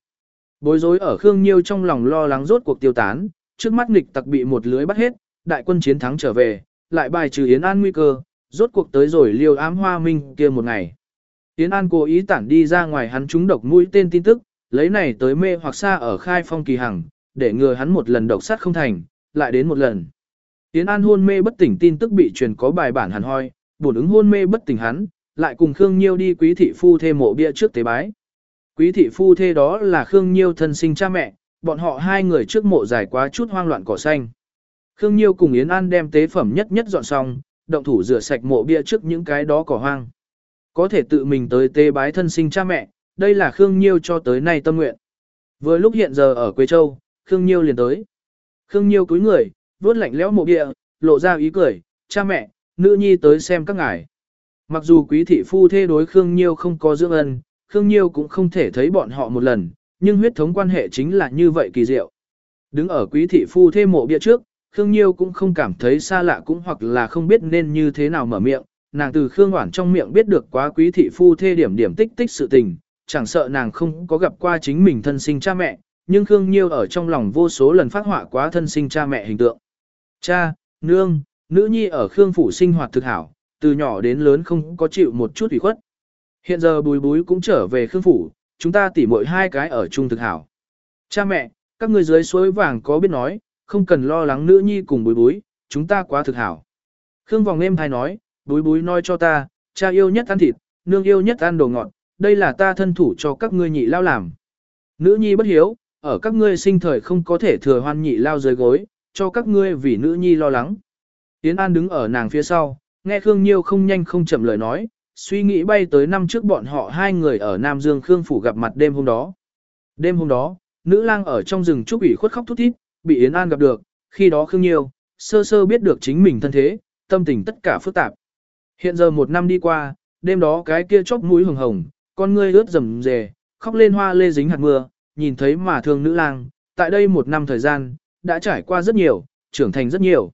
Bối rối ở Khương Nhiêu trong lòng lo lắng rốt cuộc tiêu tán, trước mắt nghịch tặc bị một lưới bắt hết, đại quân chiến thắng trở về, lại bài trừ Yến An nguy cơ, rốt cuộc tới rồi liều ám hoa minh kia một ngày. Yến An cố ý tản đi ra ngoài hắn trúng độc mũi tên tin tức, lấy này tới mê hoặc xa ở khai phong kỳ hằng, để ngừa hắn một lần độc sát không thành, lại đến một lần. Yến An hôn mê bất tỉnh tin tức bị truyền có bài bản hẳn hoi, bổn ứng hôn mê bất tỉnh hắn, lại cùng Khương Nhiêu đi quý thị phu thê mộ bia trước tế bái. Quý thị phu thê đó là Khương Nhiêu thân sinh cha mẹ, bọn họ hai người trước mộ dài quá chút hoang loạn cỏ xanh. Khương Nhiêu cùng Yến An đem tế phẩm nhất nhất dọn xong, động thủ rửa sạch mộ bia trước những cái đó cỏ hoang. Có thể tự mình tới tế bái thân sinh cha mẹ, đây là Khương Nhiêu cho tới nay tâm nguyện. Vừa lúc hiện giờ ở Quế Châu, Khương Nhiêu liền tới. Khương Nhiêu cúi người, vuốt lạnh lẽo mộ bia, lộ ra ý cười, cha mẹ, nữ nhi tới xem các ngài. Mặc dù quý thị phu thê đối Khương Nhiêu không có dưỡng ân, Khương Nhiêu cũng không thể thấy bọn họ một lần, nhưng huyết thống quan hệ chính là như vậy kỳ diệu. Đứng ở quý thị phu thê mộ bia trước, Khương Nhiêu cũng không cảm thấy xa lạ cũng hoặc là không biết nên như thế nào mở miệng, nàng từ Khương Hoản trong miệng biết được quá quý thị phu thê điểm điểm tích tích sự tình, chẳng sợ nàng không có gặp qua chính mình thân sinh cha mẹ, nhưng Khương Nhiêu ở trong lòng vô số lần phát họa quá thân sinh cha mẹ hình tượng. Cha, nương, nữ nhi ở Khương phủ sinh hoạt thực hảo, từ nhỏ đến lớn không có chịu một chút ủy khuất. Hiện giờ bùi búi cũng trở về Khương phủ, chúng ta tỉ mỗi hai cái ở chung thực hảo. Cha mẹ, các người dưới suối vàng có biết nói, không cần lo lắng nữ nhi cùng bối bối, chúng ta quá thực hảo. Khương vòng êm thai nói, bối bối nói cho ta, cha yêu nhất ăn thịt, nương yêu nhất ăn đồ ngọt, đây là ta thân thủ cho các ngươi nhị lao làm. Nữ nhi bất hiếu, ở các ngươi sinh thời không có thể thừa hoan nhị lao dưới gối, cho các ngươi vì nữ nhi lo lắng. Tiến An đứng ở nàng phía sau, nghe Khương Nhiêu không nhanh không chậm lời nói, suy nghĩ bay tới năm trước bọn họ hai người ở Nam Dương Khương Phủ gặp mặt đêm hôm đó. Đêm hôm đó, nữ lang ở trong rừng trúc ủy khuất khóc thút thít, bị Yến An gặp được, khi đó Khương Nhiêu, sơ sơ biết được chính mình thân thế, tâm tình tất cả phức tạp. Hiện giờ một năm đi qua, đêm đó cái kia chóp mũi hồng hồng, con ngươi ướt rầm rề, khóc lên hoa lê dính hạt mưa, nhìn thấy mà thương nữ lang, tại đây một năm thời gian, đã trải qua rất nhiều, trưởng thành rất nhiều.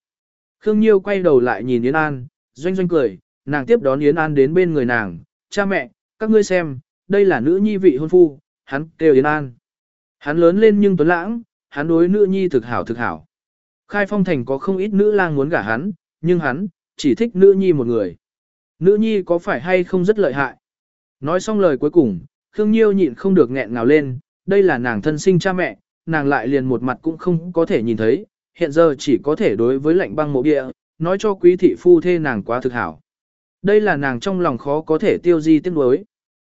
Khương Nhiêu quay đầu lại nhìn Yến An, doanh doanh cười, nàng tiếp đón Yến An đến bên người nàng, cha mẹ, các ngươi xem, đây là nữ nhi vị hôn phu, hắn kêu Yến An. Hắn lớn lên nhưng tuấn lãng, hắn đối nữ nhi thực hảo thực hảo. Khai phong thành có không ít nữ lang muốn gả hắn, nhưng hắn, chỉ thích nữ nhi một người. Nữ nhi có phải hay không rất lợi hại? Nói xong lời cuối cùng, Khương Nhiêu nhịn không được nghẹn ngào lên, đây là nàng thân sinh cha mẹ, nàng lại liền một mặt cũng không có thể nhìn thấy, hiện giờ chỉ có thể đối với lạnh băng mộ địa, nói cho quý thị phu thê nàng quá thực hảo. Đây là nàng trong lòng khó có thể tiêu di tiếc nuối.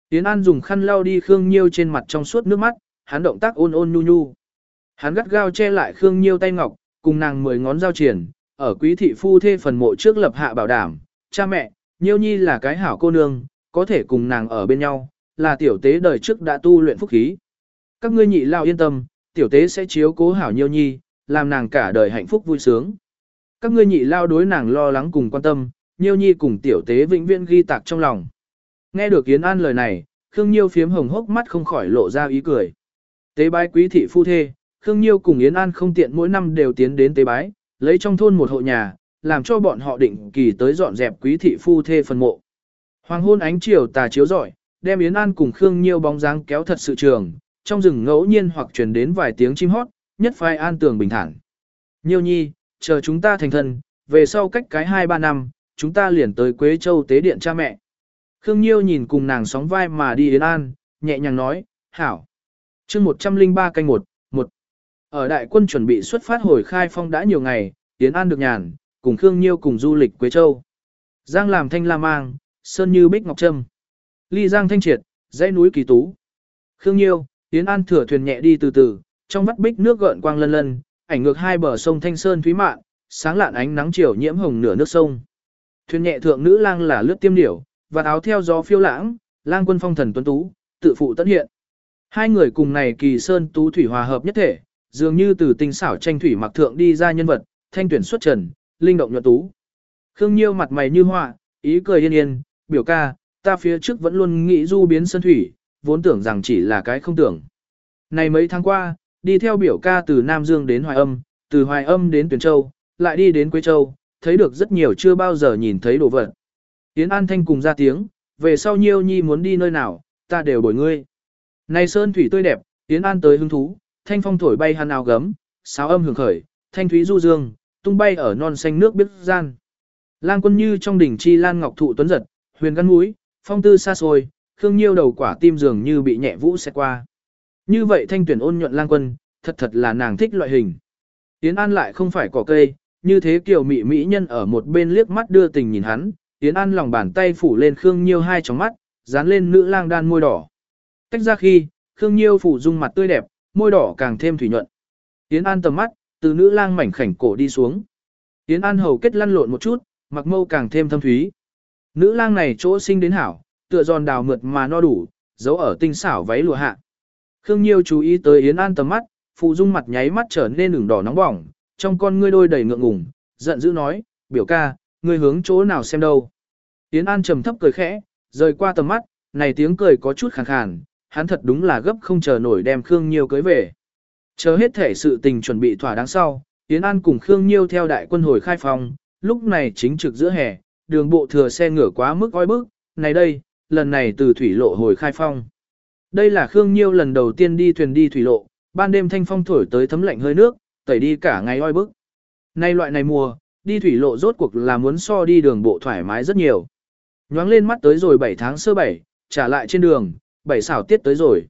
Yến An dùng khăn lau đi Khương Nhiêu trên mặt trong suốt nước mắt, hắn động tác ôn ôn nhu nhu. Hắn gắt gao che lại Khương Nhiêu tay ngọc, cùng nàng mười ngón giao triển, ở quý thị phu thê phần mộ trước lập hạ bảo đảm, cha mẹ, Nhiêu Nhi là cái hảo cô nương, có thể cùng nàng ở bên nhau, là tiểu tế đời trước đã tu luyện phúc khí. Các ngươi nhị lao yên tâm, tiểu tế sẽ chiếu cố hảo Nhiêu Nhi, làm nàng cả đời hạnh phúc vui sướng. Các ngươi nhị lao đối nàng lo lắng cùng quan tâm, Nhiêu Nhi cùng tiểu tế vĩnh viễn ghi tạc trong lòng. Nghe được Yến An lời này, Khương Nhiêu phiếm hồng hốc mắt không khỏi lộ ra ý cười. Tế bái quý thị phu thê, Khương Nhiêu cùng Yến An không tiện mỗi năm đều tiến đến tế bái, lấy trong thôn một hộ nhà, làm cho bọn họ định kỳ tới dọn dẹp quý thị phu thê phần mộ. Hoàng hôn ánh chiều tà chiếu rọi, đem Yến An cùng Khương Nhiêu bóng dáng kéo thật sự trường, trong rừng ngẫu nhiên hoặc truyền đến vài tiếng chim hót, nhất phai an tường bình thản. Nhiêu nhi, chờ chúng ta thành thân, về sau cách cái 2-3 năm, chúng ta liền tới Quế Châu tế điện cha mẹ. Khương Nhiêu nhìn cùng nàng sóng vai mà đi Yến An, nhẹ nhàng nói, hảo. chương 103 canh 1, 1. Ở đại quân chuẩn bị xuất phát hồi khai phong đã nhiều ngày, Yến An được nhàn, cùng Khương Nhiêu cùng du lịch Quế Châu. Giang làm thanh la mang, sơn như bích ngọc trâm. Ly giang thanh triệt, dãy núi kỳ tú. Khương Nhiêu, Yến An thừa thuyền nhẹ đi từ từ, trong vắt bích nước gợn quang lân lân, ảnh ngược hai bờ sông Thanh Sơn Thúy Mạn, sáng lạn ánh nắng chiều nhiễm hồng nửa nước sông. Thuyền nhẹ thượng nữ lang là lướt tiêm điểu, và áo theo gió phiêu lãng, lang quân phong thần tuấn tú, tự phụ tất hiện. Hai người cùng này kỳ sơn tú thủy hòa hợp nhất thể, dường như từ tinh xảo tranh thủy mặc thượng đi ra nhân vật, thanh tuyển xuất trần, linh động nhuận tú. Khương Nhiêu mặt mày như họa, ý cười yên yên, biểu ca, ta phía trước vẫn luôn nghĩ du biến sơn thủy, vốn tưởng rằng chỉ là cái không tưởng. Này mấy tháng qua, đi theo biểu ca từ Nam Dương đến Hoài Âm, từ Hoài Âm đến Tuyền Châu, lại đi đến Quế Châu, thấy được rất nhiều chưa bao giờ nhìn thấy đồ vật. Yến An Thanh cùng ra tiếng, về sau Nhiêu Nhi muốn đi nơi nào, ta đều bồi ngươi. Này sơn thủy tươi đẹp, Yến An tới hứng thú, thanh phong thổi bay hàn áo gấm, sáo âm hưởng khởi, thanh thúy du dương, tung bay ở non xanh nước biết gian. Lang quân như trong đỉnh chi lan ngọc thụ tuấn giật, huyền gắn mũi, phong tư xa xôi, khương nhiêu đầu quả tim dường như bị nhẹ vũ xét qua. Như vậy thanh tuyển ôn nhuận lang quân, thật thật là nàng thích loại hình. Yến An lại không phải cỏ cây, như thế kiểu mị mỹ nhân ở một bên liếc mắt đưa tình nhìn hắn, Yến An lòng bàn tay phủ lên Khương Nhiêu hai tròng mắt, dán lên nữ lang đan môi đỏ. cách ra khi, Khương Nhiêu phủ dung mặt tươi đẹp, môi đỏ càng thêm thủy nhuận. Yến An tầm mắt, từ nữ lang mảnh khảnh cổ đi xuống. Yến An hầu kết lăn lộn một chút, mặc mâu càng thêm thâm thúy. Nữ lang này chỗ sinh đến hảo, tựa giòn đào mượt mà no đủ, giấu ở tinh xảo váy lụa hạ. Khương Nhiêu chú ý tới Yến An tầm mắt, phụ dung mặt nháy mắt trở nên ửng đỏ nóng bỏng, trong con ngươi đôi đầy ngượng ngùng, giận dữ nói, biểu ca, ngươi hướng chỗ nào xem đâu. Yến An trầm thấp cười khẽ, rời qua tầm mắt, này tiếng cười có chút khàn khàn, hắn thật đúng là gấp không chờ nổi đem Khương Nhiêu cưới về. Chờ hết thể sự tình chuẩn bị thỏa đáng sau, Yến An cùng Khương Nhiêu theo đại quân hồi khai phòng, lúc này chính trực giữa hè, đường bộ thừa xe ngửa quá mức oi bức, này đây, lần này từ thủy lộ hồi khai phong. Đây là Khương Nhiêu lần đầu tiên đi thuyền đi thủy lộ, ban đêm thanh phong thổi tới thấm lạnh hơi nước, tẩy đi cả ngày oi bức. Nay loại này mùa, đi thủy lộ rốt cuộc là muốn so đi đường bộ thoải mái rất nhiều. Nhoáng lên mắt tới rồi 7 tháng sơ 7, trả lại trên đường, bảy xảo tiết tới rồi.